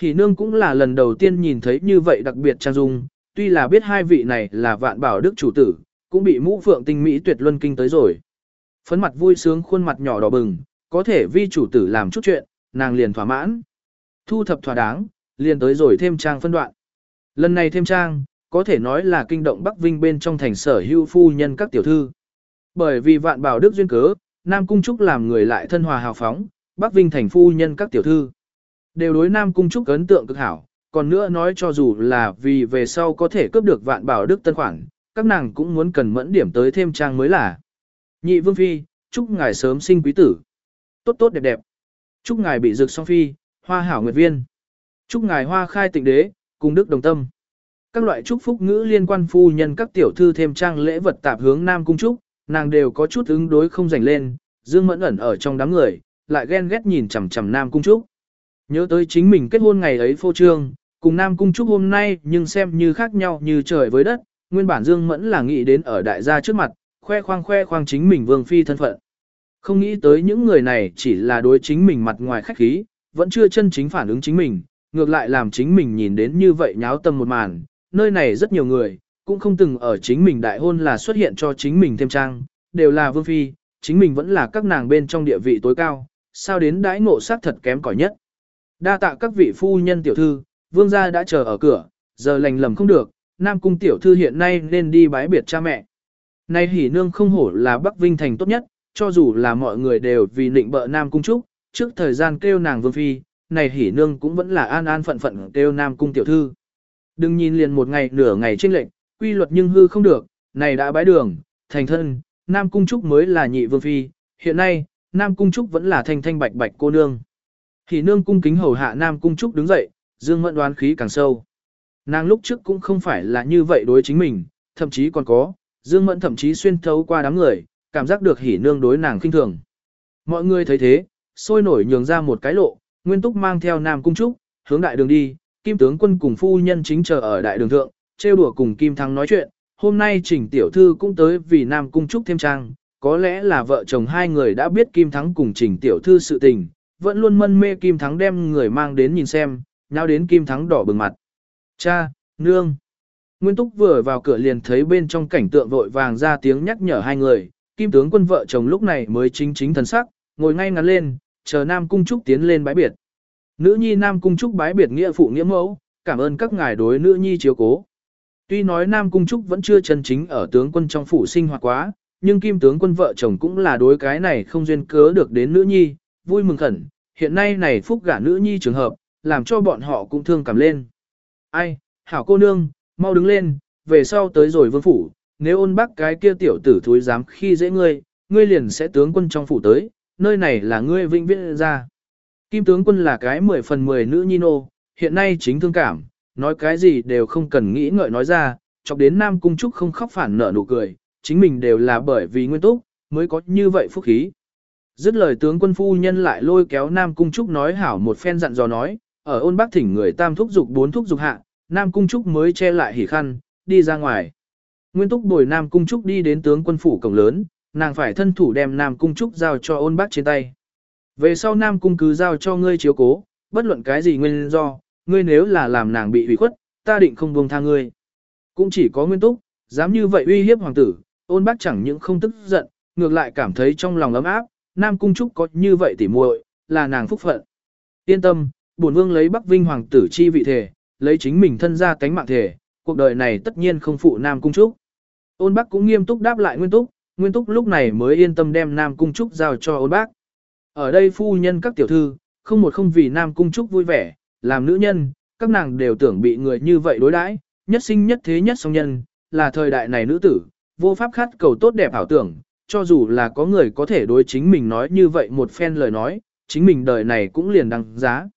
Hỉ nương cũng là lần đầu tiên nhìn thấy như vậy đặc biệt trang dung, tuy là biết hai vị này là vạn bảo đức chủ tử, cũng bị mũ phượng tinh mỹ tuyệt luân kinh tới rồi. Phấn mặt vui sướng khuôn mặt nhỏ đỏ bừng, có thể vi chủ tử làm chút chuyện, nàng liền thỏa mãn. Thu thập thỏa đáng, liền tới rồi thêm trang phân đoạn. Lần này thêm trang, có thể nói là kinh động Bắc Vinh bên trong thành sở Hưu phu nhân các tiểu thư. Bởi vì vạn bảo đức duyên cớ, Nam Cung Trúc làm người lại thân hòa hào phóng, Bắc Vinh thành phu nhân các tiểu thư. Đều đối Nam Cung Trúc ấn tượng cực hảo, còn nữa nói cho dù là vì về sau có thể cướp được vạn bảo đức tân khoản, các nàng cũng muốn cần mẫn điểm tới thêm trang mới là. Nhị Vương Phi, chúc ngài sớm sinh quý tử. Tốt tốt đẹp đẹp. Chúc ngài bị rực song phi, hoa hảo nguyệt viên. Chúc ngài hoa khai tịnh đế, cùng đức đồng tâm. Các loại chúc phúc ngữ liên quan phu nhân các tiểu thư thêm trang lễ vật tạp hướng Nam Cung Trúc, nàng đều có chút ứng đối không rảnh lên, Dương Mẫn ẩn ở trong đám người, lại ghen ghét nhìn chằm chằm Nam Cung Trúc. Nhớ tới chính mình kết hôn ngày ấy phô trương, cùng Nam Cung Trúc hôm nay nhưng xem như khác nhau như trời với đất, nguyên bản Dương Mẫn là nghĩ đến ở đại gia trước mặt, khoe khoang khoe khoang chính mình vương phi thân phận. Không nghĩ tới những người này chỉ là đối chính mình mặt ngoài khách khí, vẫn chưa chân chính phản ứng chính mình, ngược lại làm chính mình nhìn đến như vậy nháo tâm một màn, nơi này rất nhiều người, cũng không từng ở chính mình đại hôn là xuất hiện cho chính mình thêm trang, đều là vương phi, chính mình vẫn là các nàng bên trong địa vị tối cao, sao đến đãi ngộ sát thật kém cỏi nhất. Đa tạ các vị phu nhân tiểu thư, vương gia đã chờ ở cửa, giờ lành lầm không được, nam cung tiểu thư hiện nay nên đi bái biệt cha mẹ. Nay hỉ nương không hổ là Bắc Vinh thành tốt nhất, cho dù là mọi người đều vì nịnh bợ nam cung trúc, trước thời gian kêu nàng vương phi, này hỉ nương cũng vẫn là an an phận phận kêu nam cung tiểu thư. Đừng nhìn liền một ngày nửa ngày trên lệnh, quy luật nhưng hư không được, này đã bái đường, thành thân, nam cung trúc mới là nhị vương phi, hiện nay, nam cung trúc vẫn là thanh thanh bạch bạch cô nương. Hỉ nương cung kính hầu hạ nam cung trúc đứng dậy, dương mẫn đoán khí càng sâu. Nàng lúc trước cũng không phải là như vậy đối chính mình, thậm chí còn có, Dương Mẫn thậm chí xuyên thấu qua đám người, cảm giác được hỉ nương đối nàng khinh thường. Mọi người thấy thế, sôi nổi nhường ra một cái lộ, Nguyên Túc mang theo Nam Cung Trúc, hướng đại đường đi, Kim tướng quân cùng phu nhân chính chờ ở đại đường thượng, trêu đùa cùng Kim Thắng nói chuyện, hôm nay Trình tiểu thư cũng tới vì Nam Cung Trúc thêm trang, có lẽ là vợ chồng hai người đã biết Kim Thắng cùng Trình tiểu thư sự tình, vẫn luôn mân mê Kim Thắng đem người mang đến nhìn xem, nhau đến Kim Thắng đỏ bừng mặt. Cha, nương. Nguyên Túc vừa vào cửa liền thấy bên trong cảnh tượng vội vàng ra tiếng nhắc nhở hai người, kim tướng quân vợ chồng lúc này mới chính chính thần sắc, ngồi ngay ngắn lên, chờ Nam Cung Trúc tiến lên bái biệt. Nữ nhi Nam Cung Trúc bái biệt nghĩa phụ nghĩa mẫu, cảm ơn các ngài đối nữ nhi chiếu cố. Tuy nói Nam Cung Trúc vẫn chưa chân chính ở tướng quân trong phủ sinh hoạt quá, nhưng kim tướng quân vợ chồng cũng là đối cái này không duyên cớ được đến nữ nhi, vui mừng khẩn, hiện nay này phúc gả nữ nhi trường hợp, làm cho bọn họ cũng thương cảm lên. Ai, hảo cô nương, mau đứng lên, về sau tới rồi vương phủ, nếu ôn bác cái kia tiểu tử thúi dám khi dễ ngươi, ngươi liền sẽ tướng quân trong phủ tới, nơi này là ngươi vinh viễn ra. Kim tướng quân là cái 10 phần 10 nữ nhi nô, hiện nay chính thương cảm, nói cái gì đều không cần nghĩ ngợi nói ra, chọc đến Nam Cung Trúc không khóc phản nở nụ cười, chính mình đều là bởi vì nguyên túc, mới có như vậy phúc khí. Dứt lời tướng quân phu nhân lại lôi kéo Nam Cung Trúc nói hảo một phen dặn dò nói, ở ôn bác thỉnh người tam thúc dục bốn thúc dục hạ, Nam Cung Trúc mới che lại hỉ khăn, đi ra ngoài. Nguyên túc bồi Nam Cung Trúc đi đến tướng quân phủ cổng lớn, nàng phải thân thủ đem Nam Cung Trúc giao cho ôn bác trên tay. Về sau Nam Cung cứ giao cho ngươi chiếu cố, bất luận cái gì nguyên do, ngươi nếu là làm nàng bị hủy khuất, ta định không buông tha ngươi. Cũng chỉ có nguyên túc, dám như vậy uy hiếp hoàng tử, ôn bác chẳng những không tức giận, ngược lại cảm thấy trong lòng ấm áp, Nam Cung Trúc có như vậy tỉ muội, là nàng phúc phận. Yên tâm, bổn vương lấy Bắc Vinh hoàng tử chi vị thể, lấy chính mình thân ra cánh mạng thể, cuộc đời này tất nhiên không phụ Nam Cung Trúc. Ôn Bắc cũng nghiêm túc đáp lại Nguyên Túc, Nguyên Túc lúc này mới yên tâm đem Nam Cung Trúc giao cho Ôn Bắc. Ở đây phu nhân các tiểu thư, không một không vì Nam Cung Trúc vui vẻ, làm nữ nhân, các nàng đều tưởng bị người như vậy đối đãi, nhất sinh nhất thế nhất song nhân, là thời đại này nữ tử, vô pháp khát cầu tốt đẹp ảo tưởng, cho dù là có người có thể đối chính mình nói như vậy một phen lời nói, chính mình đời này cũng liền đăng giá.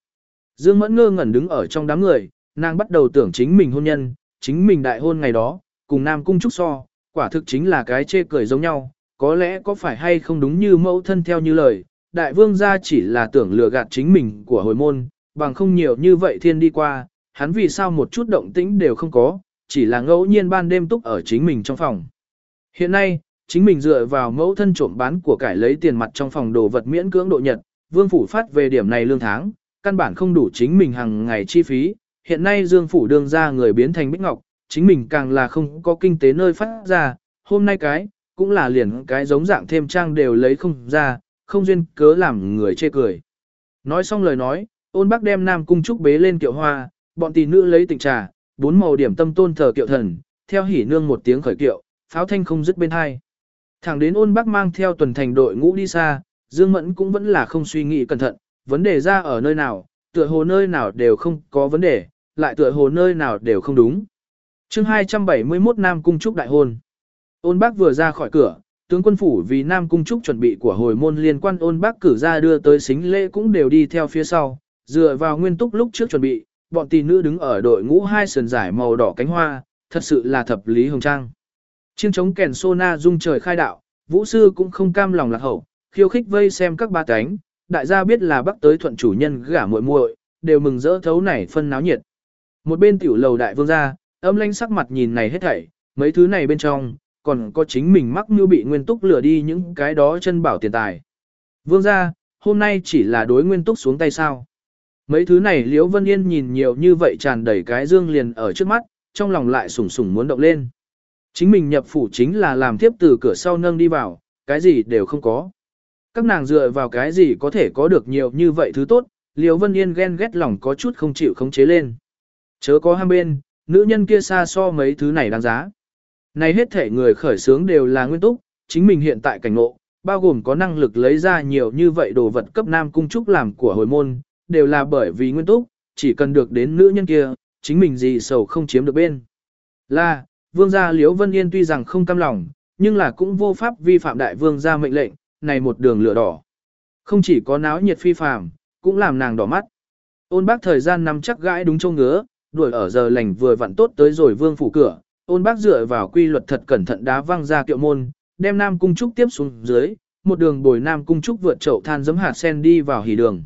Dương Mẫn ngơ ngẩn đứng ở trong đám người, nàng bắt đầu tưởng chính mình hôn nhân, chính mình đại hôn ngày đó, cùng Nam Cung Trúc so, quả thực chính là cái chê cười giống nhau, có lẽ có phải hay không đúng như mẫu thân theo như lời, đại vương gia chỉ là tưởng lừa gạt chính mình của hồi môn, bằng không nhiều như vậy thiên đi qua, hắn vì sao một chút động tĩnh đều không có, chỉ là ngẫu nhiên ban đêm túc ở chính mình trong phòng. Hiện nay, chính mình dựa vào mẫu thân trộm bán của cải lấy tiền mặt trong phòng đồ vật miễn cưỡng độ nhật, vương phủ phát về điểm này lương tháng, căn bản không đủ chính mình hàng ngày chi phí, hiện nay dương phủ đương ra người biến thành bích ngọc, chính mình càng là không có kinh tế nơi phát ra, hôm nay cái, cũng là liền cái giống dạng thêm trang đều lấy không ra, không duyên cớ làm người chê cười. Nói xong lời nói, ôn bác đem nam cung trúc bế lên kiệu hoa, bọn tỷ nữ lấy tình trà, bốn màu điểm tâm tôn thờ kiệu thần, theo hỉ nương một tiếng khởi kiệu, pháo thanh không dứt bên hai. Thẳng đến ôn bác mang theo tuần thành đội ngũ đi xa, Dương Mẫn cũng vẫn là không suy nghĩ cẩn thận, vấn đề ra ở nơi nào, tựa hồ nơi nào đều không có vấn đề, lại tựa hồ nơi nào đều không đúng. chương 271 Nam Cung Trúc Đại Hôn Ôn bác vừa ra khỏi cửa, tướng quân phủ vì Nam Cung Trúc chuẩn bị của hồi môn liên quan ôn bác cử ra đưa tới xính lễ cũng đều đi theo phía sau, dựa vào nguyên túc lúc trước chuẩn bị, bọn tỷ nữ đứng ở đội ngũ hai sườn giải màu đỏ cánh hoa, thật sự là thập lý hồng trang. Chiêng chống kèn sô na dung trời khai đạo, vũ sư cũng không cam lòng lạc hậu, khiêu khích vây xem các ba cánh, đại gia biết là bắc tới thuận chủ nhân gả muội muội, đều mừng rỡ thấu nảy phân náo nhiệt. Một bên tiểu lầu đại vương gia, âm lanh sắc mặt nhìn này hết thảy, mấy thứ này bên trong, còn có chính mình mắc như bị nguyên túc lừa đi những cái đó chân bảo tiền tài. Vương gia, hôm nay chỉ là đối nguyên túc xuống tay sao. Mấy thứ này Liễu Vân Yên nhìn nhiều như vậy tràn đầy cái dương liền ở trước mắt, trong lòng lại sủng sủng muốn động lên. Chính mình nhập phủ chính là làm tiếp từ cửa sau nâng đi vào, cái gì đều không có. Các nàng dựa vào cái gì có thể có được nhiều như vậy thứ tốt, Liễu Vân Yên ghen ghét lòng có chút không chịu khống chế lên. Chớ có ham bên, nữ nhân kia xa so mấy thứ này đáng giá. Này hết thể người khởi sướng đều là nguyên túc, chính mình hiện tại cảnh ngộ, bao gồm có năng lực lấy ra nhiều như vậy đồ vật cấp nam cung trúc làm của hồi môn, đều là bởi vì nguyên túc, chỉ cần được đến nữ nhân kia, chính mình gì sầu không chiếm được bên. Là, vương gia Liễu Vân Yên tuy rằng không cam lòng, nhưng là cũng vô pháp vi phạm đại vương gia mệnh lệnh, này một đường lửa đỏ. Không chỉ có náo nhiệt phi phàm, cũng làm nàng đỏ mắt. Ôn bác thời gian nằm chắc gãi đúng châu ngứa, đuổi ở giờ lành vừa vặn tốt tới rồi vương phủ cửa, ôn bác dựa vào quy luật thật cẩn thận đá văng ra kiệu môn, đem Nam Cung Trúc tiếp xuống dưới, một đường bồi Nam Cung Trúc vượt chậu than giấm hạt sen đi vào hỉ đường.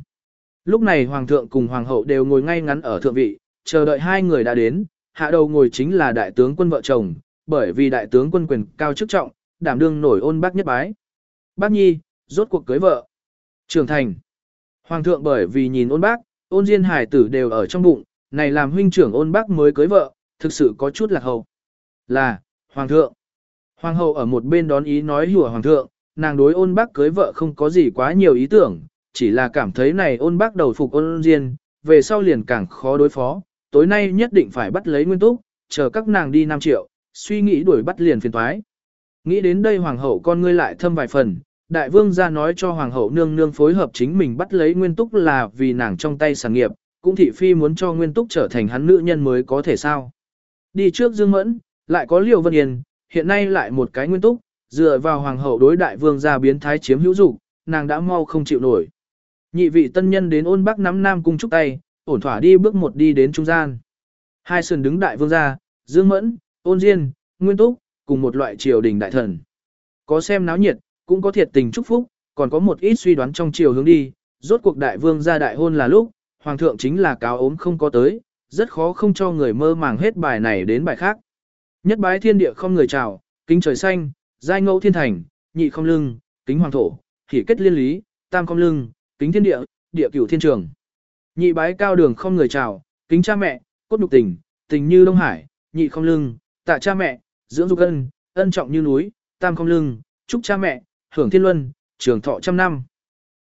Lúc này Hoàng thượng cùng Hoàng hậu đều ngồi ngay ngắn ở thượng vị, chờ đợi hai người đã đến, hạ đầu ngồi chính là đại tướng quân vợ chồng, bởi vì đại tướng quân quyền cao chức trọng, đảm đương nổi ôn bác nhất bái. Bác nhi, rốt cuộc cưới vợ. Trưởng thành. Hoàng thượng bởi vì nhìn ôn bác, ôn diên hải tử đều ở trong bụng, này làm huynh trưởng ôn bác mới cưới vợ, thực sự có chút lạc hậu. Là, Hoàng thượng. Hoàng hậu ở một bên đón ý nói hùa Hoàng thượng, nàng đối ôn bác cưới vợ không có gì quá nhiều ý tưởng, chỉ là cảm thấy này ôn bác đầu phục ôn diên, về sau liền càng khó đối phó, tối nay nhất định phải bắt lấy nguyên túc, chờ các nàng đi năm triệu, suy nghĩ đuổi bắt liền phiền thoái. Nghĩ đến đây hoàng hậu con ngươi lại thâm vài phần, đại vương ra nói cho hoàng hậu nương nương phối hợp chính mình bắt lấy nguyên túc là vì nàng trong tay sản nghiệp, cũng thị phi muốn cho nguyên túc trở thành hắn nữ nhân mới có thể sao. Đi trước dương mẫn, lại có liều vân yên, hiện nay lại một cái nguyên túc, dựa vào hoàng hậu đối đại vương gia biến thái chiếm hữu dục nàng đã mau không chịu nổi. Nhị vị tân nhân đến ôn bắc nắm nam cung trúc tay, ổn thỏa đi bước một đi đến trung gian. Hai sườn đứng đại vương gia dương mẫn, ôn diên, nguyên túc, cùng một loại triều đình đại thần. Có xem náo nhiệt, cũng có thiệt tình chúc phúc, còn có một ít suy đoán trong triều hướng đi, rốt cuộc đại vương gia đại hôn là lúc, hoàng thượng chính là cáo ốm không có tới, rất khó không cho người mơ màng hết bài này đến bài khác. Nhất bái thiên địa không người chào, kính trời xanh, giai ngẫu thiên thành, nhị không lưng, kính hoàng thổ, hỉ kết liên lý, tam không lưng, kính thiên địa, địa cửu thiên trường. Nhị bái cao đường không người chào, kính cha mẹ, cốt nhục tình, tình như Đông Hải, nhị không lưng, tạ cha mẹ, dưỡng dục ân, ân trọng như núi, tam không lưng, chúc cha mẹ, hưởng thiên luân, trường thọ trăm năm.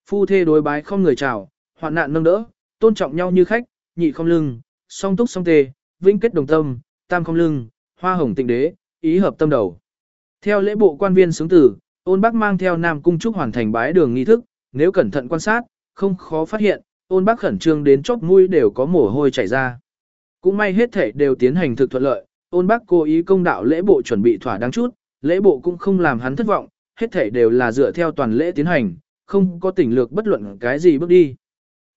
Phu thê đối bái không người chào, hoạn nạn nâng đỡ, tôn trọng nhau như khách, nhị không lưng, song túc song tề, vĩnh kết đồng tâm, tam không lưng, hoa hồng tịnh đế, ý hợp tâm đầu. Theo lễ bộ quan viên xứng tử, ôn bác mang theo nam cung trúc hoàn thành bái đường nghi thức, nếu cẩn thận quan sát, không khó phát hiện, ôn bác khẩn trương đến chóp mũi đều có mồ hôi chảy ra. Cũng may hết thể đều tiến hành thực thuận lợi, ôn bác cố ý công đạo lễ bộ chuẩn bị thỏa đáng chút, lễ bộ cũng không làm hắn thất vọng, hết thể đều là dựa theo toàn lễ tiến hành, không có tỉnh lược bất luận cái gì bước đi.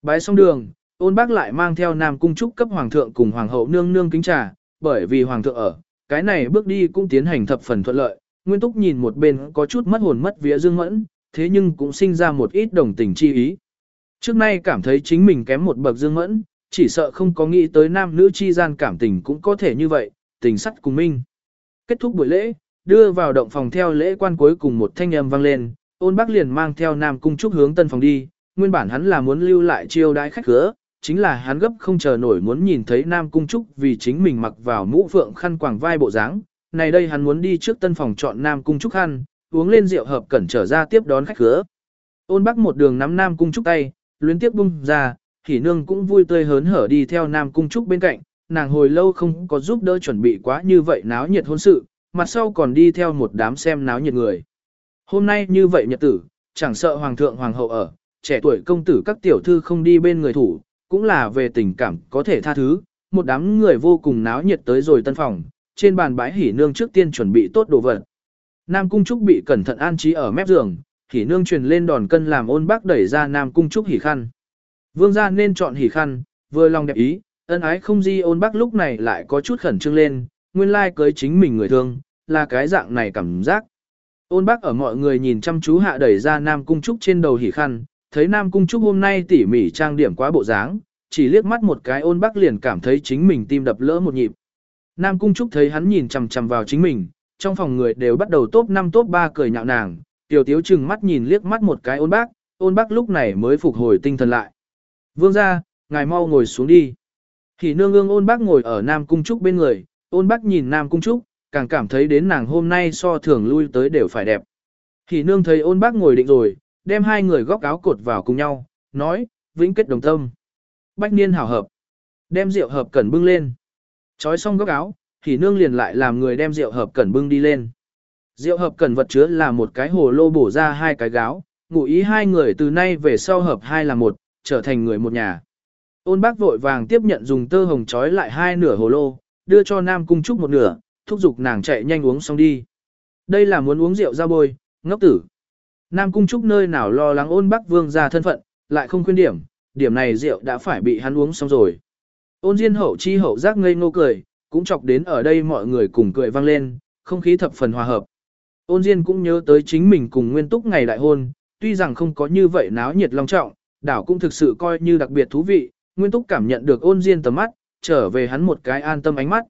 Bái xong đường, ôn bác lại mang theo nam cung trúc cấp hoàng thượng cùng hoàng hậu nương nương kính trà, bởi vì hoàng thượng ở, cái này bước đi cũng tiến hành thập phần thuận lợi, nguyên túc nhìn một bên có chút mất hồn mất vía dương mẫn, thế nhưng cũng sinh ra một ít đồng tình chi ý. Trước nay cảm thấy chính mình kém một bậc dương mẫn, chỉ sợ không có nghĩ tới nam nữ chi gian cảm tình cũng có thể như vậy, tình sắt cùng minh. Kết thúc buổi lễ, đưa vào động phòng theo lễ quan cuối cùng một thanh âm vang lên, ôn bác liền mang theo Nam Cung Trúc hướng tân phòng đi, nguyên bản hắn là muốn lưu lại chiêu đãi khách khứa, chính là hắn gấp không chờ nổi muốn nhìn thấy Nam Cung Trúc vì chính mình mặc vào mũ phượng khăn quàng vai bộ dáng. Này đây hắn muốn đi trước tân phòng chọn Nam Cung Trúc khăn, uống lên rượu hợp cẩn trở ra tiếp đón khách khứa. Ôn Bắc một đường nắm Nam Cung Trúc tay, luyến tiếp bung ra, Hỉ Nương cũng vui tươi hớn hở đi theo Nam Cung Trúc bên cạnh, nàng hồi lâu không có giúp đỡ chuẩn bị quá như vậy náo nhiệt hôn sự, mặt sau còn đi theo một đám xem náo nhiệt người. Hôm nay như vậy nhật tử, chẳng sợ hoàng thượng hoàng hậu ở, trẻ tuổi công tử các tiểu thư không đi bên người thủ, cũng là về tình cảm có thể tha thứ, một đám người vô cùng náo nhiệt tới rồi tân phòng, trên bàn bãi hỉ nương trước tiên chuẩn bị tốt đồ vật. Nam Cung Trúc bị cẩn thận an trí ở mép giường, hỉ nương truyền lên đòn cân làm ôn bác đẩy ra Nam Cung Trúc hỉ khăn. Vương gia nên chọn hỉ khăn, vừa lòng đẹp ý, ân ái không di ôn bác lúc này lại có chút khẩn trương lên, nguyên lai like cưới chính mình người thương, là cái dạng này cảm giác. Ôn bác ở mọi người nhìn chăm chú hạ đẩy ra Nam Cung Trúc trên đầu hỉ khăn, thấy Nam Cung Trúc hôm nay tỉ mỉ trang điểm quá bộ dáng, chỉ liếc mắt một cái ôn bác liền cảm thấy chính mình tim đập lỡ một nhịp. Nam Cung Trúc thấy hắn nhìn chằm chằm vào chính mình, trong phòng người đều bắt đầu top 5 top 3 cười nhạo nàng, tiểu tiếu chừng mắt nhìn liếc mắt một cái ôn bác, ôn bác lúc này mới phục hồi tinh thần lại. Vương ra, ngài mau ngồi xuống đi. Thì nương ương ôn bác ngồi ở Nam Cung Trúc bên người, ôn bác nhìn Nam Cung Trúc, càng cảm thấy đến nàng hôm nay so thường lui tới đều phải đẹp. Thì nương thấy ôn bác ngồi định rồi, đem hai người góc áo cột vào cùng nhau, nói, vĩnh kết đồng tâm. Bách niên hảo hợp. Đem rượu hợp cẩn bưng lên. Chói xong góc áo, thì nương liền lại làm người đem rượu hợp cẩn bưng đi lên. Rượu hợp cẩn vật chứa là một cái hồ lô bổ ra hai cái gáo, ngụ ý hai người từ nay về sau hợp hai là một, trở thành người một nhà. Ôn bác vội vàng tiếp nhận dùng tơ hồng chói lại hai nửa hồ lô, đưa cho Nam Cung Trúc một nửa, thúc giục nàng chạy nhanh uống xong đi. Đây là muốn uống rượu ra bôi, ngốc tử. Nam Cung Trúc nơi nào lo lắng ôn bác vương ra thân phận, lại không khuyên điểm, điểm này rượu đã phải bị hắn uống xong rồi. Ôn diên hậu chi hậu giác ngây ngô cười, cũng chọc đến ở đây mọi người cùng cười vang lên, không khí thập phần hòa hợp. Ôn diên cũng nhớ tới chính mình cùng nguyên túc ngày đại hôn, tuy rằng không có như vậy náo nhiệt long trọng, đảo cũng thực sự coi như đặc biệt thú vị, nguyên túc cảm nhận được ôn diên tầm mắt, trở về hắn một cái an tâm ánh mắt.